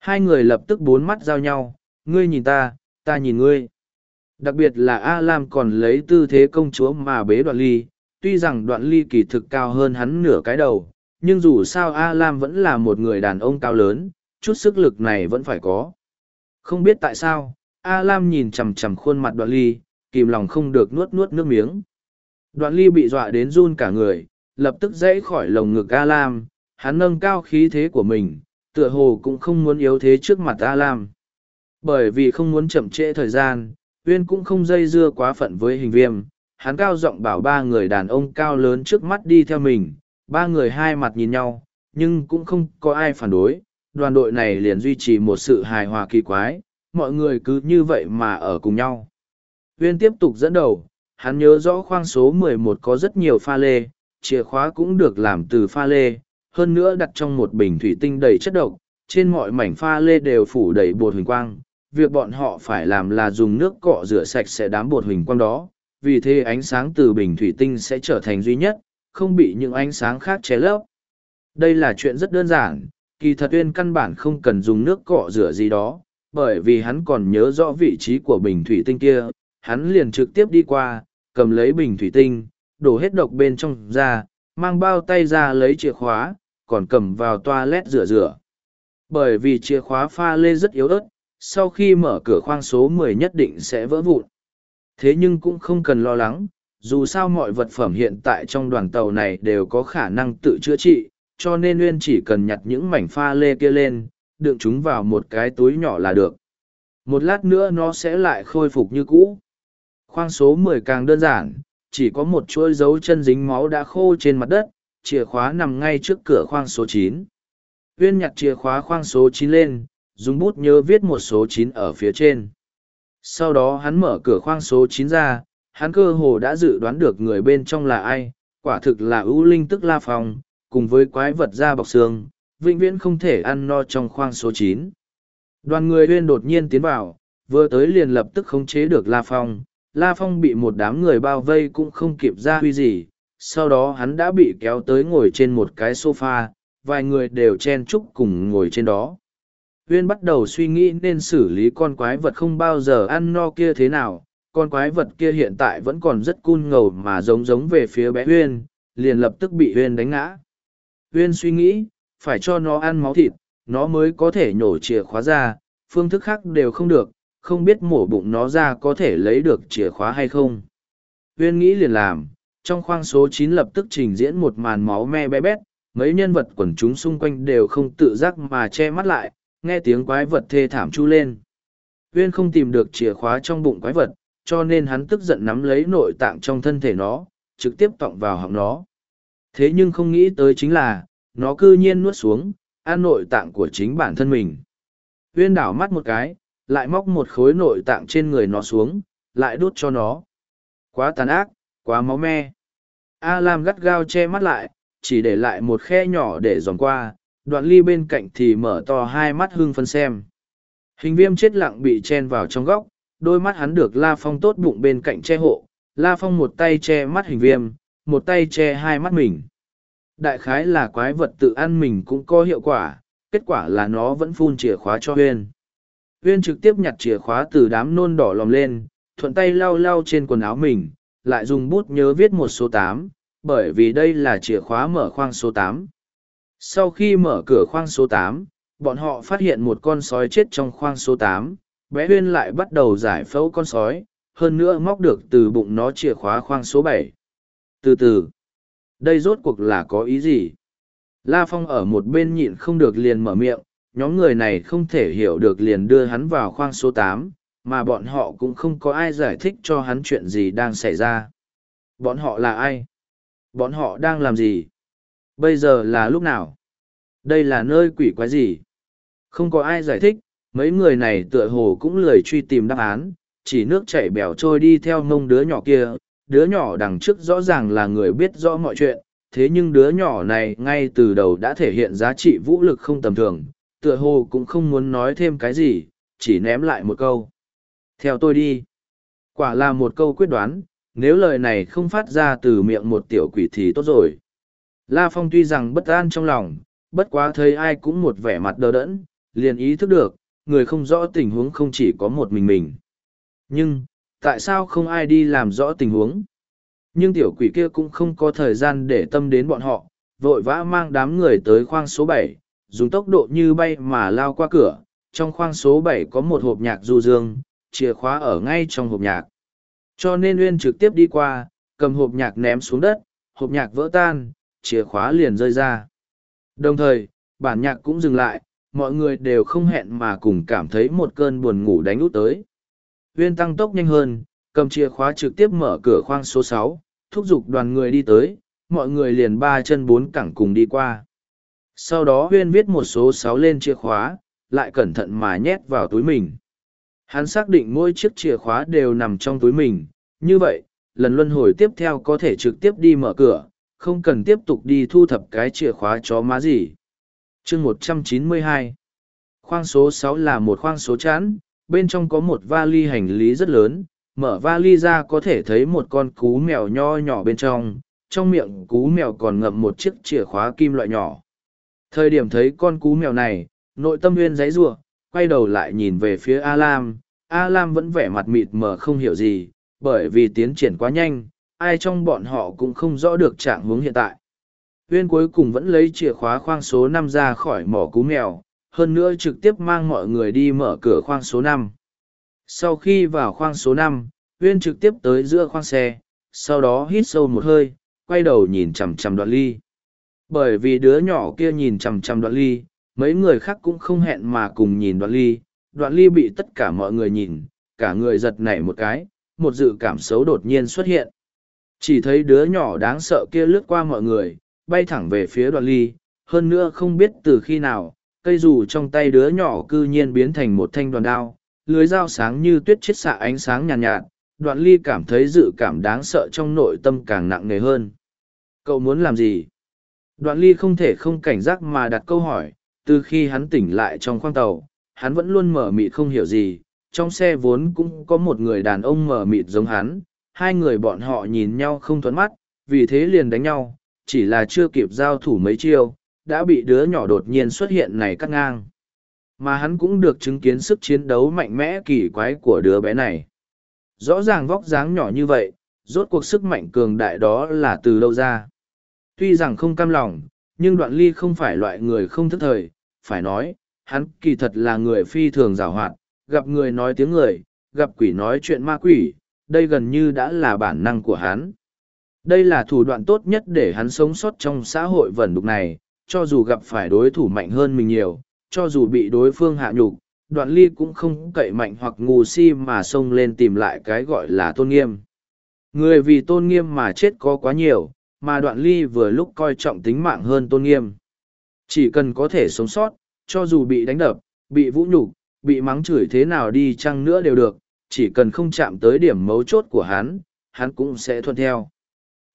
Hai người lập tức bốn mắt giao nhau, ngươi nhìn ta, ta nhìn ngươi. Đặc biệt là A Lam còn lấy tư thế công chúa mà bế đoạn ly, tuy rằng đoạn ly kỳ thực cao hơn hắn nửa cái đầu, nhưng dù sao A Lam vẫn là một người đàn ông cao lớn, chút sức lực này vẫn phải có. Không biết tại sao, A Lam nhìn chằm chằm khuôn mặt đoạn ly, kìm lòng không được nuốt nuốt nước miếng. Đoạn ly bị dọa đến run cả người, lập tức dãy khỏi lồng ngực A Lam, hắn nâng cao khí thế của mình, tựa hồ cũng không muốn yếu thế trước mặt A Lam. Bởi vì không muốn chậm trễ thời gian, Uyên cũng không dây dưa quá phận với hình viêm, hắn cao giọng bảo ba người đàn ông cao lớn trước mắt đi theo mình, ba người hai mặt nhìn nhau, nhưng cũng không có ai phản đối, đoàn đội này liền duy trì một sự hài hòa kỳ quái, mọi người cứ như vậy mà ở cùng nhau. Uyên tiếp tục dẫn đầu, hắn nhớ rõ khoang số 11 có rất nhiều pha lê, chìa khóa cũng được làm từ pha lê, hơn nữa đặt trong một bình thủy tinh đầy chất độc, trên mọi mảnh pha lê đều phủ đầy bột huỳnh quang, việc bọn họ phải làm là dùng nước cọ rửa sạch sẽ đám bột huỳnh quang đó, vì thế ánh sáng từ bình thủy tinh sẽ trở thành duy nhất, không bị những ánh sáng khác che lấp. Đây là chuyện rất đơn giản, kỳ thật uyên căn bản không cần dùng nước cọ rửa gì đó, bởi vì hắn còn nhớ rõ vị trí của bình thủy tinh kia, hắn liền trực tiếp đi qua, cầm lấy bình thủy tinh, đổ hết độc bên trong ra, mang bao tay ra lấy chìa khóa, còn cầm vào toilet rửa rửa. Bởi vì chìa khóa pha lê rất yếu ớt, sau khi mở cửa khoang số 10 nhất định sẽ vỡ vụn. Thế nhưng cũng không cần lo lắng, dù sao mọi vật phẩm hiện tại trong đoàn tàu này đều có khả năng tự chữa trị, cho nên Nguyên chỉ cần nhặt những mảnh pha lê kia lên, đựng chúng vào một cái túi nhỏ là được. Một lát nữa nó sẽ lại khôi phục như cũ. Khoang số 10 càng đơn giản, chỉ có một chuỗi dấu chân dính máu đã khô trên mặt đất, chìa khóa nằm ngay trước cửa khoang số 9. Uyên nhặt chìa khóa khoang số 9 lên, dùng bút nhớ viết một số 9 ở phía trên. Sau đó hắn mở cửa khoang số 9 ra, hắn cơ hồ đã dự đoán được người bên trong là ai, quả thực là ưu linh tức La Phong, cùng với quái vật da bọc xương, vĩnh viễn không thể ăn no trong khoang số 9. Đoàn người Uyên đột nhiên tiến vào, vừa tới liền lập tức khống chế được La Phong. La Phong bị một đám người bao vây cũng không kịp ra huy gì, sau đó hắn đã bị kéo tới ngồi trên một cái sofa, vài người đều chen chúc cùng ngồi trên đó. Huyên bắt đầu suy nghĩ nên xử lý con quái vật không bao giờ ăn no kia thế nào, con quái vật kia hiện tại vẫn còn rất cun ngầu mà giống giống về phía bé Huyên, liền lập tức bị Huyên đánh ngã. Huyên suy nghĩ, phải cho nó ăn máu thịt, nó mới có thể nhổ chìa khóa ra, phương thức khác đều không được, không biết mổ bụng nó ra có thể lấy được chìa khóa hay không. Huyên nghĩ liền làm, trong khoang số chín lập tức trình diễn một màn máu me bé bét, mấy nhân vật quần chúng xung quanh đều không tự giác mà che mắt lại, nghe tiếng quái vật thê thảm chu lên. Huyên không tìm được chìa khóa trong bụng quái vật, cho nên hắn tức giận nắm lấy nội tạng trong thân thể nó, trực tiếp tọng vào họng nó. Thế nhưng không nghĩ tới chính là, nó cư nhiên nuốt xuống, ăn nội tạng của chính bản thân mình. Huyên đảo mắt một cái, lại móc một khối nội tạng trên người nó xuống, lại đút cho nó. Quá tàn ác, quá máu me. A Lam gắt gao che mắt lại, chỉ để lại một khe nhỏ để dòm qua, đoạn ly bên cạnh thì mở to hai mắt hưng phân xem. Hình viêm chết lặng bị chen vào trong góc, đôi mắt hắn được La Phong tốt bụng bên cạnh che hộ, La Phong một tay che mắt hình viêm, một tay che hai mắt mình. Đại khái là quái vật tự ăn mình cũng có hiệu quả, kết quả là nó vẫn phun chìa khóa cho Huyên. Huyên trực tiếp nhặt chìa khóa từ đám nôn đỏ lòm lên, thuận tay lau lau trên quần áo mình, lại dùng bút nhớ viết một số tám, bởi vì đây là chìa khóa mở khoang số tám. Sau khi mở cửa khoang số tám, bọn họ phát hiện một con sói chết trong khoang số tám. bé Huyên lại bắt đầu giải phẫu con sói, hơn nữa móc được từ bụng nó chìa khóa khoang số bảy. Từ từ, đây rốt cuộc là có ý gì? La Phong ở một bên nhịn không được liền mở miệng, nhóm người này không thể hiểu được liền đưa hắn vào khoang số tám, mà bọn họ cũng không có ai giải thích cho hắn chuyện gì đang xảy ra. Bọn họ là ai? Bọn họ đang làm gì? Bây giờ là lúc nào? Đây là nơi quỷ quái gì? Không có ai giải thích, mấy người này tựa hồ cũng lười truy tìm đáp án, chỉ nước chảy bèo trôi đi theo mông đứa nhỏ kia. Đứa nhỏ đằng trước rõ ràng là người biết rõ mọi chuyện, thế nhưng đứa nhỏ này ngay từ đầu đã thể hiện giá trị vũ lực không tầm thường, tựa hồ cũng không muốn nói thêm cái gì, chỉ ném lại một câu. Theo tôi đi. Quả là một câu quyết đoán, nếu lời này không phát ra từ miệng một tiểu quỷ thì tốt rồi. La Phong tuy rằng bất an trong lòng, bất quá thấy ai cũng một vẻ mặt đờ đẫn, liền ý thức được, người không rõ tình huống không chỉ có một mình mình. Nhưng, tại sao không ai đi làm rõ tình huống? Nhưng tiểu quỷ kia cũng không có thời gian để tâm đến bọn họ, vội vã mang đám người tới khoang số bảy, dùng tốc độ như bay mà lao qua cửa. Trong khoang số bảy có một hộp nhạc du dương, chìa khóa ở ngay trong hộp nhạc. Cho nên Uyên trực tiếp đi qua, cầm hộp nhạc ném xuống đất, hộp nhạc vỡ tan, chìa khóa liền rơi ra. Đồng thời, bản nhạc cũng dừng lại, mọi người đều không hẹn mà cùng cảm thấy một cơn buồn ngủ đánh út tới. Uyên tăng tốc nhanh hơn, cầm chìa khóa trực tiếp mở cửa khoang số sáu, thúc giục đoàn người đi tới, mọi người liền ba chân bốn cẳng cùng đi qua. Sau đó Huyên viết một số sáu lên chìa khóa, lại cẩn thận mà nhét vào túi mình. Hắn xác định mỗi chiếc chìa khóa đều nằm trong túi mình, như vậy, lần luân hồi tiếp theo có thể trực tiếp đi mở cửa, không cần tiếp tục đi thu thập cái chìa khóa chó má gì. chương một trăm chín mươi hai khoang số sáu là một khoang số chán, bên trong có một vali hành lý rất lớn, mở vali ra có thể thấy một con cú mèo nho nhỏ bên trong, trong miệng cú mèo còn ngậm một chiếc chìa khóa kim loại nhỏ. Thời điểm thấy con cú mèo này, nội tâm nguyên giấy rủa quay đầu lại nhìn về phía A Lam, A Lam vẫn vẻ mặt mịt mờ không hiểu gì, bởi vì tiến triển quá nhanh, ai trong bọn họ cũng không rõ được trạng hướng hiện tại. Huyên cuối cùng vẫn lấy chìa khóa khoang số năm ra khỏi mỏ cú mèo, hơn nữa trực tiếp mang mọi người đi mở cửa khoang số năm. Sau khi vào khoang số năm, Huyên trực tiếp tới giữa khoang xe, sau đó hít sâu một hơi, quay đầu nhìn chằm chằm đoạn ly. Bởi vì đứa nhỏ kia nhìn chằm chằm đoạn ly, mấy người khác cũng không hẹn mà cùng nhìn đoạn ly. Đoạn ly bị tất cả mọi người nhìn, cả người giật nảy một cái, một dự cảm xấu đột nhiên xuất hiện. Chỉ thấy đứa nhỏ đáng sợ kia lướt qua mọi người, bay thẳng về phía đoạn ly, hơn nữa không biết từ khi nào, cây dù trong tay đứa nhỏ cư nhiên biến thành một thanh đoàn đao, lưới dao sáng như tuyết chiết xạ ánh sáng nhàn nhạt, nhạt, đoạn ly cảm thấy dự cảm đáng sợ trong nội tâm càng nặng nề hơn. Cậu muốn làm gì? Đoạn ly không thể không cảnh giác mà đặt câu hỏi, từ khi hắn tỉnh lại trong khoang tàu, hắn vẫn luôn mở mịt không hiểu gì, trong xe vốn cũng có một người đàn ông mở mịt giống hắn, hai người bọn họ nhìn nhau không thuẫn mắt, vì thế liền đánh nhau, chỉ là chưa kịp giao thủ mấy chiêu, đã bị đứa nhỏ đột nhiên xuất hiện này cắt ngang. Mà hắn cũng được chứng kiến sức chiến đấu mạnh mẽ kỳ quái của đứa bé này. Rõ ràng vóc dáng nhỏ như vậy, rốt cuộc sức mạnh cường đại đó là từ đâu ra. Tuy rằng không cam lòng, nhưng đoạn ly không phải loại người không thức thời, phải nói, hắn kỳ thật là người phi thường rào hoạt, gặp người nói tiếng người, gặp quỷ nói chuyện ma quỷ, đây gần như đã là bản năng của hắn. Đây là thủ đoạn tốt nhất để hắn sống sót trong xã hội vẩn đục này, cho dù gặp phải đối thủ mạnh hơn mình nhiều, cho dù bị đối phương hạ nhục, đoạn ly cũng không cậy mạnh hoặc ngu si mà xông lên tìm lại cái gọi là tôn nghiêm. Người vì tôn nghiêm mà chết có quá nhiều, mà đoạn ly vừa lúc coi trọng tính mạng hơn tôn nghiêm. Chỉ cần có thể sống sót, cho dù bị đánh đập, bị vũ nhục, bị mắng chửi thế nào đi chăng nữa đều được, chỉ cần không chạm tới điểm mấu chốt của hắn, hắn cũng sẽ thuận theo.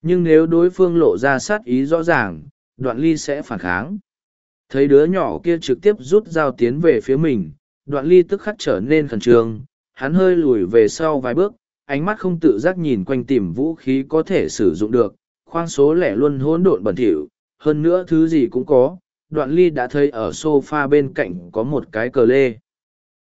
Nhưng nếu đối phương lộ ra sát ý rõ ràng, đoạn ly sẽ phản kháng. Thấy đứa nhỏ kia trực tiếp rút dao tiến về phía mình, đoạn ly tức khắc trở nên khẩn trương, hắn hơi lùi về sau vài bước, ánh mắt không tự giác nhìn quanh tìm vũ khí có thể sử dụng được, khoang số lẻ luôn hỗn độn bẩn thỉu, hơn nữa thứ gì cũng có, đoạn ly đã thấy ở sofa bên cạnh có một cái cờ lê.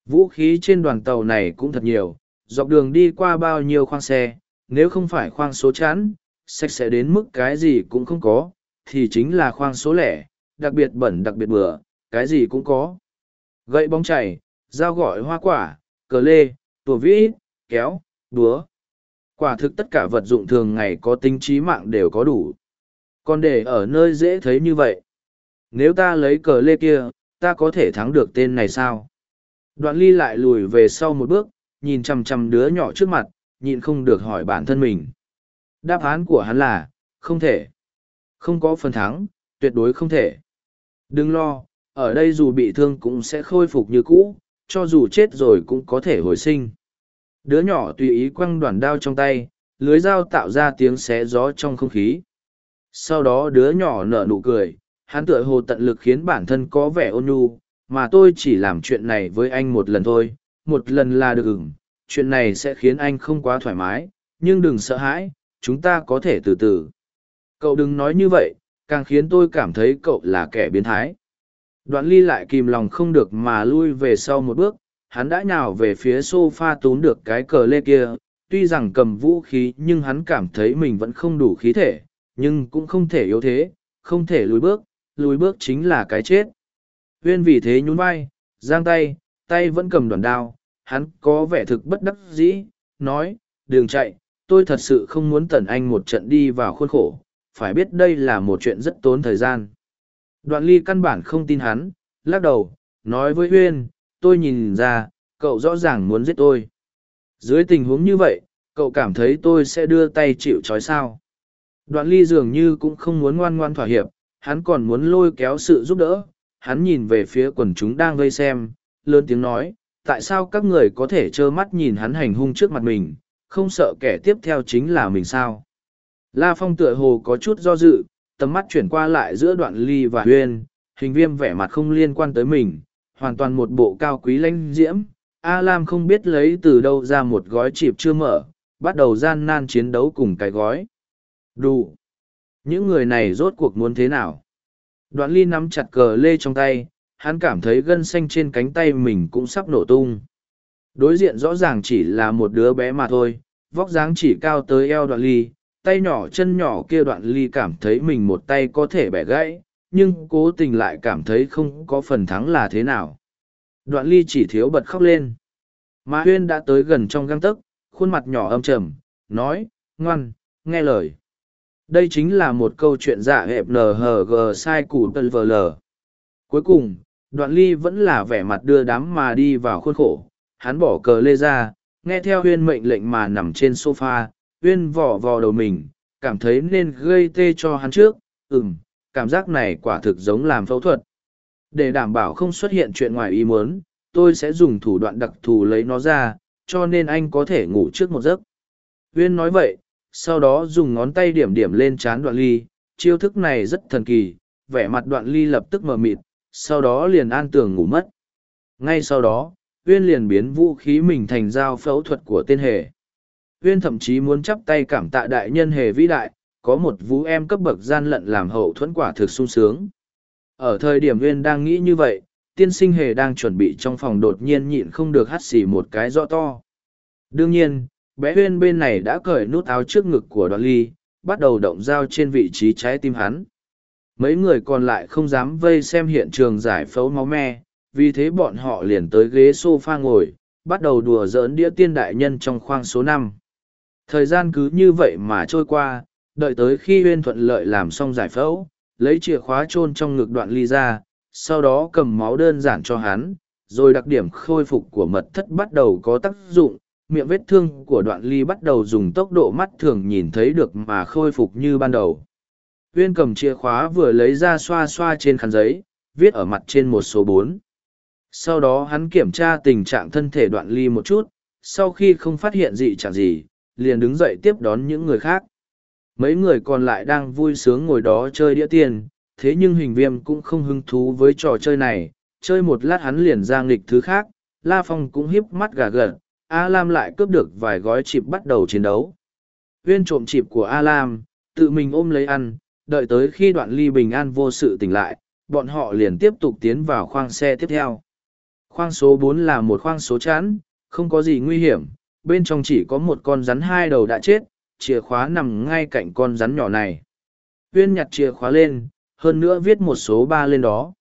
Vũ khí trên đoàn tàu này cũng thật nhiều, dọc đường đi qua bao nhiêu khoang xe, nếu không phải khoang số chẵn, sạch sẽ đến mức cái gì cũng không có, thì chính là khoang số lẻ, đặc biệt bẩn đặc biệt bừa, cái gì cũng có. Gậy bóng chảy, dao gỏi hoa quả, cờ lê, tùa vĩ, kéo, búa. Quả thực tất cả vật dụng thường ngày có tính trí mạng đều có đủ. Còn để ở nơi dễ thấy như vậy. Nếu ta lấy cờ lê kia, ta có thể thắng được tên này sao? Đoạn ly lại lùi về sau một bước, nhìn chằm chằm đứa nhỏ trước mặt, nhịn không được hỏi bản thân mình. Đáp án của hắn là, không thể. Không có phần thắng, tuyệt đối không thể. Đừng lo, ở đây dù bị thương cũng sẽ khôi phục như cũ, cho dù chết rồi cũng có thể hồi sinh. Đứa nhỏ tùy ý quăng đoàn đao trong tay, lưới dao tạo ra tiếng xé gió trong không khí. Sau đó đứa nhỏ nở nụ cười, hắn tựa hồ tận lực khiến bản thân có vẻ ôn nhu, mà tôi chỉ làm chuyện này với anh một lần thôi, một lần là được ửng, chuyện này sẽ khiến anh không quá thoải mái, nhưng đừng sợ hãi, chúng ta có thể từ từ. Cậu đừng nói như vậy, càng khiến tôi cảm thấy cậu là kẻ biến thái. Đoạn ly lại kìm lòng không được mà lui về sau một bước, hắn đã nhào về phía sofa túm được cái cờ lê kia, tuy rằng cầm vũ khí nhưng hắn cảm thấy mình vẫn không đủ khí thể, nhưng cũng không thể yếu thế, không thể lùi bước, lùi bước chính là cái chết. Huyên vì thế nhún vai, giang tay, tay vẫn cầm đoàn đao, hắn có vẻ thực bất đắc dĩ, nói, đường chạy, tôi thật sự không muốn tần anh một trận đi vào khuôn khổ, phải biết đây là một chuyện rất tốn thời gian. Đoạn ly căn bản không tin hắn, lắc đầu, nói với Huyên, tôi nhìn ra, cậu rõ ràng muốn giết tôi. Dưới tình huống như vậy, cậu cảm thấy tôi sẽ đưa tay chịu trói sao. Đoạn ly dường như cũng không muốn ngoan ngoan thỏa hiệp, hắn còn muốn lôi kéo sự giúp đỡ. Hắn nhìn về phía quần chúng đang vây xem, lớn tiếng nói, tại sao các người có thể trơ mắt nhìn hắn hành hung trước mặt mình, không sợ kẻ tiếp theo chính là mình sao. La Phong tựa hồ có chút do dự, tầm mắt chuyển qua lại giữa đoạn ly và huyên, hình viêm vẻ mặt không liên quan tới mình, hoàn toàn một bộ cao quý lãnh diễm, A Lam không biết lấy từ đâu ra một gói chịp chưa mở, bắt đầu gian nan chiến đấu cùng cái gói. Đủ. Những người này rốt cuộc muốn thế nào? Đoạn ly nắm chặt cờ lê trong tay, hắn cảm thấy gân xanh trên cánh tay mình cũng sắp nổ tung. Đối diện rõ ràng chỉ là một đứa bé mà thôi, vóc dáng chỉ cao tới eo đoạn ly, tay nhỏ chân nhỏ kia đoạn ly cảm thấy mình một tay có thể bẻ gãy, nhưng cố tình lại cảm thấy không có phần thắng là thế nào. Đoạn ly chỉ thiếu bật khóc lên. Mà huyên đã tới gần trong găng tấc, khuôn mặt nhỏ âm trầm, nói, ngoan, nghe lời. Đây chính là một câu chuyện giả hẹp NHG sai củ tân vờ lờ. Cuối cùng, đoạn ly vẫn là vẻ mặt đưa đám mà đi vào khuôn khổ. Hắn bỏ cờ lê ra, nghe theo huyên mệnh lệnh mà nằm trên sofa, huyên vỏ vò đầu mình, cảm thấy nên gây tê cho hắn trước. Ừm, cảm giác này quả thực giống làm phẫu thuật. Để đảm bảo không xuất hiện chuyện ngoài ý muốn, tôi sẽ dùng thủ đoạn đặc thù lấy nó ra, cho nên anh có thể ngủ trước một giấc. Huyên nói vậy, sau đó dùng ngón tay điểm điểm lên trán đoạn ly, chiêu thức này rất thần kỳ, vẻ mặt đoạn ly lập tức mờ mịt, sau đó liền an tường ngủ mất. Ngay sau đó, Huyên liền biến vũ khí mình thành dao phẫu thuật của tên hề. Huyên thậm chí muốn chắp tay cảm tạ đại nhân hề vĩ đại, có một vũ em cấp bậc gian lận làm hậu thuẫn quả thực sung sướng. Ở thời điểm Nguyên đang nghĩ như vậy, tiên sinh hề đang chuẩn bị trong phòng đột nhiên nhịn không được hắt xì một cái rõ to. Đương nhiên, bé huyên bên này đã cởi nút áo trước ngực của đoạn ly bắt đầu động dao trên vị trí trái tim hắn mấy người còn lại không dám vây xem hiện trường giải phẫu máu me vì thế bọn họ liền tới ghế sofa ngồi bắt đầu đùa giỡn đĩa tiên đại nhân trong khoang số năm thời gian cứ như vậy mà trôi qua đợi tới khi huyên thuận lợi làm xong giải phẫu lấy chìa khóa chôn trong ngực đoạn ly ra sau đó cầm máu đơn giản cho hắn rồi đặc điểm khôi phục của mật thất bắt đầu có tác dụng miệng vết thương của đoạn ly bắt đầu dùng tốc độ mắt thường nhìn thấy được mà khôi phục như ban đầu. Uyên cầm chìa khóa vừa lấy ra xoa xoa trên khăn giấy, viết ở mặt trên một số bốn. Sau đó hắn kiểm tra tình trạng thân thể đoạn ly một chút, sau khi không phát hiện gì chẳng gì, liền đứng dậy tiếp đón những người khác. Mấy người còn lại đang vui sướng ngồi đó chơi đĩa tiền, thế nhưng hình viêm cũng không hứng thú với trò chơi này, chơi một lát hắn liền ra nghịch thứ khác, La Phong cũng hiếp mắt gà gật, A Lam lại cướp được vài gói chịp bắt đầu chiến đấu. Viên trộm chịp của A Lam, tự mình ôm lấy ăn, đợi tới khi đoạn ly bình an vô sự tỉnh lại, bọn họ liền tiếp tục tiến vào khoang xe tiếp theo. Khoang số bốn là một khoang số chán, không có gì nguy hiểm, bên trong chỉ có một con rắn hai đầu đã chết, chìa khóa nằm ngay cạnh con rắn nhỏ này. Huyên nhặt chìa khóa lên, hơn nữa viết một số ba lên đó.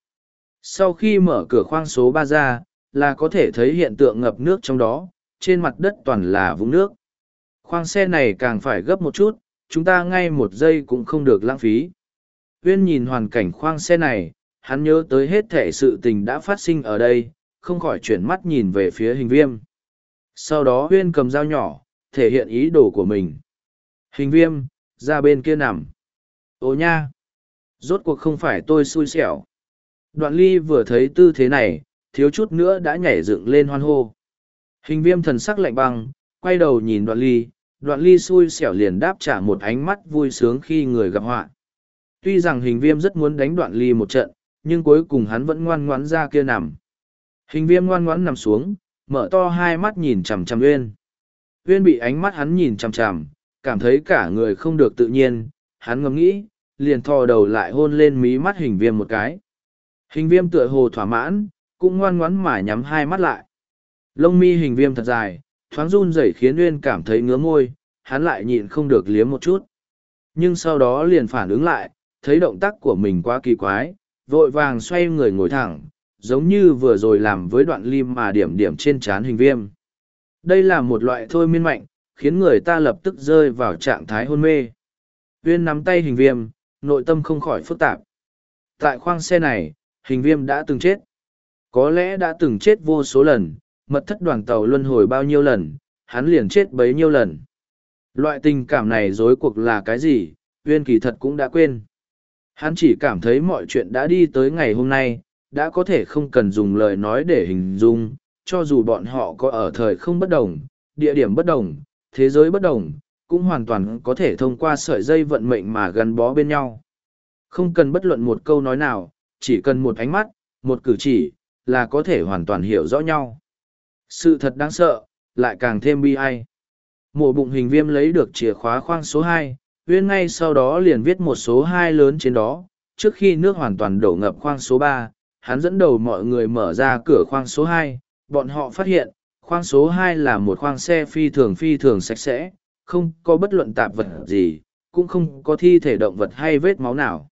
Sau khi mở cửa khoang số ba ra, là có thể thấy hiện tượng ngập nước trong đó, trên mặt đất toàn là vũng nước. Khoang xe này càng phải gấp một chút, chúng ta ngay một giây cũng không được lãng phí. Huyên nhìn hoàn cảnh khoang xe này, hắn nhớ tới hết thể sự tình đã phát sinh ở đây, không khỏi chuyển mắt nhìn về phía hình viêm. Sau đó Huyên cầm dao nhỏ, thể hiện ý đồ của mình. Hình viêm, ra bên kia nằm. Ô nha! Rốt cuộc không phải tôi xui xẻo. Đoạn ly vừa thấy tư thế này, thiếu chút nữa đã nhảy dựng lên hoan hô. Hình viêm thần sắc lạnh băng, quay đầu nhìn đoạn ly, đoạn ly xui xẻo liền đáp trả một ánh mắt vui sướng khi người gặp họa. Tuy rằng hình viêm rất muốn đánh đoạn ly một trận, nhưng cuối cùng hắn vẫn ngoan ngoãn ra kia nằm. Hình viêm ngoan ngoãn nằm xuống, mở to hai mắt nhìn chằm chằm Uyên. Uyên bị ánh mắt hắn nhìn chằm chằm, cảm thấy cả người không được tự nhiên, hắn ngẫm nghĩ, liền thò đầu lại hôn lên mí mắt hình viêm một cái. Hình viêm tựa hồ thỏa mãn, cũng ngoan ngoãn mà nhắm hai mắt lại. Lông mi hình viêm thật dài, thoáng run rẩy khiến Nguyên cảm thấy ngứa môi, hắn lại nhịn không được liếm một chút. Nhưng sau đó liền phản ứng lại, thấy động tác của mình quá kỳ quái, vội vàng xoay người ngồi thẳng, giống như vừa rồi làm với đoạn lim mà điểm điểm trên trán hình viêm. Đây là một loại thôi miên mạnh, khiến người ta lập tức rơi vào trạng thái hôn mê. Viên nắm tay hình viêm, nội tâm không khỏi phức tạp. Tại khoang xe này, hình viêm đã từng chết. Có lẽ đã từng chết vô số lần, mật thất đoàn tàu luân hồi bao nhiêu lần, hắn liền chết bấy nhiêu lần. Loại tình cảm này rối cuộc là cái gì, Uyên kỳ thật cũng đã quên. Hắn chỉ cảm thấy mọi chuyện đã đi tới ngày hôm nay, đã có thể không cần dùng lời nói để hình dung, cho dù bọn họ có ở thời không bất đồng, địa điểm bất đồng, thế giới bất đồng, cũng hoàn toàn có thể thông qua sợi dây vận mệnh mà gắn bó bên nhau. Không cần bất luận một câu nói nào, chỉ cần một ánh mắt, một cử chỉ, là có thể hoàn toàn hiểu rõ nhau Sự thật đáng sợ, lại càng thêm bi ai. Mộ bụng hình viêm lấy được chìa khóa khoang số hai, Uyên ngay sau đó liền viết một số hai lớn trên đó. Trước khi nước hoàn toàn đổ ngập khoang số ba, hắn dẫn đầu mọi người mở ra cửa khoang số hai. Bọn họ phát hiện, khoang số hai là một khoang xe phi thường phi thường sạch sẽ, không có bất luận tạp vật gì, cũng không có thi thể động vật hay vết máu nào.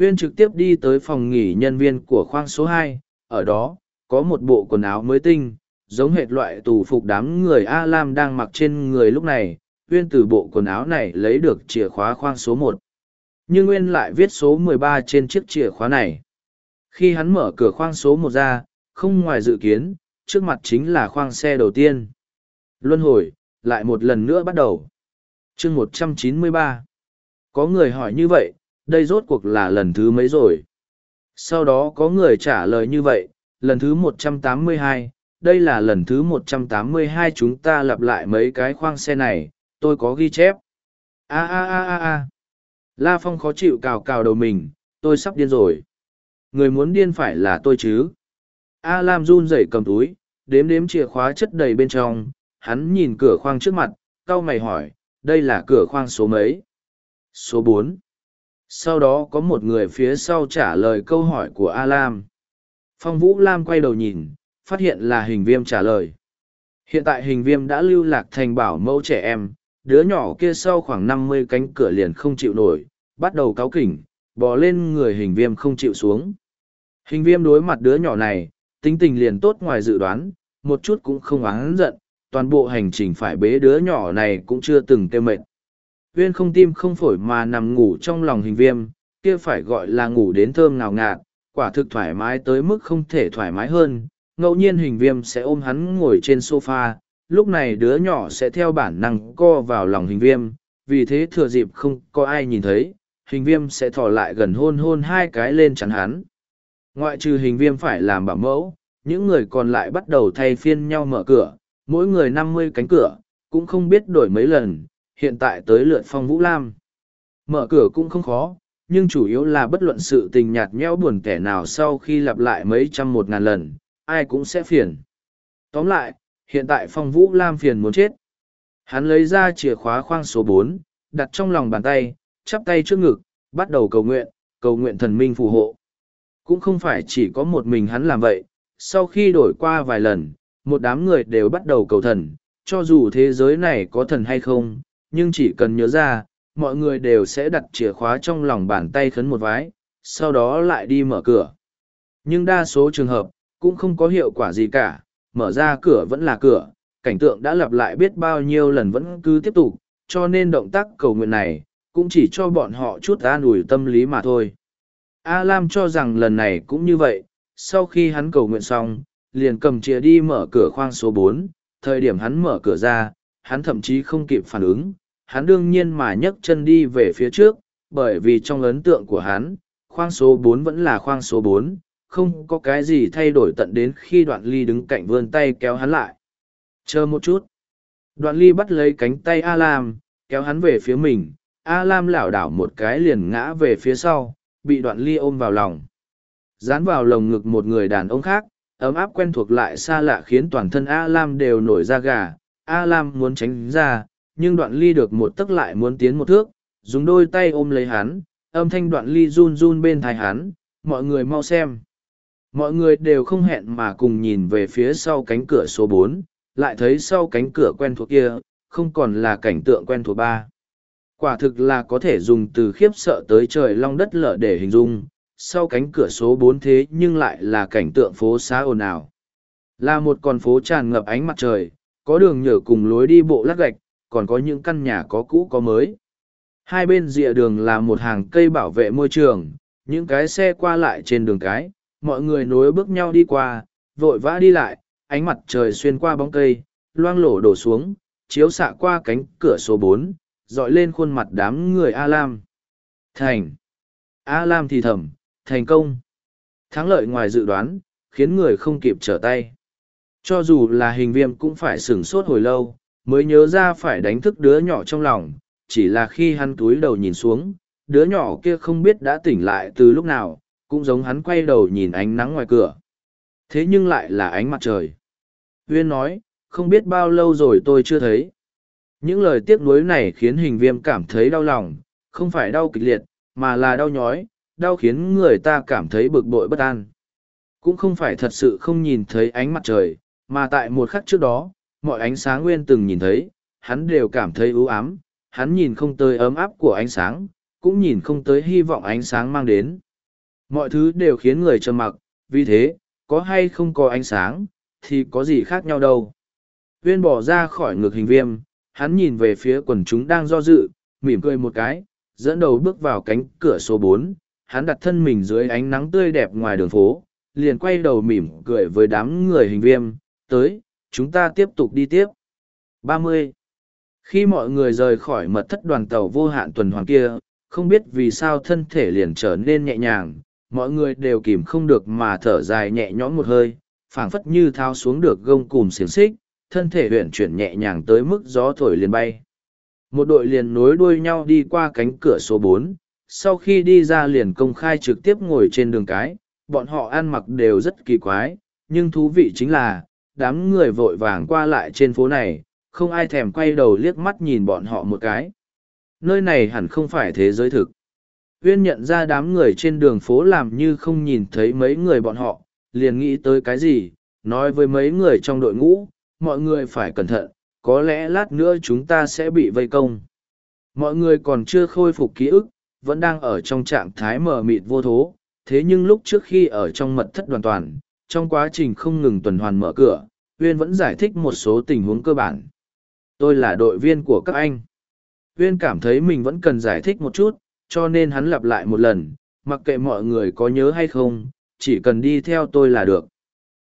Uyên trực tiếp đi tới phòng nghỉ nhân viên của khoang số hai, ở đó, có một bộ quần áo mới tinh, giống hệt loại tù phục đám người A Lam đang mặc trên người lúc này, Uyên từ bộ quần áo này lấy được chìa khóa khoang số một. Nhưng Uyên lại viết số mười ba trên chiếc chìa khóa này. Khi hắn mở cửa khoang số một ra, không ngoài dự kiến, trước mặt chính là khoang xe đầu tiên. Luân hồi, lại một lần nữa bắt đầu. chương một trăm chín mươi ba. Có người hỏi như vậy, đây rốt cuộc là lần thứ mấy rồi? Sau đó có người trả lời như vậy, lần thứ một trăm tám mươi hai, đây là lần thứ một trăm tám mươi hai chúng ta lặp lại mấy cái khoang xe này, tôi có ghi chép. A a a a a. La Phong khó chịu cào cào đầu mình, tôi sắp điên rồi. Người muốn điên phải là tôi chứ. A Lam run rẩy cầm túi, đếm đếm chìa khóa chất đầy bên trong, hắn nhìn cửa khoang trước mặt, cau mày hỏi, đây là cửa khoang số mấy? Số bốn. Sau đó có một người phía sau trả lời câu hỏi của A Lam. Phong Vũ Lam quay đầu nhìn, phát hiện là hình viêm trả lời. Hiện tại hình viêm đã lưu lạc thành bảo mẫu trẻ em, đứa nhỏ kia sau khoảng năm mươi cánh cửa liền không chịu nổi, bắt đầu cáo kỉnh, bò lên người hình viêm không chịu xuống. Hình viêm đối mặt đứa nhỏ này, tính tình liền tốt ngoài dự đoán, một chút cũng không oán giận, toàn bộ hành trình phải bế đứa nhỏ này cũng chưa từng kêu mệt. Viên không tim không phổi mà nằm ngủ trong lòng hình viêm, kia phải gọi là ngủ đến thơm ngào ngạt, quả thực thoải mái tới mức không thể thoải mái hơn. Ngẫu nhiên hình viêm sẽ ôm hắn ngồi trên sofa, lúc này đứa nhỏ sẽ theo bản năng co vào lòng hình viêm, vì thế thừa dịp không có ai nhìn thấy, hình viêm sẽ thò lại gần hôn hôn hai cái lên chắn hắn. Ngoại trừ hình viêm phải làm bảo mẫu, những người còn lại bắt đầu thay phiên nhau mở cửa, mỗi người năm mươi cánh cửa, cũng không biết đổi mấy lần, hiện tại tới lượt phong vũ lam. Mở cửa cũng không khó, nhưng chủ yếu là bất luận sự tình nhạt nhẽo buồn kẻ nào sau khi lặp lại mấy trăm một ngàn lần, ai cũng sẽ phiền. Tóm lại, hiện tại phong vũ lam phiền muốn chết. Hắn lấy ra chìa khóa khoang số bốn, đặt trong lòng bàn tay, chắp tay trước ngực, bắt đầu cầu nguyện, cầu nguyện thần minh phù hộ. Cũng không phải chỉ có một mình hắn làm vậy, sau khi đổi qua vài lần, một đám người đều bắt đầu cầu thần, cho dù thế giới này có thần hay không, nhưng chỉ cần nhớ ra, mọi người đều sẽ đặt chìa khóa trong lòng bàn tay khấn một vái, sau đó lại đi mở cửa. Nhưng đa số trường hợp, cũng không có hiệu quả gì cả, mở ra cửa vẫn là cửa, cảnh tượng đã lặp lại biết bao nhiêu lần vẫn cứ tiếp tục, cho nên động tác cầu nguyện này, cũng chỉ cho bọn họ chút an ủi tâm lý mà thôi. A Lam cho rằng lần này cũng như vậy, sau khi hắn cầu nguyện xong, liền cầm chìa đi mở cửa khoang số bốn. thời điểm hắn mở cửa ra, hắn thậm chí không kịp phản ứng, hắn đương nhiên mà nhấc chân đi về phía trước, bởi vì trong ấn tượng của hắn, khoang số bốn vẫn là khoang số bốn, không có cái gì thay đổi tận đến khi đoạn ly đứng cạnh vươn tay kéo hắn lại. Chờ một chút. Đoạn ly bắt lấy cánh tay A Lam, kéo hắn về phía mình, A Lam lảo đảo một cái liền ngã về phía sau, bị đoạn ly ôm vào lòng. Dán vào lồng ngực một người đàn ông khác, ấm áp quen thuộc lại xa lạ khiến toàn thân A Lam đều nổi da gà. A Lam muốn tránh ra, nhưng đoạn ly được một tấc lại muốn tiến một thước, dùng đôi tay ôm lấy hắn, âm thanh đoạn ly run run bên thai hắn, mọi người mau xem. Mọi người đều không hẹn mà cùng nhìn về phía sau cánh cửa số bốn, lại thấy sau cánh cửa quen thuộc kia, không còn là cảnh tượng quen thuộc ba. Quả thực là có thể dùng từ khiếp sợ tới trời long đất lở để hình dung, sau cánh cửa số bốn thế nhưng lại là cảnh tượng phố xá ồn ào. Là một con phố tràn ngập ánh mặt trời, có đường nhở cùng lối đi bộ lát gạch, còn có những căn nhà có cũ có mới. Hai bên rìa đường là một hàng cây bảo vệ môi trường, những cái xe qua lại trên đường cái, mọi người nối bước nhau đi qua, vội vã đi lại, ánh mặt trời xuyên qua bóng cây, loang lổ đổ xuống, chiếu xạ qua cánh cửa số bốn, dọi lên khuôn mặt đám người A Lam. Thành! A Lam thì thầm, thành công! Thắng lợi ngoài dự đoán, khiến người không kịp trở tay. Cho dù là hình viêm cũng phải sửng sốt hồi lâu, mới nhớ ra phải đánh thức đứa nhỏ trong lòng, chỉ là khi hắn túi đầu nhìn xuống, đứa nhỏ kia không biết đã tỉnh lại từ lúc nào, cũng giống hắn quay đầu nhìn ánh nắng ngoài cửa. Thế nhưng lại là ánh mặt trời. Huyên nói, không biết bao lâu rồi tôi chưa thấy. Những lời tiếc nuối này khiến hình viêm cảm thấy đau lòng, không phải đau kịch liệt, mà là đau nhói, đau khiến người ta cảm thấy bực bội bất an. Cũng không phải thật sự không nhìn thấy ánh mặt trời, mà tại một khắc trước đó, mọi ánh sáng nguyên từng nhìn thấy, hắn đều cảm thấy ưu ám, hắn nhìn không tới ấm áp của ánh sáng, cũng nhìn không tới hy vọng ánh sáng mang đến. Mọi thứ đều khiến người trầm mặc, vì thế, có hay không có ánh sáng, thì có gì khác nhau đâu. Viên bỏ ra khỏi ngực hình viêm, hắn nhìn về phía quần chúng đang do dự, mỉm cười một cái, dẫn đầu bước vào cánh cửa số bốn. hắn đặt thân mình dưới ánh nắng tươi đẹp ngoài đường phố, liền quay đầu mỉm cười với đám người hình viêm, tới, chúng ta tiếp tục đi tiếp. ba mươi Khi mọi người rời khỏi mật thất đoàn tàu vô hạn tuần hoàn kia, không biết vì sao thân thể liền trở nên nhẹ nhàng, mọi người đều kìm không được mà thở dài nhẹ nhõm một hơi, phảng phất như thao xuống được gông cùm xiềng xích, thân thể huyện chuyển nhẹ nhàng tới mức gió thổi liền bay. Một đội liền nối đuôi nhau đi qua cánh cửa số bốn, sau khi đi ra liền công khai trực tiếp ngồi trên đường cái, bọn họ ăn mặc đều rất kỳ quái, nhưng thú vị chính là, đám người vội vàng qua lại trên phố này, không ai thèm quay đầu liếc mắt nhìn bọn họ một cái. Nơi này hẳn không phải thế giới thực. Uyên nhận ra đám người trên đường phố làm như không nhìn thấy mấy người bọn họ, liền nghĩ tới cái gì, nói với mấy người trong đội ngũ, mọi người phải cẩn thận, có lẽ lát nữa chúng ta sẽ bị vây công. Mọi người còn chưa khôi phục ký ức, vẫn đang ở trong trạng thái mờ mịt vô thố, thế nhưng lúc trước khi ở trong mật thất hoàn toàn, trong quá trình không ngừng tuần hoàn mở cửa, Uyên vẫn giải thích một số tình huống cơ bản. Tôi là đội viên của các anh. Uyên cảm thấy mình vẫn cần giải thích một chút, cho nên hắn lặp lại một lần, mặc kệ mọi người có nhớ hay không, chỉ cần đi theo tôi là được.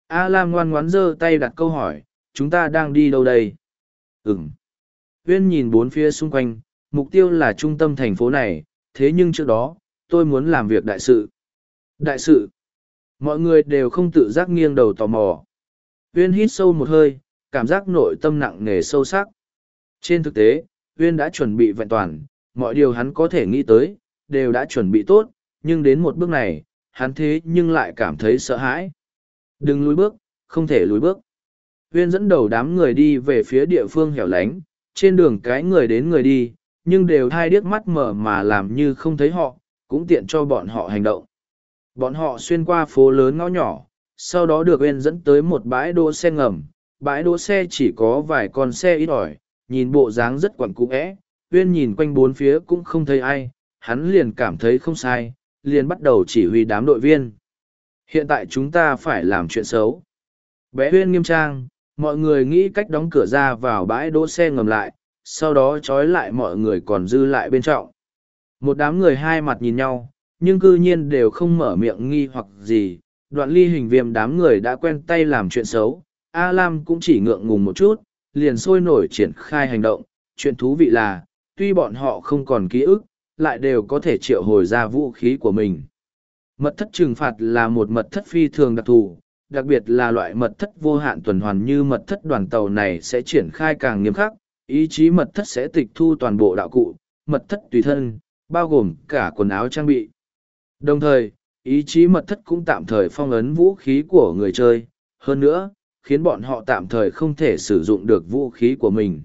A Lam ngoan ngoãn giơ tay đặt câu hỏi, chúng ta đang đi đâu đây? Ừm. Huyên nhìn bốn phía xung quanh, mục tiêu là trung tâm thành phố này, thế nhưng trước đó, tôi muốn làm việc đại sự. Đại sự. Mọi người đều không tự giác nghiêng đầu tò mò. Huyên hít sâu một hơi, cảm giác nội tâm nặng nề sâu sắc. Trên thực tế, Huyên đã chuẩn bị vẹn toàn, mọi điều hắn có thể nghĩ tới, đều đã chuẩn bị tốt, nhưng đến một bước này, hắn thế nhưng lại cảm thấy sợ hãi. Đừng lùi bước, không thể lùi bước huyên dẫn đầu đám người đi về phía địa phương hẻo lánh, trên đường cái người đến người đi, nhưng đều hai điếc mắt mở mà làm như không thấy họ, cũng tiện cho bọn họ hành động. Bọn họ xuyên qua phố lớn ngõ nhỏ, sau đó được huyên dẫn tới một bãi đỗ xe ngầm. Bãi đỗ xe chỉ có vài con xe ít ỏi, nhìn bộ dáng rất quẩn cũ vẽ huyên nhìn quanh bốn phía cũng không thấy ai, hắn liền cảm thấy không sai, liền bắt đầu chỉ huy đám đội viên. Hiện tại chúng ta phải làm chuyện xấu. Bé huyên nghiêm trang, mọi người nghĩ cách đóng cửa ra vào bãi đỗ xe ngầm lại, sau đó trói lại mọi người còn dư lại bên trọng. Một đám người hai mặt nhìn nhau, nhưng cư nhiên đều không mở miệng nghi hoặc gì. Đoạn ly hình viêm đám người đã quen tay làm chuyện xấu, A Lam cũng chỉ ngượng ngùng một chút, liền sôi nổi triển khai hành động. Chuyện thú vị là, tuy bọn họ không còn ký ức, lại đều có thể triệu hồi ra vũ khí của mình. Mật thất trừng phạt là một mật thất phi thường đặc thù, đặc biệt là loại mật thất vô hạn tuần hoàn như mật thất đoàn tàu này sẽ triển khai càng nghiêm khắc, ý chí mật thất sẽ tịch thu toàn bộ đạo cụ, mật thất tùy thân, bao gồm cả quần áo trang bị. Đồng thời, ý chí mật thất cũng tạm thời phong ấn vũ khí của người chơi, hơn nữa, khiến bọn họ tạm thời không thể sử dụng được vũ khí của mình.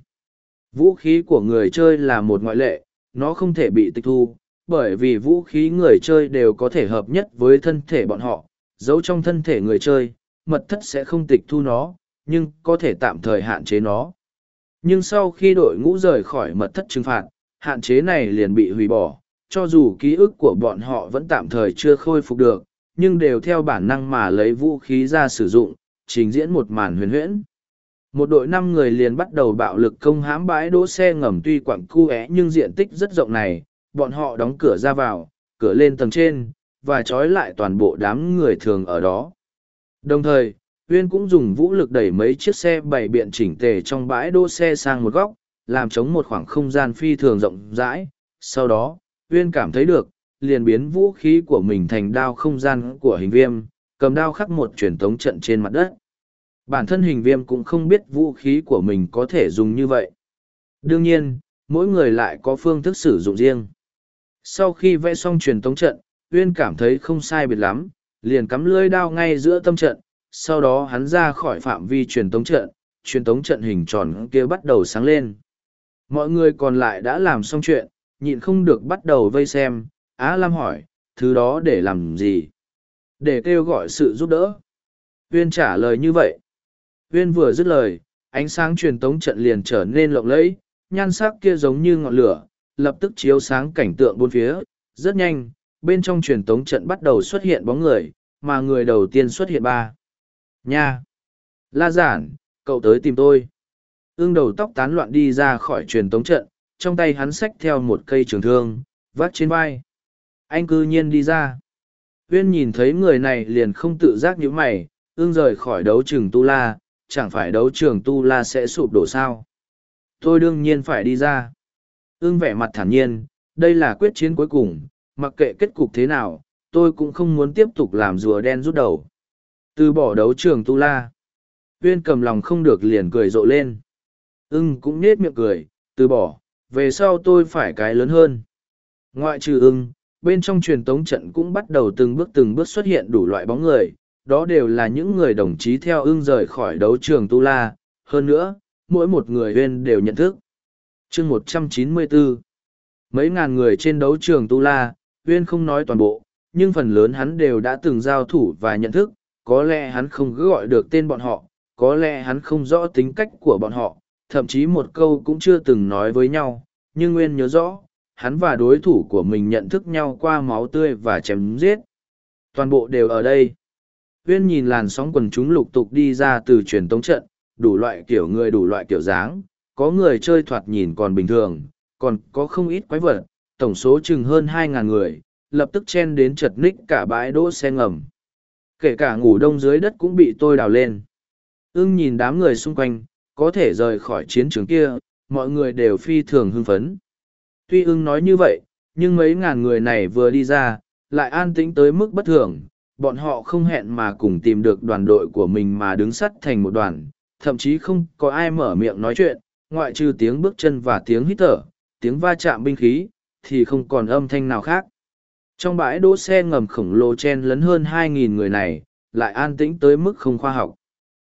Vũ khí của người chơi là một ngoại lệ, nó không thể bị tịch thu, bởi vì vũ khí người chơi đều có thể hợp nhất với thân thể bọn họ, giấu trong thân thể người chơi, mật thất sẽ không tịch thu nó, nhưng có thể tạm thời hạn chế nó. Nhưng sau khi đội ngũ rời khỏi mật thất trừng phạt, hạn chế này liền bị hủy bỏ, cho dù ký ức của bọn họ vẫn tạm thời chưa khôi phục được, nhưng đều theo bản năng mà lấy vũ khí ra sử dụng, trình diễn một màn huyền huyễn. Một đội năm người liền bắt đầu bạo lực công hãm bãi đỗ xe ngầm tuy quặng cu é nhưng diện tích rất rộng này, bọn họ đóng cửa ra vào, cửa lên tầng trên, và trói lại toàn bộ đám người thường ở đó. Đồng thời, Uyên cũng dùng vũ lực đẩy mấy chiếc xe bày biện chỉnh tề trong bãi đỗ xe sang một góc, làm chống một khoảng không gian phi thường rộng rãi. Sau đó, Uyên cảm thấy được, liền biến vũ khí của mình thành đao không gian của hình viêm, cầm đao khắc một truyền tống trận trên mặt đất. Bản thân hình viêm cũng không biết vũ khí của mình có thể dùng như vậy. Đương nhiên, mỗi người lại có phương thức sử dụng riêng. Sau khi vẽ xong truyền tống trận, Uyên cảm thấy không sai biệt lắm, liền cắm lưỡi đao ngay giữa tâm trận, sau đó hắn ra khỏi phạm vi truyền tống trận, truyền tống trận hình tròn kia bắt đầu sáng lên. Mọi người còn lại đã làm xong chuyện, nhịn không được bắt đầu vây xem, Á Lam hỏi, thứ đó để làm gì? Để kêu gọi sự giúp đỡ. uyên trả lời như vậy. uyên vừa dứt lời, ánh sáng truyền tống trận liền trở nên lộng lẫy, nhan sắc kia giống như ngọn lửa, lập tức chiếu sáng cảnh tượng bốn phía. Rất nhanh, bên trong truyền tống trận bắt đầu xuất hiện bóng người, mà người đầu tiên xuất hiện ba. Nha! La giản, cậu tới tìm tôi. Ương đầu tóc tán loạn đi ra khỏi truyền tống trận, trong tay hắn xách theo một cây trường thương, vác trên vai. Anh cư nhiên đi ra. Uyên nhìn thấy người này liền không tự giác như mày, ương rời khỏi đấu trường Tu La, chẳng phải đấu trường Tu La sẽ sụp đổ sao. Tôi đương nhiên phải đi ra. Ương vẻ mặt thản nhiên, đây là quyết chiến cuối cùng, mặc kệ kết cục thế nào, tôi cũng không muốn tiếp tục làm rùa đen rút đầu. Từ bỏ đấu trường Tu La. Uyên cầm lòng không được liền cười rộ lên. Ưng cũng nết miệng cười, từ bỏ, về sau tôi phải cái lớn hơn. Ngoại trừ ưng, bên trong truyền tống trận cũng bắt đầu từng bước từng bước xuất hiện đủ loại bóng người, đó đều là những người đồng chí theo ưng rời khỏi đấu trường Tu La. Hơn nữa, mỗi một người Uyên đều nhận thức. chương 194 Mấy ngàn người trên đấu trường Tu La, Uyên không nói toàn bộ, nhưng phần lớn hắn đều đã từng giao thủ và nhận thức, có lẽ hắn không cứ gọi được tên bọn họ, có lẽ hắn không rõ tính cách của bọn họ, thậm chí một câu cũng chưa từng nói với nhau, nhưng Nguyên nhớ rõ, hắn và đối thủ của mình nhận thức nhau qua máu tươi và chém giết. Toàn bộ đều ở đây. Nguyên nhìn làn sóng quần chúng lục tục đi ra từ truyền tống trận, đủ loại kiểu người đủ loại kiểu dáng, có người chơi thoạt nhìn còn bình thường, còn có không ít quái vật, tổng số chừng hơn 2.000 người, lập tức chen đến chật ních cả bãi đỗ xe ngầm. Kể cả ngủ đông dưới đất cũng bị tôi đào lên. Ưng nhìn đám người xung quanh, có thể rời khỏi chiến trường kia, mọi người đều phi thường hưng phấn. Tuy ưng nói như vậy, nhưng mấy ngàn người này vừa đi ra, lại an tĩnh tới mức bất thường, bọn họ không hẹn mà cùng tìm được đoàn đội của mình mà đứng sắt thành một đoàn, thậm chí không có ai mở miệng nói chuyện, ngoại trừ tiếng bước chân và tiếng hít thở, tiếng va chạm binh khí, thì không còn âm thanh nào khác. Trong bãi đỗ xe ngầm khổng lồ chen lấn hơn 2.000 người này, lại an tĩnh tới mức không khoa học.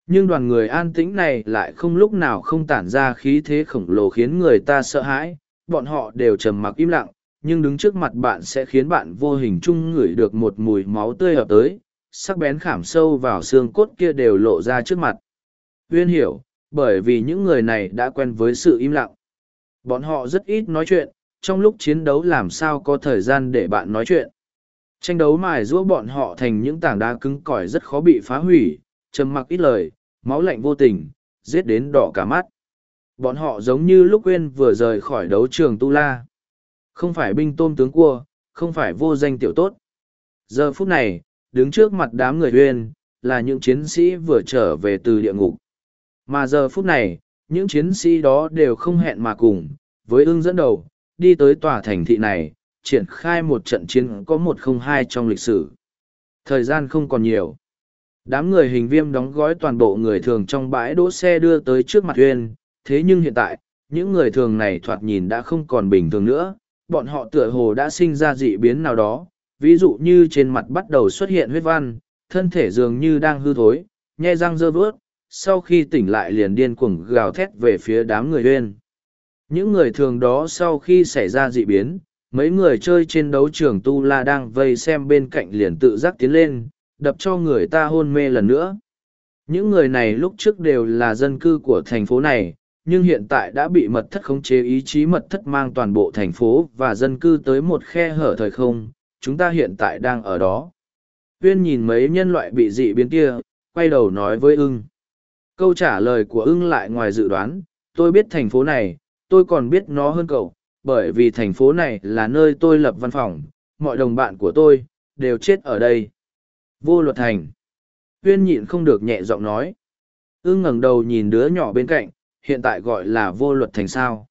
Nhưng đoàn người an tĩnh này lại không lúc nào không tản ra khí thế khổng lồ khiến người ta sợ hãi. Bọn họ đều trầm mặc im lặng nhưng đứng trước mặt bạn sẽ khiến bạn vô hình chung ngửi được một mùi máu tươi hợp tới. Sắc bén khảm sâu vào xương cốt kia đều lộ ra trước mặt. Uyên hiểu bởi vì những người này đã quen với sự im lặng. Bọn họ rất ít nói chuyện trong lúc chiến đấu làm sao có thời gian để bạn nói chuyện tranh đấu mài giũa bọn họ thành những tảng đá cứng cỏi rất khó bị phá hủy trầm mặc ít lời máu lạnh vô tình, giết đến đỏ cả mắt. Bọn họ giống như lúc quên vừa rời khỏi đấu trường Tu La. Không phải binh tôm tướng cua, không phải vô danh tiểu tốt. Giờ phút này, đứng trước mặt đám người huyên, là những chiến sĩ vừa trở về từ địa ngục. Mà giờ phút này, những chiến sĩ đó đều không hẹn mà cùng, với ưng dẫn đầu, đi tới tòa thành thị này, triển khai một trận chiến có một không hai trong lịch sử. Thời gian không còn nhiều. Đám người hình viêm đóng gói toàn bộ người thường trong bãi đỗ xe đưa tới trước mặt huyên, thế nhưng hiện tại, những người thường này thoạt nhìn đã không còn bình thường nữa, bọn họ tựa hồ đã sinh ra dị biến nào đó, ví dụ như trên mặt bắt đầu xuất hiện huyết văn, thân thể dường như đang hư thối, nhe răng dơ vướt, sau khi tỉnh lại liền điên cuồng gào thét về phía đám người huyên. Những người thường đó sau khi xảy ra dị biến, mấy người chơi trên đấu trường Tu La đang vây xem bên cạnh liền tự giác tiến lên, đập cho người ta hôn mê lần nữa. Những người này lúc trước đều là dân cư của thành phố này, nhưng hiện tại đã bị mật thất khống chế ý chí mật thất mang toàn bộ thành phố và dân cư tới một khe hở thời không, chúng ta hiện tại đang ở đó. Viên nhìn mấy nhân loại bị dị biến kia, quay đầu nói với ưng. Câu trả lời của ưng lại ngoài dự đoán, tôi biết thành phố này, tôi còn biết nó hơn cậu, bởi vì thành phố này là nơi tôi lập văn phòng, mọi đồng bạn của tôi, đều chết ở đây. Vô luật thành. Huyên nhịn không được nhẹ giọng nói. Ưng ngẩng đầu nhìn đứa nhỏ bên cạnh, hiện tại gọi là vô luật thành sao.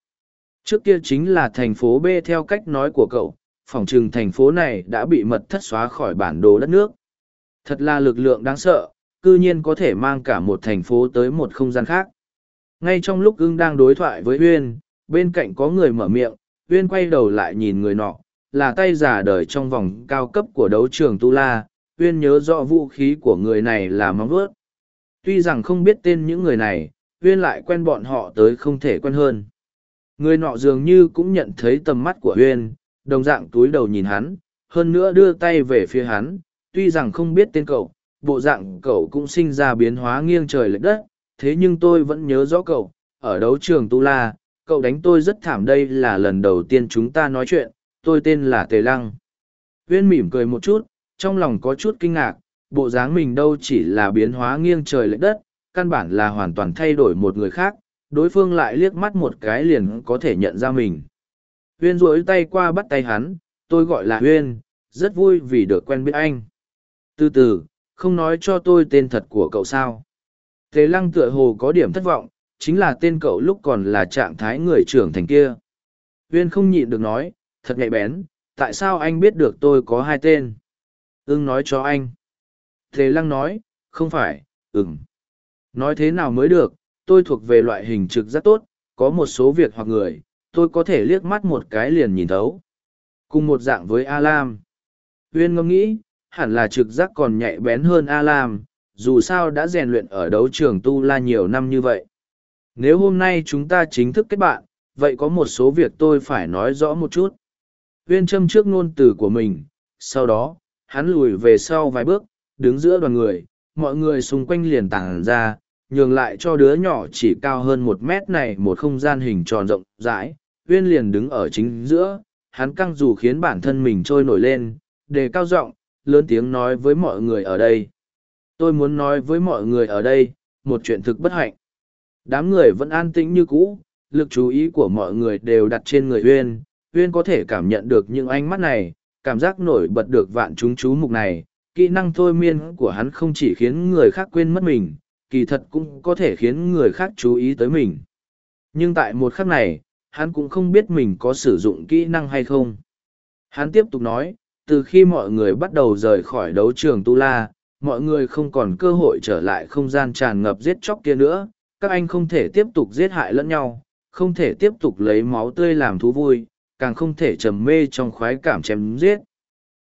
Trước kia chính là thành phố B theo cách nói của cậu, phòng trừng thành phố này đã bị mật thất xóa khỏi bản đồ đất nước. Thật là lực lượng đáng sợ, cư nhiên có thể mang cả một thành phố tới một không gian khác. Ngay trong lúc ưng đang đối thoại với Uyên, bên cạnh có người mở miệng, Uyên quay đầu lại nhìn người nọ, là tay giả đời trong vòng cao cấp của đấu trường Tu La, Uyên nhớ rõ vũ khí của người này là móng vuốt. Tuy rằng không biết tên những người này, uyên lại quen bọn họ tới không thể quen hơn. Người nọ dường như cũng nhận thấy tầm mắt của uyên, đồng dạng túi đầu nhìn hắn, hơn nữa đưa tay về phía hắn, tuy rằng không biết tên cậu, bộ dạng cậu cũng sinh ra biến hóa nghiêng trời lệch đất, thế nhưng tôi vẫn nhớ rõ cậu, ở đấu trường Tu La, cậu đánh tôi rất thảm đây là lần đầu tiên chúng ta nói chuyện, tôi tên là Tề Lăng. Viên mỉm cười một chút, trong lòng có chút kinh ngạc, bộ dáng mình đâu chỉ là biến hóa nghiêng trời lệch đất, căn bản là hoàn toàn thay đổi một người khác, đối phương lại liếc mắt một cái liền có thể nhận ra mình. Huyên rỗi tay qua bắt tay hắn, tôi gọi là Huyên, rất vui vì được quen biết anh. Từ từ, không nói cho tôi tên thật của cậu sao. Tề lăng tựa hồ có điểm thất vọng, chính là tên cậu lúc còn là trạng thái người trưởng thành kia. Huyên không nhịn được nói, thật nhạy bén, tại sao anh biết được tôi có hai tên? Ưng nói cho anh. Thế lăng nói, không phải, ừm. Nói thế nào mới được, tôi thuộc về loại hình trực rất tốt, có một số việc hoặc người, tôi có thể liếc mắt một cái liền nhìn thấu. Cùng một dạng với A Lam. Huyên ngẫm nghĩ, hẳn là trực giác còn nhạy bén hơn A Lam, dù sao đã rèn luyện ở đấu trường Tu La nhiều năm như vậy. Nếu hôm nay chúng ta chính thức kết bạn, vậy có một số việc tôi phải nói rõ một chút. Uyên châm trước ngôn từ của mình, sau đó, hắn lùi về sau vài bước, đứng giữa đoàn người, mọi người xung quanh liền tản ra, nhường lại cho đứa nhỏ chỉ cao hơn một mét này một không gian hình tròn rộng rãi. Uyên liền đứng ở chính giữa, hắn căng dù khiến bản thân mình trôi nổi lên, đề cao giọng, lớn tiếng nói với mọi người ở đây. Tôi muốn nói với mọi người ở đây, một chuyện thực bất hạnh. Đám người vẫn an tĩnh như cũ, lực chú ý của mọi người đều đặt trên người Huyên. Huyên có thể cảm nhận được những ánh mắt này, cảm giác nổi bật được vạn chúng chú mục này. Kỹ năng thôi miên của hắn không chỉ khiến người khác quên mất mình, kỳ thật cũng có thể khiến người khác chú ý tới mình. Nhưng tại một khắc này, hắn cũng không biết mình có sử dụng kỹ năng hay không. Hắn tiếp tục nói, từ khi mọi người bắt đầu rời khỏi đấu trường Tu La, mọi người không còn cơ hội trở lại không gian tràn ngập giết chóc kia nữa. Các anh không thể tiếp tục giết hại lẫn nhau, không thể tiếp tục lấy máu tươi làm thú vui, càng không thể trầm mê trong khoái cảm chém giết.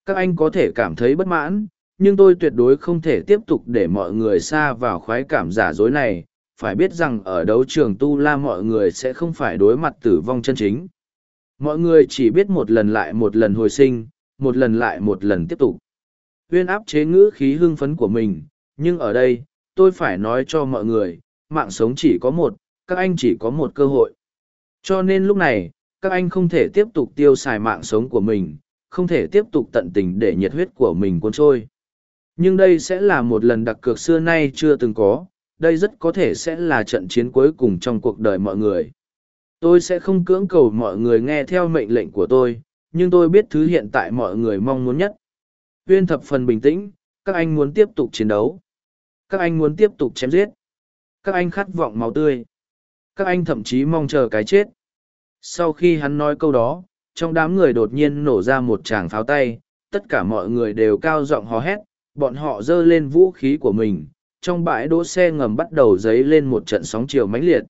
Các anh có thể cảm thấy bất mãn, nhưng tôi tuyệt đối không thể tiếp tục để mọi người xa vào khoái cảm giả dối này. Phải biết rằng ở đấu trường tu la mọi người sẽ không phải đối mặt tử vong chân chính. Mọi người chỉ biết một lần lại một lần hồi sinh một lần lại một lần tiếp tục. Huyên áp chế ngữ khí hưng phấn của mình nhưng ở đây tôi phải nói cho mọi người mạng sống chỉ có một, các anh chỉ có một cơ hội. Cho nên lúc này, các anh không thể tiếp tục tiêu xài mạng sống của mình, không thể tiếp tục tận tình để nhiệt huyết của mình cuốn trôi. Nhưng đây sẽ là một lần đặc cược xưa nay chưa từng có, đây rất có thể sẽ là trận chiến cuối cùng trong cuộc đời mọi người. Tôi sẽ không cưỡng cầu mọi người nghe theo mệnh lệnh của tôi, nhưng tôi biết thứ hiện tại mọi người mong muốn nhất. Uyên thập phần bình tĩnh, các anh muốn tiếp tục chiến đấu. Các anh muốn tiếp tục chém giết các anh khát vọng máu tươi. Các anh thậm chí mong chờ cái chết. Sau khi hắn nói câu đó, trong đám người đột nhiên nổ ra một tràng pháo tay, tất cả mọi người đều cao giọng hò hét, bọn họ giơ lên vũ khí của mình, trong bãi đỗ xe ngầm bắt đầu dấy lên một trận sóng chiều mãnh liệt.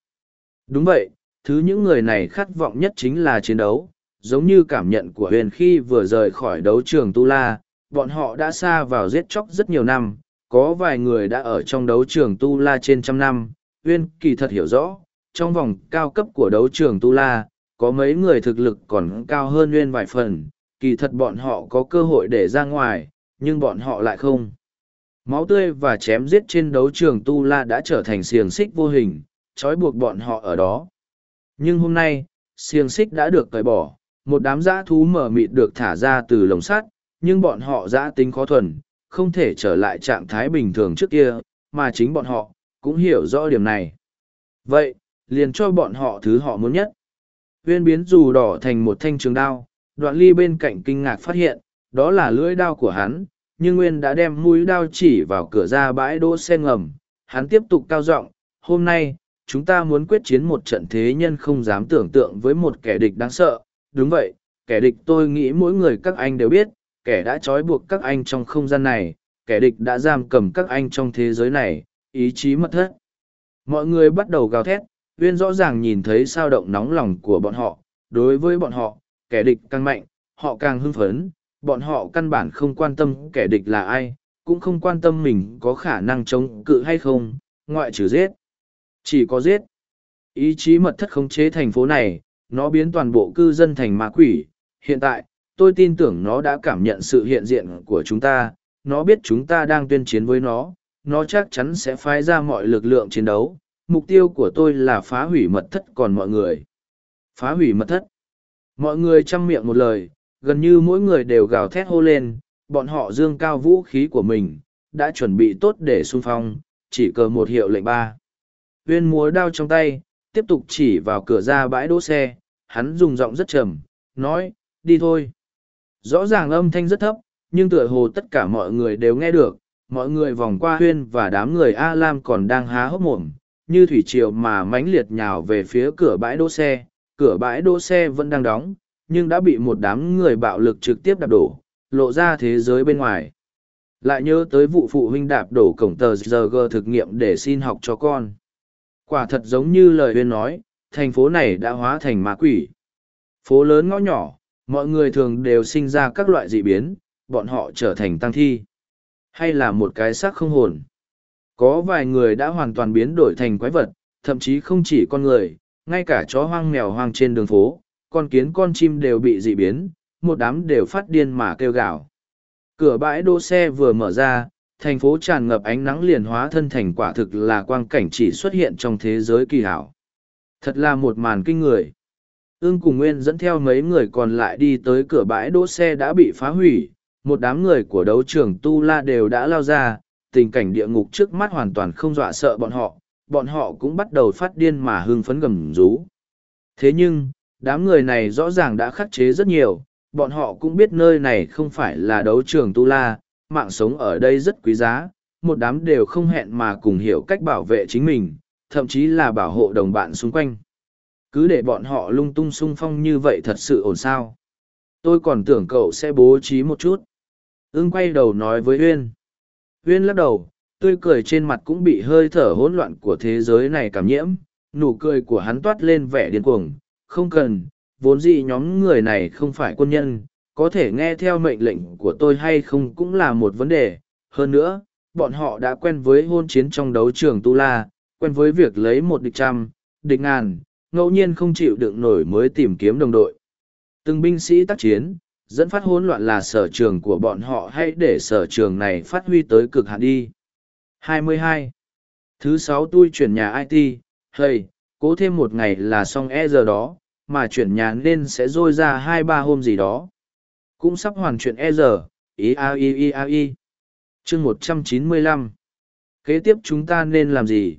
Đúng vậy, thứ những người này khát vọng nhất chính là chiến đấu, giống như cảm nhận của huyền khi vừa rời khỏi đấu trường tu la, bọn họ đã xa vào giết chóc rất nhiều năm có vài người đã ở trong đấu trường tu la trên trăm năm Uyên kỳ thật hiểu rõ trong vòng cao cấp của đấu trường tu la có mấy người thực lực còn cao hơn Uyên vài phần kỳ thật bọn họ có cơ hội để ra ngoài nhưng bọn họ lại không. Máu tươi và chém giết trên đấu trường Tu La đã trở thành xiềng xích vô hình, trói buộc bọn họ ở đó. Nhưng hôm nay, xiềng xích đã được cởi bỏ, một đám dã thú mở mịt được thả ra từ lồng sắt, nhưng bọn họ dã tính khó thuần, không thể trở lại trạng thái bình thường trước kia, mà chính bọn họ cũng hiểu rõ điểm này. Vậy, liền cho bọn họ thứ họ muốn nhất. Viên biến dù đỏ thành một thanh trường đao, đoạn ly bên cạnh kinh ngạc phát hiện, đó là lưỡi đao của hắn, nhưng Nguyên đã đem mũi đao chỉ vào cửa ra bãi đỗ xe ngầm. Hắn tiếp tục cao giọng, hôm nay, chúng ta muốn quyết chiến một trận thế nhân không dám tưởng tượng với một kẻ địch đáng sợ. Đúng vậy, kẻ địch tôi nghĩ mỗi người các anh đều biết, kẻ đã trói buộc các anh trong không gian này, kẻ địch đã giam cầm các anh trong thế giới này, ý chí mất thất. Mọi người bắt đầu gào thét, Uyên rõ ràng nhìn thấy sao động nóng lòng của bọn họ, đối với bọn họ, kẻ địch càng mạnh, họ càng hưng phấn, bọn họ căn bản không quan tâm kẻ địch là ai, cũng không quan tâm mình có khả năng chống cự hay không, ngoại trừ giết. Chỉ có giết. Ý chí mật thất khống chế thành phố này, nó biến toàn bộ cư dân thành ma quỷ. Hiện tại, tôi tin tưởng nó đã cảm nhận sự hiện diện của chúng ta, nó biết chúng ta đang tuyên chiến với nó, nó chắc chắn sẽ phái ra mọi lực lượng chiến đấu. Mục tiêu của tôi là phá hủy mật thất còn mọi người. Phá hủy mật thất. Mọi người chăm miệng một lời, gần như mỗi người đều gào thét hô lên, bọn họ dương cao vũ khí của mình, đã chuẩn bị tốt để xung phong, chỉ cờ một hiệu lệnh ba. Huyên múa đao trong tay, tiếp tục chỉ vào cửa ra bãi đỗ xe, hắn dùng giọng rất trầm, nói, đi thôi. Rõ ràng âm thanh rất thấp, nhưng tựa hồ tất cả mọi người đều nghe được, mọi người vòng qua huyên và đám người A Lam còn đang há hốc mồm, như thủy triều mà mãnh liệt nhào về phía cửa bãi đỗ xe, cửa bãi đỗ xe vẫn đang đóng, nhưng đã bị một đám người bạo lực trực tiếp đạp đổ, lộ ra thế giới bên ngoài. Lại nhớ tới vụ phụ huynh đạp đổ cổng tờ ZG thực nghiệm để xin học cho con. Quả thật giống như lời huyên nói, thành phố này đã hóa thành ma quỷ. Phố lớn ngõ nhỏ, mọi người thường đều sinh ra các loại dị biến, bọn họ trở thành tăng thi. Hay là một cái xác không hồn. Có vài người đã hoàn toàn biến đổi thành quái vật, thậm chí không chỉ con người, ngay cả chó hoang mèo hoang trên đường phố, con kiến con chim đều bị dị biến, một đám đều phát điên mà kêu gào. Cửa bãi đỗ xe vừa mở ra, thành phố tràn ngập ánh nắng liền hóa thân thành quả thực là quang cảnh chỉ xuất hiện trong thế giới kỳ hảo. Thật là một màn kinh người. Ưng cùng Nguyên dẫn theo mấy người còn lại đi tới cửa bãi đỗ xe đã bị phá hủy, một đám người của đấu trường Tu La đều đã lao ra, tình cảnh địa ngục trước mắt hoàn toàn không dọa sợ bọn họ, bọn họ cũng bắt đầu phát điên mà hưng phấn gầm rú. Thế nhưng, đám người này rõ ràng đã khắc chế rất nhiều, bọn họ cũng biết nơi này không phải là đấu trường Tu La, mạng sống ở đây rất quý giá, một đám đều không hẹn mà cùng hiểu cách bảo vệ chính mình, thậm chí là bảo hộ đồng bạn xung quanh. Cứ để bọn họ lung tung sung phong như vậy thật sự ổn sao. Tôi còn tưởng cậu sẽ bố trí một chút. Ưng quay đầu nói với Uyên. Uyên lắc đầu, tươi cười trên mặt cũng bị hơi thở hỗn loạn của thế giới này cảm nhiễm, nụ cười của hắn toát lên vẻ điên cuồng. Không cần, vốn dĩ nhóm người này không phải quân nhân, có thể nghe theo mệnh lệnh của tôi hay không cũng là một vấn đề. Hơn nữa, bọn họ đã quen với hôn chiến trong đấu trường Tu La, quen với việc lấy một địch trăm, địch ngàn, ngẫu nhiên không chịu đựng nổi mới tìm kiếm đồng đội. Từng binh sĩ tác chiến, dẫn phát hỗn loạn là sở trường của bọn họ hay để sở trường này phát huy tới cực hạn đi. 22. Thứ sáu tôi chuyển nhà IT, hey, cố thêm một ngày là xong e giờ đó, mà chuyển nhà nên sẽ rôi ra hai ba hôm gì đó. Cũng sắp hoàn chuyện e giờ, ý a i i a i. Chương 195. Kế tiếp chúng ta nên làm gì?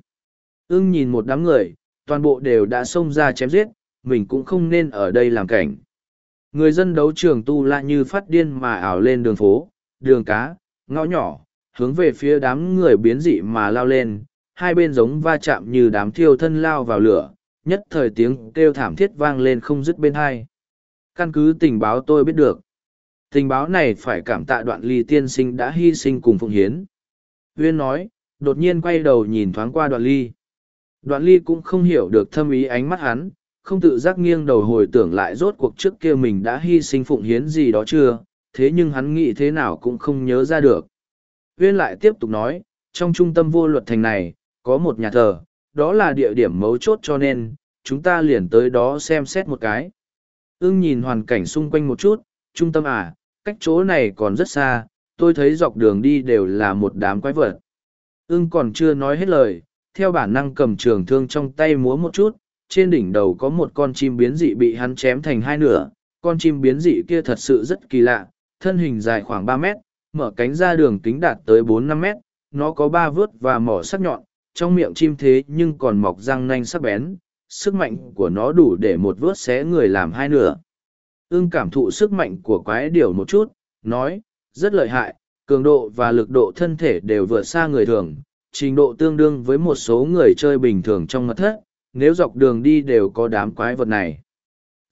Ưng nhìn một đám người, toàn bộ đều đã xông ra chém giết, mình cũng không nên ở đây làm cảnh. Người dân đấu trường tu la như phát điên mà ảo lên đường phố, đường cá, ngõ nhỏ, hướng về phía đám người biến dị mà lao lên, hai bên giống va chạm như đám thiêu thân lao vào lửa, nhất thời tiếng kêu thảm thiết vang lên không dứt bên hai. Căn cứ tình báo tôi biết được. Tình báo này phải cảm tạ đoạn ly tiên sinh đã hy sinh cùng phụng hiến. Huyên nói, đột nhiên quay đầu nhìn thoáng qua đoạn ly. Đoạn ly cũng không hiểu được thâm ý ánh mắt hắn, không tự giác nghiêng đầu hồi tưởng lại rốt cuộc trước kia mình đã hy sinh phụng hiến gì đó chưa, thế nhưng hắn nghĩ thế nào cũng không nhớ ra được. Huyên lại tiếp tục nói, trong trung tâm vô luật thành này, có một nhà thờ, đó là địa điểm mấu chốt cho nên, chúng ta liền tới đó xem xét một cái. Ưng nhìn hoàn cảnh xung quanh một chút, trung tâm à, cách chỗ này còn rất xa, tôi thấy dọc đường đi đều là một đám quái vật. Ưng còn chưa nói hết lời, theo bản năng cầm trường thương trong tay múa một chút, trên đỉnh đầu có một con chim biến dị bị hắn chém thành hai nửa. Con chim biến dị kia thật sự rất kỳ lạ, thân hình dài khoảng ba mét, mở cánh ra đường kính đạt tới bốn năm mét, nó có ba vớt và mỏ sắc nhọn, trong miệng chim thế nhưng còn mọc răng nanh sắc bén, sức mạnh của nó đủ để một vớt xé người làm hai nửa. Ưng cảm thụ sức mạnh của quái điểu một chút, nói, rất lợi hại, cường độ và lực độ thân thể đều vượt xa người thường, trình độ tương đương với một số người chơi bình thường trong mật thất, nếu dọc đường đi đều có đám quái vật này.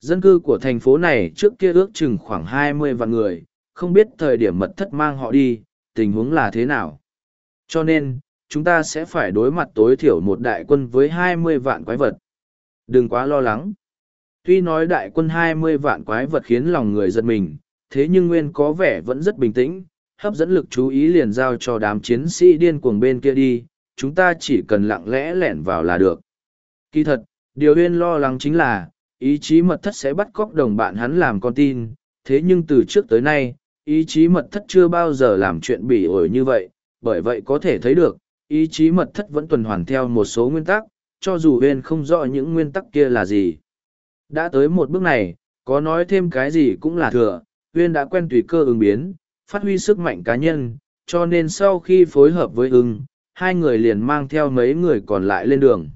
Dân cư của thành phố này trước kia ước chừng khoảng hai mươi vạn người, không biết thời điểm mật thất mang họ đi, tình huống là thế nào. Cho nên, chúng ta sẽ phải đối mặt tối thiểu một đại quân với hai mươi vạn quái vật. Đừng quá lo lắng. Tuy nói đại quân hai mươi vạn quái vật khiến lòng người giật mình, thế nhưng Nguyên có vẻ vẫn rất bình tĩnh, hấp dẫn lực chú ý liền giao cho đám chiến sĩ điên cuồng bên kia đi, chúng ta chỉ cần lặng lẽ lẻn vào là được. Kỳ thật, điều huyên lo lắng chính là, ý chí mật thất sẽ bắt cóc đồng bạn hắn làm con tin, thế nhưng từ trước tới nay, ý chí mật thất chưa bao giờ làm chuyện bỉ ổi như vậy, bởi vậy có thể thấy được, ý chí mật thất vẫn tuần hoàn theo một số nguyên tắc, cho dù huyên không rõ những nguyên tắc kia là gì. Đã tới một bước này, có nói thêm cái gì cũng là thừa, huyên đã quen tùy cơ ứng biến, phát huy sức mạnh cá nhân, cho nên sau khi phối hợp với ưng, hai người liền mang theo mấy người còn lại lên đường.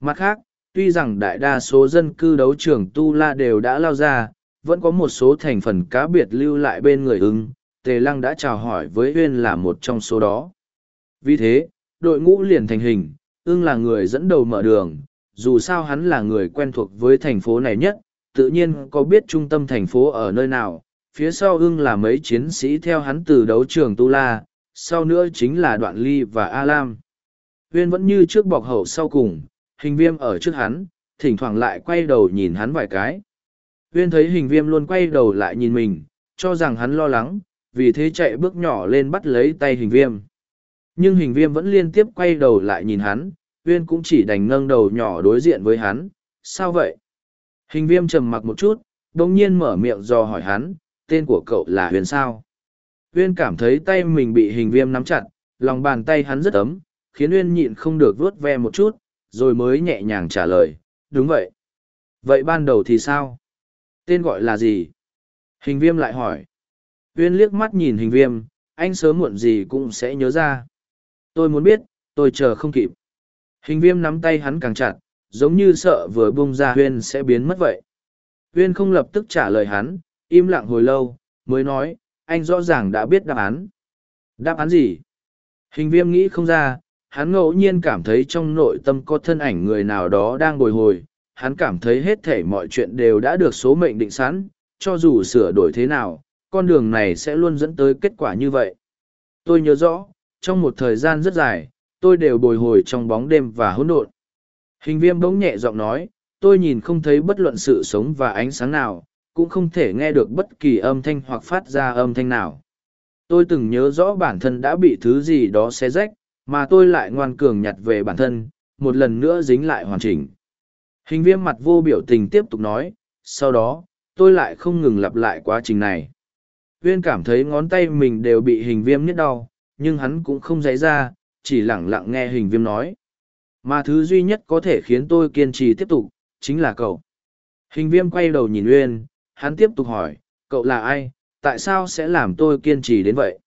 Mặt khác, tuy rằng đại đa số dân cư đấu trường Tu La đều đã lao ra, vẫn có một số thành phần cá biệt lưu lại bên người ưng, Tề Lăng đã chào hỏi với Huyên là một trong số đó. Vì thế, đội ngũ liền thành hình, ưng là người dẫn đầu mở đường, dù sao hắn là người quen thuộc với thành phố này nhất, tự nhiên có biết trung tâm thành phố ở nơi nào, phía sau ưng là mấy chiến sĩ theo hắn từ đấu trường Tu La, sau nữa chính là Đoạn Ly và A Lam. Huyên vẫn như trước bọc hậu sau cùng, hình viêm ở trước hắn, thỉnh thoảng lại quay đầu nhìn hắn vài cái. Huyên thấy hình viêm luôn quay đầu lại nhìn mình, cho rằng hắn lo lắng, vì thế chạy bước nhỏ lên bắt lấy tay hình viêm. Nhưng hình viêm vẫn liên tiếp quay đầu lại nhìn hắn, Huyên cũng chỉ đành nâng đầu nhỏ đối diện với hắn, sao vậy? Hình viêm trầm mặc một chút, đồng nhiên mở miệng do hỏi hắn, tên của cậu là Huyền sao? Huyên cảm thấy tay mình bị hình viêm nắm chặt, lòng bàn tay hắn rất ấm, khiến Huyên nhịn không được vuốt ve một chút, rồi mới nhẹ nhàng trả lời, đúng vậy. Vậy ban đầu thì sao? Tên gọi là gì? Hình viêm lại hỏi. Huyên liếc mắt nhìn hình viêm, anh sớm muộn gì cũng sẽ nhớ ra. Tôi muốn biết, tôi chờ không kịp. Hình viêm nắm tay hắn càng chặt, giống như sợ vừa bung ra Huyên sẽ biến mất vậy. Huyên không lập tức trả lời hắn, im lặng hồi lâu, mới nói, anh rõ ràng đã biết đáp án. Đáp án gì? Hình viêm nghĩ không ra, hắn ngẫu nhiên cảm thấy trong nội tâm có thân ảnh người nào đó đang bồi hồi, hắn cảm thấy hết thể mọi chuyện đều đã được số mệnh định sẵn, cho dù sửa đổi thế nào, con đường này sẽ luôn dẫn tới kết quả như vậy. Tôi nhớ rõ, trong một thời gian rất dài, tôi đều bồi hồi trong bóng đêm và hỗn độn. Hình viêm bỗng nhẹ giọng nói, tôi nhìn không thấy bất luận sự sống và ánh sáng nào, cũng không thể nghe được bất kỳ âm thanh hoặc phát ra âm thanh nào. Tôi từng nhớ rõ bản thân đã bị thứ gì đó xé rách, mà tôi lại ngoan cường nhặt về bản thân, một lần nữa dính lại hoàn chỉnh. Hình viêm mặt vô biểu tình tiếp tục nói, sau đó, tôi lại không ngừng lặp lại quá trình này. Viên cảm thấy ngón tay mình đều bị hình viêm nhức đau, nhưng hắn cũng không dãy ra, chỉ lặng lặng nghe hình viêm nói. Mà thứ duy nhất có thể khiến tôi kiên trì tiếp tục, chính là cậu. Hình viêm quay đầu nhìn Uyên, hắn tiếp tục hỏi, cậu là ai, tại sao sẽ làm tôi kiên trì đến vậy?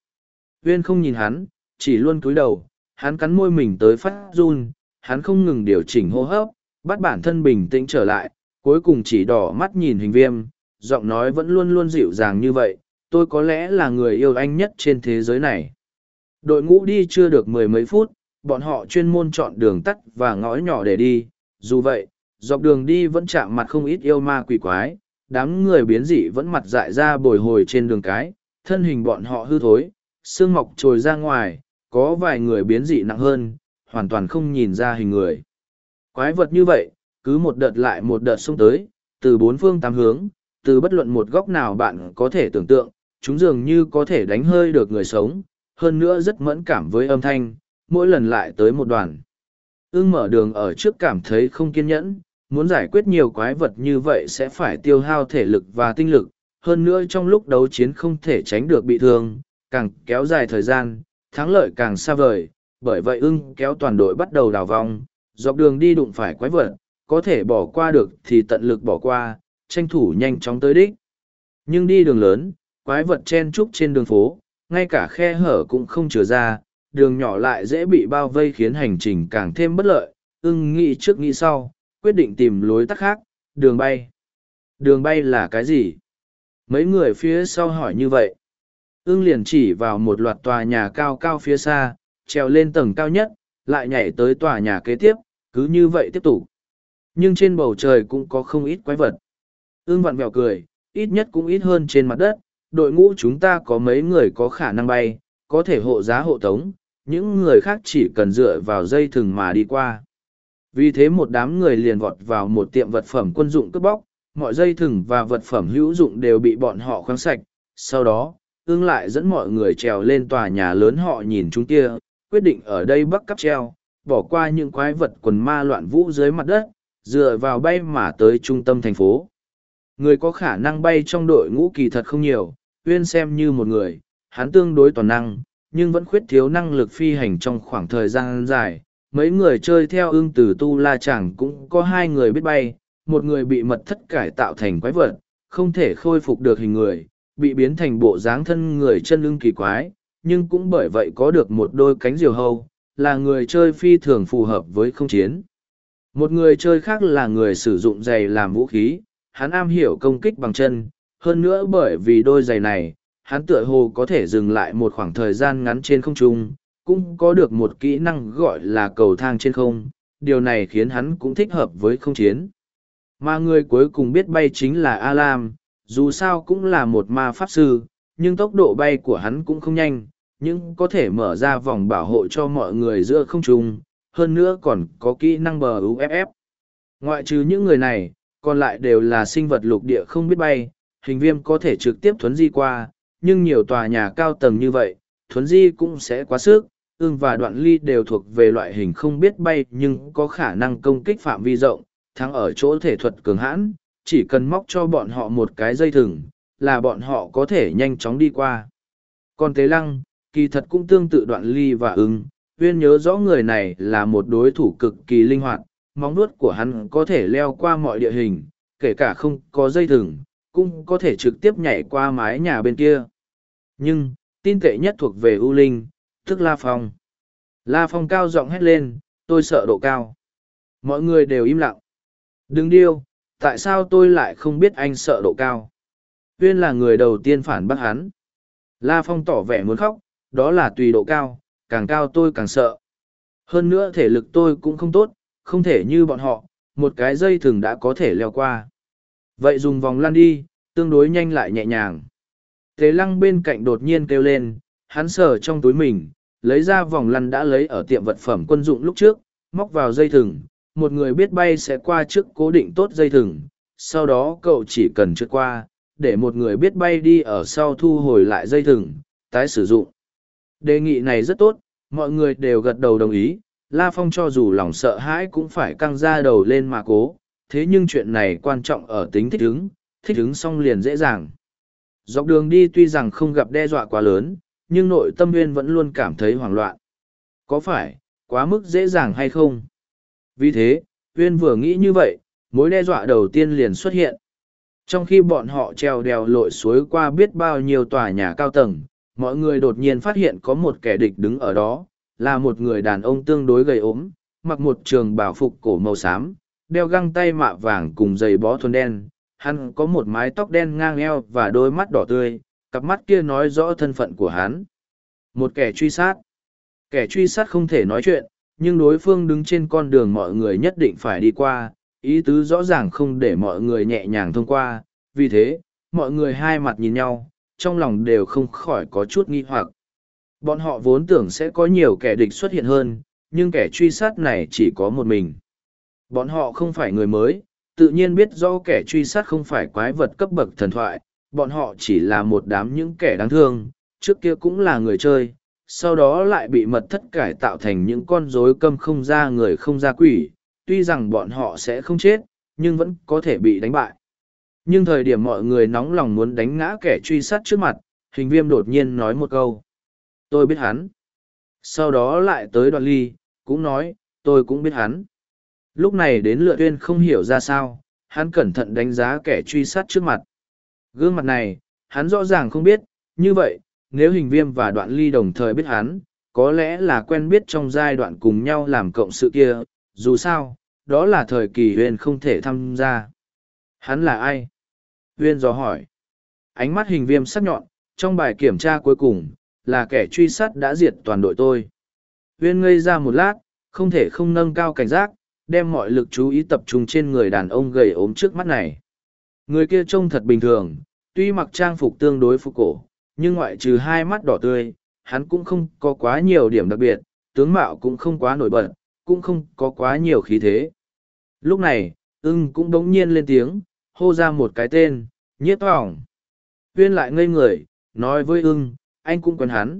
Huyên không nhìn hắn, chỉ luôn cúi đầu, hắn cắn môi mình tới phát run, hắn không ngừng điều chỉnh hô hấp, bắt bản thân bình tĩnh trở lại, cuối cùng chỉ đỏ mắt nhìn hình viêm, giọng nói vẫn luôn luôn dịu dàng như vậy, tôi có lẽ là người yêu anh nhất trên thế giới này. Đội ngũ đi chưa được mười mấy phút, bọn họ chuyên môn chọn đường tắt và ngõ nhỏ để đi, dù vậy, dọc đường đi vẫn chạm mặt không ít yêu ma quỷ quái, đám người biến dị vẫn mặt dại ra bồi hồi trên đường cái, thân hình bọn họ hư thối, xương mọc trồi ra ngoài, có vài người biến dị nặng hơn, hoàn toàn không nhìn ra hình người. Quái vật như vậy, cứ một đợt lại một đợt xông tới, từ bốn phương tám hướng, từ bất luận một góc nào bạn có thể tưởng tượng, chúng dường như có thể đánh hơi được người sống, hơn nữa rất mẫn cảm với âm thanh, mỗi lần lại tới một đoàn. Ưng mở đường ở trước cảm thấy không kiên nhẫn, muốn giải quyết nhiều quái vật như vậy sẽ phải tiêu hao thể lực và tinh lực, hơn nữa trong lúc đấu chiến không thể tránh được bị thương, càng kéo dài thời gian, thắng lợi càng xa vời, bởi vậy ưng kéo toàn đội bắt đầu đào vong, dọc đường đi đụng phải quái vật, có thể bỏ qua được thì tận lực bỏ qua, tranh thủ nhanh chóng tới đích. Nhưng đi đường lớn, quái vật chen trúc trên đường phố, ngay cả khe hở cũng không chừa ra, đường nhỏ lại dễ bị bao vây khiến hành trình càng thêm bất lợi, ưng nghĩ trước nghĩ sau, quyết định tìm lối tắt khác, đường bay. Đường bay là cái gì? Mấy người phía sau hỏi như vậy. Ưng liền chỉ vào một loạt tòa nhà cao cao phía xa, trèo lên tầng cao nhất, lại nhảy tới tòa nhà kế tiếp, cứ như vậy tiếp tục. Nhưng trên bầu trời cũng có không ít quái vật. Ưng vặn vẹo cười, ít nhất cũng ít hơn trên mặt đất, đội ngũ chúng ta có mấy người có khả năng bay, có thể hộ giá hộ tống, những người khác chỉ cần dựa vào dây thừng mà đi qua. Vì thế một đám người liền vọt vào một tiệm vật phẩm quân dụng cướp bóc, mọi dây thừng và vật phẩm hữu dụng đều bị bọn họ khoáng sạch. Sau đó, ương lại dẫn mọi người trèo lên tòa nhà lớn họ nhìn chúng kia, quyết định ở đây bắc cắp treo, bỏ qua những quái vật quần ma loạn vũ dưới mặt đất, dựa vào bay mà tới trung tâm thành phố. Người có khả năng bay trong đội ngũ kỳ thật không nhiều, Uyên xem như một người, hắn tương đối toàn năng, nhưng vẫn khuyết thiếu năng lực phi hành trong khoảng thời gian dài. Mấy người chơi theo ưng từ tu la chẳng cũng có hai người biết bay, một người bị mật thất cải tạo thành quái vật, không thể khôi phục được hình người, bị biến thành bộ dáng thân người chân lưng kỳ quái, nhưng cũng bởi vậy có được một đôi cánh diều hâu, là người chơi phi thường phù hợp với không chiến. Một người chơi khác là người sử dụng giày làm vũ khí, hắn am hiểu công kích bằng chân, hơn nữa bởi vì đôi giày này, hắn tựa hồ có thể dừng lại một khoảng thời gian ngắn trên không trung, cũng có được một kỹ năng gọi là cầu thang trên không, điều này khiến hắn cũng thích hợp với không chiến. Mà người cuối cùng biết bay chính là Alam, dù sao cũng là một ma pháp sư, nhưng tốc độ bay của hắn cũng không nhanh, nhưng có thể mở ra vòng bảo hộ cho mọi người giữa không trung, hơn nữa còn có kỹ năng bờ UFF. Ngoại trừ những người này, còn lại đều là sinh vật lục địa không biết bay, hình viêm có thể trực tiếp thuấn di qua, nhưng nhiều tòa nhà cao tầng như vậy, thuấn di cũng sẽ quá sức, ương và đoạn ly đều thuộc về loại hình không biết bay nhưng có khả năng công kích phạm vi rộng, thắng ở chỗ thể thuật cường hãn, chỉ cần móc cho bọn họ một cái dây thừng, là bọn họ có thể nhanh chóng đi qua. Còn Tế Lăng, kỳ thật cũng tương tự đoạn ly và ưng, Uyên nhớ rõ người này là một đối thủ cực kỳ linh hoạt, móng nuốt của hắn có thể leo qua mọi địa hình, kể cả không có dây thừng, cũng có thể trực tiếp nhảy qua mái nhà bên kia. Nhưng, tin tệ nhất thuộc về U Linh, tức La Phong. La Phong cao giọng hét lên, tôi sợ độ cao. Mọi người đều im lặng. Đừng điêu, tại sao tôi lại không biết anh sợ độ cao? Huyên là người đầu tiên phản bác hắn. La Phong tỏ vẻ muốn khóc, đó là tùy độ cao, càng cao tôi càng sợ. Hơn nữa thể lực tôi cũng không tốt, không thể như bọn họ, một cái dây thừng đã có thể leo qua. Vậy dùng vòng lăn đi, tương đối nhanh lại nhẹ nhàng. thế lăng bên cạnh đột nhiên kêu lên, hắn sờ trong túi mình, lấy ra vòng lăn đã lấy ở tiệm vật phẩm quân dụng lúc trước, móc vào dây thừng. Một người biết bay sẽ qua trước cố định tốt dây thừng, sau đó cậu chỉ cần trượt qua, để một người biết bay đi ở sau thu hồi lại dây thừng, tái sử dụng. Đề nghị này rất tốt, mọi người đều gật đầu đồng ý, La Phong cho dù lòng sợ hãi cũng phải căng ra đầu lên mà cố, thế nhưng chuyện này quan trọng ở tính thích ứng, thích ứng xong liền dễ dàng. Dọc đường đi tuy rằng không gặp đe dọa quá lớn, nhưng nội tâm viên vẫn luôn cảm thấy hoảng loạn. Có phải, quá mức dễ dàng hay không? Vì thế, Uyên vừa nghĩ như vậy, mối đe dọa đầu tiên liền xuất hiện. Trong khi bọn họ treo đèo lội suối qua biết bao nhiêu tòa nhà cao tầng, mọi người đột nhiên phát hiện có một kẻ địch đứng ở đó, là một người đàn ông tương đối gầy ốm, mặc một trường bảo phục cổ màu xám, đeo găng tay mạ vàng cùng giày bó thuần đen. Hắn có một mái tóc đen ngang eo và đôi mắt đỏ tươi, cặp mắt kia nói rõ thân phận của hắn. Một kẻ truy sát. Kẻ truy sát không thể nói chuyện, nhưng đối phương đứng trên con đường mọi người nhất định phải đi qua, ý tứ rõ ràng không để mọi người nhẹ nhàng thông qua, vì thế, mọi người hai mặt nhìn nhau, trong lòng đều không khỏi có chút nghi hoặc. Bọn họ vốn tưởng sẽ có nhiều kẻ địch xuất hiện hơn, nhưng kẻ truy sát này chỉ có một mình. Bọn họ không phải người mới, tự nhiên biết do kẻ truy sát không phải quái vật cấp bậc thần thoại, bọn họ chỉ là một đám những kẻ đáng thương, trước kia cũng là người chơi, sau đó lại bị mật thất cải tạo thành những con rối câm không ra người không ra quỷ, tuy rằng bọn họ sẽ không chết, nhưng vẫn có thể bị đánh bại. Nhưng thời điểm mọi người nóng lòng muốn đánh ngã kẻ truy sát trước mặt, hình viêm đột nhiên nói một câu. Tôi biết hắn. Sau đó lại tới đoạn ly, cũng nói, tôi cũng biết hắn. Lúc này đến lựa tuyên không hiểu ra sao, hắn cẩn thận đánh giá kẻ truy sát trước mặt. Gương mặt này, hắn rõ ràng không biết, như vậy, nếu hình viêm và đoạn ly đồng thời biết hắn, có lẽ là quen biết trong giai đoạn cùng nhau làm cộng sự kia, dù sao, đó là thời kỳ huyền không thể tham gia. Hắn là ai? Huyên dò hỏi. Ánh mắt hình viêm sắc nhọn, trong bài kiểm tra cuối cùng, là kẻ truy sát đã diệt toàn đội tôi. Huyên ngây ra một lát, không thể không nâng cao cảnh giác, đem mọi lực chú ý tập trung trên người đàn ông gầy ốm trước mắt này. Người kia trông thật bình thường, tuy mặc trang phục tương đối phục cổ, nhưng ngoại trừ hai mắt đỏ tươi, hắn cũng không có quá nhiều điểm đặc biệt, tướng mạo cũng không quá nổi bật, cũng không có quá nhiều khí thế. Lúc này, ưng cũng đống nhiên lên tiếng, hô ra một cái tên, nhiếp vọng. Huyên lại ngây người, nói với ưng, anh cũng quen hắn.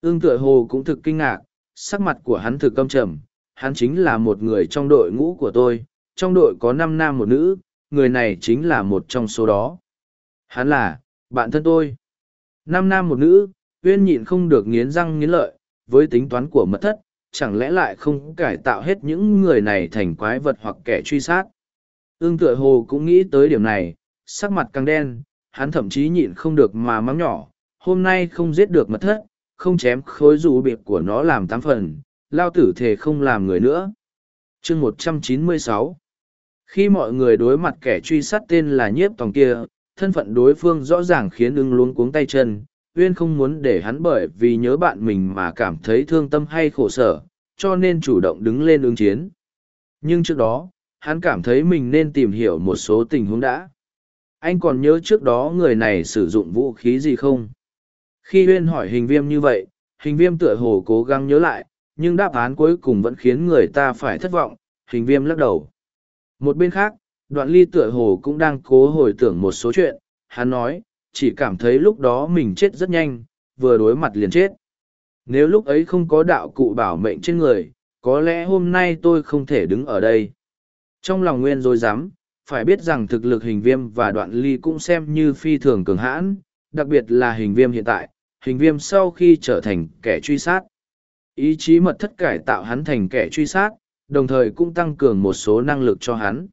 Ưng tựa hồ cũng thực kinh ngạc, sắc mặt của hắn thực căm trầm, hắn chính là một người trong đội ngũ của tôi, trong đội có năm nam một nữ, người này chính là một trong số đó. Hắn là, bạn thân tôi. Năm nam một nữ, uyên nhịn không được nghiến răng nghiến lợi, với tính toán của mật thất, chẳng lẽ lại không cải tạo hết những người này thành quái vật hoặc kẻ truy sát. Ưng tựa hồ cũng nghĩ tới điểm này, sắc mặt càng đen, hắn thậm chí nhịn không được mà mắng nhỏ, hôm nay không giết được mật thất, không chém khối rủ biệt của nó làm tám phần, lao tử thể không làm người nữa. chương một trăm chín mươi sáu Khi mọi người đối mặt kẻ truy sát tên là nhiếp tòng kia, thân phận đối phương rõ ràng khiến ưng luống cuống tay chân, Uyên không muốn để hắn bởi vì nhớ bạn mình mà cảm thấy thương tâm hay khổ sở, cho nên chủ động đứng lên ứng chiến. Nhưng trước đó, hắn cảm thấy mình nên tìm hiểu một số tình huống đã. Anh còn nhớ trước đó người này sử dụng vũ khí gì không? Khi Uyên hỏi hình viêm như vậy, hình viêm tựa hồ cố gắng nhớ lại, nhưng đáp án cuối cùng vẫn khiến người ta phải thất vọng, hình viêm lắc đầu. Một bên khác, đoạn ly tựa hồ cũng đang cố hồi tưởng một số chuyện, hắn nói, chỉ cảm thấy lúc đó mình chết rất nhanh, vừa đối mặt liền chết. Nếu lúc ấy không có đạo cụ bảo mệnh trên người, có lẽ hôm nay tôi không thể đứng ở đây. Trong lòng nguyên dối dám, phải biết rằng thực lực hình viêm và đoạn ly cũng xem như phi thường cường hãn, đặc biệt là hình viêm hiện tại, hình viêm sau khi trở thành kẻ truy sát. Ý chí mật thất cải tạo hắn thành kẻ truy sát, đồng thời cũng tăng cường một số năng lực cho hắn.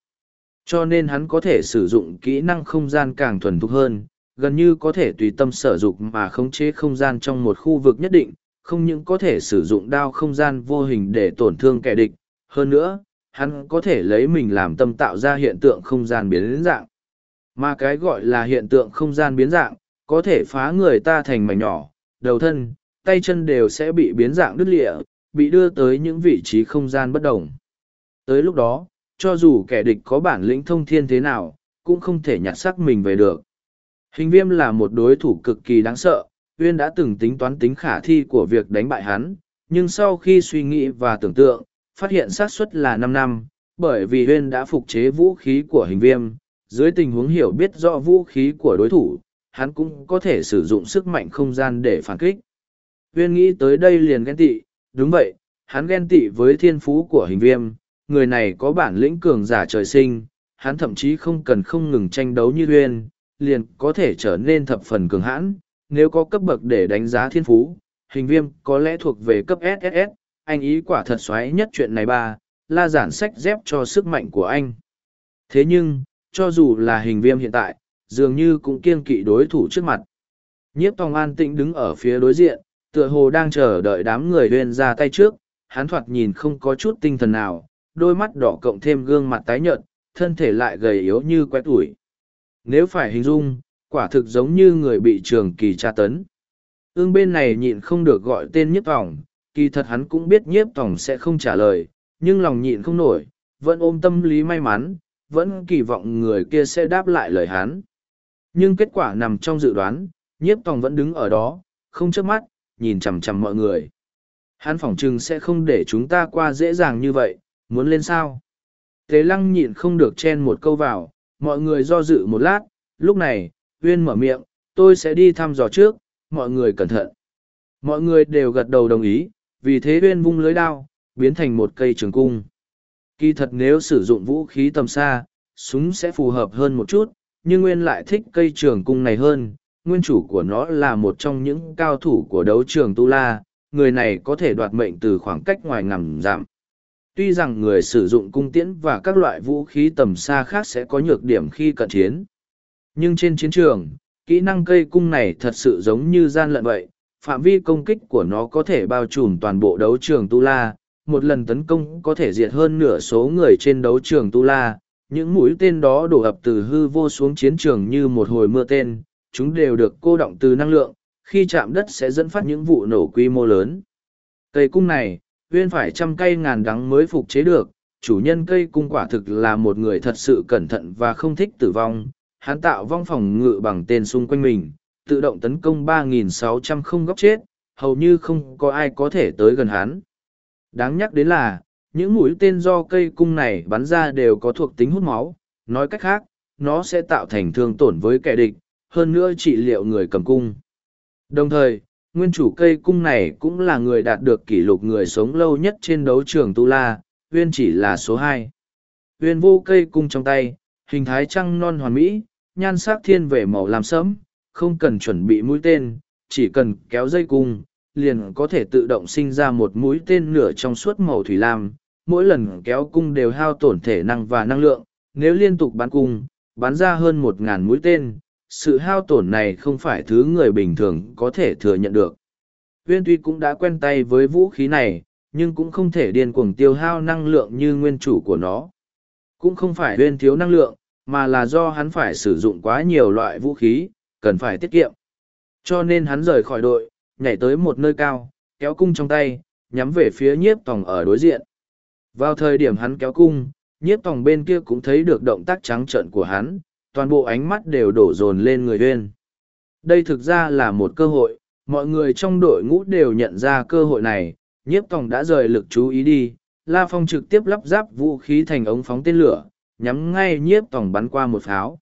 Cho nên hắn có thể sử dụng kỹ năng không gian càng thuần thục hơn, gần như có thể tùy tâm sở dục mà khống chế không gian trong một khu vực nhất định, không những có thể sử dụng đao không gian vô hình để tổn thương kẻ địch, hơn nữa, hắn có thể lấy mình làm tâm tạo ra hiện tượng không gian biến dạng. Mà cái gọi là hiện tượng không gian biến dạng, có thể phá người ta thành mảnh nhỏ, đầu thân, tay chân đều sẽ bị biến dạng đứt lịa, bị đưa tới những vị trí không gian bất đồng. Tới lúc đó, cho dù kẻ địch có bản lĩnh thông thiên thế nào, cũng không thể nhặt xác mình về được. Hình viêm là một đối thủ cực kỳ đáng sợ, Uyên đã từng tính toán tính khả thi của việc đánh bại hắn, nhưng sau khi suy nghĩ và tưởng tượng, phát hiện xác suất là năm năm, bởi vì Uyên đã phục chế vũ khí của hình viêm, dưới tình huống hiểu biết rõ vũ khí của đối thủ, hắn cũng có thể sử dụng sức mạnh không gian để phản kích. Uyên nghĩ tới đây liền ghen tị, đúng vậy, hắn ghen tị với thiên phú của hình viêm, người này có bản lĩnh cường giả trời sinh, hắn thậm chí không cần không ngừng tranh đấu như Uyên, liền có thể trở nên thập phần cường hãn, nếu có cấp bậc để đánh giá thiên phú, hình viêm có lẽ thuộc về cấp SSS, anh ý quả thật xoáy nhất chuyện này ba, la giản sách dép cho sức mạnh của anh. Thế nhưng, cho dù là hình viêm hiện tại, dường như cũng kiên kỵ đối thủ trước mặt. Nhiếp tòng an tĩnh đứng ở phía đối diện, tựa hồ đang chờ đợi đám người huyên ra tay trước, hắn thoạt nhìn không có chút tinh thần nào, đôi mắt đỏ cộng thêm gương mặt tái nhợt, thân thể lại gầy yếu như quét tuổi. Nếu phải hình dung, quả thực giống như người bị trường kỳ tra tấn. Ương bên này nhịn không được gọi tên nhiếp vòng, kỳ thật hắn cũng biết nhiếp vòng sẽ không trả lời, nhưng lòng nhịn không nổi, vẫn ôm tâm lý may mắn, vẫn kỳ vọng người kia sẽ đáp lại lời hắn. Nhưng kết quả nằm trong dự đoán, nhiếp vòng vẫn đứng ở đó, không chớp mắt, nhìn chằm chằm mọi người. Hắn phỏng chừng sẽ không để chúng ta qua dễ dàng như vậy, muốn lên sao? Thế lăng nhịn không được chen một câu vào, mọi người do dự một lát, lúc này, Huyên mở miệng, tôi sẽ đi thăm dò trước, mọi người cẩn thận. Mọi người đều gật đầu đồng ý, vì thế Huyên vung lưới đao, biến thành một cây trường cung. Kỳ thật nếu sử dụng vũ khí tầm xa, súng sẽ phù hợp hơn một chút, nhưng Nguyên lại thích cây trường cung này hơn. Nguyên chủ của nó là một trong những cao thủ của đấu trường Tu La, người này có thể đoạt mệnh từ khoảng cách ngoài ngầm giảm tuy rằng người sử dụng cung tiễn và các loại vũ khí tầm xa khác sẽ có nhược điểm khi cận chiến. Nhưng trên chiến trường, kỹ năng cây cung này thật sự giống như gian lận vậy, phạm vi công kích của nó có thể bao trùm toàn bộ đấu trường Tu La, một lần tấn công có thể diệt hơn nửa số người trên đấu trường Tu La. Những mũi tên đó đổ ập từ hư vô xuống chiến trường như một hồi mưa tên, chúng đều được cô động từ năng lượng, khi chạm đất sẽ dẫn phát những vụ nổ quy mô lớn. Cây cung này, huyên phải trăm cây ngàn đắng mới phục chế được, chủ nhân cây cung quả thực là một người thật sự cẩn thận và không thích tử vong. Hắn tạo vong phòng ngự bằng tên xung quanh mình, tự động tấn công 3.600 không góc chết, hầu như không có ai có thể tới gần hắn. Đáng nhắc đến là, những mũi tên do cây cung này bắn ra đều có thuộc tính hút máu. Nói cách khác, nó sẽ tạo thành thương tổn với kẻ địch, hơn nữa trị liệu người cầm cung. Đồng thời nguyên chủ cây cung này cũng là người đạt được kỷ lục người sống lâu nhất trên đấu trường Tu La, Uyên chỉ là số hai. Uyên vô cây cung trong tay, hình thái trăng non hoàn mỹ, nhan sắc thiên về màu làm sẫm, không cần chuẩn bị mũi tên, chỉ cần kéo dây cung, liền có thể tự động sinh ra một mũi tên nửa trong suốt màu thủy lam. Mỗi lần kéo cung đều hao tổn thể năng và năng lượng, nếu liên tục bắn cung, bắn ra hơn một ngàn mũi tên, sự hao tổn này không phải thứ người bình thường có thể thừa nhận được. uyên tuy cũng đã quen tay với vũ khí này, nhưng cũng không thể điên cuồng tiêu hao năng lượng như nguyên chủ của nó. Cũng không phải uyên thiếu năng lượng, mà là do hắn phải sử dụng quá nhiều loại vũ khí, cần phải tiết kiệm. Cho nên hắn rời khỏi đội, nhảy tới một nơi cao, kéo cung trong tay, nhắm về phía nhiếp tòng ở đối diện. Vào thời điểm hắn kéo cung, nhiếp tòng bên kia cũng thấy được động tác trắng trợn của hắn, toàn bộ ánh mắt đều đổ dồn lên người huyên. Đây thực ra là một cơ hội, mọi người trong đội ngũ đều nhận ra cơ hội này, nhiếp tòng đã rời lực chú ý đi, La Phong trực tiếp lắp ráp vũ khí thành ống phóng tên lửa, nhắm ngay nhiếp tòng bắn qua một pháo.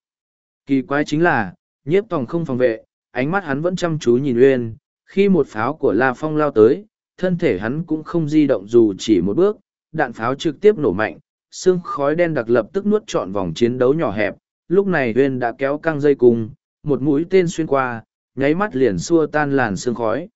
Kỳ quái chính là, nhiếp tòng không phòng vệ, ánh mắt hắn vẫn chăm chú nhìn Uyên, khi một pháo của La Phong lao tới, thân thể hắn cũng không di động dù chỉ một bước, đạn pháo trực tiếp nổ mạnh, xương khói đen đặc lập tức nuốt trọn vòng chiến đấu nhỏ hẹp, lúc này Uyên đã kéo căng dây cùng, một mũi tên xuyên qua, nháy mắt liền xua tan làn sương khói.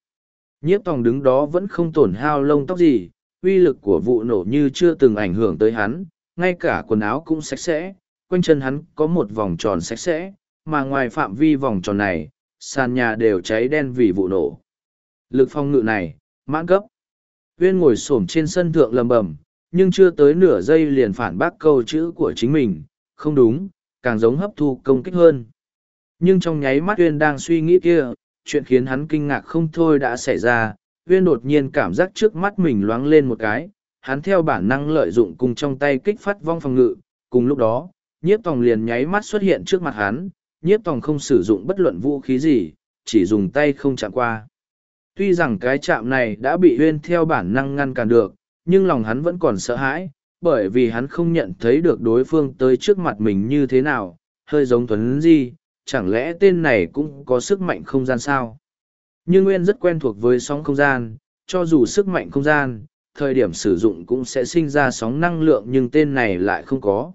Nhiếp tòng đứng đó vẫn không tổn hao lông tóc gì, uy lực của vụ nổ như chưa từng ảnh hưởng tới hắn, ngay cả quần áo cũng sạch sẽ, quanh chân hắn có một vòng tròn sạch sẽ, mà ngoài phạm vi vòng tròn này, sàn nhà đều cháy đen vì vụ nổ. Lực phong ngự này, mãn cấp. uyên ngồi xổm trên sân thượng lầm bầm, nhưng chưa tới nửa giây liền phản bác câu chữ của chính mình, không đúng, càng giống hấp thu công kích hơn. Nhưng trong nháy mắt Uyên đang suy nghĩ kia, chuyện khiến hắn kinh ngạc không thôi đã xảy ra, Uyên đột nhiên cảm giác trước mắt mình loáng lên một cái, hắn theo bản năng lợi dụng cùng trong tay kích phát vong phòng ngự, cùng lúc đó, nhiếp tòng liền nháy mắt xuất hiện trước mặt hắn, nhiếp tòng không sử dụng bất luận vũ khí gì, chỉ dùng tay không chạm qua. Tuy rằng cái chạm này đã bị Uyên theo bản năng ngăn cản được, nhưng lòng hắn vẫn còn sợ hãi, bởi vì hắn không nhận thấy được đối phương tới trước mặt mình như thế nào, hơi giống Tuấn Di, chẳng lẽ tên này cũng có sức mạnh không gian sao? Nhưng Nguyên rất quen thuộc với sóng không gian, cho dù sức mạnh không gian, thời điểm sử dụng cũng sẽ sinh ra sóng năng lượng nhưng tên này lại không có.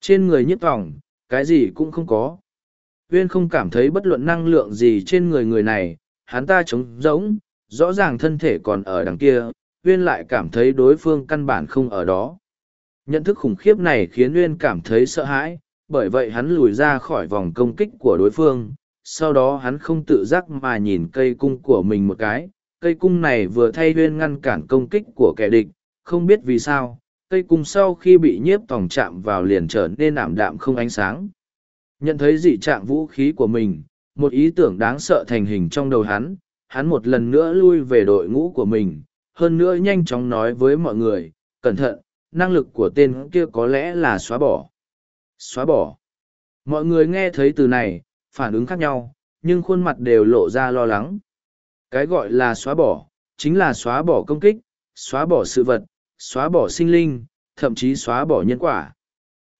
Trên người nhất vọng, cái gì cũng không có. Nguyên không cảm thấy bất luận năng lượng gì trên người người này, hắn ta trống rỗng, rõ ràng thân thể còn ở đằng kia, Nguyên lại cảm thấy đối phương căn bản không ở đó. Nhận thức khủng khiếp này khiến Nguyên cảm thấy sợ hãi, bởi vậy hắn lùi ra khỏi vòng công kích của đối phương, sau đó hắn không tự giác mà nhìn cây cung của mình một cái, cây cung này vừa thay Nguyên ngăn cản công kích của kẻ địch, không biết vì sao, cây cung sau khi bị nhiếp tòng chạm vào liền trở nên ảm đạm không ánh sáng. Nhận thấy dị trạng vũ khí của mình, một ý tưởng đáng sợ thành hình trong đầu hắn, hắn một lần nữa lui về đội ngũ của mình, hơn nữa nhanh chóng nói với mọi người, cẩn thận, năng lực của tên kia có lẽ là xóa bỏ. Xóa bỏ. Mọi người nghe thấy từ này, phản ứng khác nhau, nhưng khuôn mặt đều lộ ra lo lắng. Cái gọi là xóa bỏ, chính là xóa bỏ công kích, xóa bỏ sự vật, xóa bỏ sinh linh, thậm chí xóa bỏ nhân quả.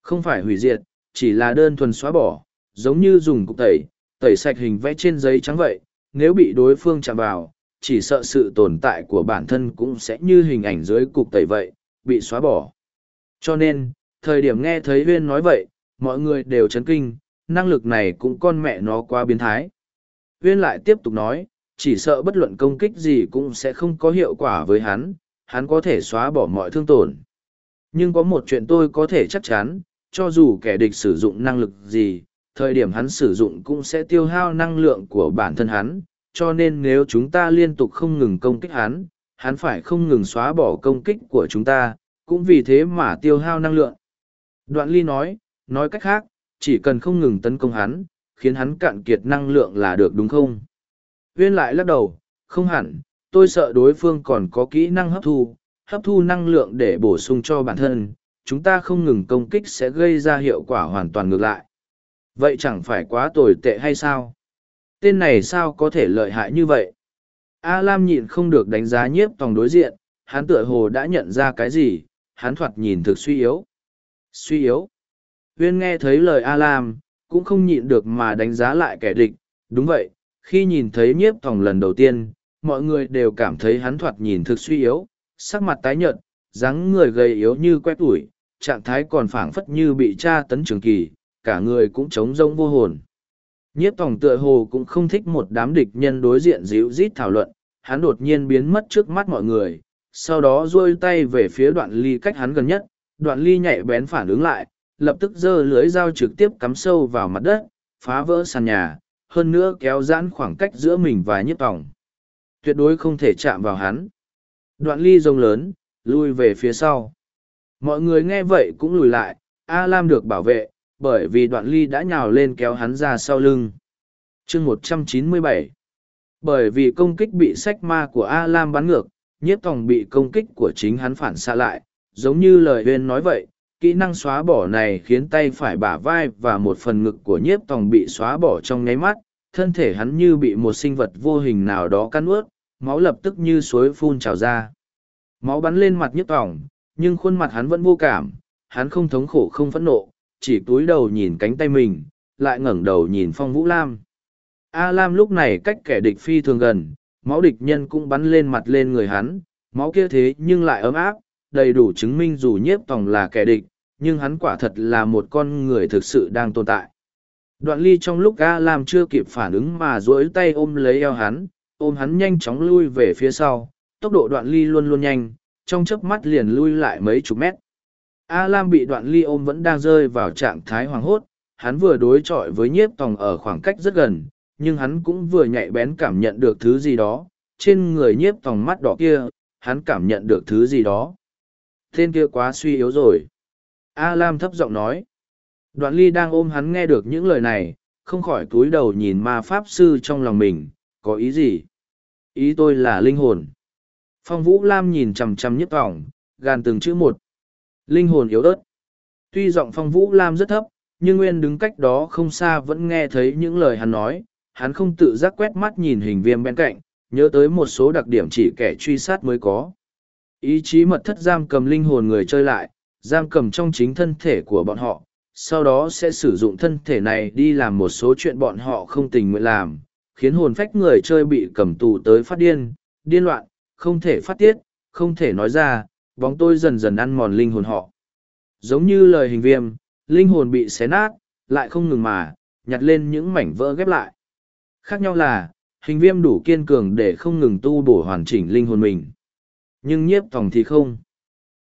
Không phải hủy diệt, chỉ là đơn thuần xóa bỏ, giống như dùng cục tẩy, tẩy sạch hình vẽ trên giấy trắng vậy, nếu bị đối phương chạm vào, chỉ sợ sự tồn tại của bản thân cũng sẽ như hình ảnh dưới cục tẩy vậy, bị xóa bỏ. Cho nên, thời điểm nghe thấy huyên nói vậy mọi người đều chấn kinh năng lực này cũng con mẹ nó quá biến thái huyên lại tiếp tục nói chỉ sợ bất luận công kích gì cũng sẽ không có hiệu quả với hắn hắn có thể xóa bỏ mọi thương tổn nhưng có một chuyện tôi có thể chắc chắn cho dù kẻ địch sử dụng năng lực gì thời điểm hắn sử dụng cũng sẽ tiêu hao năng lượng của bản thân hắn cho nên nếu chúng ta liên tục không ngừng công kích hắn hắn phải không ngừng xóa bỏ công kích của chúng ta cũng vì thế mà tiêu hao năng lượng Đoạn ly nói, nói cách khác, chỉ cần không ngừng tấn công hắn, khiến hắn cạn kiệt năng lượng là được đúng không? Viên lại lắc đầu, không hẳn, tôi sợ đối phương còn có kỹ năng hấp thu, hấp thu năng lượng để bổ sung cho bản thân, chúng ta không ngừng công kích sẽ gây ra hiệu quả hoàn toàn ngược lại. Vậy chẳng phải quá tồi tệ hay sao? Tên này sao có thể lợi hại như vậy? A Lam nhịn không được đánh giá nhiếp tòng đối diện, hắn tựa hồ đã nhận ra cái gì, hắn thoạt nhìn thực suy yếu. Suy yếu? Huyên nghe thấy lời a lam cũng không nhịn được mà đánh giá lại kẻ địch. Đúng vậy khi nhìn thấy nhiếp tòng lần đầu tiên mọi người đều cảm thấy hắn thoạt nhìn thực suy yếu, sắc mặt tái nhợt, dáng người gầy yếu như quét ủi, trạng thái còn phảng phất như bị tra tấn trường kỳ, cả người cũng trống rông vô hồn. Nhiếp tòng tựa hồ cũng không thích một đám địch nhân đối diện dịu rít thảo luận, hắn đột nhiên biến mất trước mắt mọi người, sau đó duỗi tay về phía đoạn ly cách hắn gần nhất, đoạn ly nhạy bén phản ứng lại, lập tức giơ lưới dao trực tiếp cắm sâu vào mặt đất, phá vỡ sàn nhà, hơn nữa kéo giãn khoảng cách giữa mình và nhiếp tòng. Tuyệt đối không thể chạm vào hắn. Đoạn ly rông lớn, lui về phía sau. Mọi người nghe vậy cũng lùi lại, A Lam được bảo vệ, bởi vì đoạn ly đã nhào lên kéo hắn ra sau lưng. chương một trăm chín mươi bảy bởi vì công kích bị sách ma của A Lam bắn ngược, nhiếp tòng bị công kích của chính hắn phản xạ lại, giống như lời huyên nói vậy, kỹ năng xóa bỏ này khiến tay phải bả vai và một phần ngực của nhiếp tòng bị xóa bỏ trong nháy mắt, thân thể hắn như bị một sinh vật vô hình nào đó cắn ướt, máu lập tức như suối phun trào ra. Máu bắn lên mặt nhiếp tòng, nhưng khuôn mặt hắn vẫn vô cảm, hắn không thống khổ không phẫn nộ, chỉ túi đầu nhìn cánh tay mình, lại ngẩng đầu nhìn phong vũ lam. A Lam lúc này cách kẻ địch phi thường gần, máu địch nhân cũng bắn lên mặt lên người hắn, máu kia thế nhưng lại ấm áp, đầy đủ chứng minh dù nhiếp tòng là kẻ địch, nhưng hắn quả thật là một con người thực sự đang tồn tại. Đoạn ly trong lúc A Lam chưa kịp phản ứng mà duỗi tay ôm lấy eo hắn, ôm hắn nhanh chóng lui về phía sau, tốc độ đoạn ly luôn luôn nhanh, trong chớp mắt liền lui lại mấy chục mét. A Lam bị đoạn ly ôm vẫn đang rơi vào trạng thái hoàng hốt, hắn vừa đối chọi với nhiếp tòng ở khoảng cách rất gần, nhưng hắn cũng vừa nhạy bén cảm nhận được thứ gì đó, trên người nhiếp tòng mắt đỏ kia, hắn cảm nhận được thứ gì đó. Tên kia quá suy yếu rồi. A Lam thấp giọng nói. Đoạn ly đang ôm hắn nghe được những lời này, không khỏi cúi đầu nhìn ma pháp sư trong lòng mình, có ý gì? Ý tôi là linh hồn. Phong Vũ Lam nhìn chằm chằm nhiếp vọng, gàn từng chữ một. Linh hồn yếu ớt. Tuy giọng Phong Vũ Lam rất thấp, nhưng Nguyên đứng cách đó không xa vẫn nghe thấy những lời hắn nói. Hắn không tự giác quét mắt nhìn hình viêm bên cạnh, nhớ tới một số đặc điểm chỉ kẻ truy sát mới có. Ý chí mật thất giam cầm linh hồn người chơi lại, giam cầm trong chính thân thể của bọn họ, sau đó sẽ sử dụng thân thể này đi làm một số chuyện bọn họ không tình nguyện làm, khiến hồn phách người chơi bị cầm tù tới phát điên, điên loạn, không thể phát tiết, không thể nói ra, bóng tôi dần dần ăn mòn linh hồn họ. Giống như lời hình viêm, linh hồn bị xé nát, lại không ngừng mà, nhặt lên những mảnh vỡ ghép lại. Khác nhau là, hình viêm đủ kiên cường để không ngừng tu bổ hoàn chỉnh linh hồn mình. Nhưng nhiếp thòng thì không.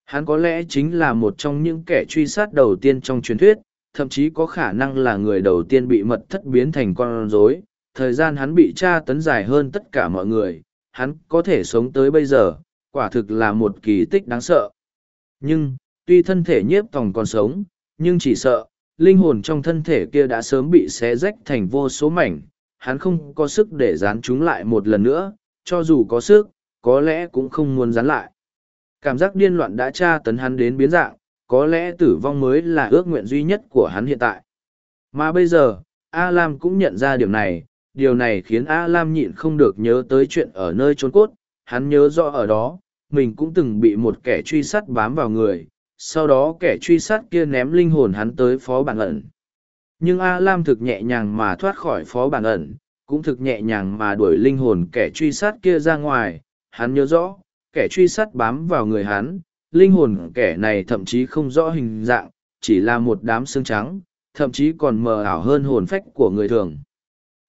Hắn có lẽ chính là một trong những kẻ truy sát đầu tiên trong truyền thuyết, thậm chí có khả năng là người đầu tiên bị mật thất biến thành con rối. Thời gian hắn bị tra tấn dài hơn tất cả mọi người, hắn có thể sống tới bây giờ, quả thực là một kỳ tích đáng sợ. Nhưng, tuy thân thể nhiếp tòng còn sống, nhưng chỉ sợ, linh hồn trong thân thể kia đã sớm bị xé rách thành vô số mảnh, hắn không có sức để dán chúng lại một lần nữa, cho dù có sức, có lẽ cũng không muốn dán lại. Cảm giác điên loạn đã tra tấn hắn đến biến dạng, có lẽ tử vong mới là ước nguyện duy nhất của hắn hiện tại. Mà bây giờ, A Lam cũng nhận ra điều này, điều này khiến A Lam nhịn không được nhớ tới chuyện ở nơi trốn cốt, hắn nhớ rõ ở đó, mình cũng từng bị một kẻ truy sát bám vào người, sau đó kẻ truy sát kia ném linh hồn hắn tới phó bản ẩn. Nhưng A Lam thực nhẹ nhàng mà thoát khỏi phó bản ẩn, cũng thực nhẹ nhàng mà đuổi linh hồn kẻ truy sát kia ra ngoài, hắn nhớ rõ, kẻ truy sát bám vào người hắn, linh hồn kẻ này thậm chí không rõ hình dạng, chỉ là một đám xương trắng, thậm chí còn mờ ảo hơn hồn phách của người thường.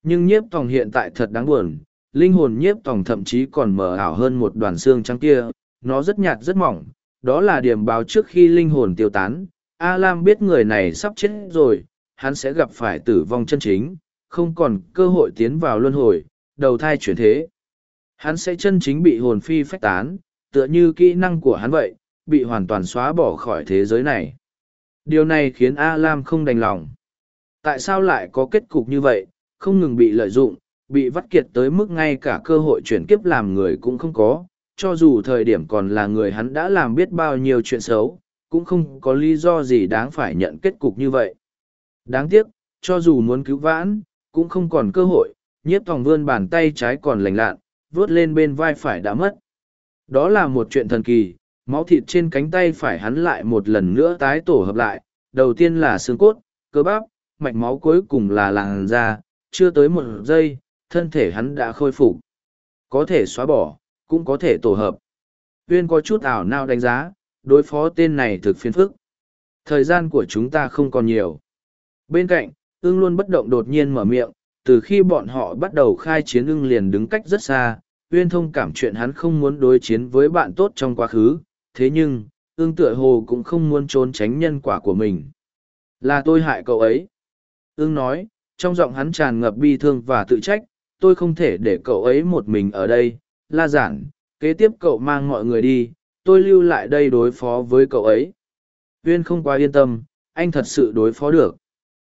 Nhưng nhiếp tòng hiện tại thật đáng buồn, linh hồn nhiếp tòng thậm chí còn mờ ảo hơn một đoàn xương trắng kia, nó rất nhạt rất mỏng, đó là điểm báo trước khi linh hồn tiêu tán. A Lam biết người này sắp chết rồi, hắn sẽ gặp phải tử vong chân chính, không còn cơ hội tiến vào luân hồi, đầu thai chuyển thế. Hắn sẽ chân chính bị hồn phi phách tán, tựa như kỹ năng của hắn vậy, bị hoàn toàn xóa bỏ khỏi thế giới này. Điều này khiến A Lam không đành lòng. Tại sao lại có kết cục như vậy, không ngừng bị lợi dụng, bị vắt kiệt tới mức ngay cả cơ hội chuyển kiếp làm người cũng không có, cho dù thời điểm còn là người hắn đã làm biết bao nhiêu chuyện xấu, cũng không có lý do gì đáng phải nhận kết cục như vậy. Đáng tiếc, cho dù muốn cứu vãn, cũng không còn cơ hội, nhiếp thòng vươn bàn tay trái còn lành lạn, vớt lên bên vai phải đã mất. Đó là một chuyện thần kỳ, máu thịt trên cánh tay phải hắn lại một lần nữa tái tổ hợp lại, đầu tiên là xương cốt, cơ bắp, mạch máu cuối cùng là làn da, chưa tới một giây, thân thể hắn đã khôi phục. Có thể xóa bỏ, cũng có thể tổ hợp. Uyên có chút ảo nào đánh giá, đối phó tên này thực phiền phức. Thời gian của chúng ta không còn nhiều. Bên cạnh, ưng luôn bất động đột nhiên mở miệng, từ khi bọn họ bắt đầu khai chiến ưng liền đứng cách rất xa, Uyên thông cảm chuyện hắn không muốn đối chiến với bạn tốt trong quá khứ, thế nhưng, ưng tựa hồ cũng không muốn trốn tránh nhân quả của mình. Là tôi hại cậu ấy. Ưng nói, trong giọng hắn tràn ngập bi thương và tự trách, tôi không thể để cậu ấy một mình ở đây, la giản, kế tiếp cậu mang mọi người đi, tôi lưu lại đây đối phó với cậu ấy. Uyên không quá yên tâm, anh thật sự đối phó được.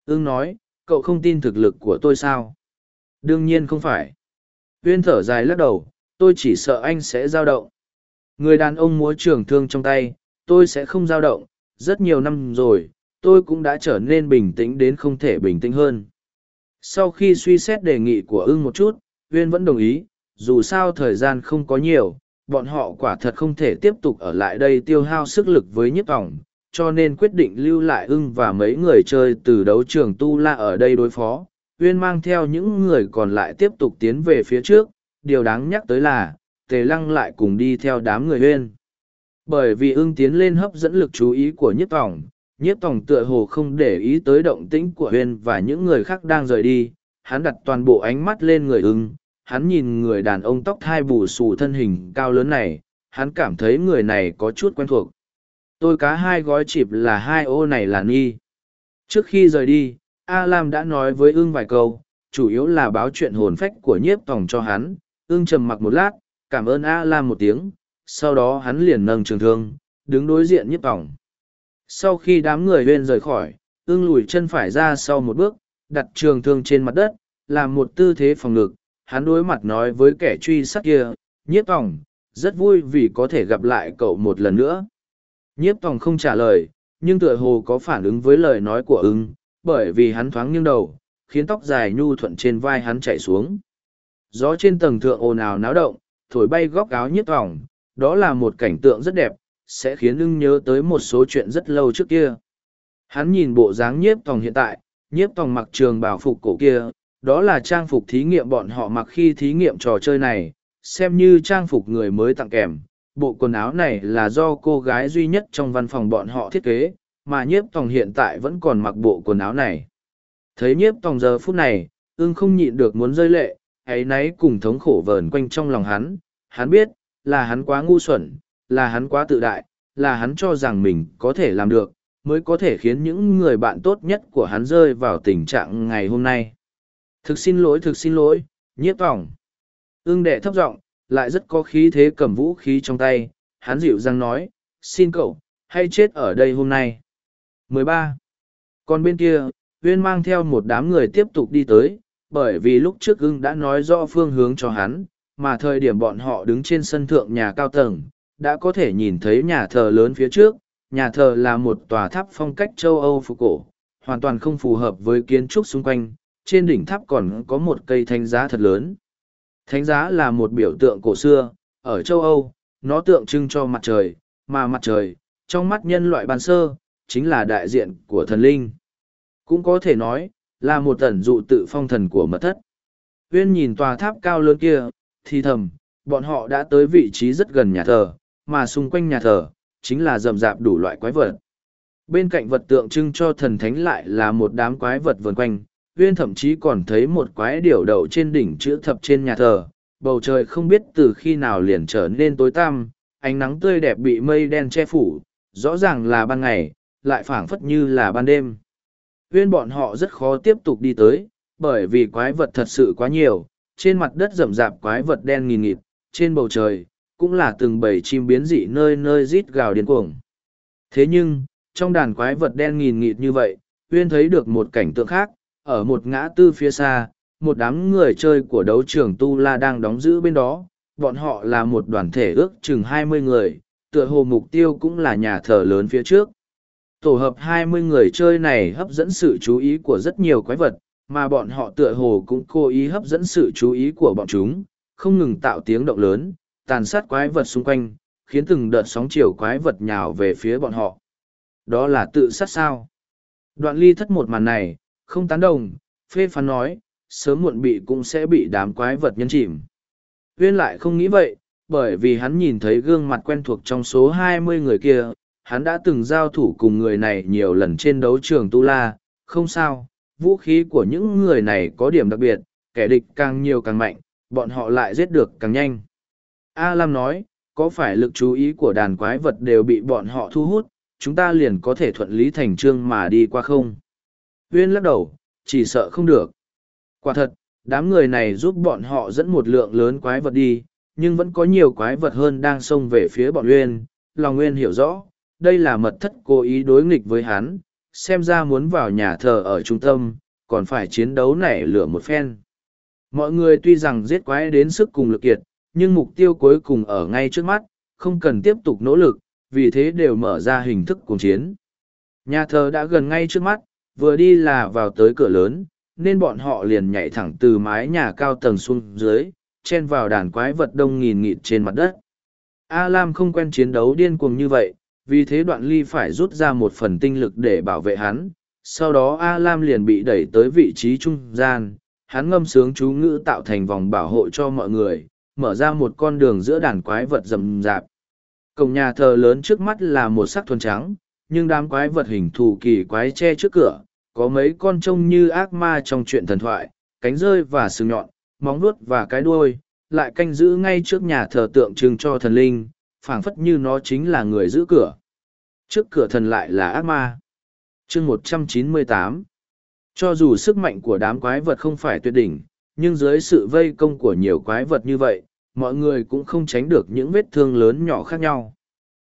Ưng nói, cậu không tin thực lực của tôi sao? Đương nhiên không phải. Uyên thở dài lắc đầu, tôi chỉ sợ anh sẽ dao động. Người đàn ông múa trường thương trong tay, tôi sẽ không dao động, rất nhiều năm rồi, tôi cũng đã trở nên bình tĩnh đến không thể bình tĩnh hơn. Sau khi suy xét đề nghị của ưng một chút, Uyên vẫn đồng ý, dù sao thời gian không có nhiều, bọn họ quả thật không thể tiếp tục ở lại đây tiêu hao sức lực với nhiếp vọng, cho nên quyết định lưu lại ưng và mấy người chơi từ đấu trường tu la ở đây đối phó. Uyên mang theo những người còn lại tiếp tục tiến về phía trước, điều đáng nhắc tới là, tề lăng lại cùng đi theo đám người Uyên. Bởi vì ưng tiến lên hấp dẫn lực chú ý của nhiếp Tòng. nhiếp Tòng tựa hồ không để ý tới động tĩnh của Uyên và những người khác đang rời đi, hắn đặt toàn bộ ánh mắt lên người ưng, hắn nhìn người đàn ông tóc thai bù xù thân hình cao lớn này, hắn cảm thấy người này có chút quen thuộc. Tôi cá hai gói chịp là hai ô này là ni Trước khi rời đi, A Lam đã nói với ưng vài câu, chủ yếu là báo chuyện hồn phách của nhiếp tòng cho hắn. ưng trầm mặc một lát, cảm ơn A Lam một tiếng, sau đó hắn liền nâng trường thương, đứng đối diện nhiếp tòng. Sau khi đám người huyên rời khỏi, ưng lùi chân phải ra sau một bước, đặt trường thương trên mặt đất, làm một tư thế phòng ngực, hắn đối mặt nói với kẻ truy sát kia, nhiếp tòng, rất vui vì có thể gặp lại cậu một lần nữa. Nhiếp tòng không trả lời, nhưng tựa hồ có phản ứng với lời nói của ưng, bởi vì hắn thoáng nghiêng đầu, khiến tóc dài nhu thuận trên vai hắn chạy xuống. Gió trên tầng thượng ồn ào náo động, thổi bay góc áo nhiếp tòng, đó là một cảnh tượng rất đẹp, sẽ khiến ưng nhớ tới một số chuyện rất lâu trước kia. Hắn nhìn bộ dáng nhiếp tòng hiện tại, nhiếp tòng mặc trường bảo phục cổ kia, đó là trang phục thí nghiệm bọn họ mặc khi thí nghiệm trò chơi này, xem như trang phục người mới tặng kèm. Bộ quần áo này là do cô gái duy nhất trong văn phòng bọn họ thiết kế, mà nhiếp tòng hiện tại vẫn còn mặc bộ quần áo này. Thấy nhiếp tòng giờ phút này, ưng không nhịn được muốn rơi lệ, ấy nấy cùng thống khổ vờn quanh trong lòng hắn. Hắn biết, là hắn quá ngu xuẩn, là hắn quá tự đại, là hắn cho rằng mình có thể làm được, mới có thể khiến những người bạn tốt nhất của hắn rơi vào tình trạng ngày hôm nay. Thực xin lỗi, thực xin lỗi, nhiếp tòng. Ưng đệ thấp giọng, lại rất có khí thế cầm vũ khí trong tay, hắn dịu dàng nói, xin cậu, hay chết ở đây hôm nay. 13. Còn bên kia, Uyên mang theo một đám người tiếp tục đi tới, bởi vì lúc trước ưng đã nói rõ phương hướng cho hắn, mà thời điểm bọn họ đứng trên sân thượng nhà cao tầng, đã có thể nhìn thấy nhà thờ lớn phía trước. Nhà thờ là một tòa tháp phong cách châu Âu phục cổ, hoàn toàn không phù hợp với kiến trúc xung quanh, trên đỉnh tháp còn có một cây thanh giá thật lớn. Thánh giá là một biểu tượng cổ xưa, ở châu Âu, nó tượng trưng cho mặt trời, mà mặt trời, trong mắt nhân loại ban sơ, chính là đại diện của thần linh. Cũng có thể nói, là một tẩn dụ tự phong thần của mật thất. Uyên nhìn tòa tháp cao lớn kia, thì thầm, bọn họ đã tới vị trí rất gần nhà thờ, mà xung quanh nhà thờ, chính là rậm rạp đủ loại quái vật. Bên cạnh vật tượng trưng cho thần thánh lại là một đám quái vật vần quanh, Uyên thậm chí còn thấy một quái điểu đậu trên đỉnh chữ thập trên nhà thờ, bầu trời không biết từ khi nào liền trở nên tối tăm, ánh nắng tươi đẹp bị mây đen che phủ, rõ ràng là ban ngày, lại phảng phất như là ban đêm. Uyên bọn họ rất khó tiếp tục đi tới, bởi vì quái vật thật sự quá nhiều, trên mặt đất rậm rạp quái vật đen nghìn nghịt, trên bầu trời, cũng là từng bầy chim biến dị nơi nơi rít gào điên cuồng. Thế nhưng, trong đàn quái vật đen nghìn nghịt như vậy, Uyên thấy được một cảnh tượng khác, ở một ngã tư phía xa, một đám người chơi của đấu trường Tu La đang đóng giữ bên đó, bọn họ là một đoàn thể ước chừng hai mươi người, tựa hồ mục tiêu cũng là nhà thờ lớn phía trước. Tổ hợp hai mươi người chơi này hấp dẫn sự chú ý của rất nhiều quái vật, mà bọn họ tựa hồ cũng cố ý hấp dẫn sự chú ý của bọn chúng, không ngừng tạo tiếng động lớn, tàn sát quái vật xung quanh, khiến từng đợt sóng chiều quái vật nhào về phía bọn họ. Đó là tự sát sao. Đoạn ly thất một màn này, không tán đồng, phê phán nói, sớm muộn bị cũng sẽ bị đám quái vật nhân chìm. Huyên lại không nghĩ vậy, bởi vì hắn nhìn thấy gương mặt quen thuộc trong số hai mươi người kia, hắn đã từng giao thủ cùng người này nhiều lần trên đấu trường Tu La, không sao, vũ khí của những người này có điểm đặc biệt, kẻ địch càng nhiều càng mạnh, bọn họ lại giết được càng nhanh. A Lam nói, có phải lực chú ý của đàn quái vật đều bị bọn họ thu hút, chúng ta liền có thể thuận lý thành trương mà đi qua không? Huyên lắc đầu, chỉ sợ không được. Quả thật, đám người này giúp bọn họ dẫn một lượng lớn quái vật đi, nhưng vẫn có nhiều quái vật hơn đang xông về phía bọn Uyên. Lòng Nguyên hiểu rõ, đây là mật thất cố ý đối nghịch với hắn, xem ra muốn vào nhà thờ ở trung tâm, còn phải chiến đấu nảy lửa một phen. Mọi người tuy rằng giết quái đến sức cùng lực kiệt, nhưng mục tiêu cuối cùng ở ngay trước mắt, không cần tiếp tục nỗ lực, vì thế đều mở ra hình thức cùng chiến. Nhà thờ đã gần ngay trước mắt, vừa đi là vào tới cửa lớn, nên bọn họ liền nhảy thẳng từ mái nhà cao tầng xuống dưới, chen vào đàn quái vật đông nghìn nghịt trên mặt đất. A Lam không quen chiến đấu điên cuồng như vậy, vì thế đoạn ly phải rút ra một phần tinh lực để bảo vệ hắn. Sau đó A Lam liền bị đẩy tới vị trí trung gian, hắn ngâm sướng chú ngữ tạo thành vòng bảo hộ cho mọi người, mở ra một con đường giữa đàn quái vật rầm rạp. Cổng nhà thờ lớn trước mắt là một sắc thuần trắng, nhưng đám quái vật hình thù kỳ quái che trước cửa, có mấy con trông như ác ma trong chuyện thần thoại, cánh rơi và sừng nhọn, móng vuốt và cái đuôi, lại canh giữ ngay trước nhà thờ tượng trưng cho thần linh, phảng phất như nó chính là người giữ cửa. Trước cửa thần lại là ác ma. chương một trăm chín mươi tám Cho dù sức mạnh của đám quái vật không phải tuyệt đỉnh, nhưng dưới sự vây công của nhiều quái vật như vậy, mọi người cũng không tránh được những vết thương lớn nhỏ khác nhau.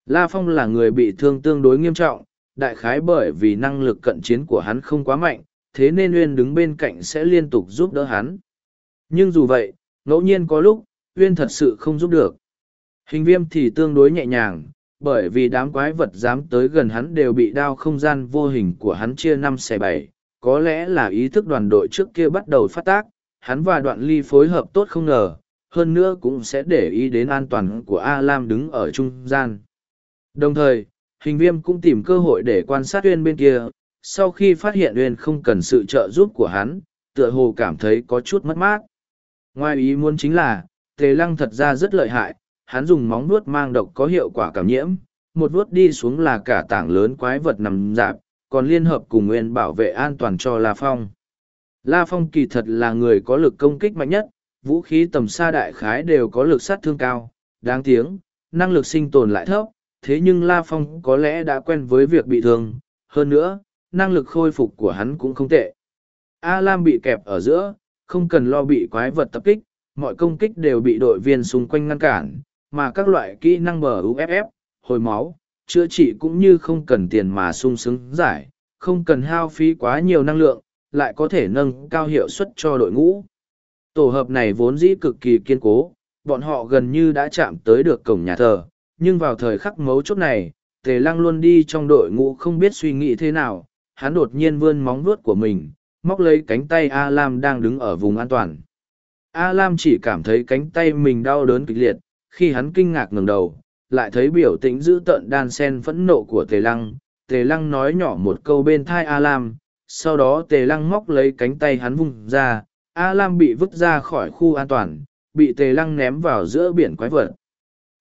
La Phong là người bị thương tương đối nghiêm trọng, đại khái bởi vì năng lực cận chiến của hắn không quá mạnh, thế nên Uyên đứng bên cạnh sẽ liên tục giúp đỡ hắn. Nhưng dù vậy, ngẫu nhiên có lúc, Uyên thật sự không giúp được. Hình viêm thì tương đối nhẹ nhàng, bởi vì đám quái vật dám tới gần hắn đều bị đao không gian vô hình của hắn chia năm xẻ bảy. Có lẽ là ý thức đoàn đội trước kia bắt đầu phát tác, hắn và đoạn ly phối hợp tốt không ngờ, hơn nữa cũng sẽ để ý đến an toàn của A Lam đứng ở trung gian. Đồng thời, hình viêm cũng tìm cơ hội để quan sát Uyên bên kia, sau khi phát hiện Uyên không cần sự trợ giúp của hắn, tựa hồ cảm thấy có chút mất mát. Ngoài ý muốn chính là, tề lăng thật ra rất lợi hại, hắn dùng móng nuốt mang độc có hiệu quả cảm nhiễm, một vuốt đi xuống là cả tảng lớn quái vật nằm dạp, còn liên hợp cùng Nguyên bảo vệ an toàn cho La Phong. La Phong kỳ thật là người có lực công kích mạnh nhất, vũ khí tầm xa đại khái đều có lực sát thương cao, đáng tiếng, năng lực sinh tồn lại thấp, thế nhưng La Phong có lẽ đã quen với việc bị thương, hơn nữa, năng lực khôi phục của hắn cũng không tệ. A Lam bị kẹp ở giữa, không cần lo bị quái vật tập kích, mọi công kích đều bị đội viên xung quanh ngăn cản, mà các loại kỹ năng bờ UFF, hồi máu, chữa trị cũng như không cần tiền mà sung sướng giải, không cần hao phí quá nhiều năng lượng, lại có thể nâng cao hiệu suất cho đội ngũ. Tổ hợp này vốn dĩ cực kỳ kiên cố, bọn họ gần như đã chạm tới được cổng nhà thờ, nhưng vào thời khắc mấu chốt này, Tề Lăng luôn đi trong đội ngũ không biết suy nghĩ thế nào, hắn đột nhiên vươn móng vuốt của mình, móc lấy cánh tay A Lam đang đứng ở vùng an toàn. A Lam chỉ cảm thấy cánh tay mình đau đớn kịch liệt, khi hắn kinh ngạc ngẩng đầu, lại thấy biểu tĩnh giữ tợn đan sen phẫn nộ của Tề Lăng. Tề Lăng nói nhỏ một câu bên thai A Lam, sau đó Tề Lăng móc lấy cánh tay hắn vung ra, A Lam bị vứt ra khỏi khu an toàn, bị Tề Lăng ném vào giữa biển quái vật.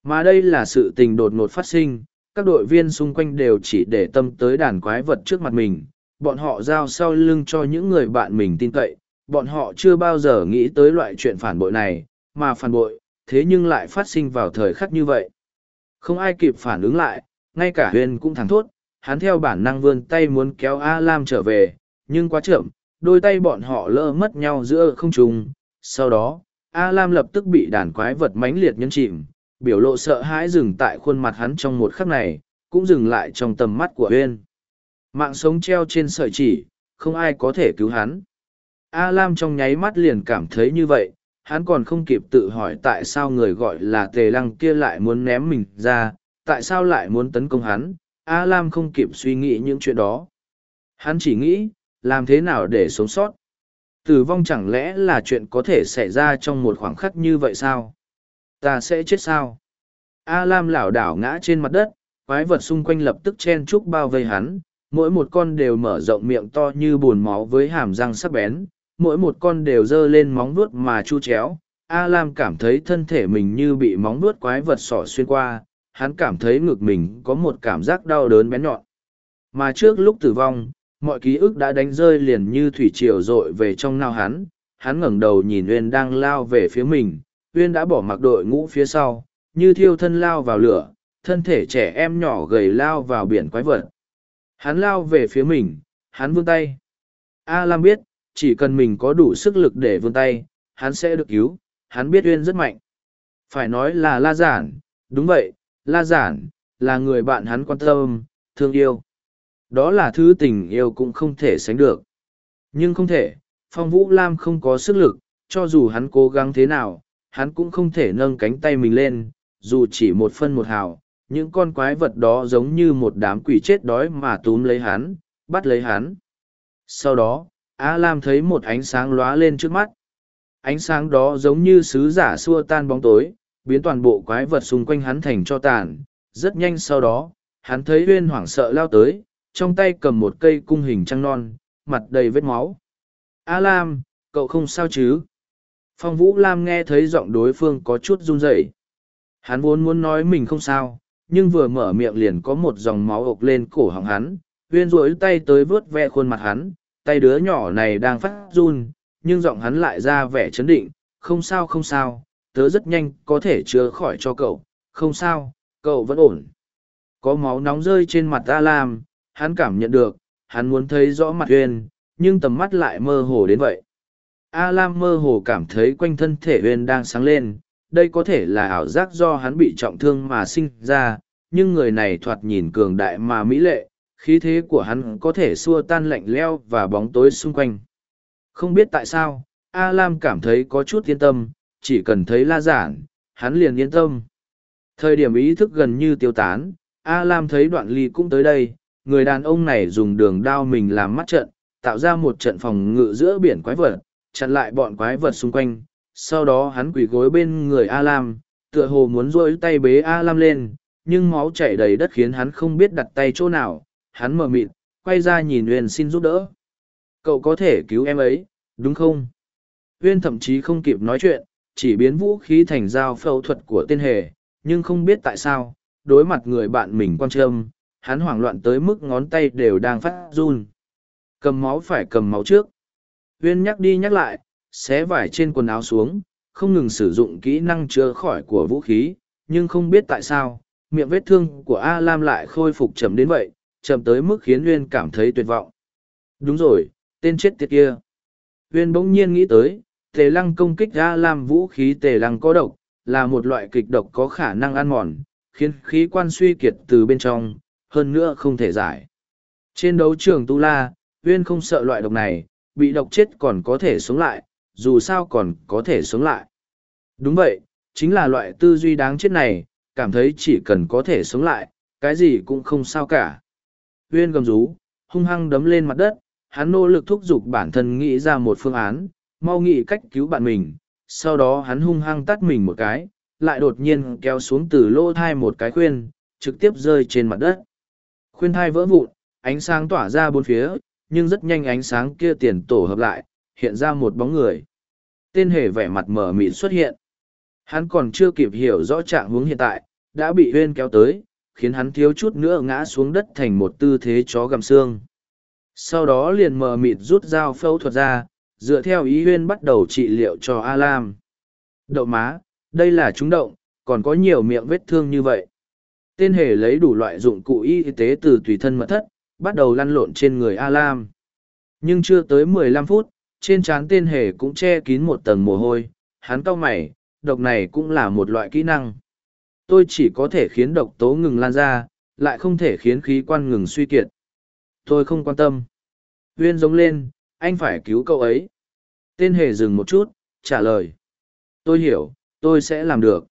Mà đây là sự tình đột ngột phát sinh, các đội viên xung quanh đều chỉ để tâm tới đàn quái vật trước mặt mình, bọn họ giao sau lưng cho những người bạn mình tin cậy, bọn họ chưa bao giờ nghĩ tới loại chuyện phản bội này, mà phản bội, thế nhưng lại phát sinh vào thời khắc như vậy. Không ai kịp phản ứng lại, ngay cả huyền cũng thẳng thốt, hắn theo bản năng vươn tay muốn kéo A Lam trở về, nhưng quá chậm, đôi tay bọn họ lỡ mất nhau giữa không trung. Sau đó, A Lam lập tức bị đàn quái vật mãnh liệt nhấn chìm, biểu lộ sợ hãi dừng tại khuôn mặt hắn trong một khắc này, cũng dừng lại trong tầm mắt của Huyên. Mạng sống treo trên sợi chỉ, không ai có thể cứu hắn. A Lam trong nháy mắt liền cảm thấy như vậy, hắn còn không kịp tự hỏi tại sao người gọi là tề lăng kia lại muốn ném mình ra, tại sao lại muốn tấn công hắn, A Lam không kịp suy nghĩ những chuyện đó. Hắn chỉ nghĩ, làm thế nào để sống sót. Tử vong chẳng lẽ là chuyện có thể xảy ra trong một khoảng khắc như vậy sao? Ta sẽ chết sao? A Lam lảo đảo ngã trên mặt đất, quái vật xung quanh lập tức chen chúc bao vây hắn, mỗi một con đều mở rộng miệng to như bùn máu với hàm răng sắc bén, mỗi một con đều giơ lên móng vuốt mà chu chéo. A Lam cảm thấy thân thể mình như bị móng vuốt quái vật sỏ xuyên qua, hắn cảm thấy ngực mình có một cảm giác đau đớn bén nhọn. Mà trước lúc tử vong, mọi ký ức đã đánh rơi liền như thủy triều dội về trong nao hắn, hắn ngẩng đầu nhìn Uyên đang lao về phía mình, Uyên đã bỏ mặc đội ngũ phía sau, như thiêu thân lao vào lửa, thân thể trẻ em nhỏ gầy lao vào biển quái vật. Hắn lao về phía mình, hắn vươn tay. A Lam biết, chỉ cần mình có đủ sức lực để vươn tay, hắn sẽ được cứu, hắn biết Uyên rất mạnh. Phải nói là La Giản, đúng vậy, La Giản, là người bạn hắn quan tâm, thương yêu. Đó là thứ tình yêu cũng không thể sánh được. Nhưng không thể, Phong Vũ Lam không có sức lực, cho dù hắn cố gắng thế nào, hắn cũng không thể nâng cánh tay mình lên, dù chỉ một phân một hào, những con quái vật đó giống như một đám quỷ chết đói mà túm lấy hắn, bắt lấy hắn. Sau đó, A Lam thấy một ánh sáng lóa lên trước mắt. Ánh sáng đó giống như sứ giả xua tan bóng tối, biến toàn bộ quái vật xung quanh hắn thành cho tàn. Rất nhanh sau đó, hắn thấy huyên hoảng sợ lao tới, trong tay cầm một cây cung hình trăng non, mặt đầy vết máu. A Lam, cậu không sao chứ? Phong Vũ Lam nghe thấy giọng đối phương có chút run rẩy. Hắn vốn muốn nói mình không sao, nhưng vừa mở miệng liền có một dòng máu ộc lên cổ họng hắn. Huyên rỗi tay tới vớt ve khuôn mặt hắn, tay đứa nhỏ này đang phát run, nhưng giọng hắn lại ra vẻ chấn định, không sao không sao, tớ rất nhanh có thể chữa khỏi cho cậu, không sao, cậu vẫn ổn. Có máu nóng rơi trên mặt A Lam, hắn cảm nhận được, hắn muốn thấy rõ mặt Huyên, nhưng tầm mắt lại mơ hồ đến vậy. A Lam mơ hồ cảm thấy quanh thân thể huyền đang sáng lên, đây có thể là ảo giác do hắn bị trọng thương mà sinh ra, nhưng người này thoạt nhìn cường đại mà mỹ lệ, khí thế của hắn có thể xua tan lạnh leo và bóng tối xung quanh. Không biết tại sao, A Lam cảm thấy có chút yên tâm, chỉ cần thấy la giản, hắn liền yên tâm. Thời điểm ý thức gần như tiêu tán, A Lam thấy đoạn ly cũng tới đây, người đàn ông này dùng đường đao mình làm mắt trận, tạo ra một trận phòng ngự giữa biển quái vật, chặn lại bọn quái vật xung quanh. Sau đó hắn quỳ gối bên người A Lam, tựa hồ muốn rôi tay bế A Lam lên, nhưng máu chảy đầy đất khiến hắn không biết đặt tay chỗ nào, hắn mở mịt, quay ra nhìn Uyên xin giúp đỡ. Cậu có thể cứu em ấy, đúng không? Uyên thậm chí không kịp nói chuyện, chỉ biến vũ khí thành dao phẫu thuật của tên hề, nhưng không biết tại sao, đối mặt người bạn mình quan trâm, hắn hoảng loạn tới mức ngón tay đều đang phát run. Cầm máu phải cầm máu trước. Huyên nhắc đi nhắc lại, xé vải trên quần áo xuống, không ngừng sử dụng kỹ năng chữa khỏi của vũ khí, nhưng không biết tại sao, miệng vết thương của A Lam lại khôi phục chậm đến vậy, chậm tới mức khiến Huyên cảm thấy tuyệt vọng. Đúng rồi, tên chết tiệt kia. Huyên bỗng nhiên nghĩ tới, tề lăng công kích A Lam vũ khí tề lăng có độc, là một loại kịch độc có khả năng ăn mòn, khiến khí quan suy kiệt từ bên trong, hơn nữa không thể giải. Trên đấu trường Tu La, Huyên không sợ loại độc này, bị độc chết còn có thể sống lại, dù sao còn có thể sống lại. Đúng vậy, chính là loại tư duy đáng chết này, cảm thấy chỉ cần có thể sống lại, cái gì cũng không sao cả. Huyên gầm rú, hung hăng đấm lên mặt đất, hắn nỗ lực thúc giục bản thân nghĩ ra một phương án, mau nghĩ cách cứu bạn mình. Sau đó hắn hung hăng tắt mình một cái, lại đột nhiên kéo xuống từ lỗ thai một cái khuyên, trực tiếp rơi trên mặt đất. Khuyên thai vỡ vụn, ánh sáng tỏa ra bốn phía, nhưng rất nhanh ánh sáng kia tiền tổ hợp lại, hiện ra một bóng người. Tên hề vẻ mặt mở mịt xuất hiện. Hắn còn chưa kịp hiểu rõ trạng hướng hiện tại, đã bị huyên kéo tới, khiến hắn thiếu chút nữa ngã xuống đất thành một tư thế chó gầm xương. Sau đó liền mờ mịt rút dao phẫu thuật ra, dựa theo ý huyên bắt đầu trị liệu cho A Lam. Đậu má, đây là trúng động, còn có nhiều miệng vết thương như vậy. Tên hề lấy đủ loại dụng cụ y tế từ tùy thân mật thất, bắt đầu lăn lộn trên người A Lam. Nhưng chưa tới mười lăm phút, trên trán tên hề cũng che kín một tầng mồ hôi, hắn cau mày, độc này cũng là một loại kỹ năng. Tôi chỉ có thể khiến độc tố ngừng lan ra, lại không thể khiến khí quan ngừng suy kiệt. Tôi không quan tâm. Huyên giống lên, anh phải cứu cậu ấy. Tên hề dừng một chút, trả lời. Tôi hiểu, tôi sẽ làm được.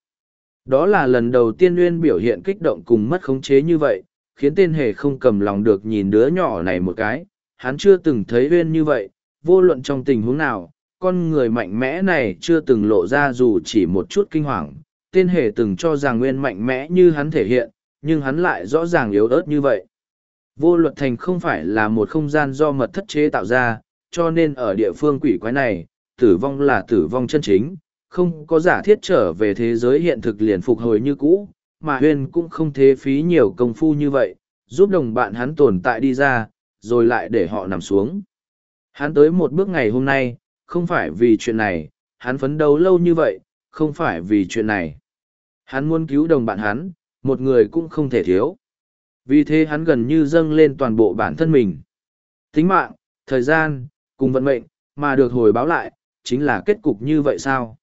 Đó là lần đầu tiên Uyên biểu hiện kích động cùng mất khống chế như vậy, khiến tên hề không cầm lòng được nhìn đứa nhỏ này một cái. Hắn chưa từng thấy huyên như vậy, vô luận trong tình huống nào, con người mạnh mẽ này chưa từng lộ ra dù chỉ một chút kinh hoàng. Tên hề từng cho rằng Nguyên mạnh mẽ như hắn thể hiện, nhưng hắn lại rõ ràng yếu ớt như vậy. Vô luật thành không phải là một không gian do mật thất chế tạo ra, cho nên ở địa phương quỷ quái này, tử vong là tử vong chân chính, không có giả thiết trở về thế giới hiện thực liền phục hồi như cũ, mà Huyên cũng không thế phí nhiều công phu như vậy, giúp đồng bạn hắn tồn tại đi ra, rồi lại để họ nằm xuống. Hắn tới một bước ngày hôm nay, không phải vì chuyện này, hắn phấn đấu lâu như vậy, không phải vì chuyện này. Hắn muốn cứu đồng bạn hắn, một người cũng không thể thiếu. Vì thế hắn gần như dâng lên toàn bộ bản thân mình. Tính mạng, thời gian, cùng vận mệnh, mà được hồi báo lại, chính là kết cục như vậy sao?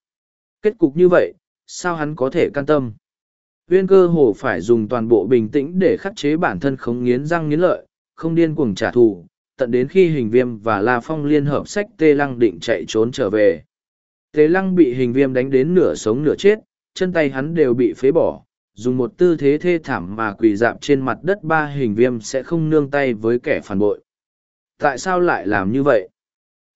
Kết cục như vậy, sao hắn có thể can tâm? Viên cơ hồ phải dùng toàn bộ bình tĩnh để khắc chế bản thân không nghiến răng nghiến lợi, không điên cuồng trả thù, tận đến khi hình viêm và La Phong liên hợp sách Tê Lăng định chạy trốn trở về. Tê Lăng bị hình viêm đánh đến nửa sống nửa chết, chân tay hắn đều bị phế bỏ, dùng một tư thế thê thảm mà quỳ dạp trên mặt đất ba hình viêm sẽ không nương tay với kẻ phản bội. Tại sao lại làm như vậy?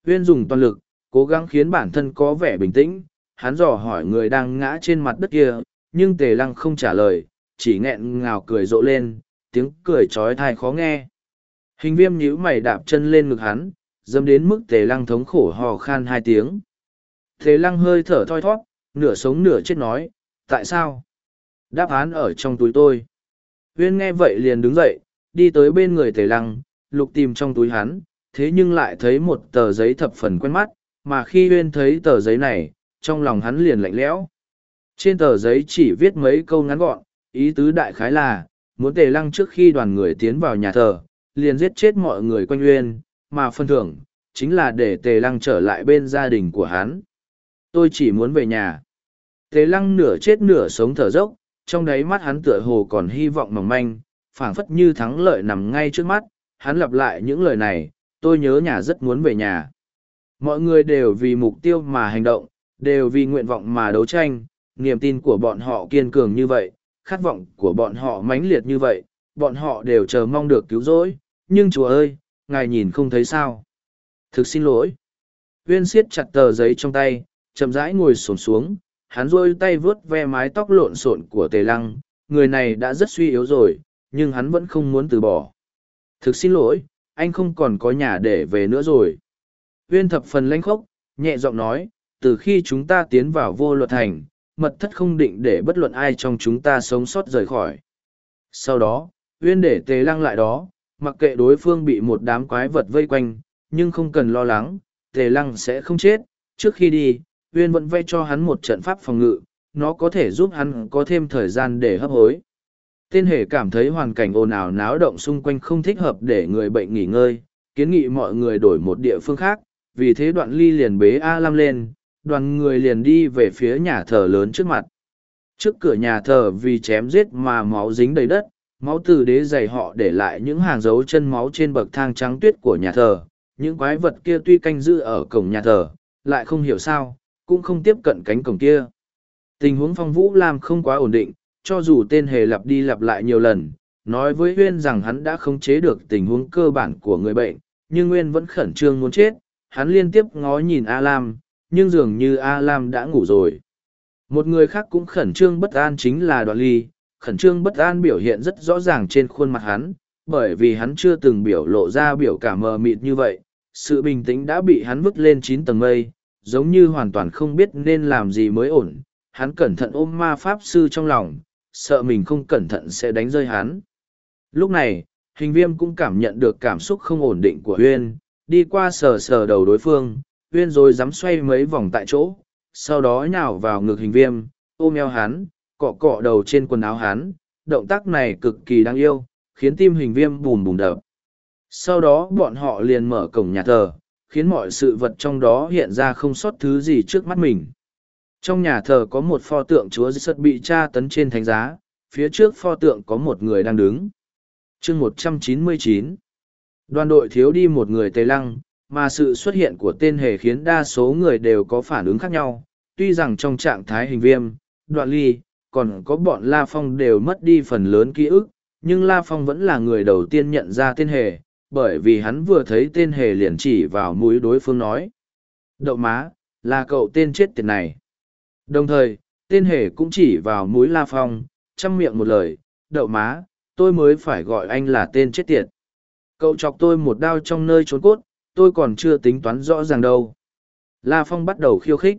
uyên dùng toàn lực, cố gắng khiến bản thân có vẻ bình tĩnh, hắn dò hỏi người đang ngã trên mặt đất kia, nhưng tề lăng không trả lời, chỉ nghẹn ngào cười rộ lên, tiếng cười trói thai khó nghe. Hình viêm nhíu mày đạp chân lên ngực hắn, dâm đến mức tề lăng thống khổ hò khan hai tiếng. Tề lăng hơi thở thoi thoát, nửa sống nửa chết nói, tại sao? Đáp án ở trong túi tôi. Huyên nghe vậy liền đứng dậy, đi tới bên người tề lăng, lục tìm trong túi hắn, thế nhưng lại thấy một tờ giấy thập phần quen mắt, mà khi Huyên thấy tờ giấy này, trong lòng hắn liền lạnh lẽo. Trên tờ giấy chỉ viết mấy câu ngắn gọn, ý tứ đại khái là, muốn tề lăng trước khi đoàn người tiến vào nhà thờ, liền giết chết mọi người quanh uyên, mà phân thưởng, chính là để tề lăng trở lại bên gia đình của hắn. Tôi chỉ muốn về nhà. Tề lăng nửa chết nửa sống thở dốc, trong đáy mắt hắn tựa hồ còn hy vọng mỏng manh, phảng phất như thắng lợi nằm ngay trước mắt, hắn lặp lại những lời này, tôi nhớ nhà rất muốn về nhà. Mọi người đều vì mục tiêu mà hành động, đều vì nguyện vọng mà đấu tranh, niềm tin của bọn họ kiên cường như vậy, khát vọng của bọn họ mãnh liệt như vậy, bọn họ đều chờ mong được cứu rỗi, nhưng chúa ơi, ngài nhìn không thấy sao. Thực xin lỗi. Viên siết chặt tờ giấy trong tay, chậm rãi ngồi xổm xuống, hắn rôi tay vướt ve mái tóc lộn xộn của tề lăng, người này đã rất suy yếu rồi, nhưng hắn vẫn không muốn từ bỏ. Thực xin lỗi, anh không còn có nhà để về nữa rồi. Viên thập phần lãnh khốc, nhẹ giọng nói, từ khi chúng ta tiến vào vô luật thành, mật thất không định để bất luận ai trong chúng ta sống sót rời khỏi. Sau đó, Uyên để tề lăng lại đó, mặc kệ đối phương bị một đám quái vật vây quanh, nhưng không cần lo lắng, tề lăng sẽ không chết. Trước khi đi, Uyên vẫn vay cho hắn một trận pháp phòng ngự, nó có thể giúp hắn có thêm thời gian để hấp hối. Tên hề cảm thấy hoàn cảnh ồn ào náo động xung quanh không thích hợp để người bệnh nghỉ ngơi, kiến nghị mọi người đổi một địa phương khác, vì thế đoạn ly liền bế A Lam lên, đoàn người liền đi về phía nhà thờ lớn trước mặt. Trước cửa nhà thờ vì chém giết mà máu dính đầy đất, máu từ đế giày họ để lại những hàng dấu chân máu trên bậc thang trắng tuyết của nhà thờ. Những quái vật kia tuy canh giữ ở cổng nhà thờ, lại không hiểu sao, cũng không tiếp cận cánh cổng kia. Tình huống phong vũ lam không quá ổn định, cho dù tên hề lặp đi lặp lại nhiều lần, nói với Huyên rằng hắn đã khống chế được tình huống cơ bản của người bệnh, nhưng Nguyên vẫn khẩn trương muốn chết, hắn liên tiếp ngó nhìn A Lam, nhưng dường như A Lam đã ngủ rồi. Một người khác cũng khẩn trương bất an chính là Đoạn Ly, khẩn trương bất an biểu hiện rất rõ ràng trên khuôn mặt hắn, bởi vì hắn chưa từng biểu lộ ra biểu cảm mờ mịt như vậy, sự bình tĩnh đã bị hắn vứt lên chín tầng mây, giống như hoàn toàn không biết nên làm gì mới ổn. Hắn cẩn thận ôm ma pháp sư trong lòng, sợ mình không cẩn thận sẽ đánh rơi hắn. Lúc này, hình viêm cũng cảm nhận được cảm xúc không ổn định của huyên, đi qua sờ sờ đầu đối phương, huyên rồi dám xoay mấy vòng tại chỗ, sau đó nhào vào ngực hình viêm, ôm eo hắn, cọ cọ đầu trên quần áo hắn, động tác này cực kỳ đáng yêu, khiến tim hình viêm bùm bùm đập. Sau đó bọn họ liền mở cổng nhà thờ, khiến mọi sự vật trong đó hiện ra không sót thứ gì trước mắt mình. Trong nhà thờ có một pho tượng chúa giê bị tra tấn trên thánh giá, phía trước pho tượng có một người đang đứng. chương 199 Đoàn đội thiếu đi một người tề lăng, mà sự xuất hiện của tên hề khiến đa số người đều có phản ứng khác nhau. Tuy rằng trong trạng thái hình viêm, đoạn ly, còn có bọn La Phong đều mất đi phần lớn ký ức, nhưng La Phong vẫn là người đầu tiên nhận ra tên hề, bởi vì hắn vừa thấy tên hề liền chỉ vào mũi đối phương nói. Đậu má, là cậu tên chết tiệt này. Đồng thời, tên hề cũng chỉ vào mũi La Phong, chăm miệng một lời, đậu má, tôi mới phải gọi anh là tên chết tiệt. Cậu chọc tôi một đao trong nơi trốn cốt, tôi còn chưa tính toán rõ ràng đâu. La Phong bắt đầu khiêu khích.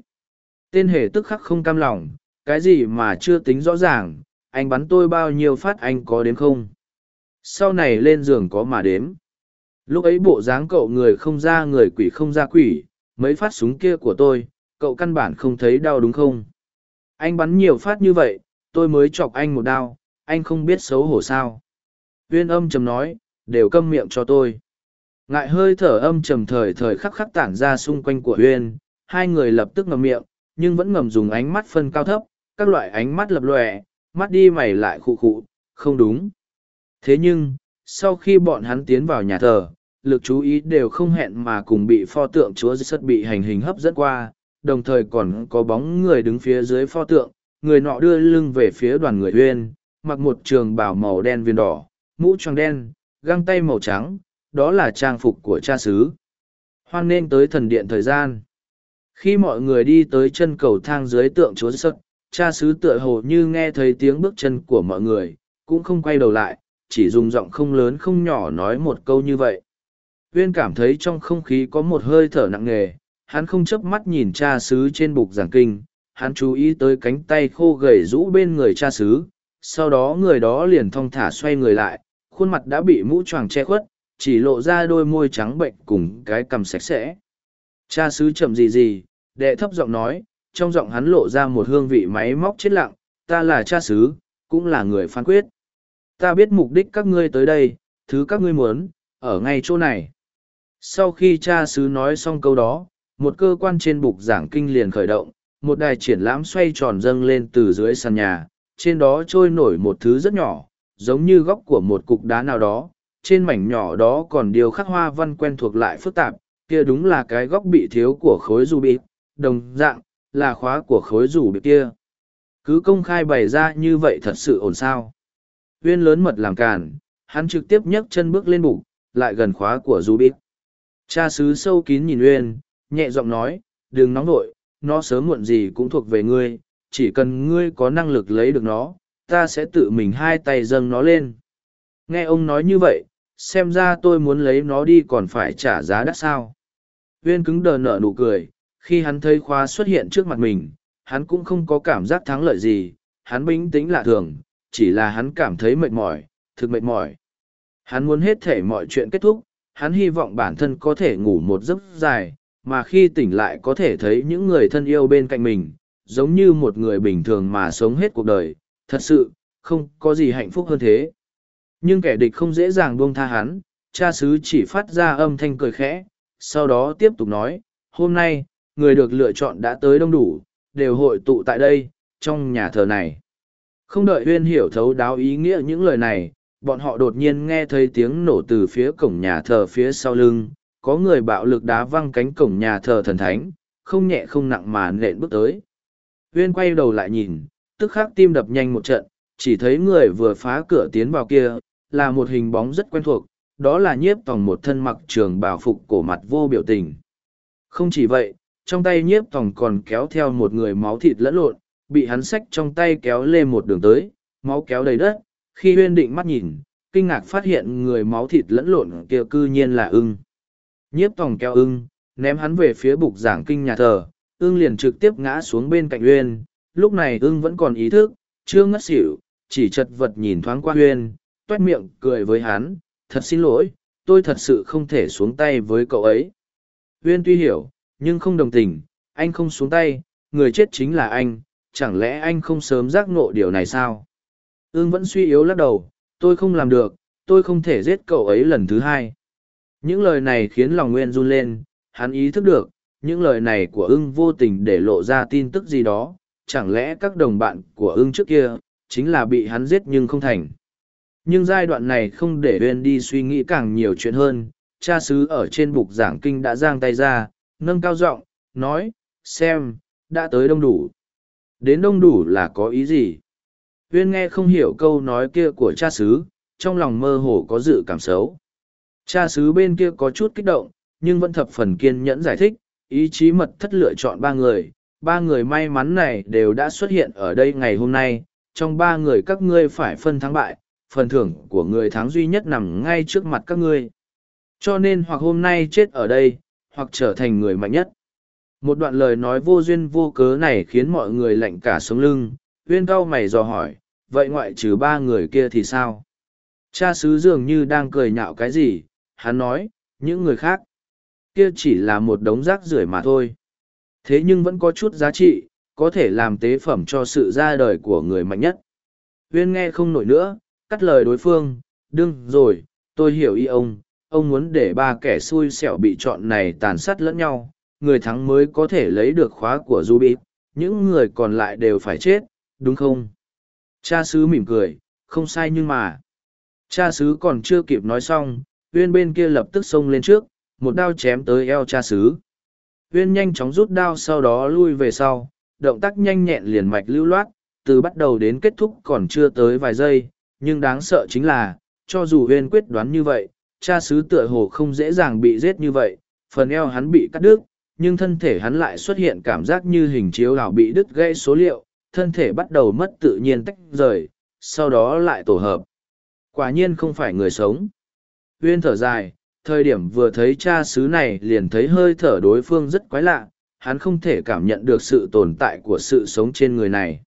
Tên hề tức khắc không cam lòng, cái gì mà chưa tính rõ ràng, anh bắn tôi bao nhiêu phát anh có đếm không? Sau này lên giường có mà đếm. Lúc ấy bộ dáng cậu người không ra người quỷ không ra quỷ, mấy phát súng kia của tôi, cậu căn bản không thấy đau đúng không? Anh bắn nhiều phát như vậy, tôi mới chọc anh một đao, anh không biết xấu hổ sao. Viên âm trầm nói, đều câm miệng cho tôi. Ngại hơi thở âm trầm thời thời khắc khắc tản ra xung quanh của Huyên, hai người lập tức ngầm miệng, nhưng vẫn ngầm dùng ánh mắt phân cao thấp, các loại ánh mắt lập lòe, mắt đi mày lại khụ khụ, không đúng. Thế nhưng, sau khi bọn hắn tiến vào nhà thờ, lực chú ý đều không hẹn mà cùng bị pho tượng chúa giết bị hành hình hấp dẫn qua, đồng thời còn có bóng người đứng phía dưới pho tượng, người nọ đưa lưng về phía đoàn người huyên, mặc một trường bào màu đen viên đỏ, mũ tròn đen, găng tay màu trắng, đó là trang phục của cha xứ. Hoan nên tới thần điện thời gian. Khi mọi người đi tới chân cầu thang dưới tượng chúa sất, cha xứ tựa hồ như nghe thấy tiếng bước chân của mọi người, cũng không quay đầu lại, chỉ dùng giọng không lớn không nhỏ nói một câu như vậy. Uyên cảm thấy trong không khí có một hơi thở nặng nề, hắn không chớp mắt nhìn cha xứ trên bục giảng kinh, hắn chú ý tới cánh tay khô gầy rũ bên người cha xứ, sau đó người đó liền thong thả xoay người lại, khuôn mặt đã bị mũ choàng che khuất, chỉ lộ ra đôi môi trắng bệnh cùng cái cằm sạch sẽ. Cha sứ chậm gì gì, đệ thấp giọng nói, trong giọng hắn lộ ra một hương vị máy móc chết lặng, ta là cha sứ, cũng là người phán quyết. Ta biết mục đích các ngươi tới đây, thứ các ngươi muốn, ở ngay chỗ này. Sau khi cha sứ nói xong câu đó, một cơ quan trên bục giảng kinh liền khởi động, một đài triển lãm xoay tròn dâng lên từ dưới sàn nhà, trên đó trôi nổi một thứ rất nhỏ, giống như góc của một cục đá nào đó, trên mảnh nhỏ đó còn điều khắc hoa văn quen thuộc lại phức tạp, kia đúng là cái góc bị thiếu của khối dù bịp, đồng dạng, là khóa của khối rủ bịp kia. Cứ công khai bày ra như vậy thật sự ổn sao. Huyên lớn mật làm càn, hắn trực tiếp nhấc chân bước lên bục, lại gần khóa của dù bịp. Cha xứ sâu kín nhìn Uyên, nhẹ giọng nói, đừng nóng nổi, nó sớm muộn gì cũng thuộc về ngươi, chỉ cần ngươi có năng lực lấy được nó, ta sẽ tự mình hai tay dâng nó lên. Nghe ông nói như vậy, xem ra tôi muốn lấy nó đi còn phải trả giá đắt sao. huyên cứng đờ nở nụ cười, khi hắn thấy khóa xuất hiện trước mặt mình, hắn cũng không có cảm giác thắng lợi gì, hắn bình tĩnh lạ thường, chỉ là hắn cảm thấy mệt mỏi, thực mệt mỏi. Hắn muốn hết thể mọi chuyện kết thúc, hắn hy vọng bản thân có thể ngủ một giấc dài, mà khi tỉnh lại có thể thấy những người thân yêu bên cạnh mình, giống như một người bình thường mà sống hết cuộc đời, thật sự, không có gì hạnh phúc hơn thế. Nhưng kẻ địch không dễ dàng buông tha hắn, cha xứ chỉ phát ra âm thanh cười khẽ, sau đó tiếp tục nói, hôm nay, người được lựa chọn đã tới đông đủ, đều hội tụ tại đây, trong nhà thờ này. Không đợi huyên hiểu thấu đáo ý nghĩa những lời này, bọn họ đột nhiên nghe thấy tiếng nổ từ phía cổng nhà thờ phía sau lưng, có người bạo lực đá văng cánh cổng nhà thờ thần thánh, không nhẹ không nặng mà nện bước tới. Huyên quay đầu lại nhìn, tức khắc tim đập nhanh một trận, chỉ thấy người vừa phá cửa tiến vào kia, là một hình bóng rất quen thuộc, đó là nhiếp tòng một thân mặc trường bảo phục cổ mặt vô biểu tình. Không chỉ vậy, trong tay nhiếp tòng còn kéo theo một người máu thịt lẫn lộn, bị hắn xách trong tay kéo lên một đường tới, máu kéo đầy đất, khi huyên định mắt nhìn, kinh ngạc phát hiện người máu thịt lẫn lộn kia cư nhiên là ưng. Nhiếp tòng kéo ưng, ném hắn về phía bục giảng kinh nhà thờ, ưng liền trực tiếp ngã xuống bên cạnh huyên, lúc này ưng vẫn còn ý thức, chưa ngất xỉu, chỉ chật vật nhìn thoáng qua huyên, toét miệng cười với hắn, thật xin lỗi, tôi thật sự không thể xuống tay với cậu ấy. Huyên tuy hiểu, nhưng không đồng tình, anh không xuống tay, người chết chính là anh, chẳng lẽ anh không sớm giác ngộ điều này sao? Ương vẫn suy yếu lắc đầu, tôi không làm được, tôi không thể giết cậu ấy lần thứ hai. Những lời này khiến lòng Nguyên run lên, hắn ý thức được, những lời này của ưng vô tình để lộ ra tin tức gì đó, chẳng lẽ các đồng bạn của ưng trước kia, chính là bị hắn giết nhưng không thành. Nhưng giai đoạn này không để Uyên đi suy nghĩ càng nhiều chuyện hơn, cha xứ ở trên bục giảng kinh đã giang tay ra, nâng cao giọng nói, xem, đã tới đông đủ. Đến đông đủ là có ý gì? Uyên nghe không hiểu câu nói kia của cha xứ, trong lòng mơ hồ có dự cảm xấu. Cha xứ bên kia có chút kích động, nhưng vẫn thập phần kiên nhẫn giải thích, ý chí mật thất lựa chọn ba người, ba người may mắn này đều đã xuất hiện ở đây ngày hôm nay, trong ba người các ngươi phải phân thắng bại, phần thưởng của người thắng duy nhất nằm ngay trước mặt các ngươi. Cho nên hoặc hôm nay chết ở đây, hoặc trở thành người mạnh nhất. một đoạn lời nói vô duyên vô cớ này khiến mọi người lạnh cả sống lưng. Uyên cau mày dò hỏi vậy ngoại trừ ba người kia thì sao? Cha xứ dường như đang cười nhạo cái gì hắn nói những người khác. Kia chỉ là một đống rác rưởi mà thôi. Thế nhưng vẫn có chút giá trị có thể làm tế phẩm cho sự ra đời của người mạnh nhất. Uyên nghe không nổi nữa cắt lời đối phương, đương rồi, tôi hiểu ý ông ông muốn để ba kẻ xui xẻo bị chọn này tàn sát lẫn nhau, người thắng mới có thể lấy được khóa của du bịp những người còn lại đều phải chết, đúng không? Cha sứ mỉm cười, không sai nhưng mà. Cha sứ còn chưa kịp nói xong, uyên bên kia lập tức xông lên trước, một đao chém tới eo cha sứ. Uyên nhanh chóng rút đao sau đó lui về sau, động tác nhanh nhẹn liền mạch lưu loát, từ bắt đầu đến kết thúc còn chưa tới vài giây nhưng đáng sợ chính là, cho dù uyên quyết đoán như vậy, cha sứ tựa hồ không dễ dàng bị giết như vậy, phần eo hắn bị cắt đứt, nhưng thân thể hắn lại xuất hiện cảm giác như hình chiếu ảo bị đứt gãy số liệu, thân thể bắt đầu mất tự nhiên tách rời, sau đó lại tổ hợp. Quả nhiên không phải người sống. Uyên thở dài, thời điểm vừa thấy cha sứ này liền thấy hơi thở đối phương rất quái lạ, hắn không thể cảm nhận được sự tồn tại của sự sống trên người này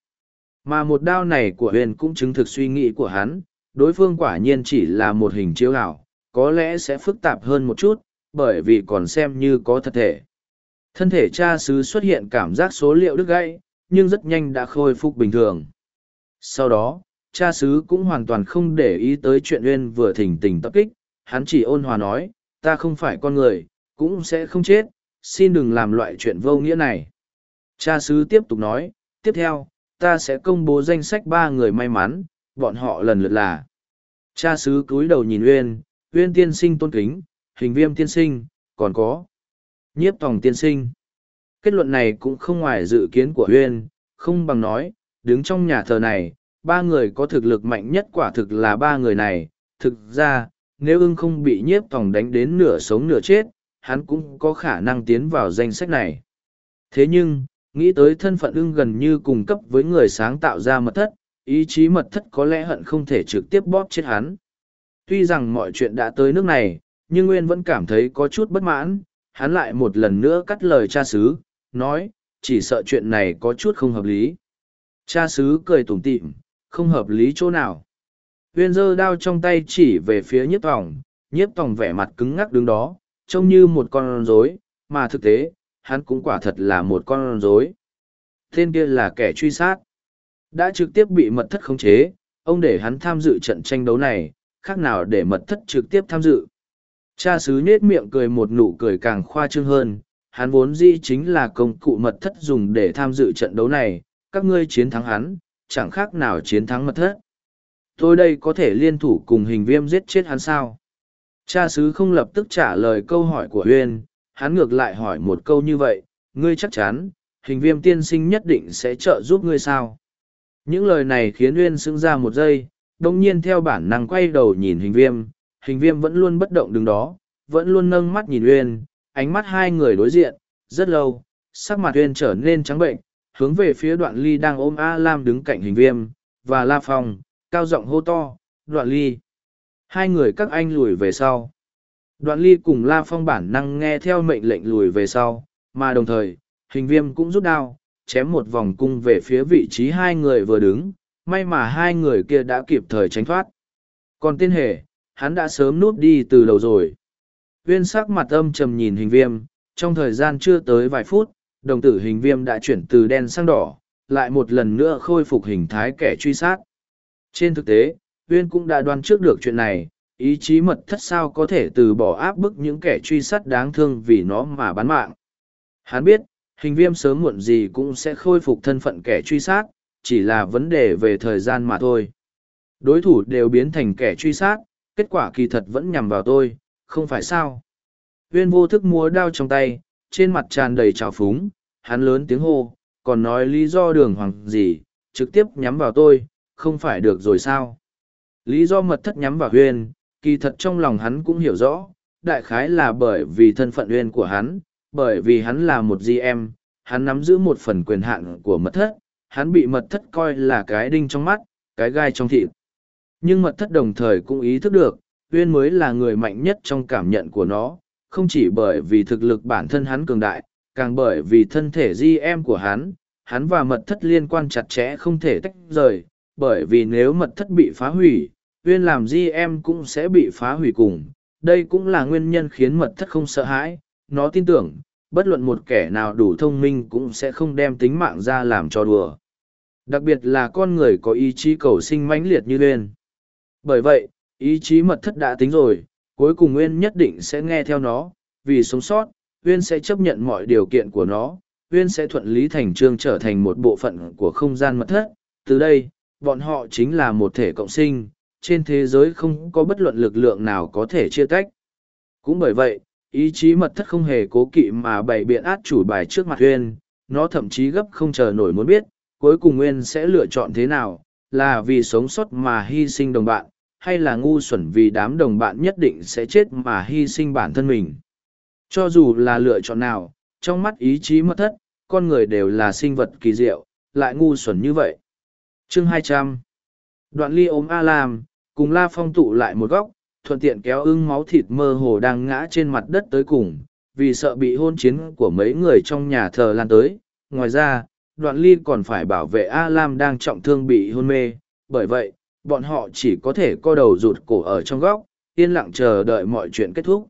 mà một đao này của huyền cũng chứng thực suy nghĩ của hắn, đối phương quả nhiên chỉ là một hình chiếu ảo, có lẽ sẽ phức tạp hơn một chút, bởi vì còn xem như có thật thể. Thân thể cha xứ xuất hiện cảm giác số liệu đứt gãy, nhưng rất nhanh đã khôi phục bình thường. Sau đó, cha xứ cũng hoàn toàn không để ý tới chuyện uyên vừa thỉnh tình tập kích, hắn chỉ ôn hòa nói, ta không phải con người, cũng sẽ không chết, xin đừng làm loại chuyện vô nghĩa này. Cha xứ tiếp tục nói, tiếp theo ta sẽ công bố danh sách ba người may mắn, bọn họ lần lượt là. Cha xứ cúi đầu nhìn uyên uyên tiên sinh tôn kính, hình viêm tiên sinh, còn có. Nhiếp tòng tiên sinh. Kết luận này cũng không ngoài dự kiến của uyên, không bằng nói, đứng trong nhà thờ này, ba người có thực lực mạnh nhất quả thực là ba người này. Thực ra, nếu ưng không bị nhiếp tòng đánh đến nửa sống nửa chết, hắn cũng có khả năng tiến vào danh sách này. Thế nhưng nghĩ tới thân phận ưng gần như cùng cấp với người sáng tạo ra mật thất, ý chí mật thất có lẽ hận không thể trực tiếp bóp chết hắn. Tuy rằng mọi chuyện đã tới nước này, nhưng nguyên vẫn cảm thấy có chút bất mãn, hắn lại một lần nữa cắt lời cha xứ, nói, chỉ sợ chuyện này có chút không hợp lý. Cha xứ cười tủm tỉm, không hợp lý chỗ nào. Huyên giơ đao trong tay chỉ về phía nhiếp tòng nhiếp tòng vẻ mặt cứng ngắc đứng đó, trông như một con rối, mà thực tế hắn cũng quả thật là một con rối. Tên kia là kẻ truy sát. Đã trực tiếp bị mật thất khống chế, ông để hắn tham dự trận tranh đấu này, khác nào để mật thất trực tiếp tham dự. Cha xứ nết miệng cười một nụ cười càng khoa trương hơn, hắn vốn dĩ chính là công cụ mật thất dùng để tham dự trận đấu này, các ngươi chiến thắng hắn, chẳng khác nào chiến thắng mật thất. Tôi đây có thể liên thủ cùng hình viêm giết chết hắn sao? Cha sứ không lập tức trả lời câu hỏi của huyên hắn ngược lại hỏi một câu như vậy, ngươi chắc chắn, hình viêm tiên sinh nhất định sẽ trợ giúp ngươi sao? Những lời này khiến uyên sững ra một giây, đồng nhiên theo bản năng quay đầu nhìn hình viêm hình viêm vẫn luôn bất động đứng đó, vẫn luôn nâng mắt nhìn uyên, ánh mắt hai người đối diện, rất lâu, sắc mặt uyên trở nên trắng bệnh, hướng về phía đoạn ly đang ôm a lam đứng cạnh hình viêm, và la phong, cao giọng hô to, đoạn ly! Hai người các anh lùi về sau đoạn ly cùng la phong bản năng nghe theo mệnh lệnh lùi về sau, mà đồng thời, hình viêm cũng rút đao, chém một vòng cung về phía vị trí hai người vừa đứng, may mà hai người kia đã kịp thời tránh thoát. Còn tiên hề, hắn đã sớm núp đi từ đầu rồi. Viên sắc mặt âm trầm nhìn hình viêm, trong thời gian chưa tới vài phút, đồng tử hình viêm đã chuyển từ đen sang đỏ, lại một lần nữa khôi phục hình thái kẻ truy sát. Trên thực tế uyên cũng đã đoán trước được chuyện này ý chí mật thất sao có thể từ bỏ áp bức những kẻ truy sát đáng thương vì nó mà bán mạng. Hắn biết, hình viêm sớm muộn gì cũng sẽ khôi phục thân phận kẻ truy sát, chỉ là vấn đề về thời gian mà thôi. Đối thủ đều biến thành kẻ truy sát, kết quả kỳ thật vẫn nhằm vào tôi, không phải sao? Uyên vô thức múa đao trong tay, trên mặt tràn đầy trào phúng, hắn lớn tiếng hô, còn nói lý do đường hoàng gì, trực tiếp nhắm vào tôi, không phải được rồi sao? Lý do mật thất nhắm vào huyên kỳ thật trong lòng hắn cũng hiểu rõ đại khái là bởi vì thân phận uyên của hắn bởi vì hắn là một gm hắn nắm giữ một phần quyền hạn của mật thất hắn bị mật thất coi là cái đinh trong mắt cái gai trong thịt. Nhưng mật thất đồng thời cũng ý thức được uyên mới là người mạnh nhất trong cảm nhận của nó không chỉ bởi vì thực lực bản thân hắn cường đại càng bởi vì thân thể GM của hắn, hắn và mật thất liên quan chặt chẽ không thể tách rời, bởi vì nếu mật thất bị phá hủy, Uyên làm di em cũng sẽ bị phá hủy cùng. Đây cũng là nguyên nhân khiến mật thất không sợ hãi, nó tin tưởng, bất luận một kẻ nào đủ thông minh cũng sẽ không đem tính mạng ra làm cho đùa. Đặc biệt là con người có ý chí cầu sinh mãnh liệt như Uyên. Bởi vậy, ý chí mật thất đã tính rồi, cuối cùng Uyên nhất định sẽ nghe theo nó, vì sống sót, Uyên sẽ chấp nhận mọi điều kiện của nó, Uyên sẽ thuận lý thành trương trở thành một bộ phận của không gian mật thất. Từ đây, bọn họ chính là một thể cộng sinh, trên thế giới không có bất luận lực lượng nào có thể chia tách. Cũng bởi vậy, ý chí mật thất không hề cố kỵ mà bày biện át chủ bài trước mặt nguyên. nó thậm chí gấp không chờ nổi muốn biết, cuối cùng Nguyên sẽ lựa chọn thế nào, là vì sống sót mà hy sinh đồng bạn, hay là ngu xuẩn vì đám đồng bạn nhất định sẽ chết mà hy sinh bản thân mình. Cho dù là lựa chọn nào, trong mắt ý chí mất thất, con người đều là sinh vật kỳ diệu, lại ngu xuẩn như vậy. Chương 200 Đoạn ly ốm A Lam, cùng La Phong tụ lại một góc, thuận tiện kéo ưng máu thịt mơ hồ đang ngã trên mặt đất tới cùng, vì sợ bị hôn chiến của mấy người trong nhà thờ lan tới. Ngoài ra, đoạn ly còn phải bảo vệ A Lam đang trọng thương bị hôn mê, bởi vậy, bọn họ chỉ có thể co đầu rụt cổ ở trong góc, yên lặng chờ đợi mọi chuyện kết thúc.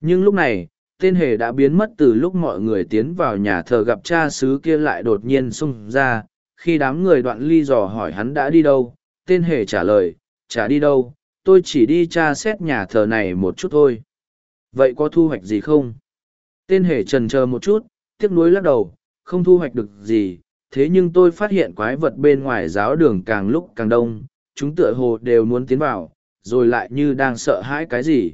Nhưng lúc này, tên hề đã biến mất từ lúc mọi người tiến vào nhà thờ gặp cha xứ kia lại đột nhiên xung ra, khi đám người đoạn ly dò hỏi hắn đã đi đâu, tên hề trả lời, chả đi đâu, tôi chỉ đi tra xét nhà thờ này một chút thôi. Vậy có thu hoạch gì không? Tên hề trần chờ một chút, tiếc nuối lắc đầu, không thu hoạch được gì, thế nhưng tôi phát hiện quái vật bên ngoài giáo đường càng lúc càng đông, chúng tựa hồ đều muốn tiến vào, rồi lại như đang sợ hãi cái gì.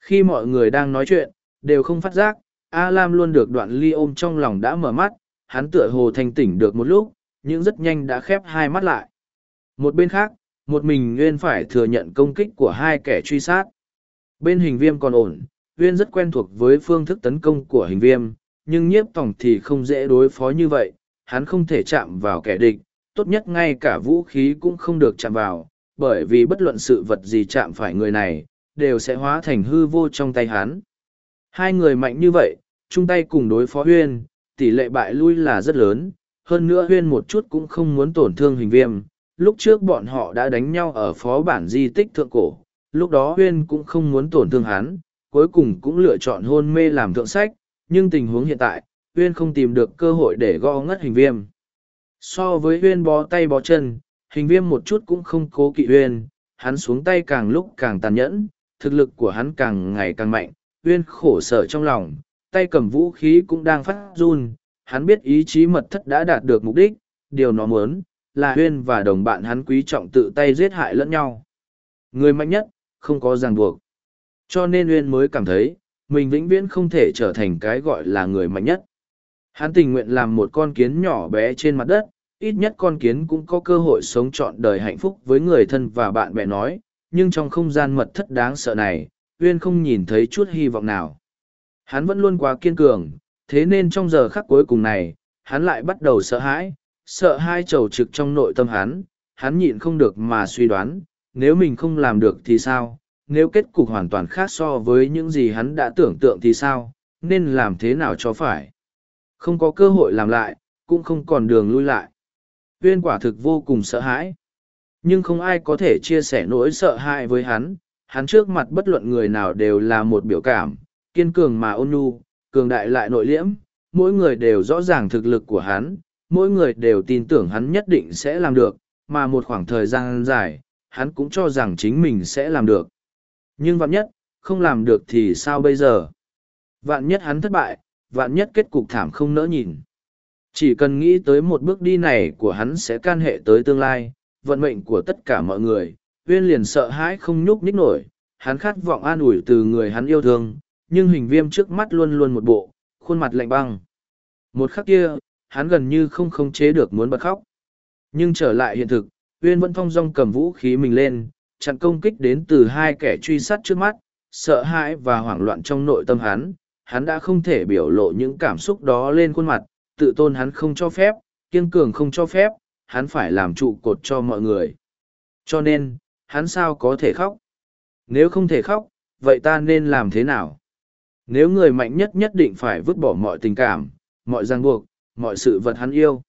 Khi mọi người đang nói chuyện, đều không phát giác, A Lam luôn được đoạn ly ôm trong lòng đã mở mắt, hắn tựa hồ thanh tỉnh được một lúc, nhưng rất nhanh đã khép hai mắt lại. Một bên khác, một mình Nguyên phải thừa nhận công kích của hai kẻ truy sát. Bên hình viêm còn ổn, Nguyên rất quen thuộc với phương thức tấn công của hình viêm, nhưng nhiếp Tỏng thì không dễ đối phó như vậy, hắn không thể chạm vào kẻ địch, tốt nhất ngay cả vũ khí cũng không được chạm vào, bởi vì bất luận sự vật gì chạm phải người này, đều sẽ hóa thành hư vô trong tay hắn. Hai người mạnh như vậy, chung tay cùng đối phó huyên, tỷ lệ bại lui là rất lớn, hơn nữa huyên một chút cũng không muốn tổn thương hình viêm. Lúc trước bọn họ đã đánh nhau ở phó bản di tích thượng cổ, lúc đó huyên cũng không muốn tổn thương hắn, cuối cùng cũng lựa chọn hôn mê làm thượng sách, nhưng tình huống hiện tại, huyên không tìm được cơ hội để gõ ngất hình viêm. So với huyên bó tay bó chân, hình viêm một chút cũng không cố kỵ huyên, hắn xuống tay càng lúc càng tàn nhẫn, thực lực của hắn càng ngày càng mạnh, huyên khổ sở trong lòng, tay cầm vũ khí cũng đang phát run, hắn biết ý chí mật thất đã đạt được mục đích, điều nó muốn, là huyên và đồng bạn hắn quý trọng tự tay giết hại lẫn nhau. Người mạnh nhất, không có ràng buộc. Cho nên huyên mới cảm thấy, mình vĩnh viễn không thể trở thành cái gọi là người mạnh nhất. Hắn tình nguyện làm một con kiến nhỏ bé trên mặt đất, ít nhất con kiến cũng có cơ hội sống trọn đời hạnh phúc với người thân và bạn bè nói, nhưng trong không gian mật thất đáng sợ này, Uyên không nhìn thấy chút hy vọng nào. Hắn vẫn luôn quá kiên cường, thế nên trong giờ khắc cuối cùng này, hắn lại bắt đầu sợ hãi, sợ hai trầu trực trong nội tâm hắn, hắn nhịn không được mà suy đoán, nếu mình không làm được thì sao, nếu kết cục hoàn toàn khác so với những gì hắn đã tưởng tượng thì sao, nên làm thế nào cho phải. Không có cơ hội làm lại, cũng không còn đường lui lại. Huyên quả thực vô cùng sợ hãi. Nhưng không ai có thể chia sẻ nỗi sợ hãi với hắn, hắn trước mặt bất luận người nào đều là một biểu cảm, kiên cường mà ôn nhu, cường đại lại nội liễm, mỗi người đều rõ ràng thực lực của hắn, mỗi người đều tin tưởng hắn nhất định sẽ làm được, mà một khoảng thời gian dài, hắn cũng cho rằng chính mình sẽ làm được. Nhưng vạn nhất, không làm được thì sao bây giờ? Vạn nhất hắn thất bại, vạn nhất kết cục thảm không nỡ nhìn. Chỉ cần nghĩ tới một bước đi này của hắn sẽ can hệ tới tương lai, vận mệnh của tất cả mọi người, Uyên liền sợ hãi không nhúc nhích nổi, hắn khát vọng an ủi từ người hắn yêu thương, nhưng hình viêm trước mắt luôn luôn một bộ, khuôn mặt lạnh băng. Một khắc kia, hắn gần như không khống chế được muốn bật khóc. Nhưng trở lại hiện thực, Uyên vẫn thong dong cầm vũ khí mình lên, chặn công kích đến từ hai kẻ truy sát trước mắt, sợ hãi và hoảng loạn trong nội tâm hắn, hắn đã không thể biểu lộ những cảm xúc đó lên khuôn mặt, tự tôn hắn không cho phép, kiên cường không cho phép, hắn phải làm trụ cột cho mọi người. Cho nên, hắn sao có thể khóc? Nếu không thể khóc, vậy ta nên làm thế nào? Nếu người mạnh nhất nhất định phải vứt bỏ mọi tình cảm, mọi ràng buộc, mọi sự vật hắn yêu.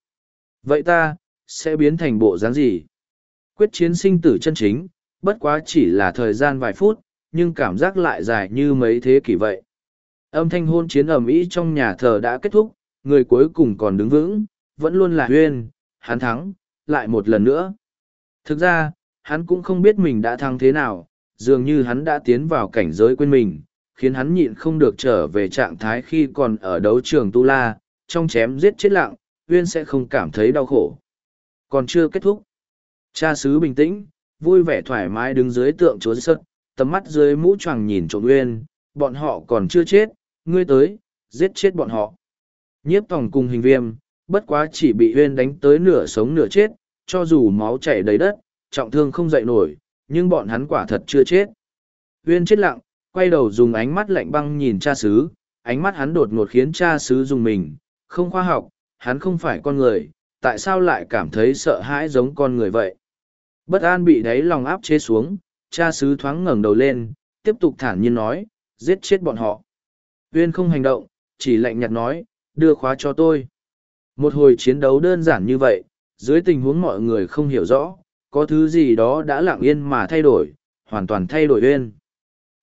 Vậy ta, sẽ biến thành bộ dáng gì? Quyết chiến sinh tử chân chính, bất quá chỉ là thời gian vài phút, nhưng cảm giác lại dài như mấy thế kỷ vậy. Âm thanh hôn chiến ầm ĩ trong nhà thờ đã kết thúc, người cuối cùng còn đứng vững, vẫn luôn là Huyên, hắn thắng, lại một lần nữa. Thực ra, hắn cũng không biết mình đã thắng thế nào, dường như hắn đã tiến vào cảnh giới quên mình, khiến hắn nhịn không được trở về trạng thái khi còn ở đấu trường Tu La, trong chém giết chết lặng, uyên sẽ không cảm thấy đau khổ. Còn chưa kết thúc. Cha sứ bình tĩnh, vui vẻ thoải mái đứng dưới tượng chúa sất, tầm mắt dưới mũ choàng nhìn trộm Uyên, bọn họ còn chưa chết, ngươi tới, giết chết bọn họ. Nhiếp tòng cùng hình viêm, bất quá chỉ bị Uyên đánh tới nửa sống nửa chết, cho dù máu chảy đầy đất, trọng thương không dậy nổi, nhưng bọn hắn quả thật chưa chết. Uyên chết lặng, quay đầu dùng ánh mắt lạnh băng nhìn cha sứ, ánh mắt hắn đột ngột khiến cha sứ dùng mình, không khoa học, hắn không phải con người, tại sao lại cảm thấy sợ hãi giống con người vậy? Bất an bị đáy lòng áp chế xuống, cha sứ thoáng ngẩng đầu lên, tiếp tục thản nhiên nói, giết chết bọn họ. Uyên không hành động, chỉ lạnh nhạt nói, đưa khóa cho tôi. Một hồi chiến đấu đơn giản như vậy, dưới tình huống mọi người không hiểu rõ, có thứ gì đó đã lặng yên mà thay đổi, hoàn toàn thay đổi Uyên.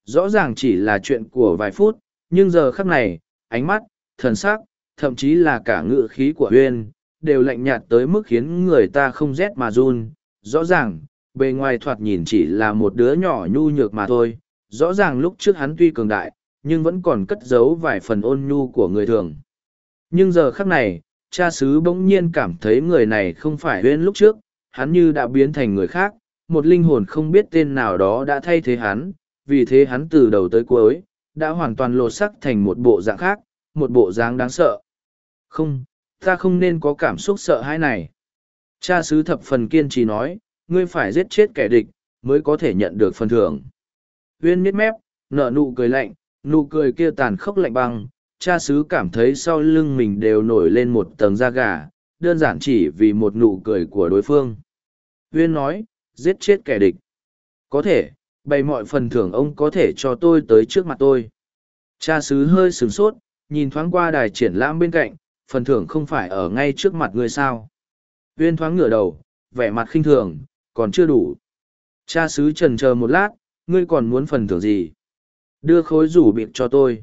Rõ ràng chỉ là chuyện của vài phút, nhưng giờ khắc này, ánh mắt, thần sắc, thậm chí là cả ngự khí của huyên, đều lạnh nhạt tới mức khiến người ta không rét mà run. Rõ ràng, bề ngoài thoạt nhìn chỉ là một đứa nhỏ nhu nhược mà thôi. Rõ ràng lúc trước hắn tuy cường đại nhưng vẫn còn cất giấu vài phần ôn nhu của người thường. Nhưng giờ khắc này cha xứ bỗng nhiên cảm thấy người này không phải huyên lúc trước. Hắn như đã biến thành người khác một linh hồn không biết tên nào đó đã thay thế hắn. Vì thế hắn từ đầu tới cuối đã hoàn toàn lột sắc thành một bộ dạng khác một bộ dáng đáng sợ không ta không nên có cảm xúc sợ hãi này cha xứ thập phần kiên trì nói ngươi phải giết chết kẻ địch, mới có thể nhận được phần thưởng. Huyên miết mép, nở nụ cười lạnh, nụ cười kia tàn khốc lạnh băng, cha xứ cảm thấy sau lưng mình đều nổi lên một tầng da gà, đơn giản chỉ vì một nụ cười của đối phương. Huyên nói, giết chết kẻ địch. Có thể, bày mọi phần thưởng ông có thể cho tôi tới trước mặt tôi. Cha xứ hơi sửng sốt, nhìn thoáng qua đài triển lãm bên cạnh, phần thưởng không phải ở ngay trước mặt người sao. Uyên thoáng ngửa đầu, vẻ mặt khinh thường, còn chưa đủ. Cha sứ trần chờ một lát, ngươi còn muốn phần thưởng gì? Đưa khối rủ bịt cho tôi.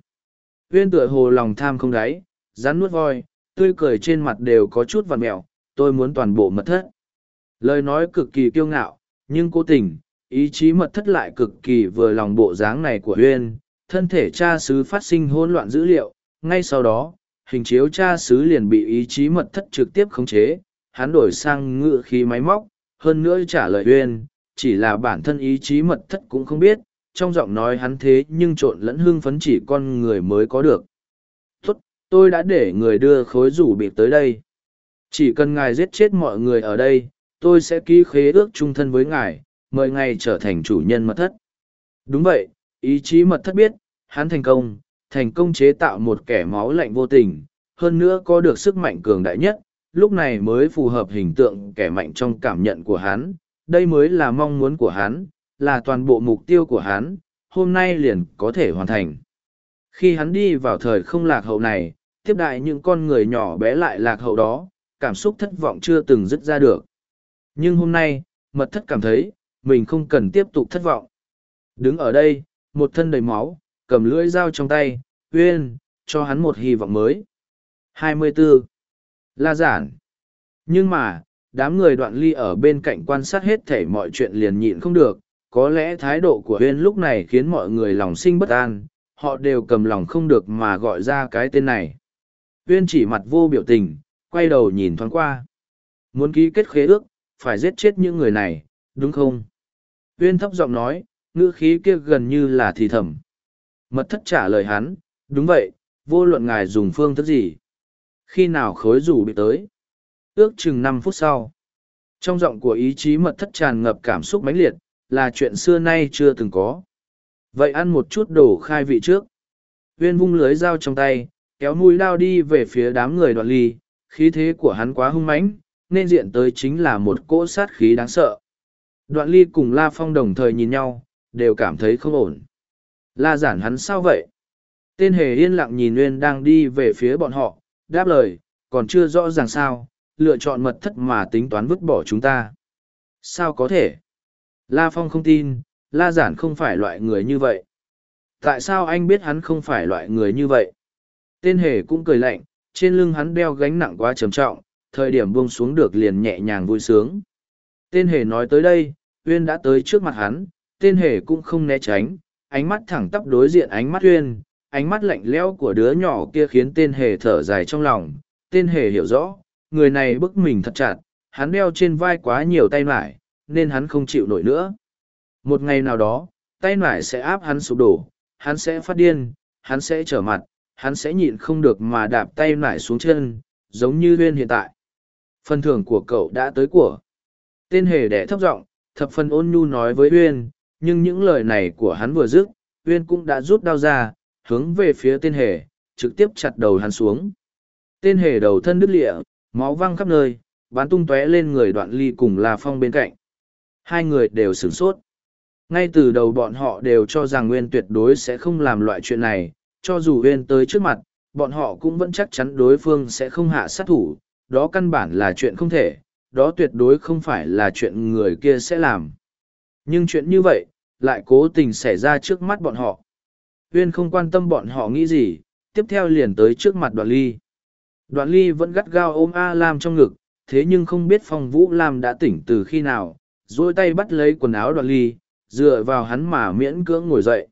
Uyên tựa hồ lòng tham không đáy, rắn nuốt voi, tươi cười trên mặt đều có chút vằn mẹo, tôi muốn toàn bộ mật thất. Lời nói cực kỳ kiêu ngạo, nhưng cố tình, ý chí mật thất lại cực kỳ vừa lòng bộ dáng này của Uyên, thân thể cha sứ phát sinh hỗn loạn dữ liệu, ngay sau đó, hình chiếu cha sứ liền bị ý chí mật thất trực tiếp khống chế, hắn đổi sang ngựa khí máy móc, hơn nữa trả lời uyên chỉ là bản thân ý chí mật thất cũng không biết trong giọng nói hắn thế nhưng trộn lẫn hưng phấn chỉ con người mới có được. Tuất tôi đã để người đưa khối rủ bịp tới đây. Chỉ cần ngài giết chết mọi người ở đây tôi sẽ ký khế ước trung thân với ngài mời ngài trở thành chủ nhân mật thất. Đúng vậy ý chí mật thất biết hắn thành công thành công chế tạo một kẻ máu lạnh vô tình hơn nữa có được sức mạnh cường đại nhất lúc này mới phù hợp hình tượng kẻ mạnh trong cảm nhận của hắn, đây mới là mong muốn của hắn, là toàn bộ mục tiêu của hắn, hôm nay liền có thể hoàn thành. Khi hắn đi vào thời không lạc hậu này, tiếp đại những con người nhỏ bé lại lạc hậu đó, cảm xúc thất vọng chưa từng dứt ra được. Nhưng hôm nay, mật thất cảm thấy, mình không cần tiếp tục thất vọng. Đứng ở đây, một thân đầy máu, cầm lưỡi dao trong tay, uyên, cho hắn một hy vọng mới. 24. La giản. Nhưng mà, đám người đoạn ly ở bên cạnh quan sát hết thể mọi chuyện liền nhịn không được, có lẽ thái độ của huyên lúc này khiến mọi người lòng sinh bất an, họ đều cầm lòng không được mà gọi ra cái tên này. Huyên chỉ mặt vô biểu tình, quay đầu nhìn thoáng qua. Muốn ký kết khế ước, phải giết chết những người này, đúng không? Huyên thấp giọng nói, ngữ khí kia gần như là thì thầm. Mật thất trả lời hắn, đúng vậy, vô luận ngài dùng phương thức gì khi nào khối rủ bị tới? Ước chừng năm phút sau. Trong giọng của ý chí mật thất tràn ngập cảm xúc mãnh liệt là chuyện xưa nay chưa từng có. Vậy ăn một chút đồ khai vị trước. Huyên vung lưới dao trong tay kéo mũi lao đi về phía đám người đoạn ly. Khí thế của hắn quá hung mãnh nên diện tới chính là một cỗ sát khí đáng sợ. Đoạn ly cùng la phong đồng thời nhìn nhau đều cảm thấy không ổn la giản hắn sao vậy Tên hề yên lặng nhìn Nguyên đang đi về phía bọn họ, đáp lời, còn chưa rõ ràng sao, lựa chọn mật thất mà tính toán vứt bỏ chúng ta. Sao có thể? La Phong không tin, La Giản không phải loại người như vậy. Tại sao anh biết hắn không phải loại người như vậy? Tên hề cũng cười lạnh, trên lưng hắn đeo gánh nặng quá trầm trọng, thời điểm buông xuống được liền nhẹ nhàng vui sướng. Tên hề nói tới đây, Uyên đã tới trước mặt hắn, tên hề cũng không né tránh, ánh mắt thẳng tắp đối diện ánh mắt Uyên, ánh mắt lạnh lẽo của đứa nhỏ kia khiến tên hề thở dài trong lòng, tên hề hiểu rõ, người này bức mình thật chặt, hắn đeo trên vai quá nhiều tay mải, nên hắn không chịu nổi nữa. Một ngày nào đó, tay mải sẽ áp hắn sụp đổ, hắn sẽ phát điên, hắn sẽ trở mặt, hắn sẽ nhịn không được mà đạp tay mải xuống chân, giống như Huyên hiện tại. Phần thưởng của cậu đã tới của. Tên hề đẻ thấp giọng, thập phần ôn nhu nói với Huyên nhưng những lời này của hắn vừa dứt, Uyên cũng đã rút đao ra, hướng về phía tên hề, trực tiếp chặt đầu hắn xuống. Tên hề đầu thân đứt lịa, máu văng khắp nơi, bắn tung tóe lên người đoạn ly cùng La Phong bên cạnh. Hai người đều sửng sốt. Ngay từ đầu bọn họ đều cho rằng Nguyên tuyệt đối sẽ không làm loại chuyện này, cho dù uyên tới trước mặt, bọn họ cũng vẫn chắc chắn đối phương sẽ không hạ sát thủ, đó căn bản là chuyện không thể, đó tuyệt đối không phải là chuyện người kia sẽ làm. Nhưng chuyện như vậy, lại cố tình xảy ra trước mắt bọn họ. uyên không quan tâm bọn họ nghĩ gì, tiếp theo liền tới trước mặt đoạn ly. Đoạn ly vẫn gắt gao ôm A Lam trong ngực, thế nhưng không biết phong vũ Lam đã tỉnh từ khi nào, duỗi tay bắt lấy quần áo đoạn ly, dựa vào hắn mà miễn cưỡng ngồi dậy.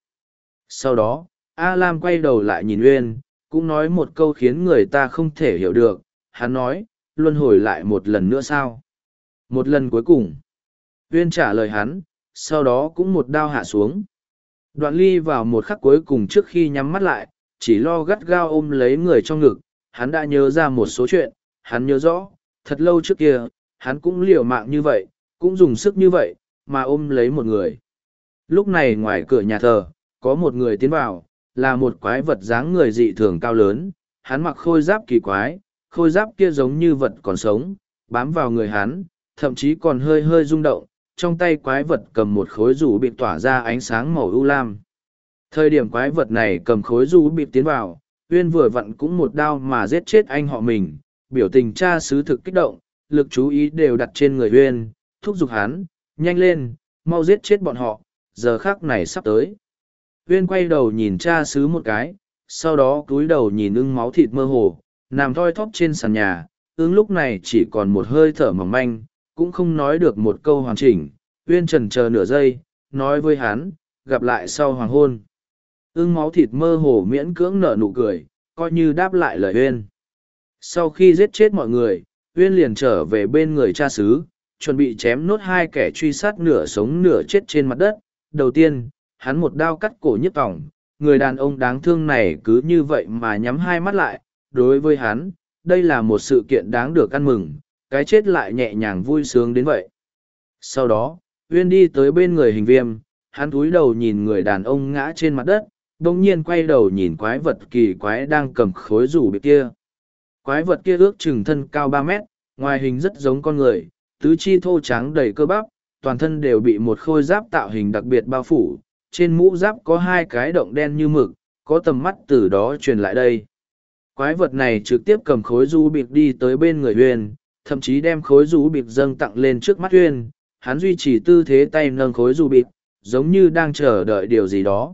Sau đó, A Lam quay đầu lại nhìn Uyên, cũng nói một câu khiến người ta không thể hiểu được, hắn nói, luân hồi lại một lần nữa sao? Một lần cuối cùng. Uyên trả lời hắn, sau đó cũng một đao hạ xuống. Đoạn ly vào một khắc cuối cùng trước khi nhắm mắt lại, chỉ lo gắt gao ôm lấy người trong ngực, hắn đã nhớ ra một số chuyện, hắn nhớ rõ, thật lâu trước kia, hắn cũng liều mạng như vậy, cũng dùng sức như vậy, mà ôm lấy một người. Lúc này ngoài cửa nhà thờ, có một người tiến vào, là một quái vật dáng người dị thường cao lớn, hắn mặc khôi giáp kỳ quái, khôi giáp kia giống như vật còn sống, bám vào người hắn, thậm chí còn hơi hơi rung động, trong tay quái vật cầm một khối rủ bị tỏa ra ánh sáng màu ưu lam. Thời điểm quái vật này cầm khối rủ bị tiến vào, Uyên vừa vặn cũng một đao mà giết chết anh họ mình, biểu tình cha sứ thực kích động, lực chú ý đều đặt trên người Uyên, thúc giục hắn, nhanh lên, mau giết chết bọn họ, giờ khác này sắp tới. Uyên quay đầu nhìn cha sứ một cái, sau đó cúi đầu nhìn ưng máu thịt mơ hồ, nằm thoi thóp trên sàn nhà, ưng lúc này chỉ còn một hơi thở mỏng manh, cũng không nói được một câu hoàn chỉnh. Uyên trần chờ nửa giây, nói với hắn, gặp lại sau hoàng hôn. Ưng máu thịt mơ hồ miễn cưỡng nở nụ cười, coi như đáp lại lời Uyên. Sau khi giết chết mọi người, Uyên liền trở về bên người cha xứ, chuẩn bị chém nốt hai kẻ truy sát nửa sống nửa chết trên mặt đất. Đầu tiên, hắn một đao cắt cổ nhức tỏng, người đàn ông đáng thương này cứ như vậy mà nhắm hai mắt lại. Đối với hắn, đây là một sự kiện đáng được ăn mừng, cái chết lại nhẹ nhàng vui sướng đến vậy. Sau đó, Uyên đi tới bên người hình viêm, hắn cúi đầu nhìn người đàn ông ngã trên mặt đất, đồng nhiên quay đầu nhìn quái vật kỳ quái đang cầm khối rủ bị kia. Quái vật kia ước chừng thân cao ba mét, ngoài hình rất giống con người, tứ chi thô trắng đầy cơ bắp, toàn thân đều bị một khôi giáp tạo hình đặc biệt bao phủ, trên mũ giáp có hai cái động đen như mực, có tầm mắt từ đó truyền lại đây. Quái vật này trực tiếp cầm khối du bịp đi tới bên người huyền, thậm chí đem khối rũ bịp dâng tặng lên trước mắt uyên, hắn duy trì tư thế tay nâng khối rũ bịp, giống như đang chờ đợi điều gì đó.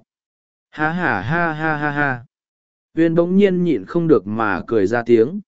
Ha ha ha ha ha ha. uyên bỗng nhiên nhịn không được mà cười ra tiếng.